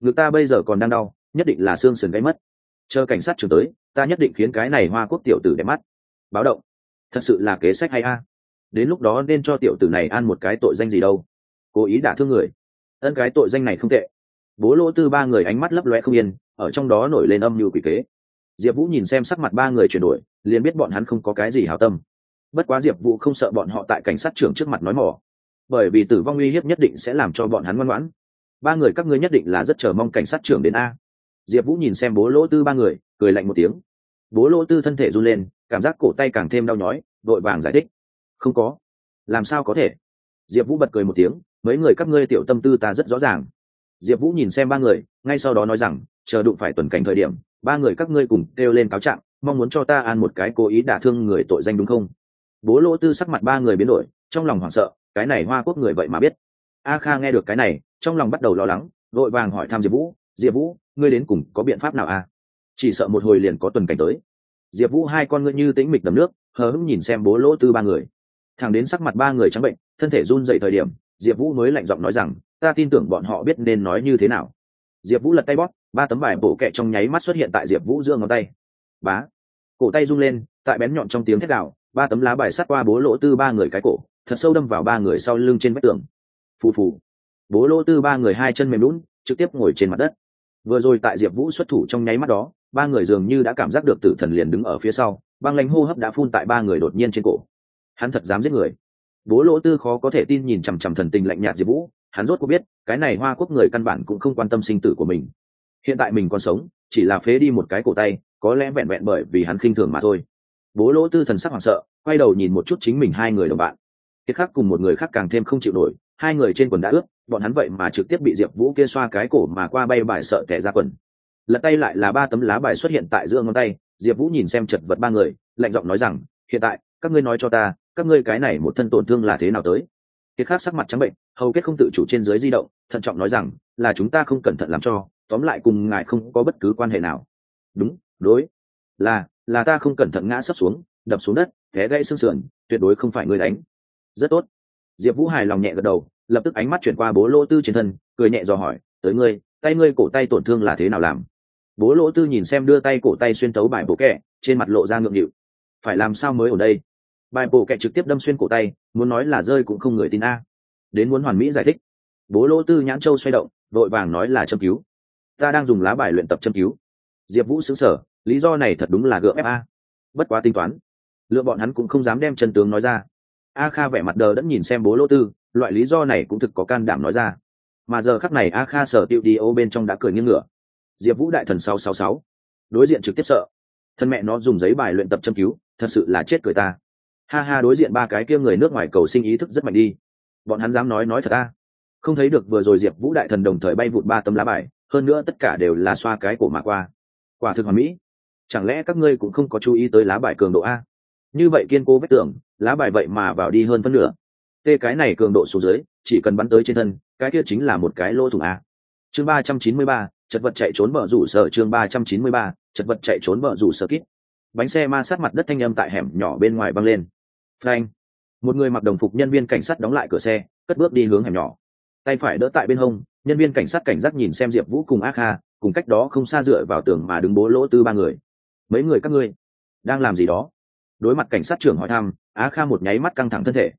Ngực ta bây giờ còn đang đau, nhất định là xương sườn gáy mất. Chờ cảnh sát trường tới, ta nhất định khiến cái này hoa quốc tiểu tử đẹp mắt. Báo động. Thật sự là kế sách hay a. Đến lúc đó nên cho tiểu tử này ăn một cái tội danh gì đâu. Cố ý đả thương người. Ân cái tội danh này không tệ. Bố lỗ tư ba người ánh mắt lấp loe không yên, ở trong đó nổi lên âm mưu quỷ kế. Diệp vũ nhìn xem sắc mặt ba người chuyển đổi, liền biết bọn hắn không có cái gì hào tâm. Bất quá diệp vũ không sợ bọn họ tại cảnh sát trưởng trước mặt nói mỏ. Bởi vì tử vong uy hiếp nhất định sẽ làm cho bọn hắn ngoan ngoãn ba người các ngươi nhất định là rất chờ mong cảnh sát trưởng đến a. Diệp vũ nhìn xem bố lỗ tư ba người, cười lạnh một tiếng. Bố lỗ tư thân thể run lên, cảm giác cổ tay càng thêm đau nhói, vội vàng giải thích. Không có. Làm sao có thể? Diệp vũ bật cười một tiếng, mấy người các ngươi tiểu tâm tư ta rất rõ ràng. Diệp vũ nhìn xem ba người, ngay sau đó nói rằng, chờ đụng phải tuần cảnh thời điểm, ba người các ngươi cùng kêu lên cáo trạng, mong muốn cho ta an một cái cố ý đả thương người tội danh đúng không? Bố lỗ tư sắc mặt ba người biến đổi, trong lòng hoảng sợ, cái này hoa quốc người vậy mà biết. A kha nghe được cái này trong lòng bắt đầu lo lắng, vội vàng hỏi thăm diệp vũ diệp vũ, ngươi đến cùng có biện pháp nào à? chỉ sợ một hồi liền có tuần cảnh tới. Diệp vũ hai con ngươi như tĩnh mịch đầm nước, hờ hững nhìn xem bố lỗ tư ba người. Thẳng đến sắc mặt ba người trắng bệnh, thân thể run dậy thời điểm, diệp vũ mới lạnh giọng nói rằng, ta tin tưởng bọn họ biết nên nói như thế nào. Diệp vũ lật tay bóp, ba tấm bài bổ kẹ trong nháy mắt xuất hiện tại diệp vũ giữa ngón tay. Bá! Cổ tay rung lên, tại bén nhọn trong tiếng thét đạo ba tấm lá bài sát qua bố lỗ tư ba người cái cổ, thật sâu đâm vào ba người sau lưng trên vách tường. Phù phù bố Lô tư ba người hai chân mềm lún, trực tiếp ngồi trên mặt đất. Vừa rồi tại diệp vũ xuất thủ trong nháy mắt đó, ba người dường như đã cảm giác được tử thần liền đứng ở phía sau, băng lánh hô hấp đã phun tại ba người đột nhiên trên cổ. Hắn thật dám giết người. Bố lỗ tư khó có thể tin nhìn chằm chằm thần tình lạnh nhạt diệp vũ, hắn rốt có biết, cái này hoa quốc người căn bản cũng không quan tâm sinh tử của mình. Hiện tại mình còn sống, chỉ là phế đi một cái cổ tay, có lẽ vẹn vẹn bởi vì hắn khinh thường mà thôi. Bố lỗ tư thần sắc hoảng sợ, quay đầu nhìn một chút chính mình hai người đồng bạn. Kiệt khắc cùng một người khác càng thêm không chịu nổi, hai người trên quần đã ướt bọn hắn vậy mà trực tiếp bị diệp vũ kia xoa cái cổ mà qua bay bài sợ kẻ ra quần. Lật tay lại là ba tấm lá bài xuất hiện tại giữa ngón tay, diệp vũ nhìn xem chật vật ba người, lạnh giọng nói rằng, hiện tại, các ngươi nói cho ta, các ngươi cái này một thân tổn thương là thế nào tới? Kiệt khác sắc mặt trắng bệnh, hầu kết không tự chủ trên dưới di động, thận trọng nói rằng, là chúng ta không cẩn thận làm cho, tóm lại cùng ngài không có bất cứ quan hệ nào. Đúng, đối. Là là ta không cẩn thận ngã sấp xuống, đập xuống đất, té gãy xương sườn, tuyệt đối không phải ngươi đánh. Rất tốt. Diệp vũ hài lòng nhẹ gật đầu lập tức ánh mắt chuyển qua bố lỗ tư trên thân, cười nhẹ dò hỏi, tới ngươi, tay ngươi cổ tay tổn thương là thế nào làm? Bố lỗ tư nhìn xem đưa tay cổ tay xuyên tấu bài bộ kẹ, trên mặt lộ ra ngượng nghịu. Phải làm sao mới ở đây? Bài bộ kẹ trực tiếp đâm xuyên cổ tay, muốn nói là rơi cũng không người tin a. Đến muốn hoàn mỹ giải thích. Bố lỗ tư nhãn châu xoay động, vội vàng nói là châm cứu. Ta đang dùng lá bài luyện tập châm cứu. Diệp vũ xứng sở lý do này thật đúng là gượng ép a. Bất quá tính toán, lựa bọn hắn cũng không dám đem chân tướng nói ra a kha vẻ mặt đờ đẫn nhìn xem bố lỗ tư, loại lý do này cũng thực có can đảm nói ra. Mà giờ khắc này a kha sở tiệu đi ô bên trong đã cười nghiêng ngửa. Diệp vũ đại thần sáu sáu sáu. Đối diện trực tiếp sợ. Thân mẹ nó dùng giấy bài luyện tập châm cứu, thật sự là chết cười ta. Ha ha, đối diện ba cái kia người nước ngoài cầu sinh ý thức rất mạnh đi. Bọn hắn dám nói nói thật ta. Không thấy được vừa rồi diệp vũ đại thần đồng thời bay vụt ba tấm lá bài, hơn nữa tất cả đều là xoa cái cổ mà qua. Quả thực hoàn mỹ. Chẳng lẽ các ngươi cũng không có chú ý tới lá bài cường độ a? Như vậy kiên cố vết tưởng lá bài vậy mà vào đi hơn phân nửa. Tê cái này cường độ xuống dưới, chỉ cần bắn tới trên thân, cái kia chính là một cái lỗ thủng a. Chương ba trăm chín mươi ba, chật vật chạy trốn mở rủ sở chương ba trăm chín mươi ba, chật vật chạy trốn mở rủ sở kít. Bánh xe ma sát mặt đất thanh âm tại hẻm nhỏ bên ngoài băng lên. Frank một người mặc đồng phục nhân viên cảnh sát đóng lại cửa xe, cất bước đi hướng hẻm nhỏ. Tay phải đỡ tại bên hông, nhân viên cảnh sát cảnh giác nhìn xem diệp vũ cùng a kha, cùng cách đó không xa dựa vào tường mà đứng bố lỗ tư ba người. Mấy người các ngươi, đang làm gì đó? Đối mặt cảnh sát trưởng hỏi thăm, a kha một nháy mắt căng thẳng thân thể.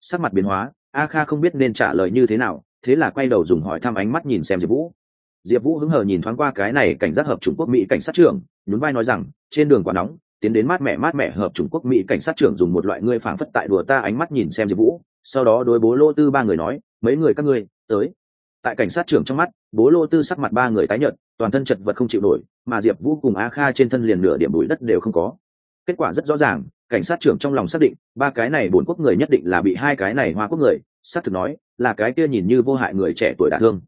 Sắc mặt biến hóa, a kha không biết nên trả lời như thế nào, thế là quay đầu dùng hỏi thăm ánh mắt nhìn xem diệp vũ. Diệp vũ hứng hờ nhìn thoáng qua cái này cảnh giác hợp trung quốc mỹ cảnh sát trưởng, nhún vai nói rằng, trên đường quá nóng, tiến đến mát mẻ mát mẻ hợp trung quốc mỹ cảnh sát trưởng dùng một loại ngươi phảng phất tại đùa ta ánh mắt nhìn xem diệp vũ, sau đó đối bố lô tư ba người nói, mấy người các ngươi, tới. Tại cảnh sát trưởng trong mắt, bố lô tư sắc mặt ba người tái nhợt, toàn thân chật vật không chịu nổi, mà diệp vũ cùng a kha trên thân liền nửa điểm bụi đất đều không có kết quả rất rõ ràng, cảnh sát trưởng trong lòng xác định, ba cái này bốn quốc người nhất định là bị hai cái này hoa quốc người, xác thực nói, là cái kia nhìn như vô hại người trẻ tuổi đả thương.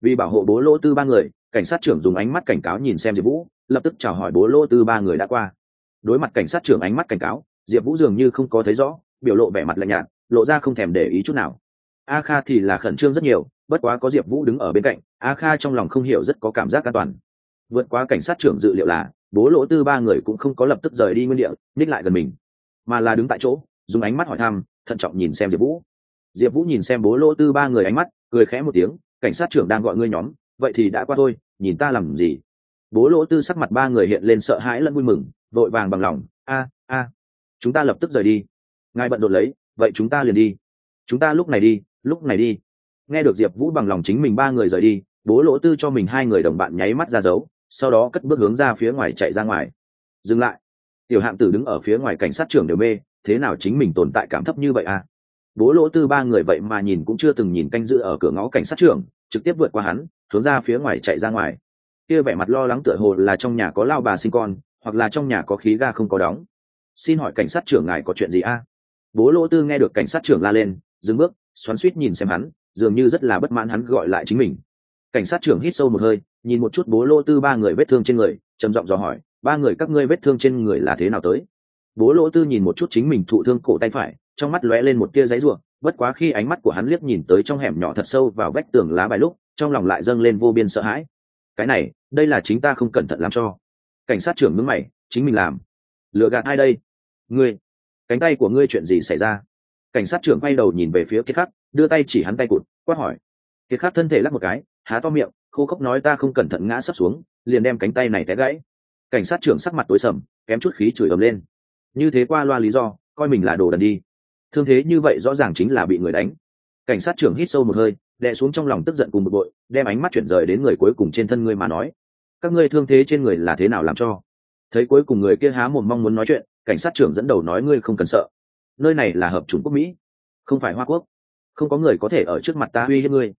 Vì bảo hộ bố lô tư ba người, cảnh sát trưởng dùng ánh mắt cảnh cáo nhìn xem diệp vũ, lập tức chào hỏi bố lô tư ba người đã qua. Đối mặt cảnh sát trưởng ánh mắt cảnh cáo, diệp vũ dường như không có thấy rõ, biểu lộ vẻ mặt lạnh nhạt, lộ ra không thèm để ý chút nào. A kha thì là khẩn trương rất nhiều, bất quá có diệp vũ đứng ở bên cạnh, a kha trong lòng không hiểu rất có cảm giác an toàn vượt qua cảnh sát trưởng dự liệu là, bố lỗ tư ba người cũng không có lập tức rời đi nguyên địa, ních lại gần mình, mà là đứng tại chỗ, dùng ánh mắt hỏi thăm, thận trọng nhìn xem diệp vũ. Diệp vũ nhìn xem bố lỗ tư ba người ánh mắt, cười khẽ một tiếng, cảnh sát trưởng đang gọi ngươi nhóm, vậy thì đã qua thôi, nhìn ta làm gì? Bố lỗ tư sắc mặt ba người hiện lên sợ hãi lẫn vui mừng, vội vàng bằng lòng, a a, chúng ta lập tức rời đi. Ngài bận rộn lấy, vậy chúng ta liền đi. Chúng ta lúc này đi, lúc này đi. Nghe được diệp vũ bằng lòng chính mình ba người rời đi, bố lỗ tư cho mình hai người đồng bạn nháy mắt ra dấu sau đó cất bước hướng ra phía ngoài chạy ra ngoài. Dừng lại. Tiểu hạng tử đứng ở phía ngoài cảnh sát trưởng đều mê, thế nào chính mình tồn tại cảm thấp như vậy à? Bố lỗ tư ba người vậy mà nhìn cũng chưa từng nhìn canh giữ ở cửa ngõ cảnh sát trưởng, trực tiếp vượt qua hắn, hướng ra phía ngoài chạy ra ngoài. Kia vẻ mặt lo lắng tựa hồ là trong nhà có lao bà sinh con, hoặc là trong nhà có khí ga không có đóng. Xin hỏi cảnh sát trưởng ngài có chuyện gì a à? bố lỗ tư nghe được cảnh sát trưởng la lên, dừng bước, xoắn suýt nhìn xem hắn, dường như rất là bất mãn hắn gọi lại chính mình cảnh sát trưởng hít sâu một hơi, nhìn một chút bố lô tư ba người vết thương trên người, trầm giọng dò hỏi, ba người các ngươi vết thương trên người là thế nào tới? Bố lô tư nhìn một chút chính mình thụ thương cổ tay phải, trong mắt lóe lên một tia giấy ruộng bất quá khi ánh mắt của hắn liếc nhìn tới trong hẻm nhỏ thật sâu vào vách tường lá bài lúc, trong lòng lại dâng lên vô biên sợ hãi. Cái này, đây là chính ta không cẩn thận làm cho. Cảnh sát trưởng mướn mày, chính mình làm? Lựa gạt ai đây? Ngươi, cánh tay của ngươi chuyện gì xảy ra? Cảnh sát trưởng quay đầu nhìn về phía kiệt khắc, đưa tay chỉ hắn tay cụt, quát hỏi kiệt khắc thân thể lắc một cái, há to miệng, khô khốc nói ta không cẩn thận ngã sấp xuống, liền đem cánh tay này té gãy. Cảnh sát trưởng sắc mặt tối sầm, kém chút khí chửi ầm lên. Như thế qua loa lý do, coi mình là đồ đần đi. Thương thế như vậy rõ ràng chính là bị người đánh. Cảnh sát trưởng hít sâu một hơi, đè xuống trong lòng tức giận cùng bực bội, đem ánh mắt chuyển rời đến người cuối cùng trên thân ngươi mà nói. Các ngươi thương thế trên người là thế nào làm cho? Thấy cuối cùng người kia há một mong muốn nói chuyện, cảnh sát trưởng dẫn đầu nói ngươi không cần sợ. Nơi này là hợp chủng quốc mỹ, không phải hoa quốc. Không có người có thể ở trước mặt ta uy hiếp ngươi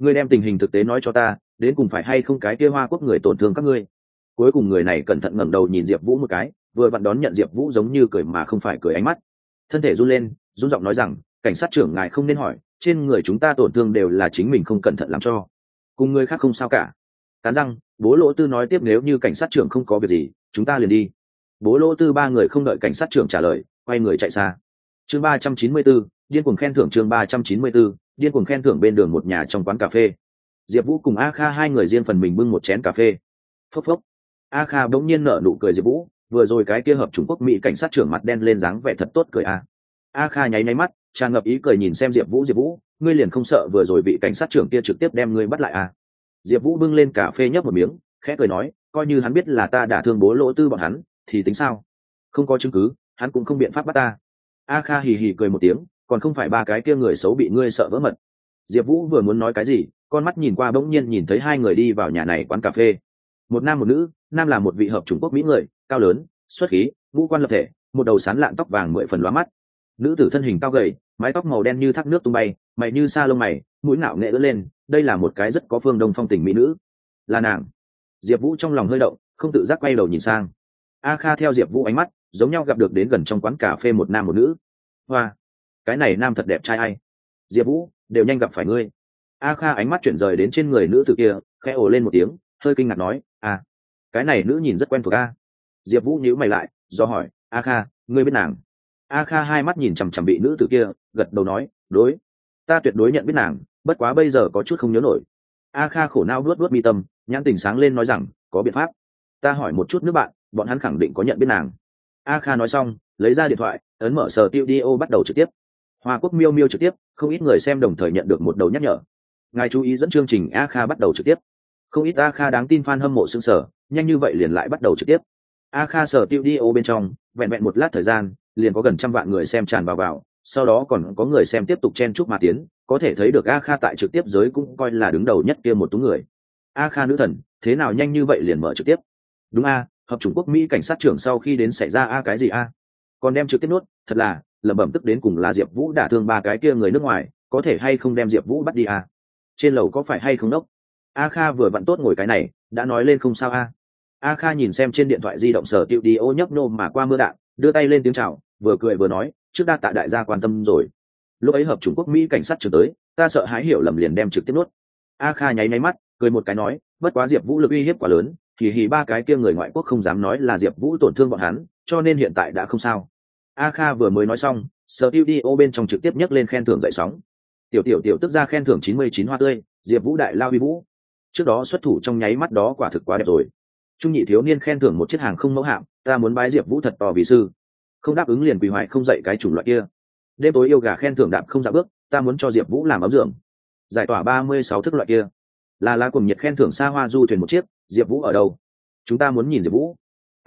ngươi đem tình hình thực tế nói cho ta đến cùng phải hay không cái kia hoa quốc người tổn thương các ngươi? Cuối cùng người này cẩn thận ngẩng đầu nhìn diệp vũ một cái vừa vặn đón nhận diệp vũ giống như cười mà không phải cười ánh mắt. Thân thể run lên run giọng nói rằng cảnh sát trưởng ngài không nên hỏi trên người chúng ta tổn thương đều là chính mình không cẩn thận làm cho. Cùng người khác không sao cả. Cán răng bố lỗ tư nói tiếp nếu như cảnh sát trưởng không có việc gì chúng ta liền đi. Bố lỗ tư ba người không đợi cảnh sát trưởng trả lời quay người chạy xa. Chương ba trăm chín mươi 394, điên cuồng khen thưởng chương ba trăm chín mươi 394, điên cuồng khen thưởng bên đường một nhà trong quán cà phê. Diệp vũ cùng a kha hai người riêng phần mình bưng một chén cà phê. Phốc phốc. A kha bỗng nhiên nở nụ cười diệp vũ, vừa rồi cái kia hợp trung quốc mỹ cảnh sát trưởng mặt đen lên dáng vẻ thật tốt cười a. A kha nháy nháy mắt, tràn ngập ý cười nhìn xem diệp vũ diệp vũ, ngươi liền không sợ vừa rồi bị cảnh sát trưởng kia trực tiếp đem ngươi bắt lại à diệp vũ bưng lên cà phê nhấp một miếng, khẽ cười nói, coi như hắn biết là ta đã thương bố lỗ tư bọn hắn, thì tính sao? Không có chứng cứ, hắn cũng không biện pháp bắt ta. A kha hì hì cười một tiếng còn không phải ba cái kia người xấu bị ngươi sợ vỡ mật. Diệp vũ vừa muốn nói cái gì, con mắt nhìn qua bỗng nhiên nhìn thấy hai người đi vào nhà này quán cà phê. Một nam một nữ, nam là một vị hợp trung quốc mỹ người, cao lớn, xuất khí ngũ quan lập thể, một đầu sán lạn tóc vàng mười phần lóa mắt. Nữ tử thân hình cao gầy, mái tóc màu đen như thác nước tung bay, mày như sa lông mày, mũi ngạo nghệ ớt lên, đây là một cái rất có phương đông phong tình mỹ nữ. Là nàng. Diệp vũ trong lòng hơi động, không tự giác quay đầu nhìn sang. A kha theo diệp vũ ánh mắt, giống nhau gặp được đến gần trong quán cà phê một nam một nữ. Hoa cái này nam thật đẹp trai ai? Diệp vũ, đều nhanh gặp phải ngươi. A kha ánh mắt chuyển rời đến trên người nữ tử kia, khẽ ồ lên một tiếng, hơi kinh ngạc nói à cái này nữ nhìn rất quen thuộc a. Diệp vũ nhíu mày lại, do hỏi, a kha, ngươi biết nàng? A kha hai mắt nhìn chằm chằm bị nữ tử kia, gật đầu nói, đối, ta tuyệt đối nhận biết nàng, bất quá bây giờ có chút không nhớ nổi. A kha khổ nao luốt luốt mi tâm, nhãn tình sáng lên nói rằng, có biện pháp. Ta hỏi một chút nước bạn, bọn hắn khẳng định có nhận biết nàng. A kha nói xong, lấy ra điện thoại, ấn mở sờ tiêu đi ô bắt đầu trực tiếp hoa quốc miêu miêu trực tiếp, không ít người xem đồng thời nhận được một đầu nhắc nhở. Ngài chú ý dẫn chương trình a kha bắt đầu trực tiếp. Không ít a kha đáng tin f a n hâm mộ xương sở nhanh như vậy liền lại bắt đầu trực tiếp. A kha sở tiêu đi ô bên trong, vẹn vẹn một lát thời gian, liền có gần trăm vạn người xem tràn vào vào, sau đó còn có người xem tiếp tục chen chúc mà tiến, có thể thấy được a kha tại trực tiếp giới cũng coi là đứng đầu nhất kia một tú người. A kha nữ thần, thế nào nhanh như vậy liền mở trực tiếp? Đúng a, hợp chủng quốc mỹ cảnh sát trưởng sau khi đến xảy ra a cái gì a? Còn đem trực tiếp nuốt thật là lẩm bẩm tức đến cùng là diệp vũ đả thương ba cái kia người nước ngoài, có thể hay không đem diệp vũ bắt đi à? trên lầu có phải hay không đốc? A kha vừa vặn tốt ngồi cái này, đã nói lên không sao a a kha nhìn xem trên điện thoại di động sở tiệu đi ô nhấp nô mà qua mưa đạn, đưa tay lên tiếng chào, vừa cười vừa nói, trước đa tạ đại gia quan tâm rồi. Lúc ấy hợp trung quốc mỹ cảnh sát trở tới, ta sợ hãi hiểu lầm liền đem trực tiếp nuốt. A kha nháy máy mắt, cười một cái nói, bất quá diệp vũ lực uy hiếp quá lớn thì hì ba cái kia người ngoại quốc không dám nói là diệp vũ tổn thương bọn hắn, cho nên hiện tại đã không sao a kha vừa mới nói xong, sở tiêu đi ô bên trong trực tiếp nhấc lên khen thưởng dậy sóng. Tiểu tiểu tiểu tức ra khen thưởng chín mươi chín hoa tươi, diệp vũ đại lao huy vũ. Trước đó xuất thủ trong nháy mắt đó quả thực quá đẹp rồi. Trung nhị thiếu niên khen thưởng một chiếc hàng không mẫu hạm, ta muốn bái diệp vũ thật to vì sư. Không đáp ứng liền quỳ hoại không dạy cái chủng loại kia. Đêm tối yêu gà khen thưởng đạp không dạ bước, ta muốn cho diệp vũ làm ấm dưỡng. Giải tỏa ba mươi sáu thức loại kia. Là lá cùng nhiệt khen thưởng xa hoa du thuyền một chiếc, diệp vũ ở đâu? Chúng ta muốn nhìn diệp vũ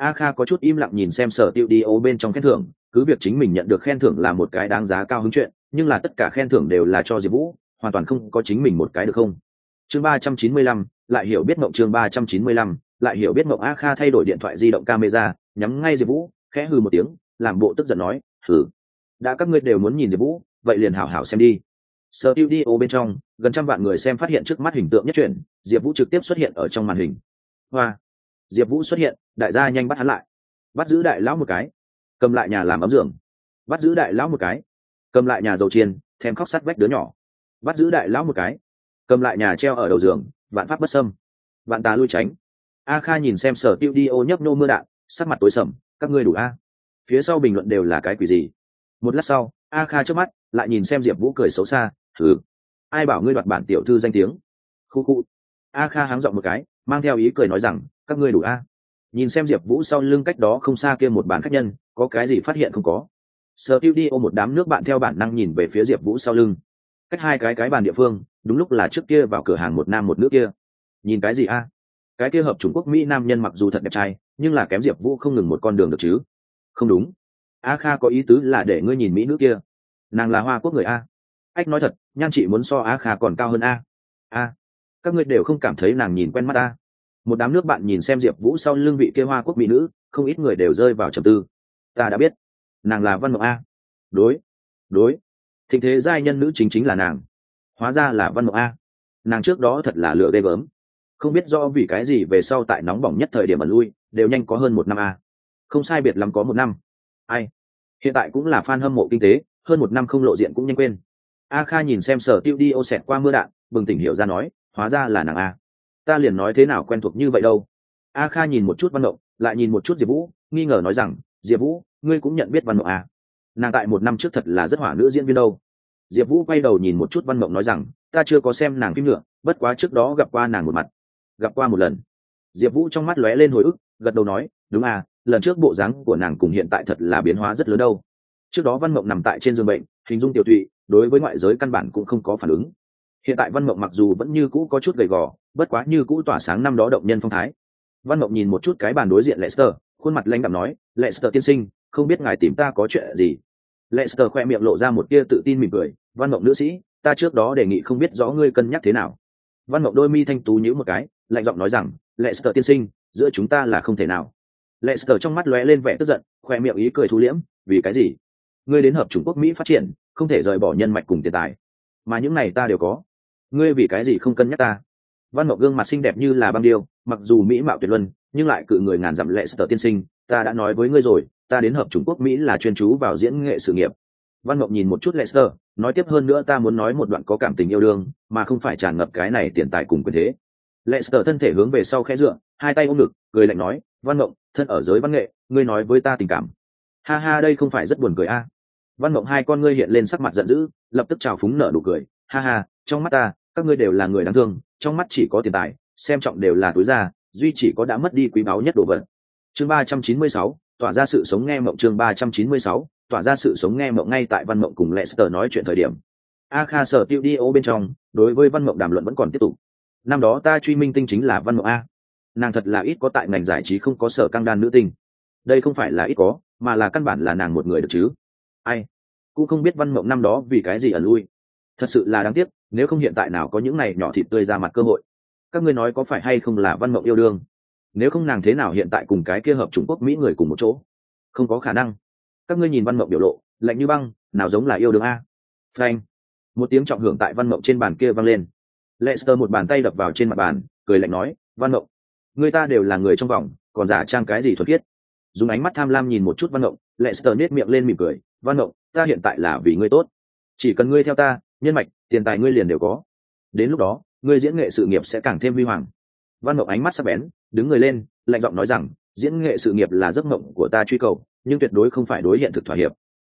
a kha có chút im lặng nhìn xem sở tiêu đi ô bên trong khen thưởng cứ việc chính mình nhận được khen thưởng là một cái đáng giá cao hứng chuyện nhưng là tất cả khen thưởng đều là cho diệp vũ hoàn toàn không có chính mình một cái được không? Chương ba trăm chín mươi lăm lại hiểu biết mộng chương ba trăm chín mươi lăm lại hiểu biết mộng a kha thay đổi điện thoại di động camera nhắm ngay diệp vũ khẽ hư một tiếng làm bộ tức giận nói hừ, đã các ngươi đều muốn nhìn diệp vũ vậy liền hảo hảo xem đi. Sở tiêu đi ô bên trong gần trăm vạn người xem phát hiện trước mắt hình tượng nhất truyện diệp vũ trực tiếp xuất hiện ở trong màn hình. Hoa! Diệp vũ xuất hiện, đại gia nhanh bắt hắn lại. Bắt giữ đại lão một cái. Cầm lại nhà làm ấm giường. Bắt giữ đại lão một cái. Cầm lại nhà dầu chiên thêm khóc sắt vách đứa nhỏ. Bắt giữ đại lão một cái. Cầm lại nhà treo ở đầu giường, vạn pháp bất sâm vạn tà lui tránh. A kha nhìn xem sở tiêu đi ô nhấp nô mưa đạn, sắc mặt tối sầm, các ngươi đủ a. Phía sau bình luận đều là cái quỷ gì? Một lát sau, a kha trước mắt, lại nhìn xem diệp vũ cười xấu xa thử ai bảo ngươi đoạt bản tiểu thư danh tiếng? Khu khu. A kha háng dọn một cái, mang theo ý cười nói rằng các ngươi đủ a. Nhìn xem diệp vũ sau lưng cách đó không xa kia một bản khách nhân, có cái gì phát hiện không có? Sở tiêu đi ô một đám nước bạn theo bản năng nhìn về phía diệp vũ sau lưng. Cách hai cái cái bàn địa phương, đúng lúc là trước kia vào cửa hàng một nam một nữ kia. Nhìn cái gì a? Cái kia hợp trung quốc mỹ nam nhân mặc dù thật đẹp trai, nhưng là kém diệp vũ không ngừng một con đường được chứ? Không đúng. A kha có ý tứ là để ngươi nhìn mỹ nữ kia. Nàng là hoa quốc người a. Ách, nói thật, nhan chị muốn so a kha còn cao hơn a. A, các ngươi đều không cảm thấy nàng nhìn quen mắt a một đám nước bạn nhìn xem diệp vũ sau lưng vị kia hoa quốc mỹ nữ, không ít người đều rơi vào trầm tư. Ta đã biết, nàng là văn mộng a. Đối đối, thịnh thế giai nhân nữ chính chính là nàng. Hóa ra là văn mộng a. Nàng trước đó thật là lựa ghê gớm. Không biết do vì cái gì về sau tại nóng bỏng nhất thời điểm ẩn lui, đều nhanh có hơn một năm a. Không sai biệt lắm có một năm. Ai? Hiện tại cũng là fan hâm mộ kinh tế, hơn một năm không lộ diện cũng nhanh quên. A kha nhìn xem sở tiêu đi ô xẹt qua mưa đạn, bừng tỉnh hiểu ra nói, hóa ra là nàng a ta liền nói thế nào quen thuộc như vậy đâu. A kha nhìn một chút văn mộng lại nhìn một chút diệp vũ, nghi ngờ nói rằng, diệp vũ, ngươi cũng nhận biết văn mộng à? Nàng tại một năm trước thật là rất hỏa nữ diễn viên đâu. Diệp vũ quay đầu nhìn một chút văn mộng nói rằng, ta chưa có xem nàng phim nữa, bất quá trước đó gặp qua nàng một mặt, gặp qua một lần. Diệp vũ trong mắt lóe lên hồi ức, gật đầu nói, đúng à lần trước bộ dáng của nàng cùng hiện tại thật là biến hóa rất lớn đâu. Trước đó văn mộng nằm tại trên giường bệnh, hình dung tiểu thụy đối với ngoại giới căn bản cũng không có phản ứng hiện tại văn mộng mặc dù vẫn như cũ có chút gầy gò, bất quá như cũ tỏa sáng năm đó động nhân phong thái. Văn mộng nhìn một chút cái bàn đối diện lester, khuôn mặt lãnh đạm nói, lester tiên sinh, không biết ngài tìm ta có chuyện gì? Lester khoe miệng lộ ra một tia tự tin mỉm cười, văn mộng nữ sĩ, ta trước đó đề nghị không biết rõ ngươi cân nhắc thế nào. Văn mộng đôi mi thanh tú nhữ một cái, lạnh giọng nói rằng, lester tiên sinh, giữa chúng ta là không thể nào. Lester trong mắt lóe lên vẻ tức giận, khoe miệng ý cười thu liễm, vì cái gì? Ngươi đến hợp trung quốc mỹ phát triển, không thể rời bỏ nhân mạch cùng tiền tài. Mà những này ta đều có ngươi vì cái gì không cân nhắc ta? Văn mộng gương mặt xinh đẹp như là băng điêu, mặc dù mỹ mạo tuyệt luân, nhưng lại cự người ngàn dặm lệ sở tiên sinh, ta đã nói với ngươi rồi, ta đến hợp trung quốc mỹ là chuyên chú vào diễn nghệ sự nghiệp. Văn mộng nhìn một chút lester nói tiếp hơn nữa ta muốn nói một đoạn có cảm tình yêu đương, mà không phải tràn ngập cái này tiền tài cùng quyền thế. Lester thân thể hướng về sau khẽ dựa, hai tay ôm ngực, cười lạnh nói, văn mộng thân ở giới văn nghệ, ngươi nói với ta tình cảm. Ha ha, đây không phải rất buồn cười a văn mộng hai con ngươi hiện lên sắc mặt giận dữ, lập tức trào phúng nở nụ cười, ha ha, trong mắt ta các ngươi đều là người đáng thương, trong mắt chỉ có tiền tài, xem trọng đều là túi ra duy chỉ có đã mất đi quý báu nhất đồ vật. Chương ba trăm chín mươi sáu, tỏa ra sự sống nghe mộng chương ba trăm chín mươi sáu, tỏa ra sự sống nghe mộng ngay tại văn mộng cùng lester nói chuyện thời điểm. A kha sở tiêu đi ô bên trong, đối với văn mộng đàm luận vẫn còn tiếp tục. Năm đó ta truy minh tinh chính là văn mộng a. Nàng thật là ít có tại ngành giải trí không có sở căng đan nữ tinh. Đây không phải là ít có, mà là căn bản là nàng một người được chứ. Ai? Cũng không biết văn mộng năm đó vì cái gì ở lui. Thật sự là đáng tiếc nếu không hiện tại nào có những này nhỏ thịt tươi ra mặt cơ hội. Các ngươi nói có phải hay không là văn mộng yêu đương? Nếu không nàng thế nào hiện tại cùng cái kia hợp trung quốc mỹ người cùng một chỗ? Không có khả năng. Các ngươi nhìn văn mộng biểu lộ, lạnh như băng, nào giống là yêu đương a. Frank một tiếng trọng hưởng tại văn mộng trên bàn kia vang lên. Lester một bàn tay đập vào trên mặt bàn, cười lạnh nói, văn mộng, người ta đều là người trong vòng, còn giả trang cái gì thuật thiết dùng ánh mắt tham lam nhìn một chút văn mộng, lester nết miệng lên mỉm cười, văn mộng, ta hiện tại là vì ngươi tốt. Chỉ cần ngươi theo ta nhân mạch tiền tài ngươi liền đều có. Đến lúc đó ngươi diễn nghệ sự nghiệp sẽ càng thêm huy hoàng. Văn mộng ánh mắt sắc bén đứng người lên lạnh giọng nói rằng diễn nghệ sự nghiệp là giấc mộng của ta truy cầu nhưng tuyệt đối không phải đối hiện thực thỏa hiệp.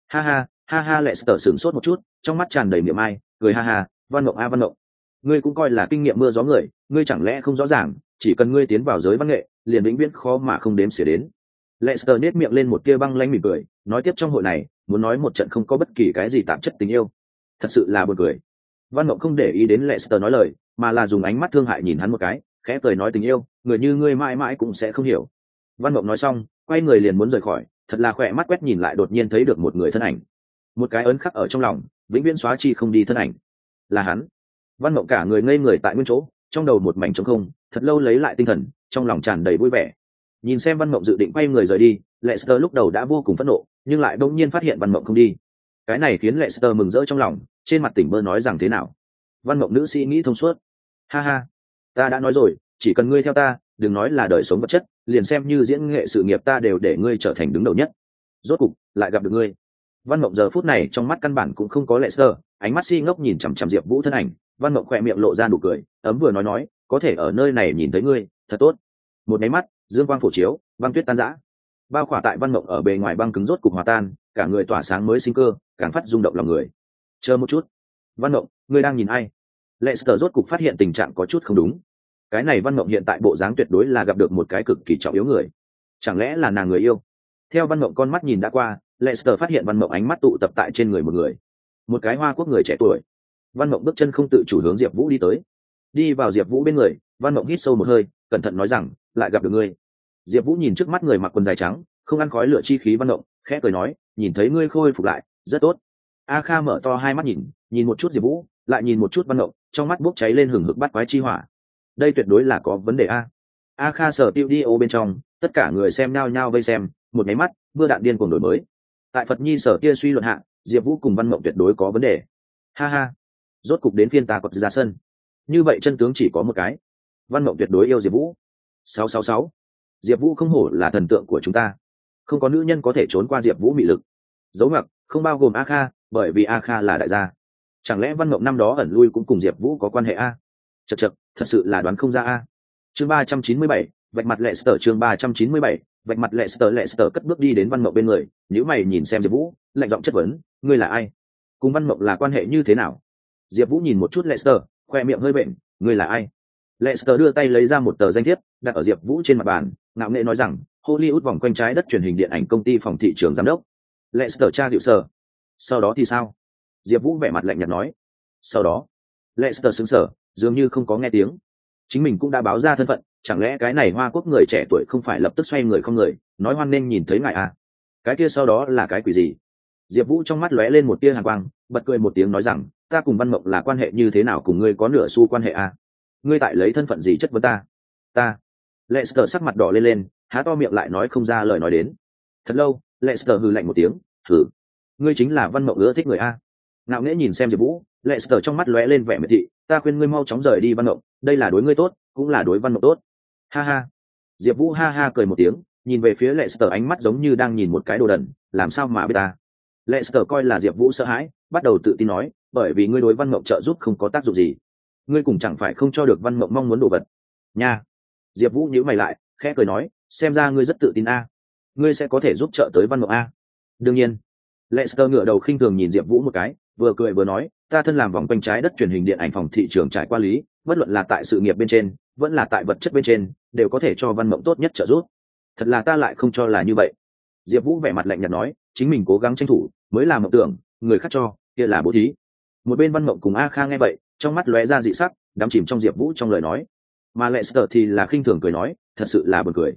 Ha ha ha ha lệ sở sửng sốt một chút trong mắt tràn đầy miệng ai cười ha ha văn mộng a văn mộng ngươi cũng coi là kinh nghiệm mưa gió người ngươi chẳng lẽ không rõ ràng chỉ cần ngươi tiến vào giới văn nghệ liền vĩnh viễn khó mà không đếm xỉa đến. Lester nết miệng lên một tia băng lanh mỉm cười, nói tiếp trong hội này, muốn nói một trận không có bất kỳ cái gì tạm chất tình yêu. Thật sự là buồn cười. Văn Mộng không để ý đến Lester nói lời, mà là dùng ánh mắt thương hại nhìn hắn một cái, khẽ cười nói tình yêu, người như ngươi mãi mãi cũng sẽ không hiểu. Văn Mộng nói xong, quay người liền muốn rời khỏi, thật là khỏe mắt quét nhìn lại đột nhiên thấy được một người thân ảnh. Một cái ấn khắc ở trong lòng, vĩnh viễn xóa chi không đi thân ảnh. Là hắn. Văn Mộng cả người ngây người tại nguyên chỗ, trong đầu một mảnh trống không, thật lâu lấy lại tinh thần, trong lòng tràn đầy vui vẻ nhìn xem văn mộng dự định quay người rời đi lester lúc đầu đã vô cùng phẫn nộ nhưng lại đột nhiên phát hiện văn mộng không đi cái này khiến lester mừng rỡ trong lòng, trên mặt tỉnh mơ nói rằng thế nào? Văn mộng nữ sĩ nghĩ thông suốt. Ha ha, ta đã nói rồi, chỉ cần ngươi theo ta, đừng nói là đời sống vật chất, liền xem như diễn nghệ sự nghiệp ta đều để ngươi trở thành đứng đầu nhất. Rốt cục, lại gặp được ngươi. Văn mộng giờ phút này trong mắt căn bản cũng không có lệ sơ ánh mắt si ngốc nhìn chằm chằm diệp vũ thân ảnh. Văn mộng khỏe miệng lộ ra nụ cười, ấm vừa nói nói, có thể ở nơi này nhìn thấy ngươi, thật tốt. Một máy mắt, dương quang phổ chiếu, băng tuyết tan rã. Bao khỏa tại văn mộng ở bề ngoài băng cứng rốt cục hòa tan cả người tỏa sáng mới sinh cơ, càng phát rung động lòng người. Chờ một chút. Văn mộng, ngươi đang nhìn ai? Lệ sờ rốt cục phát hiện tình trạng có chút không đúng. Cái này văn mộng hiện tại bộ dáng tuyệt đối là gặp được một cái cực kỳ trọng yếu người. Chẳng lẽ là nàng người yêu? Theo văn mộng con mắt nhìn đã qua, lệ sờ phát hiện văn mộng ánh mắt tụ tập tại trên người một người. Một cái hoa quốc người trẻ tuổi. Văn mộng bước chân không tự chủ hướng diệp vũ đi tới. Đi vào diệp vũ bên người, văn mộng hít sâu một hơi, cẩn thận nói rằng, lại gặp được ngươi. Diệp vũ nhìn trước mắt người mặc quần dài trắng, không ăn khói lửa chi khí văn động khẽ cười nói, nhìn thấy ngươi khôi phục lại, rất tốt. A kha mở to hai mắt nhìn nhìn một chút diệp vũ, lại nhìn một chút văn động trong mắt bốc cháy lên hừng hực bắt quái chi hỏa. Đây tuyệt đối là có vấn đề a. A kha sở tiêu đi ô bên trong, tất cả người xem nao nhao vây xem, một nháy mắt mưa đạn điên cuồng đổi mới. Tại phật nhi sở kia suy luận hạ, diệp vũ cùng văn mộng tuyệt đối có vấn đề. Ha ha. Rốt cục đến phiên ta quật ra sân. Như vậy chân tướng chỉ có một cái. Văn mộng tuyệt đối yêu diệp vũ. Sáu sáu sáu. Diệp vũ không hổ là thần tượng của chúng ta không có nữ nhân có thể trốn qua diệp vũ mị lực. Dấu mặc không bao gồm a kha, bởi vì a kha là đại gia. Chẳng lẽ văn mộng năm đó ẩn lui cũng cùng diệp vũ có quan hệ a? Chật chật thật sự là đoán không ra a. Chương ba trăm chín mươi bảy, vạch mặt lệ sở, chương ba trăm chín mươi bảy, vạch mặt lệ sở lệ sở cất bước đi đến văn mộng bên người nếu mày nhìn xem diệp vũ, lạnh giọng chất vấn, ngươi là ai? Cùng văn mộng là quan hệ như thế nào? Diệp vũ nhìn một chút lệ sở, khoe miệng hơi bệnh ngươi là ai? Lệ sở đưa tay lấy ra một tờ danh thiếp, đặt ở diệp vũ trên mặt bàn, ngạo nghệ nói rằng hollywood vòng quanh trái đất truyền hình điện ảnh công ty phòng thị trường giám đốc. Lester tra cha hiệu sở sau đó thì sao? Diệp vũ vẻ mặt lạnh nhạt nói. Sau đó Lester sững sờ, dường như không có nghe tiếng. Chính mình cũng đã báo ra thân phận chẳng lẽ cái này hoa quốc người trẻ tuổi không phải lập tức xoay người không người nói hoan nên nhìn thấy ngài à? Cái kia sau đó là cái quỷ gì? Diệp vũ trong mắt lóe lên một tia hàn quang bật cười một tiếng nói rằng ta cùng văn mộng là quan hệ như thế nào cùng ngươi có nửa xu quan hệ à? ngươi tại lấy thân phận gì chất vấn ta? Ta? Lester sắc mặt đỏ lên lên há to miệng lại nói không ra lời nói đến. Thật lâu, lester hư hừ lạnh một tiếng thử ngươi chính là văn mộng ưa thích người a. Ngạo nghễ nhìn xem diệp vũ, lester trong mắt lóe lên vẻ miệt thị, ta khuyên ngươi mau chóng rời đi văn mộng, đây là đối ngươi tốt, cũng là đối văn mộng tốt. Ha ha. Diệp vũ ha ha cười một tiếng, nhìn về phía lester ánh mắt giống như đang nhìn một cái đồ đần, làm sao mà biết ta? Lệ coi là diệp vũ sợ hãi, bắt đầu tự tin nói, bởi vì ngươi đối văn mộng trợ giúp không có tác dụng gì. Ngươi cùng chẳng phải không cho được văn mộng mong muốn đồ vật. Nha. Diệp vũ nhíu mày lại khẽ cười nói, xem ra ngươi rất tự tin a. Ngươi sẽ có thể giúp trợ tới văn mộng a. Đương nhiên. Lester ngửa ngựa đầu khinh thường nhìn diệp vũ một cái, vừa cười vừa nói, ta thân làm vòng quanh trái đất truyền hình điện ảnh phòng thị trường trải qua lý, bất luận là tại sự nghiệp bên trên, vẫn là tại vật chất bên trên, đều có thể cho văn mộng tốt nhất trợ giúp. Thật là ta lại không cho là như vậy. Diệp vũ vẻ mặt lạnh nhạt nói, chính mình cố gắng tranh thủ, mới là mộng tưởng, người khác cho, kia là bố thí. Một bên văn mộng cùng a kha nghe vậy, trong mắt lóe ra dị sắc, đắm chìm trong diệp vũ trong lời nói. Mà lệ sờ thì là khinh thường cười nói thật sự là buồn cười.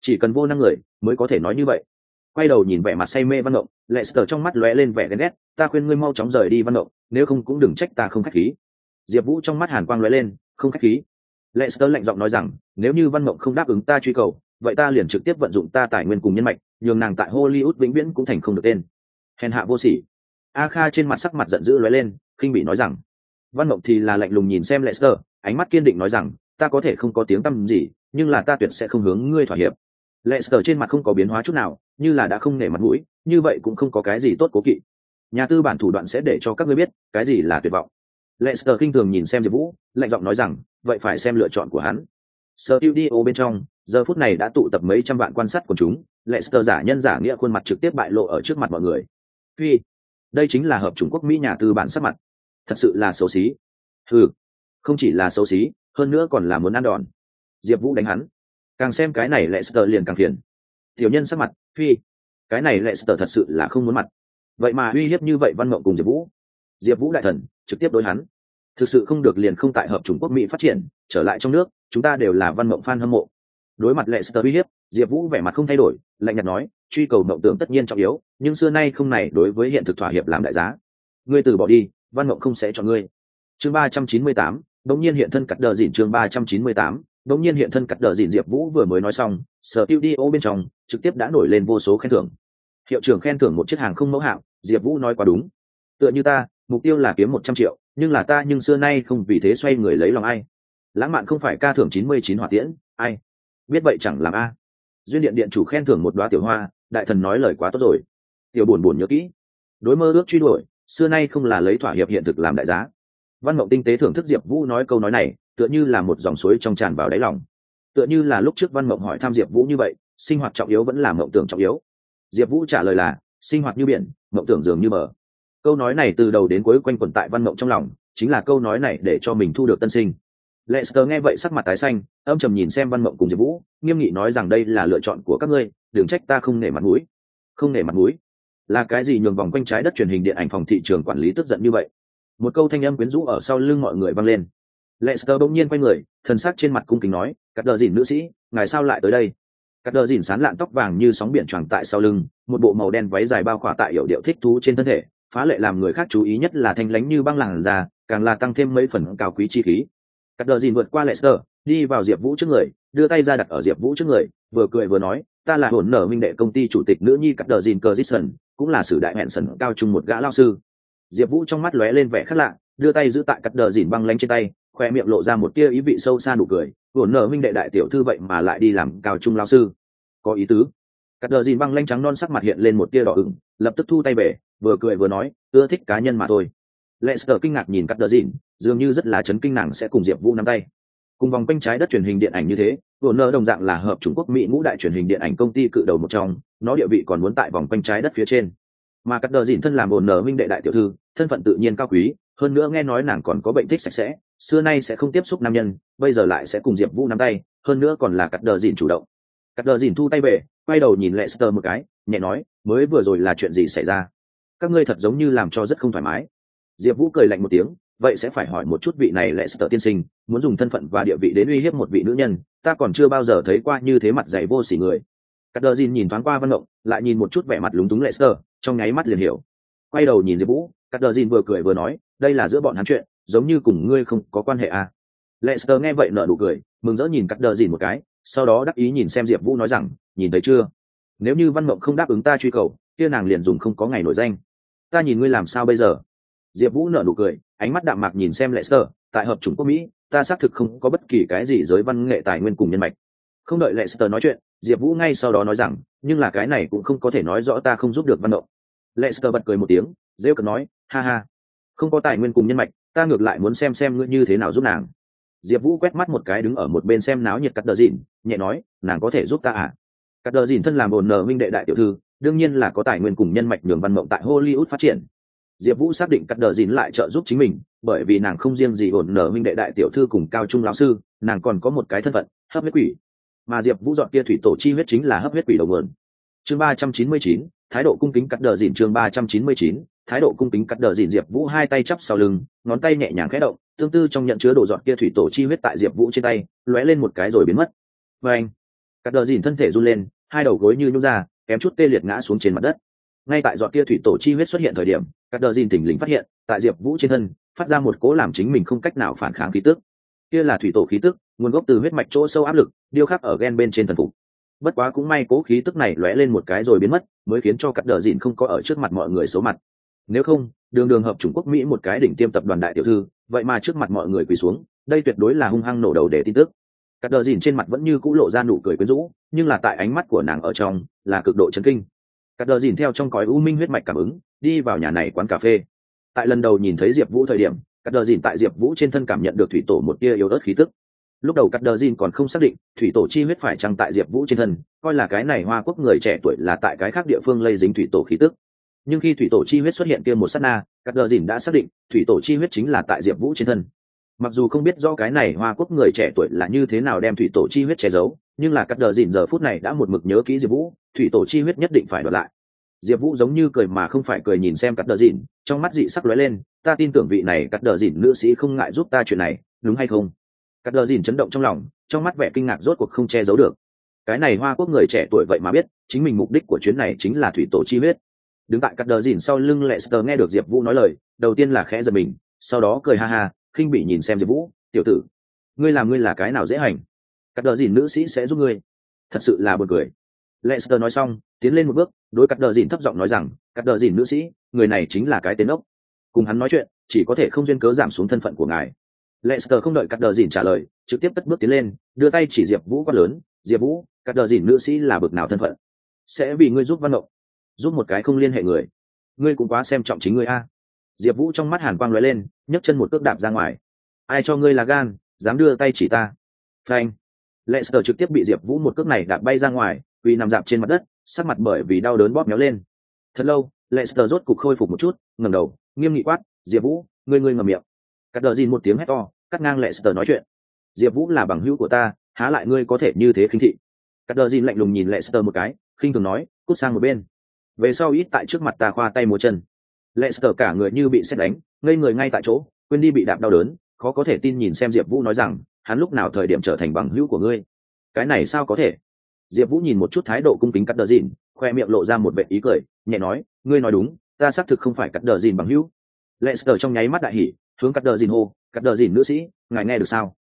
Chỉ cần vô năng người mới có thể nói như vậy. Quay đầu nhìn vẻ mặt say mê văn ngộng lệ sờ trong mắt lóe lên vẻ ghen ghét, ta khuyên ngươi mau chóng rời đi văn ngộng, nếu không cũng đừng trách ta không khách khí. Diệp vũ trong mắt hàn quang lóe lên, không khách khí. Lệ sờ lạnh giọng nói rằng, nếu như văn ngộng không đáp ứng ta truy cầu, vậy ta liền trực tiếp vận dụng ta tài nguyên cùng nhân mạch, nhường nàng tại hollywood vĩnh viễn cũng thành không được tên. Hèn hạ vô sỉ. A kha trên mặt sắc mặt giận dữ lóe lên, khinh bị nói rằng, văn ngộng thì là lạnh lùng nhìn xem lệ sờ ánh mắt kiên định nói rằng, ta có thể không có tiếng tăm gì nhưng là ta tuyệt sẽ không hướng ngươi thỏa hiệp. Lệ sờ trên mặt không có biến hóa chút nào, như là đã không nể mặt mũi, như vậy cũng không có cái gì tốt cố kỵ. Nhà tư bản thủ đoạn sẽ để cho các ngươi biết, cái gì là tuyệt vọng. Lệ sờ khinh thường nhìn xem diệp vũ, lạnh giọng nói rằng, vậy phải xem lựa chọn của hắn. Sờ tiêu đi ô bên trong, giờ phút này đã tụ tập mấy trăm vạn quan sát của chúng lệ sờ giả nhân giả nghĩa khuôn mặt trực tiếp bại lộ ở trước mặt mọi người. Phi, đây chính là hợp trung quốc mỹ nhà tư bản sắc mặt. Thật sự là xấu xí. Ừ không chỉ là xấu xí, hơn nữa còn là muốn ăn đòn diệp vũ đánh hắn. Càng xem cái này lệ sờ liền càng phiền. Tiểu nhân sắc mặt, phi, cái này lệ sờ thật sự là không muốn mặt. Vậy mà uy hiếp như vậy văn mộng cùng diệp vũ. Diệp vũ đại thần, trực tiếp đối hắn. Thực sự không được liền không tại hợp chủng quốc mỹ phát triển, trở lại trong nước, chúng ta đều là văn mộng f a n hâm mộ. Đối mặt lệ sờ uy hiếp, diệp vũ vẻ mặt không thay đổi, lạnh nhạt nói, truy cầu mộng tưởng tất nhiên trọng yếu, nhưng xưa nay không này đối với hiện thực thỏa hiệp làm đại giá. Ngươi từ bỏ đi, văn mộng không sẽ cho ngươi. Chương ba trăm chín mươi tám đống nhiên hiện thân cắt đờ dỉn chương ba trăm chín mươi tám đống nhiên hiện thân cắt đờ dìn diệp vũ vừa mới nói xong sở tiêu đi ô bên trong trực tiếp đã nổi lên vô số khen thưởng. Hiệu trưởng khen thưởng một chiếc hàng không mẫu hạng, diệp vũ nói quá đúng. Tựa như ta, mục tiêu là kiếm một trăm triệu, nhưng là ta nhưng xưa nay không vì thế xoay người lấy lòng ai. Lãng mạn không phải ca thưởng chín mươi chín hỏa tiễn, ai? Biết vậy chẳng làm a. Duyên điện điện chủ khen thưởng một đoá tiểu hoa, đại thần nói lời quá tốt rồi. Tiểu buồn buồn nhớ kỹ. Đối mơ ước truy đuổi, xưa nay không là lấy thỏa hiệp hiện thực làm đại giá. Văn mộng tinh tế thưởng thức diệp vũ nói câu nói này tựa như là một dòng suối trong tràn vào đáy lòng. Tựa như là lúc trước văn mộng hỏi tham diệp vũ như vậy, sinh hoạt trọng yếu vẫn là mộng tưởng trọng yếu. Diệp vũ trả lời là, sinh hoạt như biển, mộng tưởng dường như bờ. Câu nói này từ đầu đến cuối quanh quẩn tại văn mộng trong lòng, chính là câu nói này để cho mình thu được tân sinh. Lệ sờ nghe vậy sắc mặt tái xanh, âm trầm nhìn xem văn mộng cùng diệp vũ, nghiêm nghị nói rằng đây là lựa chọn của các ngươi, đừng trách ta không nể mặt mũi. Không nể mặt mũi? Là cái gì nhường vòng quanh trái đất truyền hình điện ảnh phòng thị trường quản lý tức giận như vậy? Một câu thanh âm quyến rũ ở sau lưng mọi người vang lên. Lester bỗng nhiên quay người thần sắc trên mặt cung kính nói cắt đờ dìn nữ sĩ ngài sao lại tới đây? Cắt đờ dìn sán lạn tóc vàng như sóng biển tròn tại sau lưng một bộ màu đen váy dài bao khỏa tại hiệu điệu thích thú trên thân thể phá lệ làm người khác chú ý nhất là thanh lánh như băng làng già càng là tăng thêm mấy phần cao quý chi khí. Cắt đờ dìn vượt qua Lester, đi vào diệp vũ trước người đưa tay ra đặt ở diệp vũ trước người vừa cười vừa nói ta là hồn nở minh đệ công ty chủ tịch nữ nhi cắt đờ dìn cờ cũng là sử đại hẹn sần cao trung một gã lao sư. Diệp vũ trong mắt lóe lên vẻ khác lạ đưa tay giữ tại cắt đờ dìn băng lãnh trên tay khoe miệng lộ ra một tia ý vị sâu xa nụ cười hồn nở minh đệ đại tiểu thư vậy mà lại đi làm cao trung lao sư. Có ý tứ. Cắt đờ dìn băng lanh trắng non sắc mặt hiện lên một tia đỏ ửng, lập tức thu tay về, vừa cười vừa nói, ưa thích cá nhân mà thôi. Lệ sờ kinh ngạc nhìn cắt đờ dìn, dường như rất là chấn kinh nàng sẽ cùng diệp vũ nắm tay. Cùng vòng quanh trái đất truyền hình điện ảnh như thế vồn nở đồng dạng là hợp trung quốc mỹ ngũ đại truyền hình điện ảnh công ty cự đầu một trong, nó địa vị còn muốn tại vòng quanh trái đất phía trên. Mà cắt đờ dìn thân làm vồn nở minh đệ đại tiểu thư, thân phận tự nhiên cao quý, hơn nữa nghe nói nàng còn có bệnh thích sạch sẽ xưa nay sẽ không tiếp xúc nam nhân, bây giờ lại sẽ cùng diệp vũ nắm tay, hơn nữa còn là cắt đờ dìn chủ động. Cắt đờ dìn thu tay về, quay đầu nhìn lệ sơ một cái, nhẹ nói, mới vừa rồi là chuyện gì xảy ra? Các ngươi thật giống như làm cho rất không thoải mái. Diệp vũ cười lạnh một tiếng, vậy sẽ phải hỏi một chút vị này lệ sơ tiên sinh, muốn dùng thân phận và địa vị đến uy hiếp một vị nữ nhân, ta còn chưa bao giờ thấy qua như thế mặt dày vô s ỉ người. Cắt đờ dìn nhìn thoáng qua văn động lại nhìn một chút vẻ mặt lúng túng lệ sơ trong nháy mắt liền hiểu. Quay đầu nhìn diệp vũ, cắt đờ dìn vừa cười vừa nói, đây là giữa bọn hắn chuyện giống như cùng ngươi không có quan hệ à. lệ sơ nghe vậy nở nụ cười, mừng rỡ nhìn cắt đờ dìn một cái, sau đó đắc ý nhìn xem diệp vũ nói rằng, nhìn thấy chưa nếu như văn mộng không đáp ứng ta truy cầu, kia nàng liền dùng không có ngày nổi danh ta nhìn ngươi làm sao bây giờ diệp vũ nở nụ cười, ánh mắt đạm mạc nhìn xem lệ sơ tại hợp chủng quốc mỹ, ta xác thực không có bất kỳ cái gì giới văn nghệ tài nguyên cùng nhân mạch không đợi lệ sơ nói chuyện, diệp vũ ngay sau đó nói rằng, nhưng là cái này cũng không có thể nói rõ ta không giúp được văn Mộng. lệ sơ bật cười một tiếng, rêu cợt nói, ha ha, không có tài nguyên cùng nhân mạch ta ngược lại muốn xem xem ngươi như thế nào giúp nàng. Diệp vũ quét mắt một cái đứng ở một bên xem náo nhiệt cắt đờ dìn, nhẹ nói nàng có thể giúp ta à? Cắt đờ dìn thân làm ồn nờ minh đệ đại tiểu thư đương nhiên là có tài nguyên cùng nhân mạch nhường văn mộng tại hollywood phát triển. Diệp vũ xác định cắt đờ dìn lại trợ giúp chính mình bởi vì nàng không riêng gì ổn nở minh đệ đại tiểu thư cùng cao trung lão sư nàng còn có một cái thân phận hấp huyết quỷ. Mà diệp vũ dọn kia thủy tổ chi huyết chính là hấp huyết quỷ đầu nguồn chương ba trăm chín mươi chín, thái độ cung kính cắt đờ dịn chương ba trăm chín mươi chín, thái độ cung kính cắt đờ dịn diệp vũ hai tay chắp sau lưng, ngón tay nhẹ nhàng khẽ động, tương tư trong nhận chứa đồ giọt kia thủy tổ chi huyết tại diệp vũ trên tay, lóe lên một cái rồi biến mất. Và anh cắt đờ dịn thân thể run lên, hai đầu gối như nhún ra, kém chút tê liệt ngã xuống trên mặt đất. Ngay tại giọt kia thủy tổ chi huyết xuất hiện thời điểm, cắt đờ dìn tỉnh lính phát hiện, tại diệp vũ trên thân, phát ra một cố làm chính mình không cách nào phản kháng khí tức. Kia là thủy tổ khí tức, nguồn gốc từ huyết mạch chỗ sâu áp lực, điêu khắc ở gen bên trên thần phục bất quá cũng may cố khí tức này lóe lên một cái rồi biến mất, mới khiến cho cắt đờ dìn không có ở trước mặt mọi người xấu mặt. Nếu không, đường đường hợp trung quốc mỹ một cái đỉnh tiêm tập đoàn đại tiểu thư, vậy mà trước mặt mọi người quỳ xuống, đây tuyệt đối là hung hăng nổ đầu để tin tức. Cắt đờ dìn trên mặt vẫn như cũ lộ ra nụ cười quyến rũ, nhưng là tại ánh mắt của nàng ở trong, là cực độ chấn kinh. Cắt đờ dìn theo trong cõi u minh huyết mạch cảm ứng, đi vào nhà này quán cà phê. Tại lần đầu nhìn thấy diệp vũ thời điểm, cắt đờ dìn tại diệp vũ trên thân cảm nhận được thủy tổ một tia yếu ớt khí tức lúc đầu cắt đờ dìn còn không xác định, thủy tổ chi huyết phải chăng tại diệp vũ trên thân, coi là cái này hoa quốc người trẻ tuổi là tại cái khác địa phương lây dính thủy tổ khí tức. Nhưng khi thủy tổ chi huyết xuất hiện kia một s á t na cắt đờ dìn đã xác định, thủy tổ chi huyết chính là tại diệp vũ trên thân. Mặc dù không biết do cái này hoa quốc người trẻ tuổi là như thế nào đem thủy tổ chi huyết che giấu, nhưng là cắt đờ dìn giờ phút này đã một mực nhớ kỹ diệp vũ, thủy tổ chi huyết nhất định phải đoạt lại. Diệp vũ giống như cười mà không phải cười nhìn xem cắt đờ dìn trong mắt dị sắc lóe lên, ta tin tưởng vị này cắt đờ dìn nữ sĩ không ngại giúp ta chuyện này, đúng hay không? Cắt đờ dìn chấn động trong lòng, trong mắt vẻ kinh ngạc rốt cuộc không che giấu được. Cái này hoa quốc người trẻ tuổi vậy mà biết, chính mình mục đích của chuyến này chính là thủy tổ chi huyết. Đứng tại cắt đờ dìn sau lưng lệ sờ nghe được diệp vũ nói lời, đầu tiên là khẽ giật mình, sau đó cười ha ha, khinh bị nhìn xem diệp vũ, tiểu tử, ngươi làm ngươi là cái nào dễ hành? Cắt đờ dìn nữ sĩ sẽ giúp ngươi. Thật sự là buồn cười. Lester nói xong, tiến lên một bước, đối cắt đờ dìn thấp giọng nói rằng, cắt đờ dìn nữ sĩ, người này chính là cái tên ốc. Cùng hắn nói chuyện, chỉ có thể không duyên cớ giảm xuống thân phận của ngài lester không đợi cắt đờ dìn trả lời, trực tiếp cất bước tiến lên, đưa tay chỉ diệp vũ quát lớn, diệp vũ cắt đờ dìn nữ sĩ là bậc nào thân phận? Sẽ vì ngươi giúp văn mộng, giúp một cái không liên hệ người. Ngươi cũng quá xem trọng chính ngươi a. Diệp vũ trong mắt hàn quang lóe lên, nhấc chân một cước đạp ra ngoài. Ai cho ngươi là gan, dám đưa tay chỉ ta? Phanh. Lester trực tiếp bị diệp vũ một cước này đạp bay ra ngoài, vì nằm dạp trên mặt đất, sắc mặt bởi vì đau đớn bóp méo lên. Thật lâu, Lester rốt cục khôi phục một chút, ngẩng đầu, nghiêm nghị quát, diệp vũ, ngươi ngươi ngậm miệng cắt đờ dìn một tiếng hét to, cắt ngang lệ sờ nói chuyện. Diệp vũ là bằng hữu của ta, há lại ngươi có thể như thế khinh thị? Cắt đờ dìn lạnh lùng nhìn lệ sờ một cái, khinh thường nói, cút sang một bên. Về sau ít tại trước mặt ta khoa tay múa chân. Lệ sờ cả người như bị xét đánh, ngây người ngay tại chỗ, quên đi bị đạp đau đớn, khó có thể tin nhìn xem diệp vũ nói rằng, hắn lúc nào thời điểm trở thành bằng hữu của ngươi? Cái này sao có thể? Diệp vũ nhìn một chút thái độ cung kính cắt đờ dìn khoe miệng lộ ra một vệ ý cười, nhẹ nói, ngươi nói đúng, ta xác thực không phải cắt đờ dìn bằng hữu. Lệ sờ trong nháy mắt đại hỉ hướng cắt đờ dìn hô, cắt đờ dìn nữ sĩ, ngài nghe được sao?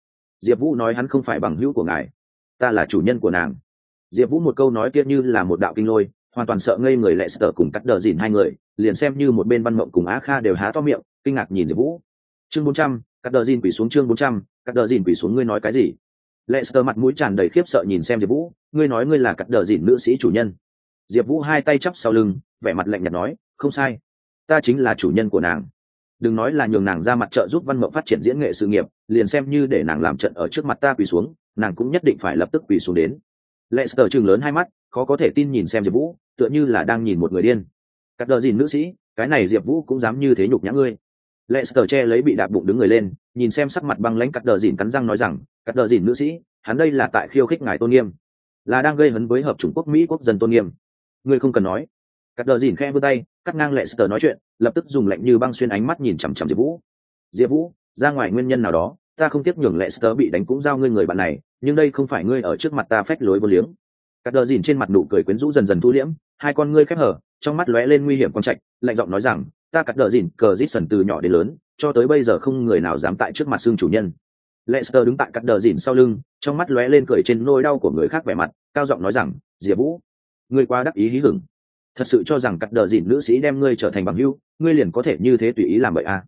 Diệp vũ nói hắn không phải bằng hữu của ngài, ta là chủ nhân của nàng. Diệp vũ một câu nói kia như là một đạo kinh lôi, hoàn toàn sợ ngây người lẹ sờ cùng cắt đờ dìn hai người, liền xem như một bên văn mộng cùng á kha đều há to miệng, kinh ngạc nhìn diệp vũ. Chương bốn trăm, cắt đờ dìn quỷ xuống chương bốn trăm, cắt đờ dìn quỷ xuống ngươi nói cái gì? Lệ sờ mặt mũi tràn đầy khiếp sợ nhìn xem diệp vũ, ngươi nói ngươi là cắt đờ dìn nữ sĩ chủ nhân. Diệp vũ hai tay chắp sau lưng, vẻ mặt lạnh nhạt nói, không sai, ta chính là chủ nhân của nàng đừng nói là nhường nàng ra mặt trợ giúp văn mộng phát triển diễn nghệ sự nghiệp, liền xem như để nàng làm trận ở trước mặt ta quỳ xuống, nàng cũng nhất định phải lập tức quỳ xuống đến. Lệ sờ chừng lớn hai mắt, khó có thể tin nhìn xem diệp vũ, tựa như là đang nhìn một người điên. Cắt đờ dìn nữ sĩ, cái này diệp vũ cũng dám như thế nhục nhã ngươi. Lệ sờ che lấy bị đạp bụng đứng người lên, nhìn xem sắc mặt băng lãnh cắt đờ dìn cắn răng nói rằng, cắt đờ dìn nữ sĩ, hắn đây là tại khiêu khích ngài tôn nghiêm, là đang gây hấn với hợp chủng quốc mỹ quốc dân tôn nghiêm. Ngươi không cần nói cắt đờ dìn khe vươn tay cắt ngang lệ sờ nói chuyện lập tức dùng lệnh như băng xuyên ánh mắt nhìn chằm chằm diệp vũ. Diệp vũ ra ngoài nguyên nhân nào đó ta không tiếp nhường lệ sờ bị đánh cũng giao ngươi người bạn này nhưng đây không phải ngươi ở trước mặt ta phách lối vô liếng. Cắt đờ dìn trên mặt nụ cười quyến rũ dần dần thu liễm hai con ngươi khép hở trong mắt lóe lên nguy hiểm con trạch lạnh giọng nói rằng ta cắt đờ dìn cờ dít sần từ nhỏ đến lớn cho tới bây giờ không người nào dám tại trước mặt xương chủ nhân. Lester đứng tại cắt đờ dìn sau lưng, trong mắt lóe lên cười trên nỗi đau của người khác vẻ mặt, cao giọng nói rằng, "Diệp Vũ, ngươi quá đắc ý hí hửng. Thật sự cho rằng cắt đờ dìn nữ sĩ đem ngươi trở thành bằng hưu ngươi liền có thể như thế tùy ý làm vậy à?"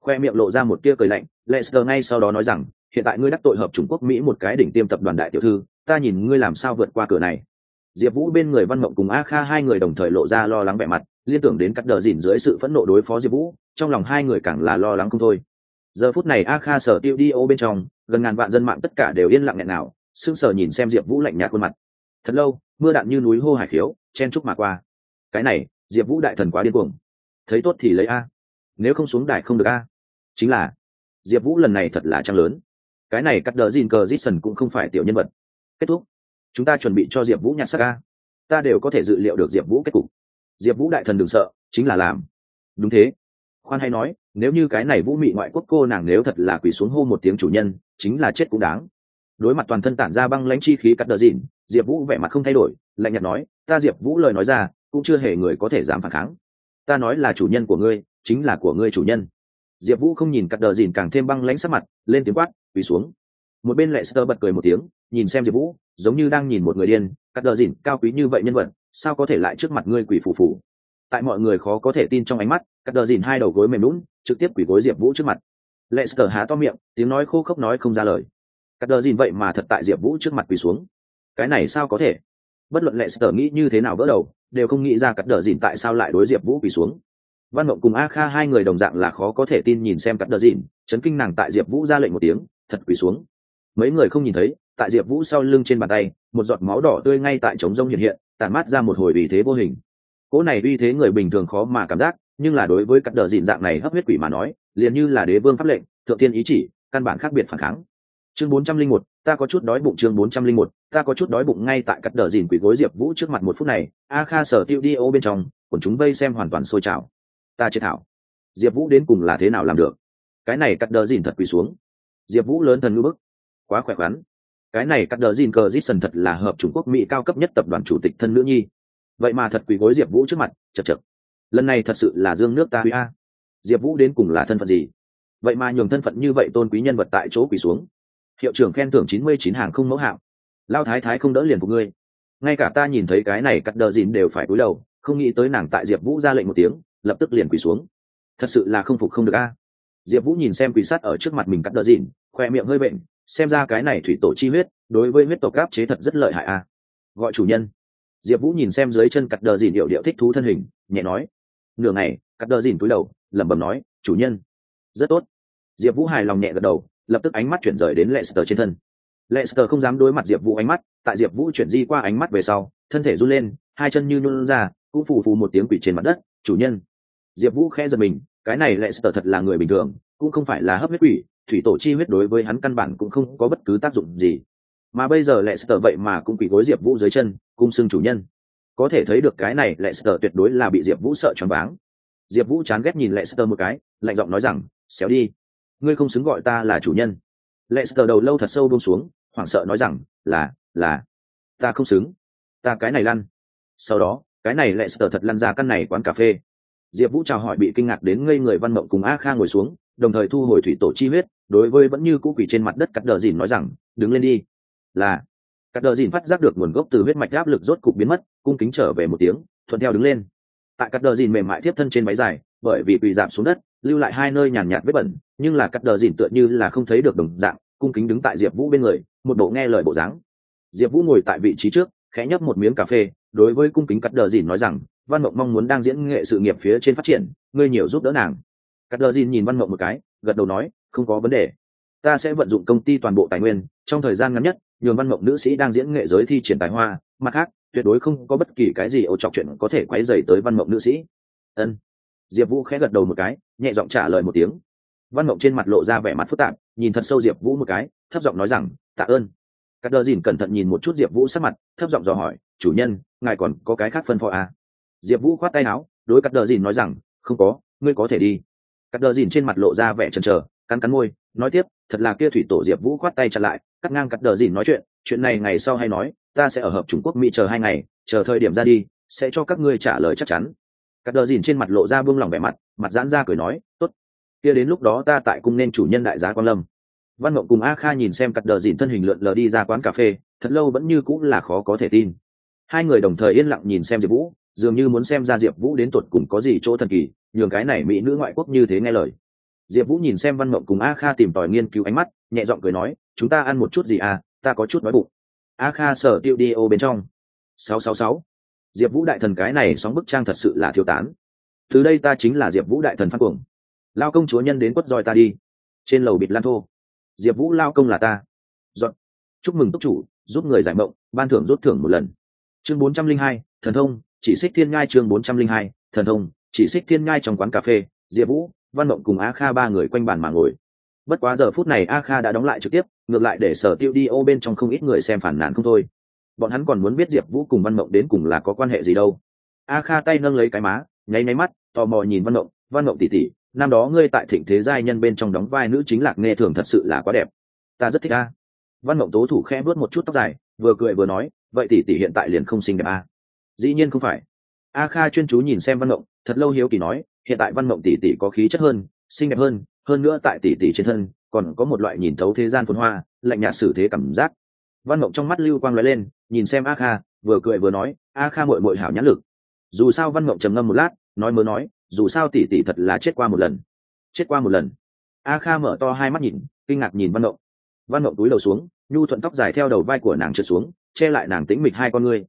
Khoe miệng lộ ra một tia cười lạnh, Lester ngay sau đó nói rằng, "Hiện tại ngươi đắc tội hợp Trung Quốc Mỹ một cái đỉnh tiêm tập đoàn đại tiểu thư, ta nhìn ngươi làm sao vượt qua cửa này." Diệp Vũ bên người Văn Mộng cùng A Kha hai người đồng thời lộ ra lo lắng vẻ mặt, liên tưởng đến cắt đờ dìn dưới sự phẫn nộ đối phó Diệp Vũ, trong lòng hai người càng là lo lắng không thôi giờ phút này a kha sở tiêu đi ô bên trong gần ngàn vạn dân mạng tất cả đều yên lặng nghẹn nào sững sờ nhìn xem diệp vũ lạnh nhạt khuôn mặt thật lâu mưa đạn như núi hô hải khiếu chen trúc mà qua cái này, diệp vũ đại thần quá điên cuồng. Thấy tốt thì lấy a. Nếu không xuống đài không được a. Chính là, diệp vũ lần này thật là trăng lớn. Cái này cắt đỡ gìn cờ dít cũng không phải tiểu nhân vật. Kết thúc. Chúng ta chuẩn bị cho diệp vũ nhặt sắc a. Ta đều có thể dự liệu được diệp vũ kết cục. Diệp vũ đại thần đừng sợ, chính là làm. Đúng thế. Khoan hay nói, nếu như cái này vũ mị ngoại quốc cô nàng nếu thật là quỳ xuống hô một tiếng chủ nhân, chính là chết cũng đáng. Đối mặt toàn thân tản ra băng lãnh chi khí cắt đờ dìn diệp vũ vẻ mặt không thay đổi, lạnh nhạt nói, ta diệp vũ lời nói ra cũng chưa hề người có thể dám phản kháng. Ta nói là chủ nhân của ngươi, chính là của ngươi chủ nhân. Diệp vũ không nhìn cắt đờ dìn càng thêm băng lãnh sắc mặt, lên tiếng quát, quỳ xuống. Một bên lệ sơ bật cười một tiếng, nhìn xem diệp vũ, giống như đang nhìn một người điên, cắt đờ dìn, cao quý như vậy nhân vật, sao có thể lại trước mặt ngươi quỷ phù phù? Tại mọi người khó có thể tin trong ánh mắt, cắt đờ dìn hai đầu gối mềm lún, trực tiếp quỷ gối diệp vũ trước mặt. Lệ Sơ há to miệng, tiếng nói khô khốc nói không ra lời. Cắt đờ dìn vậy mà thật tại diệp vũ trước mặt quỳ xuống. Cái này sao có thể? Bất luận lệ Sơ nghĩ như thế nào vỡ đầu đều không nghĩ ra cắt đờ dìn tại sao lại đối diệp vũ quỳ xuống. Văn mộng cùng a kha hai người đồng dạng là khó có thể tin nhìn xem cắt đờ dìn, chấn kinh nàng tại diệp vũ ra lệnh một tiếng, thật quỳ xuống. Mấy người không nhìn thấy, tại diệp vũ sau lưng trên bàn tay, một giọt máu đỏ tươi ngay tại trống rông hiện hiện, tản mát ra một hồi vì thế vô hình. Cỗ này uy thế người bình thường khó mà cảm giác, nhưng là đối với cắt đờ dìn dạng này hấp huyết quỷ mà nói, liền như là đế vương pháp lệnh, thượng tiên ý chỉ, căn bản khác biệt phản kháng. Chương bốn trăm linh một, ta có chút đói bụng chương bốn trăm linh một ta có chút đói bụng ngay tại cắt đờ dìn quỷ gối diệp vũ trước mặt một phút này, a kha sở tiêu đi ô bên trong còn chúng vây xem hoàn toàn sôi trào. Ta chết thảo. Diệp vũ đến cùng là thế nào làm được? Cái này cắt đờ dìn thật quỳ xuống. Diệp vũ lớn thần ngữ bức. Quá khỏe khoắn. Cái này cắt đờ dìn cờ dít sần thật là hợp trung quốc mỹ cao cấp nhất tập đoàn chủ tịch thân nữ nhi. Vậy mà thật quỳ gối diệp vũ trước mặt, chật chật. Lần này thật sự là dương nước ta quý a. Diệp vũ đến cùng là thân phận gì? Vậy mà nhường thân phận như vậy tôn quý nhân vật tại chỗ quỳ xuống. Hiệu trưởng khen thưởng chín mươi chín hàng không mẫu hạng lao thái thái không đỡ liền của ngươi. Ngay cả ta nhìn thấy cái này cắt đờ dìn đều phải cúi đầu, không nghĩ tới nàng tại diệp vũ ra lệnh một tiếng, lập tức liền quỳ xuống. Thật sự là không phục không được a. Diệp vũ nhìn xem quỳ sắt ở trước mặt mình cắt đờ dìn, khoe miệng hơi bệnh xem ra cái này thủy tổ chi huyết, đối với huyết tộc gáp chế thật rất lợi hại a. Gọi chủ nhân. Diệp vũ nhìn xem dưới chân cắt đờ dìn điệu điệu thích thú thân hình, nhẹ nói. Nửa ngày, cắt đờ dìn túi đầu, lẩm bẩm nói, chủ nhân. Rất tốt. Diệp vũ hài lòng nhẹ gật đầu, lập tức ánh mắt chuyển rời đến lệ sờ trên thân lệ không dám đối mặt diệp vũ ánh mắt, tại diệp vũ chuyển di qua ánh mắt về sau, thân thể run lên, hai chân như nhũn ra, cũng phủ phù một tiếng quỷ trên mặt đất, chủ nhân. Diệp vũ khẽ giật mình, cái này lệ thật là người bình thường, cũng không phải là hấp huyết quỷ, thủy tổ chi huyết đối với hắn căn bản cũng không có bất cứ tác dụng gì. Mà bây giờ lệ vậy mà cũng quỷ gối diệp vũ dưới chân, cung xưng chủ nhân. Có thể thấy được cái này lệ tuyệt đối là bị diệp vũ sợ choáng váng. Diệp vũ chán ghét nhìn lệ một cái, lạnh giọng nói rằng, xéo đi. Ngươi không xứng gọi ta là chủ nhân lệ sờ đầu lâu thật sâu buông xuống, hoảng sợ nói rằng, là là, ta không xứng. Ta cái này lăn. Sau đó, cái này lệ sờ thật lăn ra căn này quán cà phê. Diệp vũ chào hỏi bị kinh ngạc đến ngây người văn mộng cùng a kha ngồi xuống, đồng thời thu hồi thủy tổ chi huyết, đối với vẫn như cũ quỷ trên mặt đất cắt đờ dìn nói rằng, đứng lên đi. Là, cắt đờ dìn phát giác được nguồn gốc từ huyết mạch áp lực rốt cục biến mất, cung kính trở về một tiếng, thuận theo đứng lên. Tại cắt đờ dìn mềm mại tiếp thân trên máy dài bởi vì quỳ giảm xuống đất, lưu lại hai nơi nhàn nhạt vết bẩn, nhưng là cắt đờ dìn tựa như là không thấy được đồng dạng, cung kính đứng tại diệp vũ bên người, một bộ nghe lời bộ dáng. Diệp vũ ngồi tại vị trí trước, khẽ nhấp một miếng cà phê, đối với cung kính cắt đờ dìn nói rằng, văn mộng mong muốn đang diễn nghệ sự nghiệp phía trên phát triển, ngươi nhiều giúp đỡ nàng. Cắt đờ dìn nhìn văn mộng một cái, gật đầu nói, không có vấn đề. Ta sẽ vận dụng công ty toàn bộ tài nguyên, trong thời gian ngắn nhất, nhường văn mộng nữ sĩ đang diễn nghệ giới thi triển tài hoa, mặt khác, tuyệt đối không có bất kỳ cái gì ô chọc chuyện có thể quấy dày tới văn mộng nữ sĩ. Ân diệp vũ khẽ gật đầu một cái, nhẹ giọng trả lời một tiếng. Văn mộng trên mặt lộ ra vẻ mặt phức tạp, nhìn thật sâu diệp vũ một cái, thấp giọng nói rằng, tạ ơn. Các đờ dìn cẩn thận nhìn một chút diệp vũ sắc mặt, thấp giọng dò hỏi, chủ nhân, ngài còn có cái khác phân phó à? diệp vũ khoát tay áo, đối cắt đờ dìn nói rằng, không có, ngươi có thể đi. Cắt đờ dìn trên mặt lộ ra vẻ chần chờ, cắn cắn môi, nói tiếp, thật là kia thủy tổ. Diệp vũ khoát tay chặt lại, cắt ngang cắt đờ dìn nói chuyện chuyện này ngày sau hay nói, ta sẽ ở hợp trung quốc mỹ chờ hai ngày, chờ thời điểm ra đi, sẽ cho các ngươi trả lời chắc chắn cắt đờ dìn trên mặt lộ ra buông lòng vẻ mặt mặt giãn ra cười nói, tốt. Kia đến lúc đó ta tại cung nên chủ nhân đại giá quan lâm. Văn mộng cùng a kha nhìn xem cắt đờ dìn thân hình lượn lờ đi ra quán cà phê, thật lâu vẫn như cũng là khó có thể tin. Hai người đồng thời yên lặng nhìn xem diệp vũ, dường như muốn xem ra diệp vũ đến tuột cùng có gì chỗ thần kỳ, nhường cái này mỹ nữ ngoại quốc như thế nghe lời. Diệp vũ nhìn xem văn mộng cùng a kha tìm tòi nghiên cứu ánh mắt, nhẹ giọng cười nói, chúng ta ăn một chút gì à ta có chút nói bụng. A kha sở tiêu đi ô bên trong. Sáu sáu sáu diệp vũ đại thần cái này sóng bức trang thật sự là thiếu tán. Từ đây ta chính là diệp vũ đại thần phát cuồng. Lao công chúa nhân đến quất roi ta đi. Trên lầu bịt lan thô. Diệp vũ lao công là ta. Dọn chúc mừng túc chủ, giúp người giải mộng, ban thưởng rút thưởng một lần. Chương bốn trăm linh hai, thần thông, chỉ xích thiên ngai chương bốn trăm linh hai, thần thông, chỉ xích thiên ngai trong quán cà phê, diệp vũ, văn mộng cùng a kha ba người quanh bàn mà ngồi. Bất quá giờ phút này a kha đã đóng lại trực tiếp, ngược lại để sở tiêu đi ô bên trong không ít người xem phản nàn không thôi bọn hắn còn muốn biết diệp vũ cùng văn mộng đến cùng là có quan hệ gì đâu. A kha tay nâng lấy cái má, nháy nháy mắt, tò mò nhìn văn mộng. Văn mộng tỉ tỉ, năm đó ngươi tại thịnh thế giai nhân bên trong đóng vai nữ chính lạc nghe thường thật sự là quá đẹp. Ta rất thích a. Văn mộng tố thủ khe vớt một chút tóc dài, vừa cười vừa nói, vậy tỷ tỷ hiện tại liền không xinh đẹp a. Dĩ nhiên không phải. A kha chuyên chú nhìn xem văn mộng, thật lâu hiếu kỳ nói, hiện tại văn mộng tỷ tỷ có khí chất hơn, xinh đẹp hơn hơn nữa tại tỷ tỷ trên thân, còn có một loại nhìn thấu thế gian phồn hoa, lạnh nhạt xử thế cảm giác. Văn mộng trong mắt lưu quang lóe lên nhìn xem a kha, vừa cười vừa nói, a kha mội mội hảo nhãn lực. Dù sao văn mộng trầm ngâm một lát, nói mớ nói, dù sao tỷ tỷ thật là chết qua một lần. Chết qua một lần. A kha mở to hai mắt nhìn, kinh ngạc nhìn văn mộng văn mộng túi đầu xuống, nhu thuận tóc dài theo đầu vai của nàng trượt xuống, che lại nàng tĩnh mịch hai con ngươi.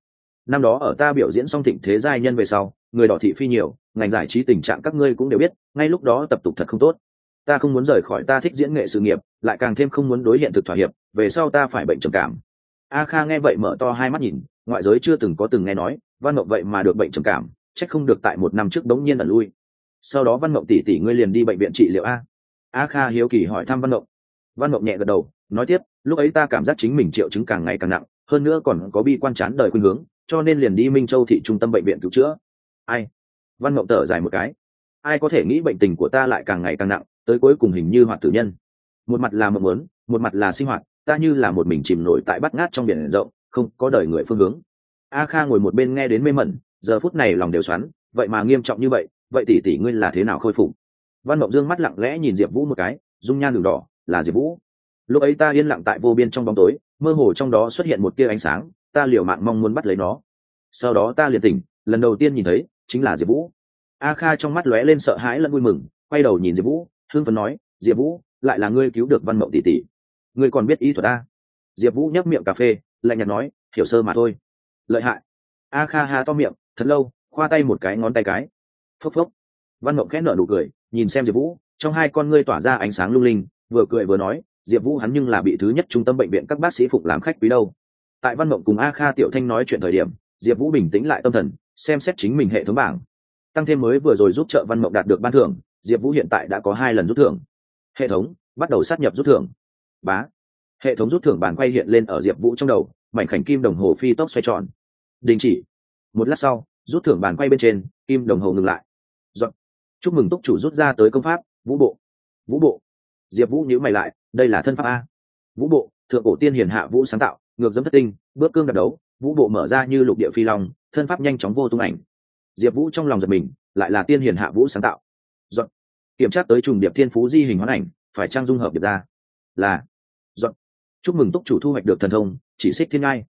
Năm đó ở ta biểu diễn xong thịnh thế giai nhân về sau, người đỏ thị phi nhiều, ngành giải trí tình trạng các ngươi cũng đều biết, ngay lúc đó tập tục thật không tốt. Ta không muốn rời khỏi ta thích diễn nghệ sự nghiệp, lại càng thêm không muốn đối hiện thực thỏa hiệp, về sau ta phải bệnh trầm cảm a kha nghe vậy mở to hai mắt nhìn, ngoại giới chưa từng có từng nghe nói, văn mộng vậy mà được bệnh trầm cảm trách không được tại một năm trước đống nhiên ẩn lui. Sau đó văn mộng tỷ tỷ ngươi liền đi bệnh viện trị liệu a. A kha hiếu kỳ hỏi thăm văn mộng. Văn mộng nhẹ gật đầu, nói tiếp, lúc ấy ta cảm giác chính mình triệu chứng càng ngày càng nặng, hơn nữa còn có bi quan chán đời khuynh hướng, cho nên liền đi minh châu thị trung tâm bệnh viện cứu chữa. Ai? Văn mộng tở dài một cái. Ai có thể nghĩ bệnh tình của ta lại càng ngày càng nặng, tới cuối cùng hình như hoạt tử nhân. Một mặt là mộng muốn, một mặt là sinh hoạt ta như là một mình chìm nổi tại bắt ngát trong biển rộng, không có đời người phương hướng. A kha ngồi một bên nghe đến mê mẩn, giờ phút này lòng đều xoắn, vậy mà nghiêm trọng như vậy vậy tỷ tỷ ngươi là thế nào khôi phục? Văn mộng dương mắt lặng lẽ nhìn diệp vũ một cái, dung nhan đường đỏ, là diệp vũ. Lúc ấy ta yên lặng tại vô biên trong bóng tối, mơ hồ trong đó xuất hiện một tia ánh sáng, ta liều mạng mong muốn bắt lấy nó. Sau đó ta liền tỉnh, lần đầu tiên nhìn thấy, chính là diệp vũ. A kha trong mắt lóe lên sợ hãi lẫn vui mừng, quay đầu nhìn diệp vũ hương phấn nói, diệp vũ, lại là ngươi cứu được văn mộng tỷ tỷ ngươi còn biết ý thuật a? Diệp vũ nhấp miệng cà phê, lạnh nhạt nói, hiểu sơ mà thôi. Lợi hại. A kha ha to miệng, thật lâu, khoa tay một cái, ngón tay cái. Phốc phốc. Văn mộng khẽ nở nụ cười, nhìn xem diệp vũ, trong hai con ngươi tỏa ra ánh sáng lung linh, vừa cười vừa nói, diệp vũ hắn nhưng là bị thứ nhất trung tâm bệnh viện các bác sĩ phục làm khách quý đâu. Tại văn mộng cùng a kha tiểu thanh nói chuyện thời điểm, diệp vũ bình tĩnh lại tâm thần, xem xét chính mình hệ thống bảng. Tăng thêm mới vừa rồi giúp trợ văn mộng đạt được ban thưởng, diệp vũ hiện tại đã có hai lần rút thưởng. Hệ thống bắt đầu sát nhập rút thưởng bá. Hệ thống rút thưởng bàn quay hiện lên ở diệp vũ trong đầu, mảnh khảnh kim đồng hồ phi tốc xoay tròn. Đình chỉ. Một lát sau, rút thưởng bàn quay bên trên, kim đồng hồ ngừng lại. Dọn. chúc mừng túc chủ rút ra tới công pháp, vũ bộ. Vũ bộ. Diệp vũ nhữ mày lại, đây là thân pháp a. Vũ bộ, thượng cổ tiên hiền hạ vũ sáng tạo, ngược dẫm thất tinh, bước cương đập đấu, vũ bộ mở ra như lục địa phi long, thân pháp nhanh chóng vô tung ảnh. Diệp vũ trong lòng giật mình, lại là tiên hiền hạ vũ sáng tạo. Dọn. kiểm tra tới trùng điệp thiên phú di hình hoán ảnh, phải trang dung hợp điệp ra. Là. Dọn. chúc mừng túc chủ thu hoạch được thần thông chỉ xích thiên ngai